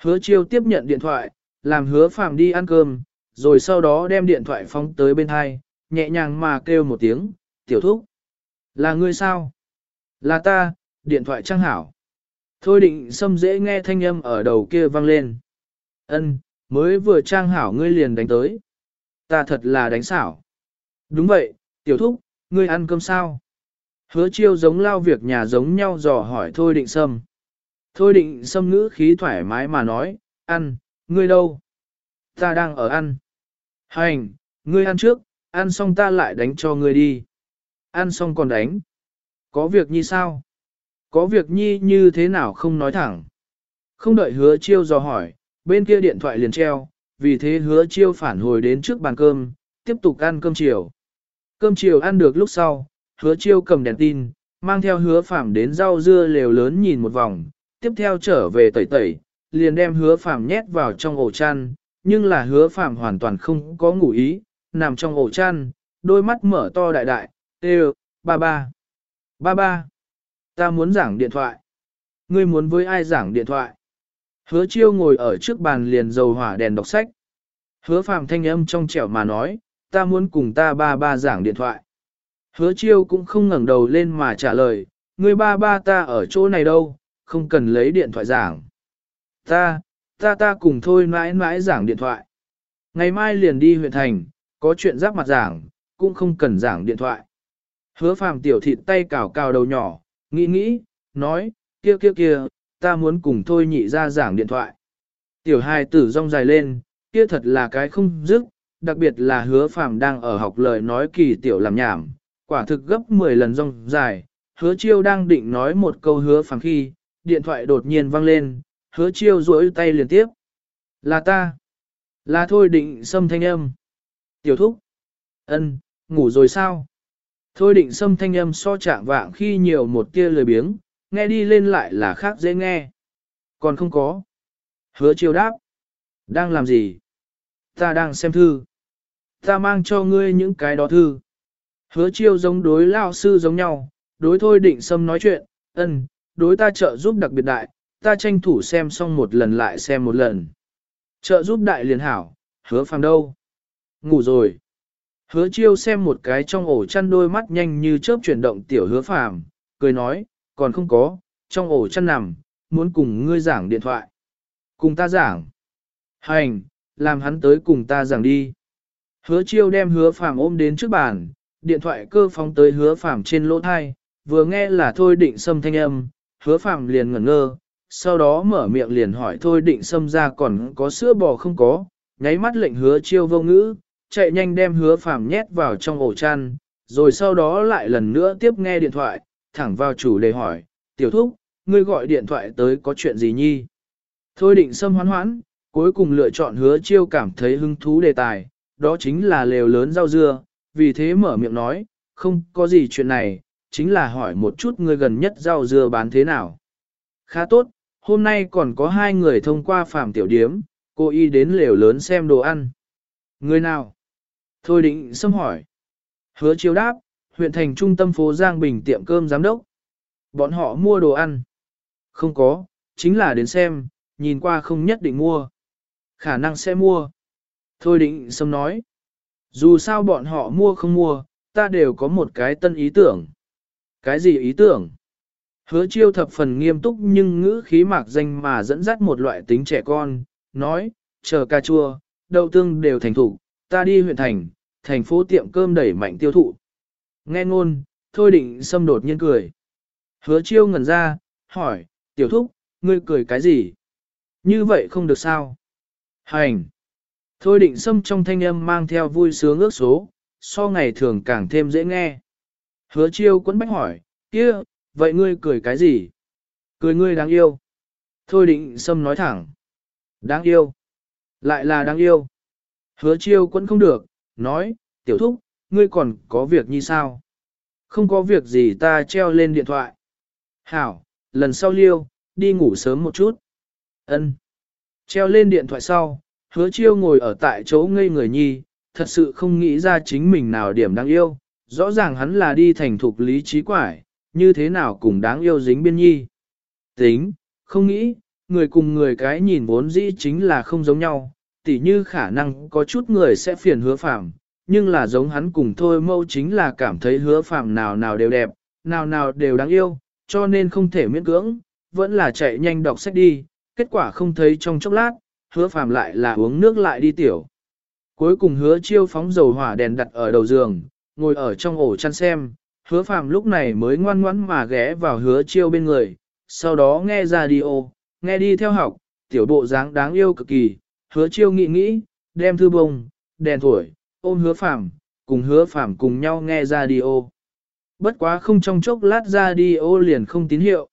Hứa chiêu tiếp nhận điện thoại, làm hứa phàm đi ăn cơm, rồi sau đó đem điện thoại phóng tới bên hai, nhẹ nhàng mà kêu một tiếng, tiểu thúc. Là ngươi sao? Là ta, điện thoại trang hảo. Thôi định xâm dễ nghe thanh âm ở đầu kia vang lên. Ân, mới vừa trang hảo ngươi liền đánh tới. Ta thật là đánh xảo. Đúng vậy, tiểu thúc, ngươi ăn cơm sao? Hứa chiêu giống lao việc nhà giống nhau dò hỏi thôi định sâm. Thôi định sâm ngữ khí thoải mái mà nói, ăn, ngươi đâu? Ta đang ở ăn. Hành, ngươi ăn trước, ăn xong ta lại đánh cho ngươi đi. Ăn xong còn đánh. Có việc như sao? Có việc nhi như thế nào không nói thẳng. Không đợi hứa chiêu dò hỏi, bên kia điện thoại liền treo, vì thế hứa chiêu phản hồi đến trước bàn cơm, tiếp tục ăn cơm chiều. Cơm chiều ăn được lúc sau, hứa chiêu cầm đèn tin, mang theo hứa phạm đến rau dưa lều lớn nhìn một vòng, tiếp theo trở về tẩy tẩy, liền đem hứa phạm nhét vào trong ổ chăn, nhưng là hứa phạm hoàn toàn không có ngủ ý, nằm trong ổ chăn, đôi mắt mở to đại đại, tê ba ba, ba ba, ta muốn giảng điện thoại. Ngươi muốn với ai giảng điện thoại? Hứa chiêu ngồi ở trước bàn liền dầu hỏa đèn đọc sách. Hứa phạm thanh âm trong trẻo mà nói, ta muốn cùng ta ba ba giảng điện thoại. Hứa chiêu cũng không ngẩng đầu lên mà trả lời, ngươi ba ba ta ở chỗ này đâu, không cần lấy điện thoại giảng. Ta, ta ta cùng thôi mãi mãi giảng điện thoại. Ngày mai liền đi huyện thành, có chuyện giáp mặt giảng, cũng không cần giảng điện thoại. Hứa phàm tiểu thịt tay cào cào đầu nhỏ, nghĩ nghĩ, nói, kia kia kia, ta muốn cùng thôi nhị ra giảng điện thoại. Tiểu hài tử rong dài lên, kia thật là cái không dứt, đặc biệt là hứa phàm đang ở học lời nói kỳ tiểu làm nhảm, quả thực gấp 10 lần rong dài. Hứa chiêu đang định nói một câu hứa phàm khi, điện thoại đột nhiên vang lên, hứa chiêu duỗi tay liên tiếp. Là ta. Là thôi định xâm thanh âm. Tiểu thúc. ân, ngủ rồi sao? Thôi định xâm thanh âm so trạng vạng khi nhiều một tia lười biếng, nghe đi lên lại là khác dễ nghe. Còn không có. Hứa chiêu đáp. Đang làm gì? Ta đang xem thư. Ta mang cho ngươi những cái đó thư. Hứa chiêu giống đối lao sư giống nhau, đối thôi định xâm nói chuyện, ân, đối ta trợ giúp đặc biệt đại, ta tranh thủ xem xong một lần lại xem một lần. Trợ giúp đại liền hảo, hứa phàm đâu? Ngủ rồi. Hứa chiêu xem một cái trong ổ chăn đôi mắt nhanh như chớp chuyển động tiểu hứa phàm, cười nói, còn không có, trong ổ chăn nằm, muốn cùng ngươi giảng điện thoại. Cùng ta giảng. Hành, làm hắn tới cùng ta giảng đi. Hứa chiêu đem hứa phàm ôm đến trước bàn, điện thoại cơ phóng tới hứa phàm trên lỗ thai, vừa nghe là thôi định xâm thanh âm, hứa phàm liền ngẩn ngơ, sau đó mở miệng liền hỏi thôi định xâm ra còn có sữa bò không có, nháy mắt lệnh hứa chiêu vô ngữ, chạy nhanh đem hứa phàm nhét vào trong ổ chăn, rồi sau đó lại lần nữa tiếp nghe điện thoại, thẳng vào chủ đề hỏi, tiểu thúc, ngươi gọi điện thoại tới có chuyện gì nhi? Thôi định xâm hoán hoãn, cuối cùng lựa chọn hứa chiêu cảm thấy hứng thú đề tài, đó chính là lều lớn rau dưa, vì thế mở miệng nói, không có gì chuyện này, chính là hỏi một chút ngươi gần nhất rau dưa bán thế nào. Khá tốt, hôm nay còn có hai người thông qua phàm tiểu điếm, cô y đến lều lớn xem đồ ăn. Người nào? Thôi định xâm hỏi. Hứa chiếu đáp, huyện thành trung tâm phố Giang Bình tiệm cơm giám đốc. Bọn họ mua đồ ăn. Không có, chính là đến xem, nhìn qua không nhất định mua. Khả năng sẽ mua. Thôi định xâm nói. Dù sao bọn họ mua không mua, ta đều có một cái tân ý tưởng. Cái gì ý tưởng? Hứa chiêu thập phần nghiêm túc nhưng ngữ khí mạc danh mà dẫn dắt một loại tính trẻ con, nói, chờ cà chua, đậu tương đều thành thủ, ta đi huyện thành, thành phố tiệm cơm đẩy mạnh tiêu thụ. Nghe ngôn, thôi định xâm đột nhiên cười. Hứa chiêu ngẩn ra, hỏi, tiểu thúc, ngươi cười cái gì? Như vậy không được sao? Hành! Thôi định xâm trong thanh âm mang theo vui sướng ước số, so ngày thường càng thêm dễ nghe. Hứa chiêu quấn bách hỏi, kia, vậy ngươi cười cái gì? Cười ngươi đáng yêu. Thôi định xâm nói thẳng. Đáng yêu. Lại là đáng yêu. Hứa chiêu quấn không được, nói, tiểu thúc, ngươi còn có việc như sao? Không có việc gì ta treo lên điện thoại. Hảo, lần sau liêu, đi ngủ sớm một chút. Ân. Treo lên điện thoại sau, hứa chiêu ngồi ở tại chỗ ngây người nhi, thật sự không nghĩ ra chính mình nào điểm đáng yêu, rõ ràng hắn là đi thành thục lý trí quải, như thế nào cũng đáng yêu dính biên nhi. Tính, không nghĩ, người cùng người cái nhìn vốn dĩ chính là không giống nhau, tỉ như khả năng có chút người sẽ phiền hứa phạm, nhưng là giống hắn cùng thôi mâu chính là cảm thấy hứa phạm nào nào đều đẹp, nào nào đều đáng yêu, cho nên không thể miễn cưỡng, vẫn là chạy nhanh đọc sách đi, kết quả không thấy trong chốc lát, hứa phạm lại là uống nước lại đi tiểu. Cuối cùng hứa chiêu phóng dầu hỏa đèn đặt ở đầu giường, ngồi ở trong ổ chăn xem, hứa phạm lúc này mới ngoan ngoãn mà ghé vào hứa chiêu bên người, sau đó nghe radio, nghe đi theo học, tiểu bộ dáng đáng yêu cực kỳ, hứa chiêu nghĩ nghĩ, đem thư bông, đèn thổi, ôm hứa phạm, cùng hứa phạm cùng nhau nghe radio. Bất quá không trong chốc lát radio liền không tín hiệu.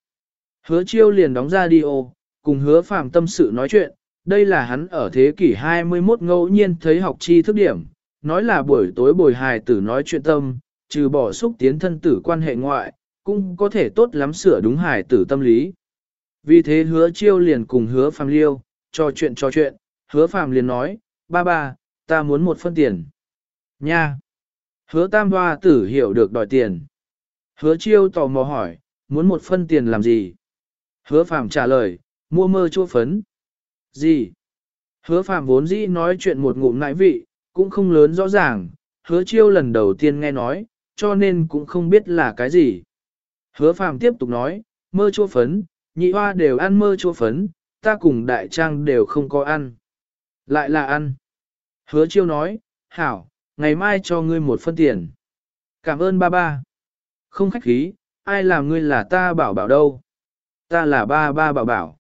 Hứa chiêu liền đóng radio, cùng hứa phạm tâm sự nói chuyện, đây là hắn ở thế kỷ 21 ngẫu nhiên thấy học chi thức điểm, nói là buổi tối bồi hài tử nói chuyện tâm, trừ bỏ xúc tiến thân tử quan hệ ngoại, cũng có thể tốt lắm sửa đúng hài tử tâm lý. Vì thế hứa chiêu liền cùng hứa phàm liêu, trò chuyện trò chuyện, hứa Phạm liền nói, ba ba, ta muốn một phân tiền. Nha! Hứa tam hoa tử hiểu được đòi tiền. Hứa chiêu tò mò hỏi, muốn một phân tiền làm gì? Hứa Phạm trả lời, mua mơ chua phấn. Gì? Hứa Phạm vốn dĩ nói chuyện một ngụm nãi vị, cũng không lớn rõ ràng, hứa chiêu lần đầu tiên nghe nói, cho nên cũng không biết là cái gì. Hứa Phạm tiếp tục nói, mơ chua phấn, nhị hoa đều ăn mơ chua phấn, ta cùng đại trang đều không có ăn. Lại là ăn. Hứa chiêu nói, hảo, ngày mai cho ngươi một phân tiền. Cảm ơn ba ba. Không khách khí, ai làm ngươi là ta bảo bảo đâu. Ta là ba ba bảo bảo.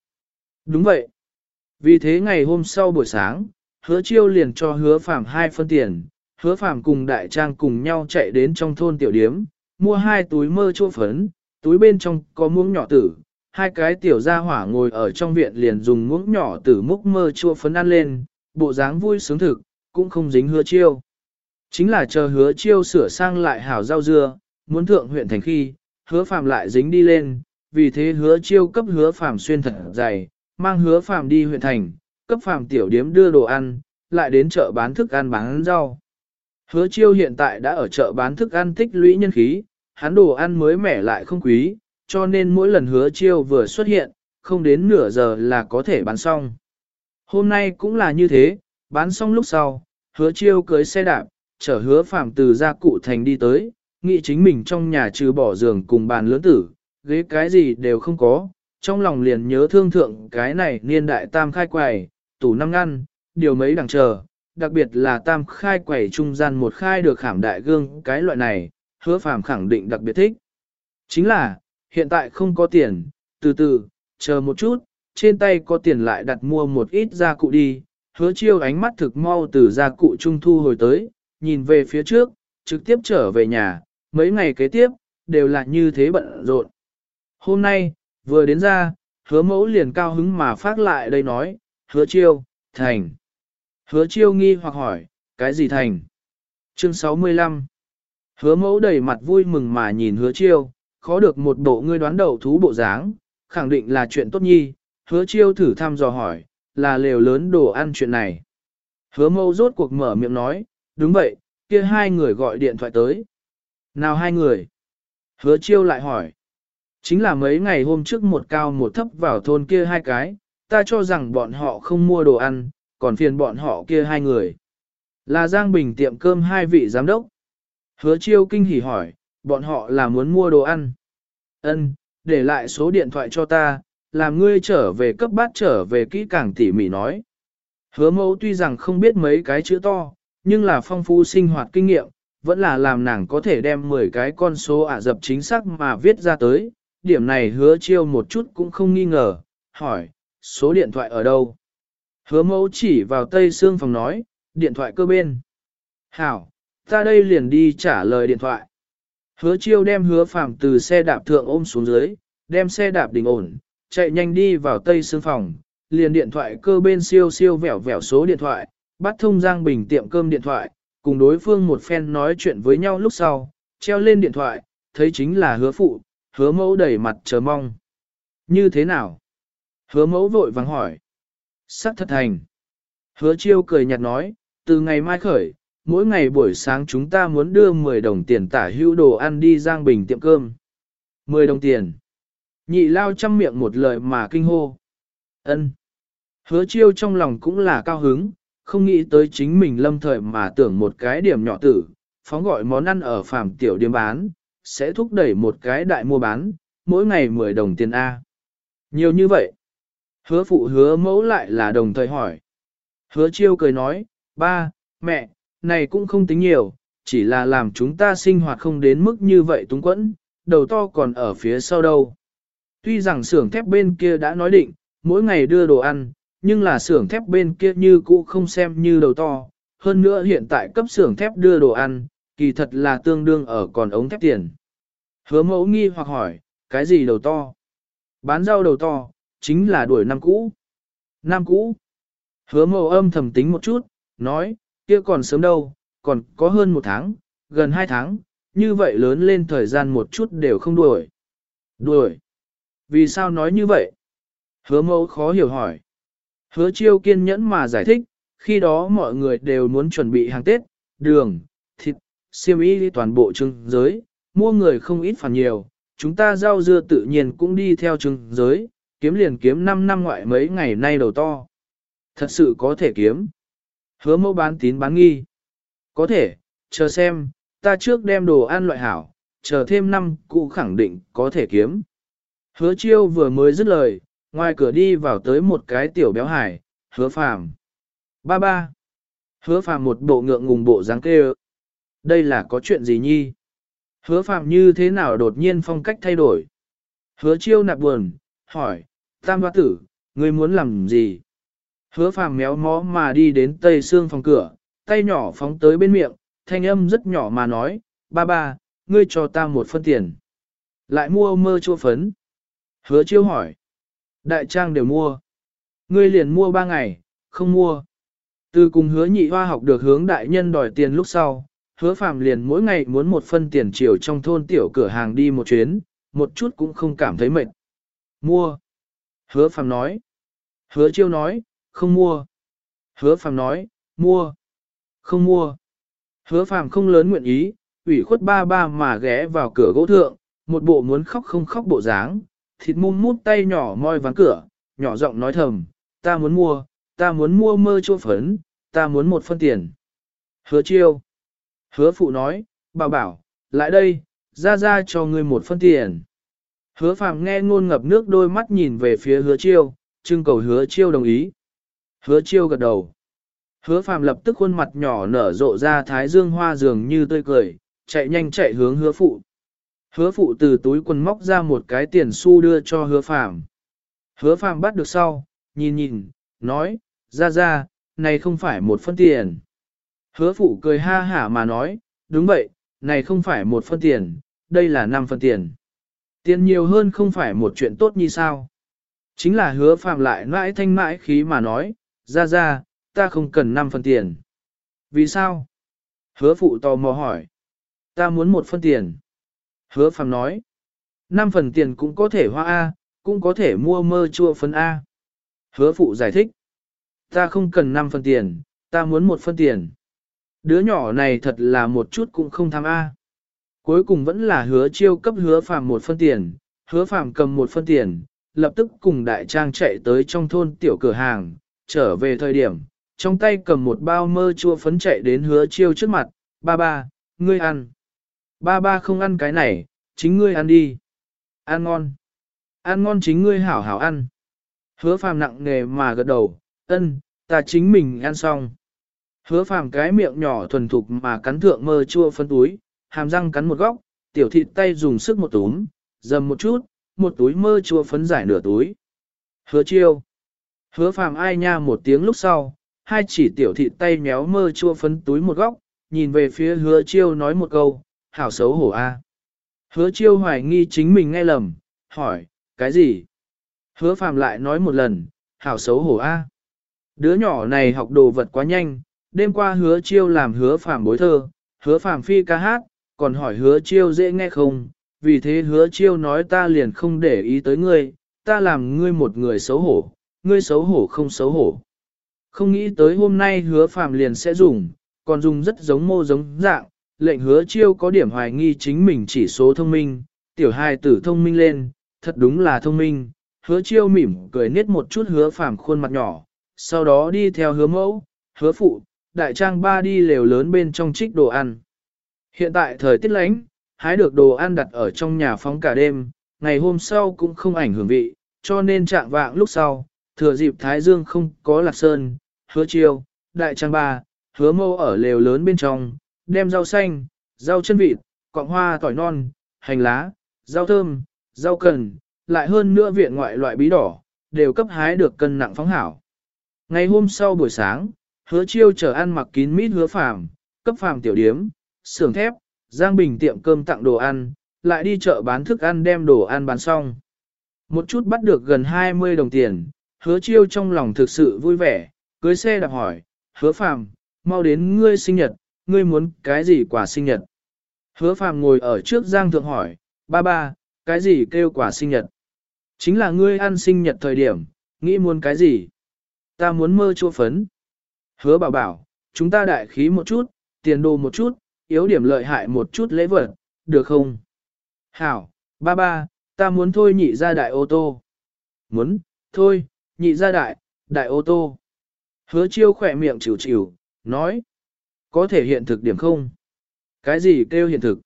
Đúng vậy. Vì thế ngày hôm sau buổi sáng, hứa chiêu liền cho hứa phạm hai phân tiền, hứa phạm cùng đại trang cùng nhau chạy đến trong thôn tiểu điếm, mua hai túi mơ chua phấn, túi bên trong có muỗng nhỏ tử, hai cái tiểu gia hỏa ngồi ở trong viện liền dùng muỗng nhỏ tử múc mơ chua phấn ăn lên, bộ dáng vui sướng thực, cũng không dính hứa chiêu. Chính là chờ hứa chiêu sửa sang lại hảo rau dưa, muốn thượng huyện thành khi, hứa phàm lại dính đi lên, vì thế hứa chiêu cấp hứa phàm xuyên thật dày, mang hứa phàm đi huyện thành, cấp phàm tiểu điếm đưa đồ ăn, lại đến chợ bán thức ăn bán rau. Hứa chiêu hiện tại đã ở chợ bán thức ăn tích lũy nhân khí, hắn đồ ăn mới mẻ lại không quý, cho nên mỗi lần hứa chiêu vừa xuất hiện, không đến nửa giờ là có thể bán xong. Hôm nay cũng là như thế, bán xong lúc sau, hứa chiêu cưới xe đạp, chở hứa phàm từ gia cụ thành đi tới, nghĩ chính mình trong nhà trừ bỏ giường cùng bàn lớn tử, ghế cái gì đều không có, trong lòng liền nhớ thương thượng cái này niên đại tam khai quầy, tủ năm ngăn, điều mấy đằng chờ, đặc biệt là tam khai quầy trung gian một khai được khảm đại gương cái loại này, hứa phàm khẳng định đặc biệt thích. Chính là, hiện tại không có tiền, từ từ, chờ một chút, trên tay có tiền lại đặt mua một ít gia cụ đi, hứa chiêu ánh mắt thực mau từ gia cụ trung thu hồi tới, nhìn về phía trước, trực tiếp trở về nhà, mấy ngày kế tiếp, đều là như thế bận rộn. Hôm nay, vừa đến ra, hứa mẫu liền cao hứng mà phát lại đây nói, hứa chiêu, thành. Hứa chiêu nghi hoặc hỏi, cái gì thành? Chương 65 Hứa mẫu đầy mặt vui mừng mà nhìn hứa chiêu, khó được một bộ ngươi đoán đầu thú bộ dáng, khẳng định là chuyện tốt nhi, hứa chiêu thử thăm dò hỏi, là lều lớn đồ ăn chuyện này. Hứa Mâu rốt cuộc mở miệng nói, đúng vậy, kia hai người gọi điện thoại tới. Nào hai người? Hứa chiêu lại hỏi. Chính là mấy ngày hôm trước một cao một thấp vào thôn kia hai cái, ta cho rằng bọn họ không mua đồ ăn, còn phiền bọn họ kia hai người. Là Giang Bình tiệm cơm hai vị giám đốc. Hứa chiêu kinh hỉ hỏi, bọn họ là muốn mua đồ ăn. Ân, để lại số điện thoại cho ta, làm ngươi trở về cấp bát trở về kỹ càng tỉ mỉ nói. Hứa mẫu tuy rằng không biết mấy cái chữ to, nhưng là phong phú sinh hoạt kinh nghiệm, vẫn là làm nàng có thể đem 10 cái con số ả dập chính xác mà viết ra tới. Điểm này hứa chiêu một chút cũng không nghi ngờ, hỏi, số điện thoại ở đâu? Hứa mẫu chỉ vào tây xương phòng nói, điện thoại cơ bên. Hảo, ta đây liền đi trả lời điện thoại. Hứa chiêu đem hứa phạm từ xe đạp thượng ôm xuống dưới, đem xe đạp đình ổn, chạy nhanh đi vào tây xương phòng, liền điện thoại cơ bên siêu siêu vẻo vẻo số điện thoại, bắt thông Giang Bình tiệm cơm điện thoại, cùng đối phương một phen nói chuyện với nhau lúc sau, treo lên điện thoại, thấy chính là hứa phụ, hứa mẫu đẩy mặt chờ mong. Như thế nào? Hứa mẫu vội vàng hỏi. Sắc thật thành. Hứa chiêu cười nhạt nói, từ ngày mai khởi, mỗi ngày buổi sáng chúng ta muốn đưa 10 đồng tiền tả hữu đồ ăn đi Giang Bình tiệm cơm. 10 đồng tiền. Nhị lao chăm miệng một lời mà kinh hô. ân Hứa chiêu trong lòng cũng là cao hứng, không nghĩ tới chính mình lâm thời mà tưởng một cái điểm nhỏ tử, phóng gọi món ăn ở phàm tiểu điểm bán, sẽ thúc đẩy một cái đại mua bán, mỗi ngày 10 đồng tiền A. Nhiều như vậy. Hứa phụ hứa mẫu lại là đồng thời hỏi. Hứa chiêu cười nói, ba, mẹ, này cũng không tính nhiều, chỉ là làm chúng ta sinh hoạt không đến mức như vậy túng quẫn, đầu to còn ở phía sau đâu. Tuy rằng xưởng thép bên kia đã nói định, mỗi ngày đưa đồ ăn, nhưng là xưởng thép bên kia như cũ không xem như đầu to. Hơn nữa hiện tại cấp xưởng thép đưa đồ ăn, kỳ thật là tương đương ở còn ống thép tiền. Hứa mẫu nghi hoặc hỏi, cái gì đầu to? Bán rau đầu to, chính là đuổi năm cũ. Năm cũ. Hứa mẫu âm thầm tính một chút, nói, kia còn sớm đâu, còn có hơn một tháng, gần hai tháng, như vậy lớn lên thời gian một chút đều không đuổi. Đuổi. Vì sao nói như vậy? Hứa mẫu khó hiểu hỏi. Hứa chiêu kiên nhẫn mà giải thích, khi đó mọi người đều muốn chuẩn bị hàng Tết, đường, thịt, xiêm y toàn bộ trưng giới, mua người không ít phản nhiều, chúng ta rau dưa tự nhiên cũng đi theo trưng giới, kiếm liền kiếm 5 năm ngoại mấy ngày nay đầu to. Thật sự có thể kiếm. Hứa mẫu bán tín bán nghi. Có thể, chờ xem, ta trước đem đồ ăn loại hảo, chờ thêm năm cụ khẳng định có thể kiếm. Hứa chiêu vừa mới dứt lời, ngoài cửa đi vào tới một cái tiểu béo hải, hứa phàm. Ba ba. Hứa phàm một bộ ngượng ngùng bộ dáng kêu. Đây là có chuyện gì nhi? Hứa phàm như thế nào đột nhiên phong cách thay đổi? Hứa chiêu nạp buồn, hỏi, tam hoa tử, ngươi muốn làm gì? Hứa phàm méo mó mà đi đến tây xương phòng cửa, tay nhỏ phóng tới bên miệng, thanh âm rất nhỏ mà nói, ba ba, ngươi cho ta một phân tiền. Lại mua mơ chua phấn. Hứa chiêu hỏi. Đại trang đều mua. Ngươi liền mua ba ngày, không mua. Từ cùng hứa nhị hoa học được hướng đại nhân đòi tiền lúc sau, hứa phàm liền mỗi ngày muốn một phân tiền chiều trong thôn tiểu cửa hàng đi một chuyến, một chút cũng không cảm thấy mệt. Mua. Hứa phàm nói. Hứa chiêu nói, không mua. Hứa phàm nói, mua. Không mua. Hứa phàm không lớn nguyện ý, ủy khuất ba ba mà ghé vào cửa gỗ thượng, một bộ muốn khóc không khóc bộ dáng, thịt mum mút tay nhỏ moi ván cửa, nhỏ giọng nói thầm, ta muốn mua, ta muốn mua mơ chua phấn, ta muốn một phân tiền. Hứa chiêu. Hứa phụ nói, bảo bảo, lại đây, ra ra cho ngươi một phân tiền. Hứa phàm nghe ngôn ngập nước đôi mắt nhìn về phía hứa chiêu, trưng cầu hứa chiêu đồng ý. Hứa chiêu gật đầu. Hứa phàm lập tức khuôn mặt nhỏ nở rộ ra thái dương hoa dường như tươi cười, chạy nhanh chạy hướng hứa phụ. Hứa phụ từ túi quần móc ra một cái tiền xu đưa cho hứa phàm. Hứa phàm bắt được sau, nhìn nhìn, nói, ra ra, này không phải một phân tiền. Hứa phụ cười ha hả mà nói, đúng vậy, này không phải một phân tiền, đây là năm phân tiền. Tiền nhiều hơn không phải một chuyện tốt như sao. Chính là hứa phàm lại mãi thanh mãi khí mà nói, ra ra, ta không cần năm phân tiền. Vì sao? Hứa phụ tò mò hỏi. Ta muốn một phân tiền. Hứa phàm nói. Năm phần tiền cũng có thể hoa A, cũng có thể mua mơ chua phân A. Hứa phụ giải thích. Ta không cần năm phần tiền, ta muốn một phân tiền. Đứa nhỏ này thật là một chút cũng không tham A. Cuối cùng vẫn là hứa chiêu cấp hứa phàm một phân tiền, hứa phàm cầm một phân tiền, lập tức cùng đại trang chạy tới trong thôn tiểu cửa hàng, trở về thời điểm, trong tay cầm một bao mơ chua phấn chạy đến hứa chiêu trước mặt, ba ba, ngươi ăn. Ba ba không ăn cái này, chính ngươi ăn đi. Ăn ngon. Ăn ngon chính ngươi hảo hảo ăn. Hứa phàm nặng nề mà gật đầu, ân, ta chính mình ăn xong. Hứa phàm cái miệng nhỏ thuần thục mà cắn thượng mơ chua phân túi, hàm răng cắn một góc, tiểu thịt tay dùng sức một túm, dầm một chút, một túi mơ chua phấn giải nửa túi. Hứa chiêu. Hứa phàm ai nha một tiếng lúc sau, hai chỉ tiểu thịt tay méo mơ chua phấn túi một góc, nhìn về phía hứa chiêu nói một câu, hảo xấu hổ a. Hứa chiêu hoài nghi chính mình nghe lầm, hỏi, cái gì? Hứa phàm lại nói một lần, hảo xấu hổ a. Đứa nhỏ này học đồ vật quá nhanh, đêm qua hứa chiêu làm hứa phàm bối thơ, hứa phàm phi ca hát, còn hỏi hứa chiêu dễ nghe không, vì thế hứa chiêu nói ta liền không để ý tới ngươi, ta làm ngươi một người xấu hổ, ngươi xấu hổ không xấu hổ. Không nghĩ tới hôm nay hứa phàm liền sẽ dùng, còn dùng rất giống mô giống dạng, lệnh hứa chiêu có điểm hoài nghi chính mình chỉ số thông minh, tiểu hài tử thông minh lên, thật đúng là thông minh, hứa chiêu mỉm cười nét một chút hứa phàm khuôn mặt nhỏ, sau đó đi theo hứa mẫu, hứa phụ, đại trang ba đi lều lớn bên trong trích đồ ăn. Hiện tại thời tiết lạnh, hái được đồ ăn đặt ở trong nhà phóng cả đêm, ngày hôm sau cũng không ảnh hưởng vị, cho nên trạng vạng lúc sau, thừa dịp Thái Dương không có lạc sơn, hứa chiêu, đại trang ba, hứa mâu ở lều lớn bên trong, đem rau xanh, rau chân vịt, cọng hoa tỏi non, hành lá, rau thơm, rau cần, lại hơn nữa viện ngoại loại bí đỏ, đều cấp hái được cân nặng phóng hảo. Ngày hôm sau buổi sáng, hứa chiêu chờ ăn mặc kín mít hứa phàm, cấp phàm tiểu điếm, xưởng thép, Giang Bình tiệm cơm tặng đồ ăn, lại đi chợ bán thức ăn đem đồ ăn bán xong. Một chút bắt được gần 20 đồng tiền, hứa chiêu trong lòng thực sự vui vẻ, cưới xe đạp hỏi, hứa phàm, mau đến ngươi sinh nhật, ngươi muốn cái gì quả sinh nhật? Hứa phàm ngồi ở trước Giang Thượng hỏi, ba ba, cái gì kêu quả sinh nhật? Chính là ngươi ăn sinh nhật thời điểm, nghĩ muốn cái gì? Ta muốn mơ chua phấn. Hứa bảo bảo, chúng ta đại khí một chút, tiền đồ một chút, yếu điểm lợi hại một chút lễ vật, được không? Hảo, ba ba, ta muốn thôi nhị ra đại ô tô. Muốn, thôi, nhị ra đại, đại ô tô. Hứa chiêu khỏe miệng chịu chịu, nói. Có thể hiện thực điểm không? Cái gì kêu hiện thực?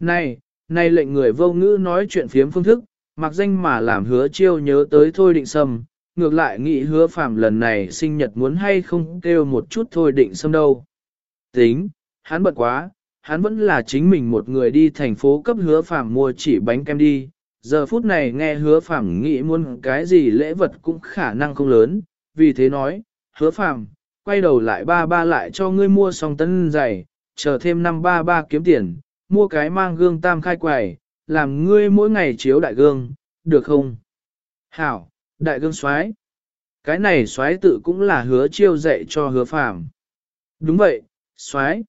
Này, này lệnh người vô ngữ nói chuyện phiếm phương thức, mặc danh mà làm hứa chiêu nhớ tới thôi định sâm, ngược lại nghĩ hứa phạm lần này sinh nhật muốn hay không kêu một chút thôi định sâm đâu. Tính, hắn bận quá, hắn vẫn là chính mình một người đi thành phố cấp hứa phạm mua chỉ bánh kem đi. Giờ phút này nghe hứa phạm nghĩ muốn cái gì lễ vật cũng khả năng không lớn, vì thế nói, hứa phạm, quay đầu lại ba ba lại cho ngươi mua xong tân giày, chờ thêm năm ba ba kiếm tiền, mua cái mang gương tam khai quầy, làm ngươi mỗi ngày chiếu đại gương, được không? Hảo, đại gương xoái. Cái này xoái tự cũng là hứa chiêu dạy cho hứa phàm. Đúng vậy, xoái.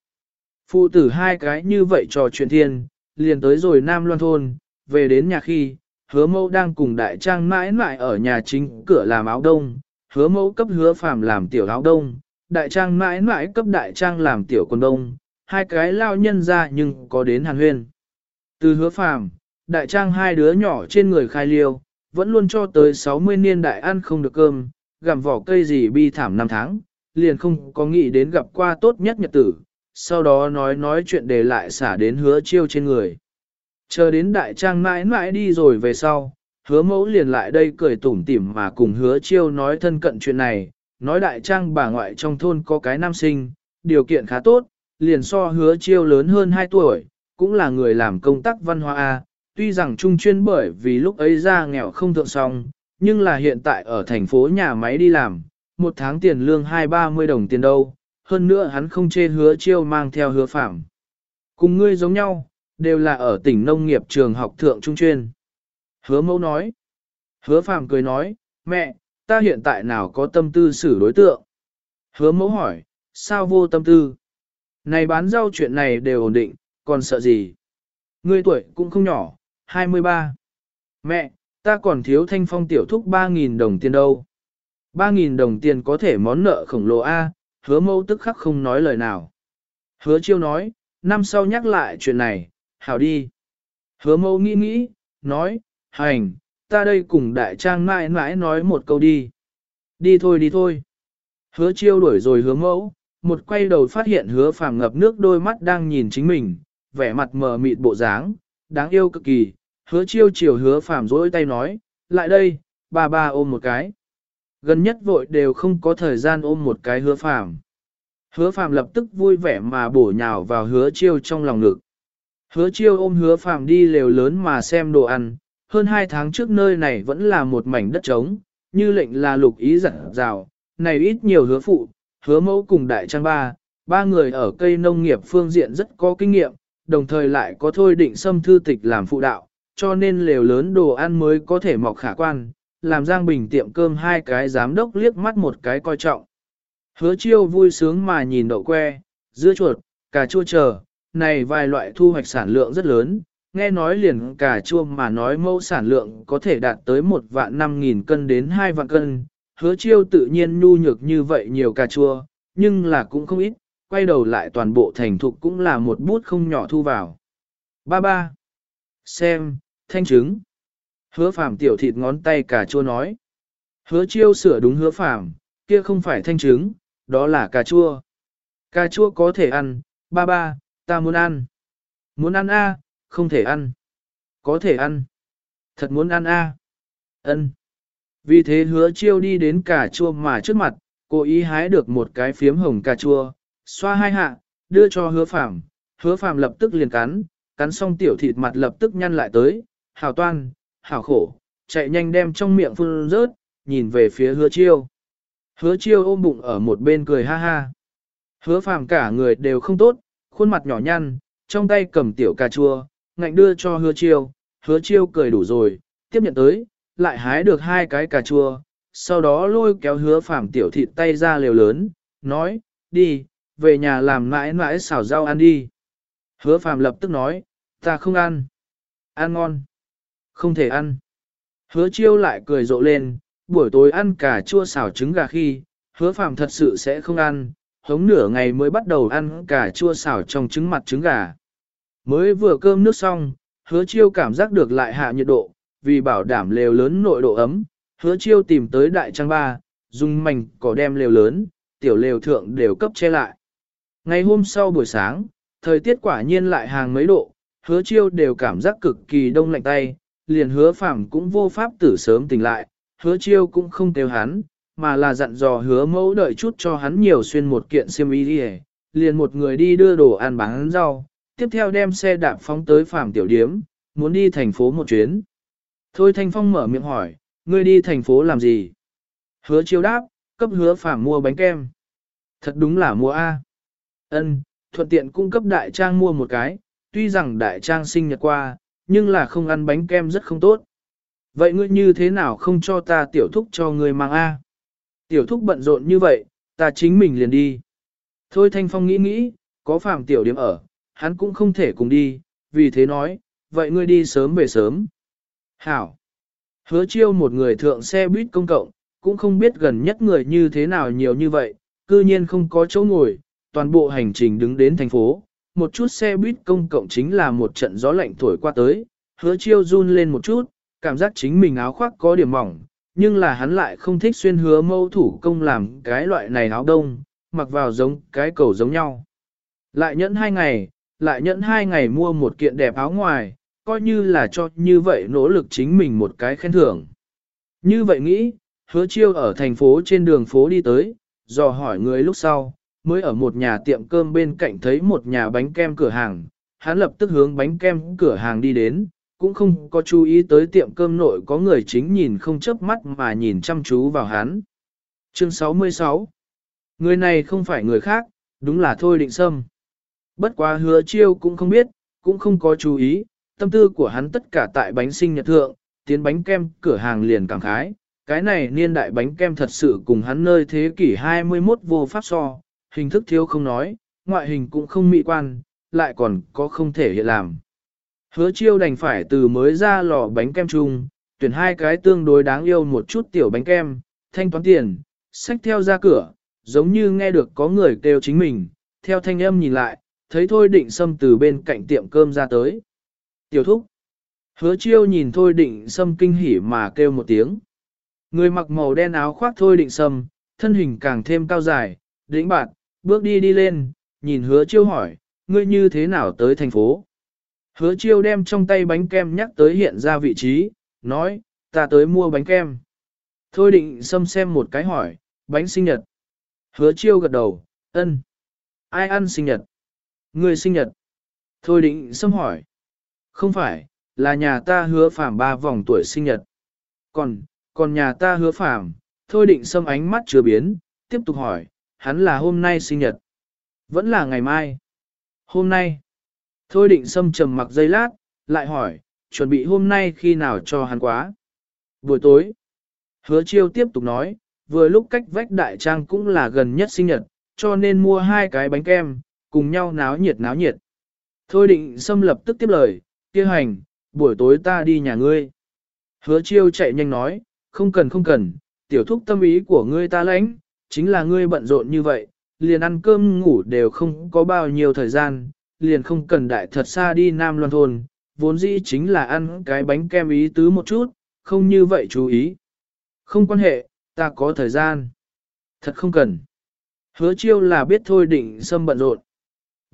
Phụ tử hai cái như vậy trò chuyện thiên, liền tới rồi Nam Loan Thôn, về đến nhà khi, hứa mẫu đang cùng đại trang mãi mãi ở nhà chính cửa làm áo đông, hứa mẫu cấp hứa phàm làm tiểu áo đông, đại trang mãi mãi cấp đại trang làm tiểu quần đông, hai cái lao nhân ra nhưng có đến hàn huyên. Từ hứa phàm, đại trang hai đứa nhỏ trên người khai liêu, vẫn luôn cho tới 60 niên đại ăn không được cơm, gặm vỏ cây gì bi thảm năm tháng, liền không có nghĩ đến gặp qua tốt nhất nhật tử, sau đó nói nói chuyện để lại xả đến hứa chiêu trên người. Chờ đến đại trang mãi mãi đi rồi về sau, hứa mẫu liền lại đây cười tủm tỉm mà cùng hứa chiêu nói thân cận chuyện này, nói đại trang bà ngoại trong thôn có cái nam sinh, điều kiện khá tốt, liền so hứa chiêu lớn hơn 2 tuổi, cũng là người làm công tác văn hóa A, tuy rằng trung chuyên bởi vì lúc ấy ra nghèo không thượng song nhưng là hiện tại ở thành phố nhà máy đi làm, một tháng tiền lương hai ba mươi đồng tiền đâu, hơn nữa hắn không chê hứa chiêu mang theo hứa phạm. Cùng ngươi giống nhau, đều là ở tỉnh nông nghiệp trường học thượng trung chuyên. Hứa mẫu nói. Hứa phạm cười nói, mẹ, ta hiện tại nào có tâm tư xử đối tượng. Hứa mẫu hỏi, sao vô tâm tư? Này bán rau chuyện này đều ổn định, còn sợ gì? Ngươi tuổi cũng không nhỏ, 23. Mẹ, ta còn thiếu thanh phong tiểu thúc 3.000 đồng tiền đâu. 3.000 đồng tiền có thể món nợ khổng lồ A, hứa mẫu tức khắc không nói lời nào. Hứa chiêu nói, năm sau nhắc lại chuyện này, hảo đi. Hứa mẫu nghĩ nghĩ, nói, hành, ta đây cùng đại trang mãi mãi nói một câu đi. Đi thôi đi thôi. Hứa chiêu đuổi rồi hứa mẫu, một quay đầu phát hiện hứa phàm ngập nước đôi mắt đang nhìn chính mình, vẻ mặt mờ mịt bộ dáng, đáng yêu cực kỳ, hứa chiêu chiều hứa phàm rỗi tay nói, lại đây, ba ba ôm một cái. Gần nhất vội đều không có thời gian ôm một cái hứa phàm. Hứa phàm lập tức vui vẻ mà bổ nhào vào hứa chiêu trong lòng ngực. Hứa chiêu ôm hứa phàm đi lều lớn mà xem đồ ăn, hơn hai tháng trước nơi này vẫn là một mảnh đất trống, như lệnh là lục ý dặn rào, này ít nhiều hứa phụ, hứa mẫu cùng đại trang ba, ba người ở cây nông nghiệp phương diện rất có kinh nghiệm, đồng thời lại có thôi định xâm thư tịch làm phụ đạo, cho nên lều lớn đồ ăn mới có thể mọc khả quan, làm Giang Bình tiệm cơm hai cái giám đốc liếc mắt một cái coi trọng. Hứa chiêu vui sướng mà nhìn đậu que, dưa chuột, cà chua chờ, này vài loại thu hoạch sản lượng rất lớn, nghe nói liền cà chua mà nói mẫu sản lượng có thể đạt tới một vạn năm nghìn cân đến hai vạn cân, hứa chiêu tự nhiên nhu nhược như vậy nhiều cà chua, nhưng là cũng không ít, quay đầu lại toàn bộ thành thục cũng là một bút không nhỏ thu vào. Ba ba. Xem, thanh trứng. Hứa phàm tiểu thịt ngón tay cà chua nói. Hứa chiêu sửa đúng hứa phàm, kia không phải thanh trứng, đó là cà chua. Cà chua có thể ăn, ba ba, ta muốn ăn. Muốn ăn a, không thể ăn. Có thể ăn. Thật muốn ăn a. Ân. Vì thế hứa chiêu đi đến cà chua mà trước mặt, cố ý hái được một cái phiếm hồng cà chua, xoa hai hạ, đưa cho hứa phàm. Hứa phàm lập tức liền cắn, cắn xong tiểu thịt mặt lập tức nhăn lại tới, hào toan, hào khổ, chạy nhanh đem trong miệng phun rớt, nhìn về phía hứa chiêu. Hứa chiêu ôm bụng ở một bên cười ha ha. Hứa phàm cả người đều không tốt, khuôn mặt nhỏ nhăn, trong tay cầm tiểu cà chua, ngạnh đưa cho hứa chiêu, hứa chiêu cười đủ rồi, tiếp nhận tới, lại hái được hai cái cà chua, sau đó lôi kéo hứa phàm tiểu thịt tay ra lều lớn, nói, đi, về nhà làm mãi mãi xào rau ăn đi. Hứa phàm lập tức nói, ta không ăn. Ăn ngon. Không thể ăn. Hứa chiêu lại cười rộ lên, buổi tối ăn cà chua xào trứng gà khi, hứa phàm thật sự sẽ không ăn, hống nửa ngày mới bắt đầu ăn cà chua xào trong trứng mặt trứng gà. Mới vừa cơm nước xong, hứa chiêu cảm giác được lại hạ nhiệt độ, vì bảo đảm lều lớn nội độ ấm, hứa chiêu tìm tới đại trang ba, dùng mảnh cỏ đem lều lớn, tiểu lều thượng đều cấp che lại. Ngày hôm sau buổi sáng, thời tiết quả nhiên lại hàng mấy độ, hứa chiêu đều cảm giác cực kỳ đông lạnh tay, liền hứa phàm cũng vô pháp tử sớm tỉnh lại, hứa chiêu cũng không kêu hắn, mà là dặn dò hứa mẫu đợi chút cho hắn nhiều xuyên một kiện xiêm y đi liền một người đi đưa đồ ăn bán rau, tiếp theo đem xe đạp phóng tới phàm tiểu điếm, muốn đi thành phố một chuyến. Thôi Thanh Phong mở miệng hỏi, ngươi đi thành phố làm gì? Hứa chiêu đáp, cấp hứa phàm mua bánh kem. Thật đúng là mua A. Ân, thuận tiện cung cấp đại trang mua một cái, tuy rằng đại trang sinh nhật qua, nhưng là không ăn bánh kem rất không tốt. Vậy ngươi như thế nào không cho ta tiểu thúc cho ngươi mang A? Tiểu thúc bận rộn như vậy, ta chính mình liền đi. Thôi Thanh Phong nghĩ nghĩ, có phàm tiểu điểm ở, hắn cũng không thể cùng đi, vì thế nói, vậy ngươi đi sớm về sớm. Hảo. Hứa chiêu một người thượng xe buýt công cộng, cũng không biết gần nhất người như thế nào nhiều như vậy, cư nhiên không có chỗ ngồi, toàn bộ hành trình đứng đến thành phố, một chút xe buýt công cộng chính là một trận gió lạnh thổi qua tới, hứa chiêu run lên một chút, cảm giác chính mình áo khoác có điểm mỏng, nhưng là hắn lại không thích xuyên hứa mâu thủ công làm cái loại này áo đông, mặc vào giống cái cầu giống nhau. Lại nhẫn hai ngày, lại nhẫn hai ngày mua một kiện đẹp áo ngoài, coi như là cho như vậy nỗ lực chính mình một cái khen thưởng. Như vậy nghĩ, hứa chiêu ở thành phố trên đường phố đi tới, dò hỏi người lúc sau, mới ở một nhà tiệm cơm bên cạnh thấy một nhà bánh kem cửa hàng, hắn lập tức hướng bánh kem cửa hàng đi đến, cũng không có chú ý tới tiệm cơm nội có người chính nhìn không chớp mắt mà nhìn chăm chú vào hắn. Chương 66 Người này không phải người khác, đúng là Thôi Định Sâm. Bất quá hứa chiêu cũng không biết, cũng không có chú ý, tâm tư của hắn tất cả tại bánh sinh nhật thượng, tiến bánh kem cửa hàng liền cảm khái. Cái này niên đại bánh kem thật sự cùng hắn nơi thế kỷ 21 vô pháp so, hình thức thiếu không nói, ngoại hình cũng không mỹ quan, lại còn có không thể hiện làm. Hứa chiêu đành phải từ mới ra lò bánh kem chung, tuyển hai cái tương đối đáng yêu một chút tiểu bánh kem, thanh toán tiền, xách theo ra cửa, giống như nghe được có người kêu chính mình, theo thanh âm nhìn lại, thấy Thôi Định Sâm từ bên cạnh tiệm cơm ra tới. Tiểu thúc. Hứa chiêu nhìn Thôi Định Sâm kinh hỉ mà kêu một tiếng. Người mặc màu đen áo khoác Thôi Định Sâm, thân hình càng thêm cao dài, đĩnh bạn, bước đi đi lên, nhìn hứa chiêu hỏi, ngươi như thế nào tới thành phố? Hứa chiêu đem trong tay bánh kem nhắc tới hiện ra vị trí, nói, ta tới mua bánh kem. Thôi định xâm xem một cái hỏi, bánh sinh nhật. Hứa chiêu gật đầu, ân. Ai ăn sinh nhật? Người sinh nhật. Thôi định xâm hỏi. Không phải, là nhà ta hứa phàm ba vòng tuổi sinh nhật. Còn, còn nhà ta hứa phàm, thôi định xâm ánh mắt chưa biến, tiếp tục hỏi, hắn là hôm nay sinh nhật. Vẫn là ngày mai. Hôm nay. Thôi định xâm trầm mặc giây lát, lại hỏi, chuẩn bị hôm nay khi nào cho hắn quá. Buổi tối. Hứa chiêu tiếp tục nói, vừa lúc cách vách đại trang cũng là gần nhất sinh nhật, cho nên mua hai cái bánh kem, cùng nhau náo nhiệt náo nhiệt. Thôi định xâm lập tức tiếp lời, kia hành, buổi tối ta đi nhà ngươi. Hứa chiêu chạy nhanh nói, không cần không cần, tiểu thúc tâm ý của ngươi ta lãnh, chính là ngươi bận rộn như vậy, liền ăn cơm ngủ đều không có bao nhiêu thời gian, liền không cần đại thật xa đi Nam Loan Thôn, vốn dĩ chính là ăn cái bánh kem ý tứ một chút, không như vậy chú ý. Không quan hệ, ta có thời gian. Thật không cần. Hứa chiêu là biết thôi định xâm bận rộn.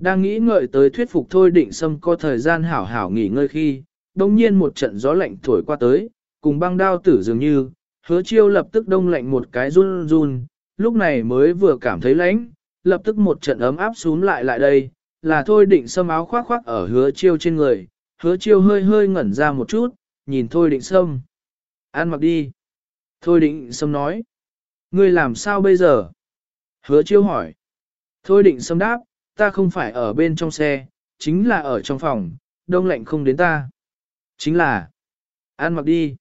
Đang nghĩ ngợi tới thuyết phục thôi định sâm có thời gian hảo hảo nghỉ ngơi khi, đồng nhiên một trận gió lạnh thổi qua tới, cùng băng đao tử dường như, hứa chiêu lập tức đông lạnh một cái run run, lúc này mới vừa cảm thấy lạnh, lập tức một trận ấm áp xuống lại lại đây, là thôi định sâm áo khoác khoác ở hứa chiêu trên người, hứa chiêu hơi hơi ngẩn ra một chút, nhìn thôi định sâm Ăn mặc đi. Thôi định sâm nói. Ngươi làm sao bây giờ? Hứa chiêu hỏi. Thôi định sâm đáp, ta không phải ở bên trong xe, chính là ở trong phòng, đông lạnh không đến ta. Chính là, ăn mặc đi.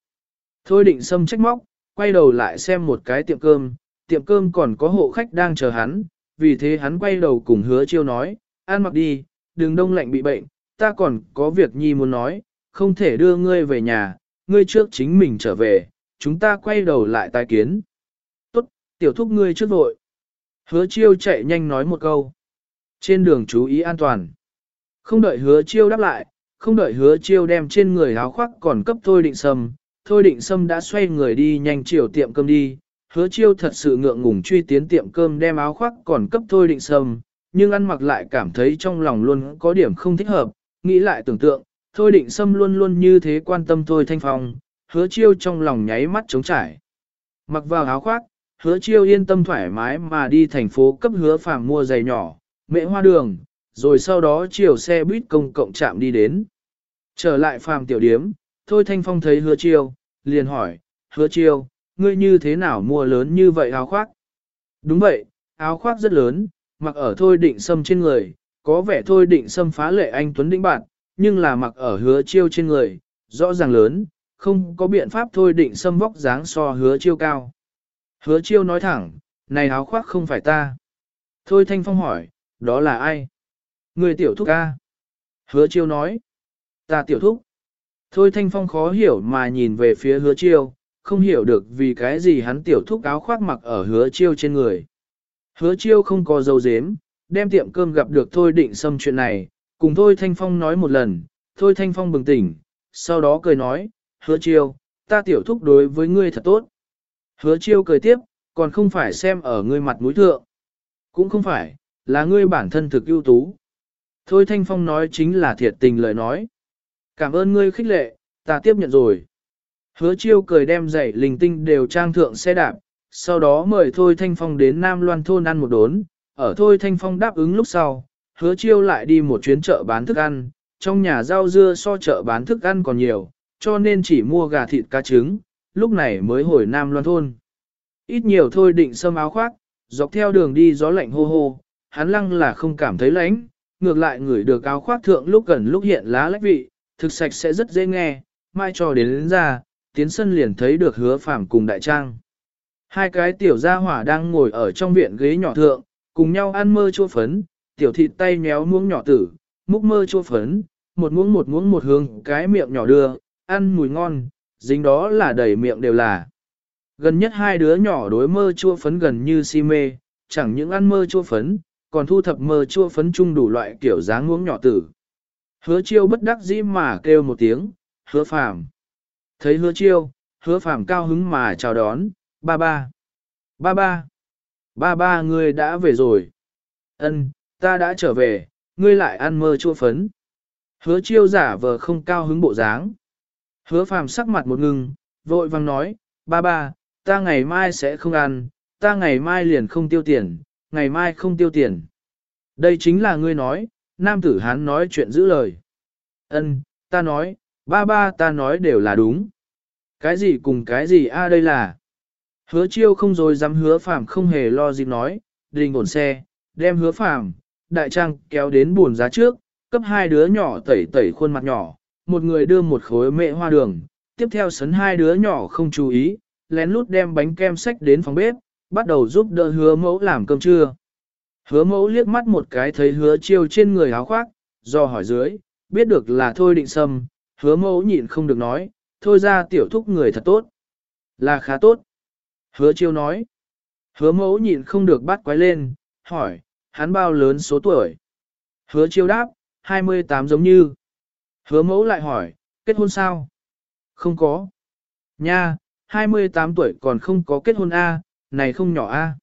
Thôi định xâm trách móc, quay đầu lại xem một cái tiệm cơm, tiệm cơm còn có hộ khách đang chờ hắn, vì thế hắn quay đầu cùng hứa chiêu nói, ăn mặc đi, đừng đông lạnh bị bệnh, ta còn có việc nhi muốn nói, không thể đưa ngươi về nhà, ngươi trước chính mình trở về, chúng ta quay đầu lại tái kiến. Tốt, tiểu thúc ngươi trước vội. Hứa chiêu chạy nhanh nói một câu. Trên đường chú ý an toàn. Không đợi hứa chiêu đáp lại, không đợi hứa chiêu đem trên người áo khoác còn cấp thôi định sâm, thôi định sâm đã xoay người đi nhanh chiều tiệm cơm đi. Hứa chiêu thật sự ngượng ngùng truy tiến tiệm cơm đem áo khoác còn cấp thôi định sâm, nhưng ăn mặc lại cảm thấy trong lòng luôn có điểm không thích hợp, nghĩ lại tưởng tượng, thôi định sâm luôn luôn như thế quan tâm thôi thanh phong, hứa chiêu trong lòng nháy mắt trống trải. Mặc vào áo khoác, hứa chiêu yên tâm thoải mái mà đi thành phố cấp hứa phàm mua giày nhỏ, mẹ hoa đường, rồi sau đó chiều xe buýt công cộng chạm đi đến. Trở lại phàm tiểu điếm, thôi thanh phong thấy hứa chiêu, liền hỏi, hứa chiêu, ngươi như thế nào mua lớn như vậy áo khoác? Đúng vậy, áo khoác rất lớn, mặc ở thôi định sâm trên người, có vẻ thôi định sâm phá lệ anh Tuấn Đĩnh bạn, nhưng là mặc ở hứa chiêu trên người, rõ ràng lớn, không có biện pháp thôi định sâm vóc dáng so hứa chiêu cao. Hứa chiêu nói thẳng, này áo khoác không phải ta. Thôi thanh phong hỏi, đó là ai? Người tiểu thúc ca. Hứa chiêu nói, ta tiểu thúc. Thôi thanh phong khó hiểu mà nhìn về phía hứa chiêu, không hiểu được vì cái gì hắn tiểu thúc áo khoác mặc ở hứa chiêu trên người. Hứa chiêu không có dấu dếm, đem tiệm cơm gặp được Thôi định xâm chuyện này, cùng Thôi Thanh Phong nói một lần, Thôi Thanh Phong bừng tỉnh, sau đó cười nói, hứa chiêu, ta tiểu thúc đối với ngươi thật tốt. Hứa chiêu cười tiếp, còn không phải xem ở ngươi mặt mũi thượng. Cũng không phải, là ngươi bản thân thực ưu tú. Thôi Thanh Phong nói chính là thiệt tình lời nói. Cảm ơn ngươi khích lệ, ta tiếp nhận rồi. Hứa chiêu cười đem giày linh tinh đều trang thượng xe đạp, sau đó mời Thôi Thanh Phong đến Nam Loan Thôn ăn một đốn, ở Thôi Thanh Phong đáp ứng lúc sau, hứa chiêu lại đi một chuyến chợ bán thức ăn, trong nhà rau dưa so chợ bán thức ăn còn nhiều, cho nên chỉ mua gà thịt cá trứng, lúc này mới hồi Nam Loan Thôn. Ít nhiều thôi định sâm áo khoác, dọc theo đường đi gió lạnh hô hô, hắn lăng là không cảm thấy lánh, ngược lại người được áo khoác thượng lúc gần lúc hiện lá lách vị, thực sạch sẽ rất dễ nghe, mai cho đến, đến ra, tiến sân liền thấy được hứa phàm cùng đại trang. Hai cái tiểu gia hỏa đang ngồi ở trong viện ghế nhỏ thượng, cùng nhau ăn mơ chua phấn, tiểu thịt tay méo muỗng nhỏ tử, múc mơ chua phấn, một muỗng một muỗng một hương, cái miệng nhỏ đưa, ăn mùi ngon, dính đó là đầy miệng đều là. Gần nhất hai đứa nhỏ đối mơ chua phấn gần như si mê, chẳng những ăn mơ chua phấn, còn thu thập mơ chua phấn chung đủ loại kiểu dáng uống nhỏ tử. Hứa chiêu bất đắc dĩ mà kêu một tiếng, hứa phàm. Thấy hứa chiêu, hứa phàm cao hứng mà chào đón, ba ba. Ba ba. Ba ba người đã về rồi. Ân, ta đã trở về, ngươi lại ăn mơ chua phấn. Hứa chiêu giả vờ không cao hứng bộ dáng. Hứa phàm sắc mặt một ngừng, vội vang nói, ba ba, ta ngày mai sẽ không ăn, ta ngày mai liền không tiêu tiền, ngày mai không tiêu tiền. Đây chính là ngươi nói, nam tử hán nói chuyện giữ lời. Ân, ta nói, ba ba ta nói đều là đúng. Cái gì cùng cái gì a đây là. Hứa chiêu không rồi dám hứa phàm không hề lo gì nói, đình ổn xe, đem hứa phàm, đại trang kéo đến buồn giá trước, cấp hai đứa nhỏ tẩy tẩy khuôn mặt nhỏ, một người đưa một khối mệ hoa đường, tiếp theo sấn hai đứa nhỏ không chú ý, lén lút đem bánh kem sách đến phòng bếp, bắt đầu giúp đỡ hứa mẫu làm cơm trưa. Hứa mẫu liếc mắt một cái thấy hứa chiêu trên người áo khoác, do hỏi dưới, biết được là thôi định sâm, hứa mẫu nhịn không được nói, thôi ra tiểu thúc người thật tốt. Là khá tốt. Hứa chiêu nói. Hứa mẫu nhịn không được bắt quái lên, hỏi, hắn bao lớn số tuổi. Hứa chiêu đáp, 28 giống như. Hứa mẫu lại hỏi, kết hôn sao? Không có. Nha, 28 tuổi còn không có kết hôn A, này không nhỏ A.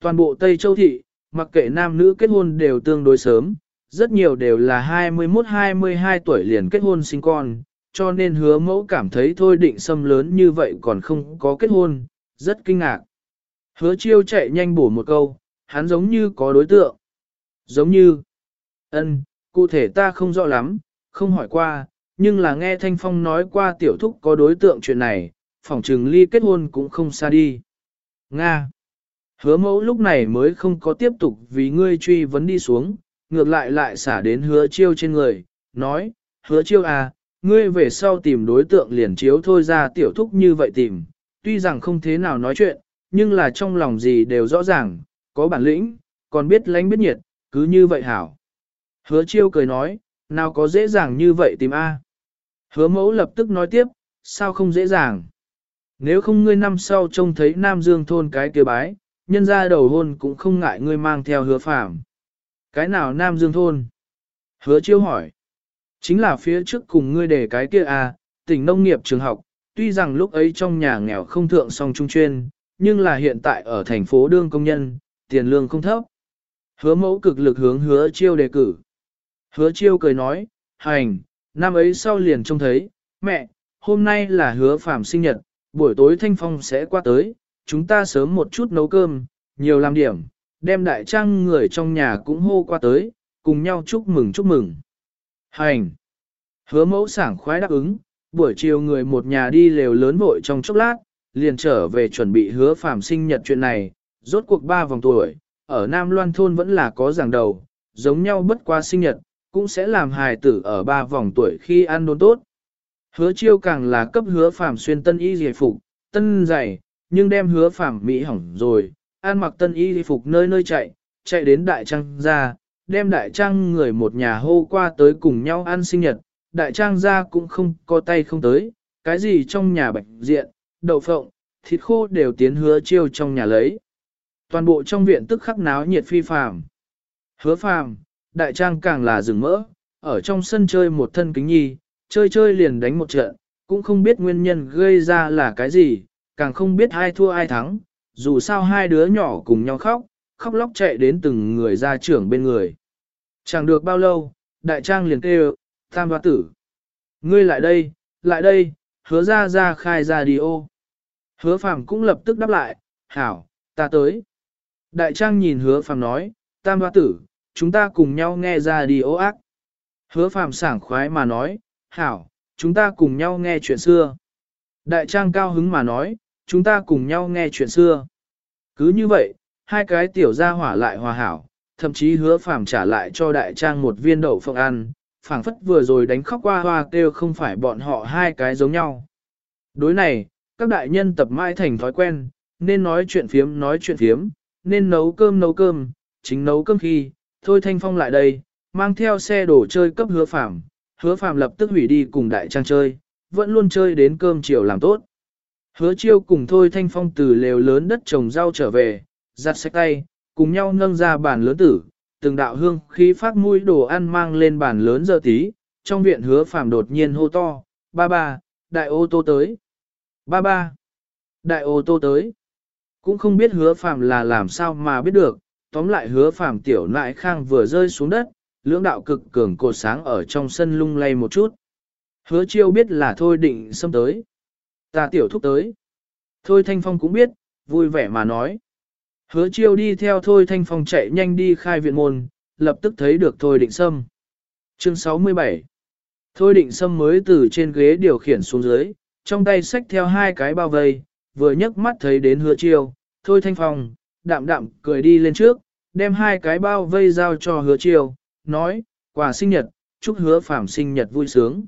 Toàn bộ Tây Châu Thị, mặc kệ nam nữ kết hôn đều tương đối sớm, rất nhiều đều là 21-22 tuổi liền kết hôn sinh con, cho nên hứa mẫu cảm thấy thôi định xâm lớn như vậy còn không có kết hôn, rất kinh ngạc. Hứa chiêu chạy nhanh bổ một câu, hắn giống như có đối tượng. Giống như, ân, cụ thể ta không rõ lắm, không hỏi qua, nhưng là nghe Thanh Phong nói qua tiểu thúc có đối tượng chuyện này, phỏng trừng ly kết hôn cũng không xa đi. Nga. Hứa mẫu lúc này mới không có tiếp tục vì ngươi truy vấn đi xuống, ngược lại lại xả đến hứa chiêu trên người, nói, hứa chiêu à, ngươi về sau tìm đối tượng liền chiếu thôi ra tiểu thúc như vậy tìm, tuy rằng không thế nào nói chuyện, nhưng là trong lòng gì đều rõ ràng, có bản lĩnh, còn biết lánh biết nhiệt, cứ như vậy hảo. Hứa chiêu cười nói, nào có dễ dàng như vậy tìm A. Hứa mẫu lập tức nói tiếp, sao không dễ dàng. Nếu không ngươi năm sau trông thấy Nam Dương thôn cái kia bái, nhân ra đầu hôn cũng không ngại ngươi mang theo hứa phạm. Cái nào Nam Dương thôn? Hứa chiêu hỏi. Chính là phía trước cùng ngươi để cái kia à, tỉnh nông nghiệp trường học, tuy rằng lúc ấy trong nhà nghèo không thượng song trung chuyên, nhưng là hiện tại ở thành phố đương công nhân, tiền lương không thấp. Hứa mẫu cực lực hướng hứa chiêu đề cử. Hứa chiêu cười nói, hành, năm ấy sau liền trông thấy, mẹ, hôm nay là hứa phạm sinh nhật, buổi tối thanh phong sẽ qua tới, chúng ta sớm một chút nấu cơm, nhiều làm điểm, đem đại trang người trong nhà cũng hô qua tới, cùng nhau chúc mừng chúc mừng. Hành! Hứa mẫu sảng khoái đáp ứng, buổi chiều người một nhà đi lều lớn vội trong chốc lát, liền trở về chuẩn bị hứa phạm sinh nhật chuyện này, rốt cuộc ba vòng tuổi, ở Nam Loan Thôn vẫn là có giảng đầu, giống nhau bất qua sinh nhật, cũng sẽ làm hài tử ở ba vòng tuổi khi ăn đốn tốt. Hứa chiêu càng là cấp hứa phàm xuyên tân y giải phục, tân dày, nhưng đem hứa phàm mỹ hỏng rồi, an mặc tân y phục nơi nơi chạy, chạy đến đại trang ra, đem đại trang người một nhà hô qua tới cùng nhau ăn sinh nhật, đại trang ra cũng không có tay không tới, cái gì trong nhà bệnh diện, đậu phộng, thịt khô đều tiến hứa chiêu trong nhà lấy. Toàn bộ trong viện tức khắc náo nhiệt phi phàm. Hứa phàm, đại trang càng là rừng mỡ, ở trong sân chơi một thân kính nhi, chơi chơi liền đánh một trận, cũng không biết nguyên nhân gây ra là cái gì, càng không biết ai thua ai thắng, dù sao hai đứa nhỏ cùng nhau khóc, khóc lóc chạy đến từng người ra trưởng bên người. Chẳng được bao lâu, đại trang liền kêu, tam hoa tử. Ngươi lại đây, lại đây, hứa ra ra khai ra đi ô. Hứa phàm cũng lập tức đáp lại, hảo, ta tới. Đại trang nhìn hứa phàm nói, tam hoa tử, chúng ta cùng nhau nghe ra đi ô ác. Hứa phàm sảng khoái mà nói, hảo, chúng ta cùng nhau nghe chuyện xưa. Đại trang cao hứng mà nói, chúng ta cùng nhau nghe chuyện xưa. Cứ như vậy, hai cái tiểu gia hỏa lại hòa hảo, thậm chí hứa phàm trả lại cho đại trang một viên đậu phộng ăn, phảng phất vừa rồi đánh khóc qua hoa kêu không phải bọn họ hai cái giống nhau. Đối này, các đại nhân tập mãi thành thói quen, nên nói chuyện phiếm nói chuyện phiếm, nên nấu cơm nấu cơm, chính nấu cơm khi, thôi thanh phong lại đây, mang theo xe đổ chơi cấp hứa phàm, hứa phàm lập tức hủy đi cùng đại trang chơi, vẫn luôn chơi đến cơm chiều làm tốt. Hứa chiêu cùng thôi thanh phong từ lều lớn đất trồng rau trở về, giặt sạch tay, cùng nhau nâng ra bàn lớn tử, từng đạo hương khí phát mũi đồ ăn mang lên bàn lớn giờ tí, trong viện hứa phàm đột nhiên hô to, ba ba, đại ô tô tới. Ba ba, đại ô tô tới. Cũng không biết hứa phàm là làm sao mà biết được, tóm lại hứa phàm tiểu nại khang vừa rơi xuống đất, lưỡng đạo cực cường cột sáng ở trong sân lung lay một chút. Hứa chiêu biết là thôi định xâm tới. Ta tiểu thúc tới. Thôi Thanh Phong cũng biết, vui vẻ mà nói. Hứa chiêu đi theo Thôi Thanh Phong chạy nhanh đi khai viện môn, lập tức thấy được Thôi Định Sâm. Chương 67 Thôi Định Sâm mới từ trên ghế điều khiển xuống dưới, trong tay xách theo hai cái bao vây, vừa nhấc mắt thấy đến hứa chiêu, Thôi Thanh Phong, đạm đạm cười đi lên trước, đem hai cái bao vây giao cho hứa chiêu, nói, quà sinh nhật, chúc hứa phạm sinh nhật vui sướng.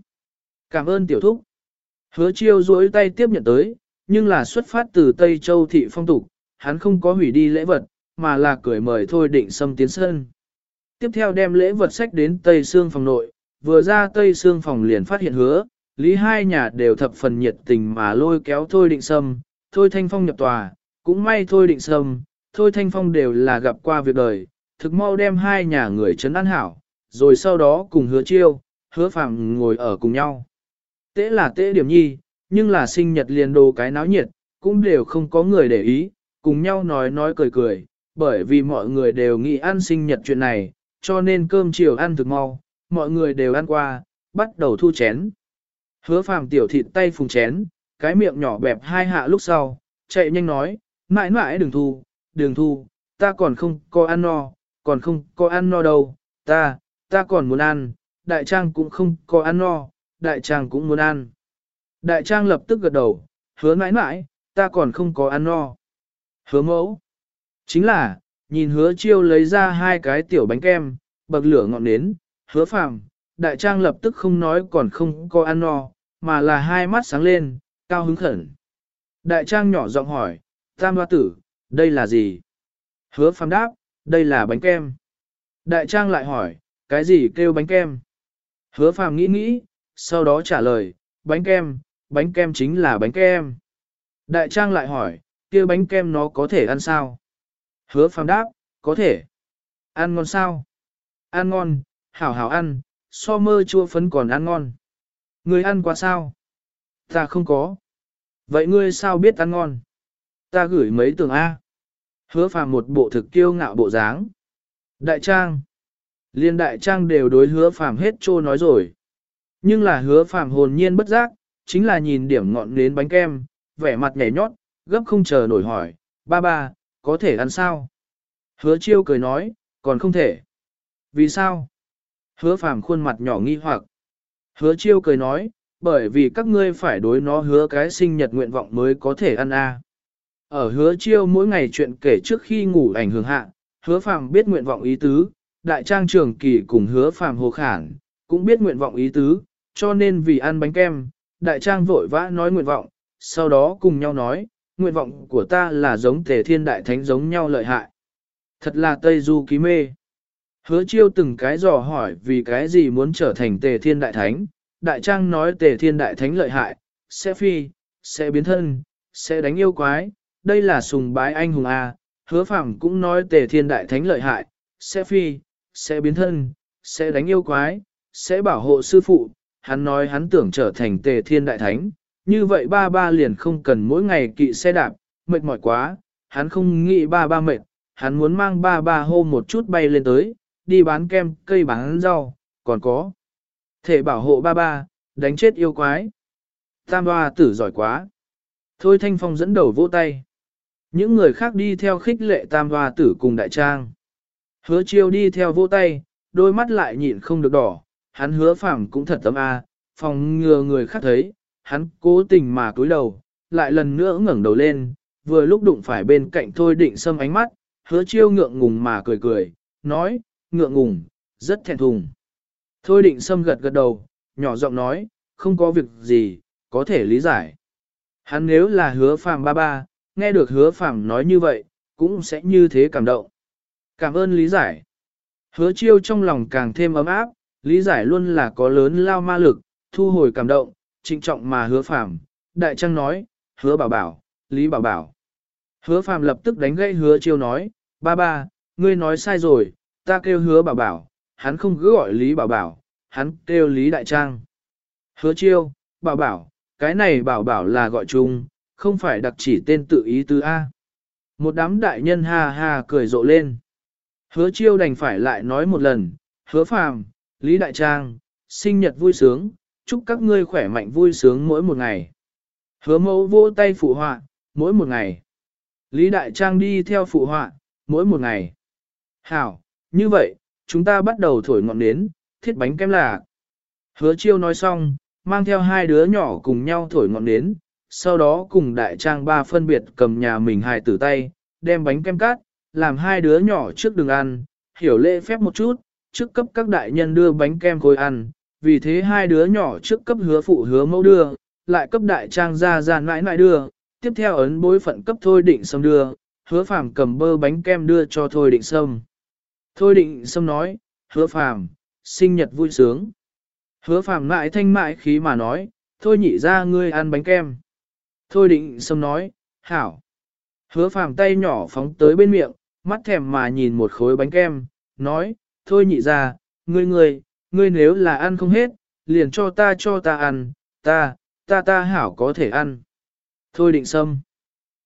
Cảm ơn tiểu thúc. Hứa chiêu duỗi tay tiếp nhận tới, nhưng là xuất phát từ Tây Châu thị phong tục, hắn không có hủy đi lễ vật, mà là cười mời thôi định xâm tiến sân. Tiếp theo đem lễ vật sách đến Tây Sương phòng nội, vừa ra Tây Sương phòng liền phát hiện hứa, lý hai nhà đều thập phần nhiệt tình mà lôi kéo thôi định sâm, thôi thanh phong nhập tòa, cũng may thôi định sâm, thôi thanh phong đều là gặp qua việc đời, thực mau đem hai nhà người trấn an hảo, rồi sau đó cùng hứa chiêu, hứa phạm ngồi ở cùng nhau. Tế là tế điểm nhi, nhưng là sinh nhật liền đồ cái náo nhiệt, cũng đều không có người để ý, cùng nhau nói nói cười cười, bởi vì mọi người đều nghĩ ăn sinh nhật chuyện này, cho nên cơm chiều ăn thực mau, mọi người đều ăn qua, bắt đầu thu chén. Hứa phàm tiểu thịt tay phùng chén, cái miệng nhỏ bẹp hai hạ lúc sau, chạy nhanh nói, mãi mãi đừng thu, đừng thu, ta còn không có ăn no, còn không có ăn no đâu, ta, ta còn muốn ăn, đại trang cũng không có ăn no, đại trang cũng muốn ăn. Đại trang lập tức gật đầu, hứa mãi mãi, ta còn không có ăn no. Hứa mẫu. Chính là, nhìn hứa chiêu lấy ra hai cái tiểu bánh kem, bậc lửa ngọn nến, hứa phạm, đại trang lập tức không nói còn không có ăn no, mà là hai mắt sáng lên, cao hứng khẩn. Đại trang nhỏ giọng hỏi, tam hoa tử, đây là gì? Hứa phạm đáp, đây là bánh kem. Đại trang lại hỏi, cái gì kêu bánh kem? Hứa phàm nghĩ nghĩ, sau đó trả lời, bánh kem, bánh kem chính là bánh kem. Đại trang lại hỏi, kia bánh kem nó có thể ăn sao? Hứa phàm đáp, có thể. Ăn ngon sao? Ăn ngon, hảo hảo ăn, so mơ chua phấn còn ăn ngon. Ngươi ăn quá sao? Ta không có. Vậy ngươi sao biết ăn ngon? Ta gửi mấy tường A. Hứa phàm một bộ thực kiêu ngạo bộ dáng. Đại trang. Liên đại trang đều đối hứa phàm hết trô nói rồi. Nhưng là hứa phàm hồn nhiên bất giác, chính là nhìn điểm ngọn nến bánh kem, vẻ mặt nhảy nhót, gấp không chờ nổi hỏi, ba ba, có thể ăn sao? Hứa chiêu cười nói, còn không thể. Vì sao? Hứa phàm khuôn mặt nhỏ nghi hoặc. Hứa chiêu cười nói, bởi vì các ngươi phải đối nó hứa cái sinh nhật nguyện vọng mới có thể ăn a. Ở hứa chiêu mỗi ngày chuyện kể trước khi ngủ ảnh hưởng hạ, hứa phàm biết nguyện vọng ý tứ, đại trang trường kỳ cùng hứa phàm hồ khản, cũng biết nguyện vọng ý tứ, cho nên vì ăn bánh kem, đại trang vội vã nói nguyện vọng, sau đó cùng nhau nói, nguyện vọng của ta là giống tề thiên đại thánh giống nhau lợi hại. Thật là Tây Du ký mê. Hứa chiêu từng cái dò hỏi vì cái gì muốn trở thành tề thiên đại thánh, đại trang nói tề thiên đại thánh lợi hại, sẽ phi, sẽ biến thân, sẽ đánh yêu quái, đây là sùng bái anh hùng A, hứa phạm cũng nói tề thiên đại thánh lợi hại, sẽ phi, sẽ biến thân, sẽ đánh yêu quái, sẽ bảo hộ sư phụ, hắn nói hắn tưởng trở thành tề thiên đại thánh, như vậy ba ba liền không cần mỗi ngày kỵ xe đạp, mệt mỏi quá, hắn không nghĩ ba ba mệt, hắn muốn mang ba ba hô một chút bay lên tới, đi bán kem, cây bán rau, còn có thể bảo hộ ba ba, đánh chết yêu quái. Tam hoa tử giỏi quá. Thôi Thanh Phong dẫn đầu vỗ tay. Những người khác đi theo khích lệ tam hoa tử cùng đại trang. Hứa chiêu đi theo vỗ tay, đôi mắt lại nhịn không được đỏ, hắn hứa phẳng cũng thật tâm a, phòng ngừa người khác thấy, hắn cố tình mà cúi đầu, lại lần nữa ngẩng đầu lên, vừa lúc đụng phải bên cạnh thôi định Sâm ánh mắt, hứa chiêu ngượng ngùng mà cười cười, nói, ngượng ngùng, rất thẹn thùng. Thôi định Sâm gật gật đầu, nhỏ giọng nói, không có việc gì, có thể lý giải. Hắn nếu là hứa phàm ba ba, nghe được hứa phàm nói như vậy, cũng sẽ như thế cảm động. Cảm ơn lý giải. Hứa chiêu trong lòng càng thêm ấm áp, lý giải luôn là có lớn lao ma lực, thu hồi cảm động, trịnh trọng mà hứa phàm. Đại trang nói, hứa bảo bảo, lý bảo bảo. Hứa phàm lập tức đánh gãy hứa chiêu nói, ba ba, ngươi nói sai rồi, ta kêu hứa bảo bảo, hắn không cứ gọi lý bảo bảo, hắn kêu lý đại trang. Hứa chiêu, bảo bảo, cái này bảo bảo là gọi chung, không phải đặc chỉ tên tự ý tứ A. Một đám đại nhân ha ha cười rộ lên. Hứa chiêu đành phải lại nói một lần, hứa phàm, Lý Đại Trang, sinh nhật vui sướng, chúc các ngươi khỏe mạnh vui sướng mỗi một ngày. Hứa mẫu vỗ tay phụ họa, mỗi một ngày. Lý Đại Trang đi theo phụ họa, mỗi một ngày. Hảo, như vậy, chúng ta bắt đầu thổi ngọn nến, thiết bánh kem là. Hứa chiêu nói xong, mang theo hai đứa nhỏ cùng nhau thổi ngọn nến, sau đó cùng Đại Trang ba phân biệt cầm nhà mình hài tử tay, đem bánh kem cát, làm hai đứa nhỏ trước đường ăn, hiểu lễ phép một chút, trước cấp các đại nhân đưa bánh kem khối ăn, vì thế hai đứa nhỏ trước cấp hứa phụ hứa mẫu đưa, lại cấp đại trang ra ra mãi mãi đưa, tiếp theo ấn bối phận cấp thôi định sâm đưa, hứa phàm cầm bơ bánh kem đưa cho thôi định sâm. Thôi định sâm nói, hứa phàm, sinh nhật vui sướng. Hứa phàm mãi thanh mãi khí mà nói, thôi nhị ra ngươi ăn bánh kem. Thôi định sâm nói, hảo. Hứa phàm tay nhỏ phóng tới bên miệng, mắt thèm mà nhìn một khối bánh kem, nói, thôi nhị ra, ngươi ngươi, ngươi nếu là ăn không hết, liền cho ta cho ta ăn, ta, ta ta hảo có thể ăn. Thôi định sâm.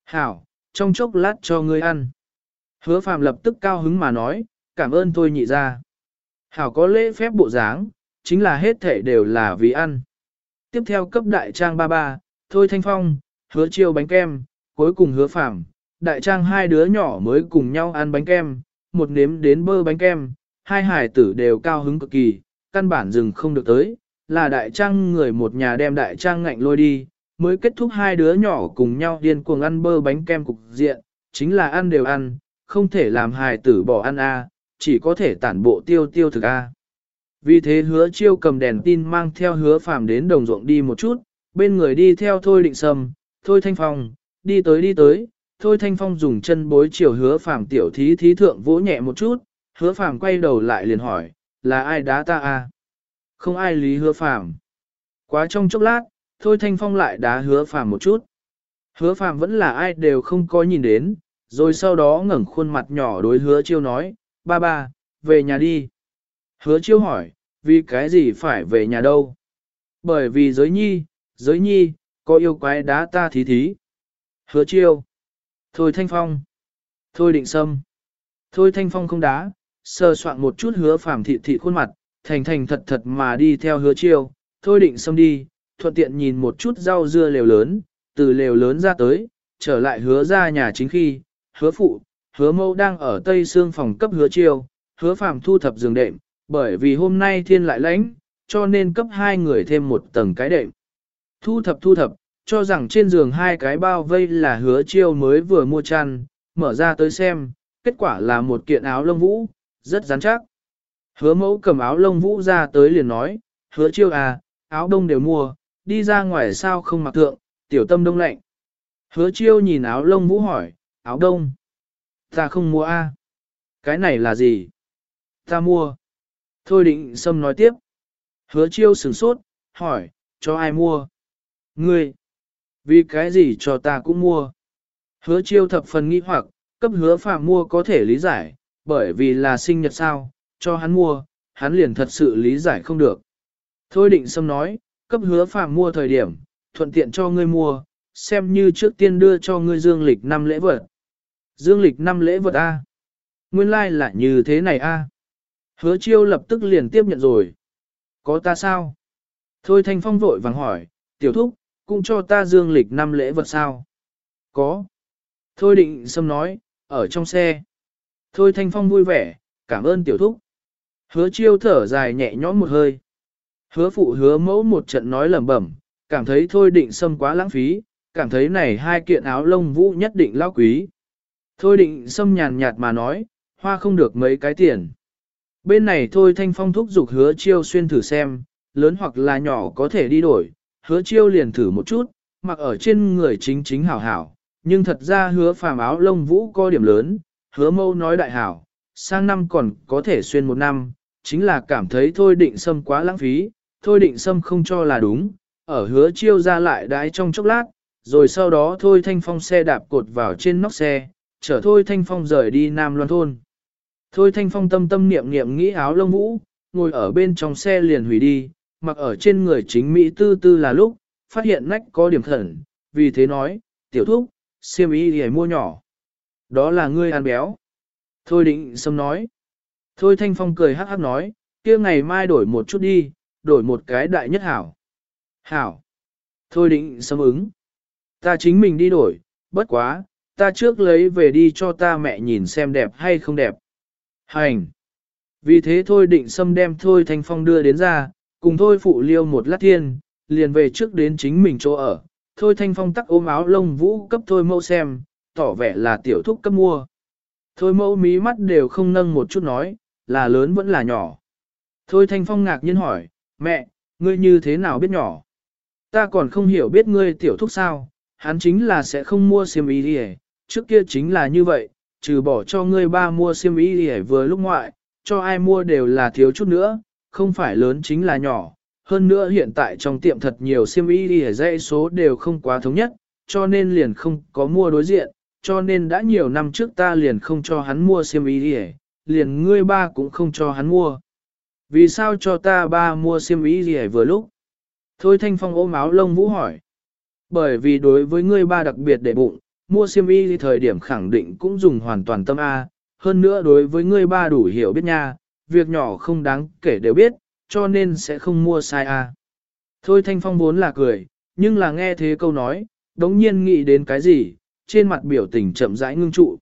Hảo, trong chốc lát cho ngươi ăn. Hứa phàm lập tức cao hứng mà nói, cảm ơn thôi nhị ra. Hảo có lễ phép bộ dáng, chính là hết thể đều là vì ăn. Tiếp theo cấp đại trang ba ba, thôi thanh phong, hứa chiêu bánh kem, cuối cùng hứa phàm, đại trang hai đứa nhỏ mới cùng nhau ăn bánh kem, một nếm đến bơ bánh kem, hai hải tử đều cao hứng cực kỳ, căn bản dừng không được tới, là đại trang người một nhà đem đại trang ngạnh lôi đi, mới kết thúc hai đứa nhỏ cùng nhau điên cuồng ăn bơ bánh kem cục diện, chính là ăn đều ăn, không thể làm hài tử bỏ ăn a, chỉ có thể tản bộ tiêu tiêu thực a. Vì thế hứa chiêu cầm đèn tin mang theo hứa phàm đến đồng ruộng đi một chút, bên người đi theo thôi định sầm, thôi thanh phong, đi tới đi tới, thôi thanh phong dùng chân bối chiều hứa phàm tiểu thí thí thượng vỗ nhẹ một chút, hứa phàm quay đầu lại liền hỏi, là ai đá ta a? Không ai lý hứa phàm. Quá trong chốc lát, thôi thanh phong lại đá hứa phàm một chút. Hứa phàm vẫn là ai đều không có nhìn đến, rồi sau đó ngẩng khuôn mặt nhỏ đối hứa chiêu nói, ba ba, về nhà đi. Hứa chiêu hỏi, vì cái gì phải về nhà đâu? Bởi vì giới nhi, giới nhi, có yêu quái đá ta thí thí. Hứa chiêu. Thôi thanh phong. Thôi định sâm. Thôi thanh phong không đá, sơ soạn một chút hứa phàm thị thị khuôn mặt, thành thành thật thật mà đi theo hứa chiêu, thôi định sâm đi, thuận tiện nhìn một chút rau dưa lều lớn, từ lều lớn ra tới, trở lại hứa ra nhà chính khi, hứa phụ, hứa mâu đang ở tây xương phòng cấp hứa chiêu, hứa phàm thu thập giường đệm, bởi vì hôm nay thiên lại lãnh, cho nên cấp hai người thêm một tầng cái đệm. Thu thập thu thập, cho rằng trên giường hai cái bao vây là hứa chiêu mới vừa mua chăn, mở ra tới xem, kết quả là một kiện áo lông vũ, rất rắn chắc. Hứa mẫu cầm áo lông vũ ra tới liền nói, hứa chiêu à, áo đông đều mua, đi ra ngoài sao không mặc thượng, tiểu tâm đông lạnh. Hứa chiêu nhìn áo lông vũ hỏi, áo đông. Ta không mua a. À? Cái này là gì? Ta mua. Thôi định xâm nói tiếp. Hứa chiêu sửng sốt, hỏi, cho ai mua? Ngươi. Vì cái gì cho ta cũng mua? Hứa chiêu thập phần nghi hoặc, cấp hứa phạm mua có thể lý giải, bởi vì là sinh nhật sao, cho hắn mua, hắn liền thật sự lý giải không được. Thôi định xâm nói, cấp hứa phàm mua thời điểm, thuận tiện cho ngươi mua, xem như trước tiên đưa cho ngươi dương lịch năm lễ vật. Dương lịch năm lễ vật A. Nguyên lai like là như thế này A. Hứa chiêu lập tức liền tiếp nhận rồi. Có ta sao? Thôi thanh phong vội vàng hỏi, tiểu thúc, cũng cho ta dương lịch năm lễ vật sao? Có. Thôi định xâm nói, ở trong xe. Thôi thanh phong vui vẻ, cảm ơn tiểu thúc. Hứa chiêu thở dài nhẹ nhõm một hơi. Hứa phụ hứa mẫu một trận nói lẩm bẩm, cảm thấy thôi định xâm quá lãng phí, cảm thấy này hai kiện áo lông vũ nhất định lao quý. Thôi định xâm nhàn nhạt mà nói, hoa không được mấy cái tiền. Bên này thôi thanh phong thúc giục hứa chiêu xuyên thử xem, lớn hoặc là nhỏ có thể đi đổi, hứa chiêu liền thử một chút, mặc ở trên người chính chính hảo hảo, nhưng thật ra hứa phàm áo lông vũ có điểm lớn, hứa mâu nói đại hảo, sang năm còn có thể xuyên một năm, chính là cảm thấy thôi định sâm quá lãng phí, thôi định sâm không cho là đúng, ở hứa chiêu ra lại đái trong chốc lát, rồi sau đó thôi thanh phong xe đạp cột vào trên nóc xe, chở thôi thanh phong rời đi Nam Loan Thôn. Thôi thanh phong tâm tâm niệm niệm nghĩ áo lông vũ, ngồi ở bên trong xe liền hủy đi, mặc ở trên người chính Mỹ tư tư là lúc, phát hiện nách có điểm khẩn, vì thế nói, tiểu thúc, siêm ý để mua nhỏ. Đó là ngươi ăn béo. Thôi định sâm nói. Thôi thanh phong cười hắc hắc nói, kia ngày mai đổi một chút đi, đổi một cái đại nhất hảo. Hảo. Thôi định sâm ứng. Ta chính mình đi đổi, bất quá, ta trước lấy về đi cho ta mẹ nhìn xem đẹp hay không đẹp. Hành. Vì thế thôi định sâm đem thôi thanh phong đưa đến ra, cùng thôi phụ liêu một lát thiên, liền về trước đến chính mình chỗ ở. Thôi thanh phong tắc ôm áo lông vũ cấp thôi mẫu xem, tỏ vẻ là tiểu thúc cấp mua. Thôi mẫu mí mắt đều không nâng một chút nói, là lớn vẫn là nhỏ. Thôi thanh phong ngạc nhiên hỏi, mẹ, ngươi như thế nào biết nhỏ? Ta còn không hiểu biết ngươi tiểu thúc sao, hắn chính là sẽ không mua xiêm y đi trước kia chính là như vậy, trừ bỏ cho ngươi ba mua xiêm y đi vừa lúc ngoại, cho ai mua đều là thiếu chút nữa, không phải lớn chính là nhỏ. Hơn nữa hiện tại trong tiệm thật nhiều xiêm y đi dãy số đều không quá thống nhất, cho nên liền không có mua đối diện, cho nên đã nhiều năm trước ta liền không cho hắn mua xiêm y đi liền ngươi ba cũng không cho hắn mua. Vì sao cho ta ba mua xiêm y gì vừa lúc? Thôi Thanh Phong ôm áo lông vũ hỏi. Bởi vì đối với ngươi ba đặc biệt để bụng, mua xiêm y thì thời điểm khẳng định cũng dùng hoàn toàn tâm A, hơn nữa đối với ngươi ba đủ hiểu biết nha, việc nhỏ không đáng kể đều biết, cho nên sẽ không mua sai à? Thôi Thanh Phong vốn là cười, nhưng là nghe thế câu nói, đống nhiên nghĩ đến cái gì, trên mặt biểu tình chậm rãi ngưng trụ.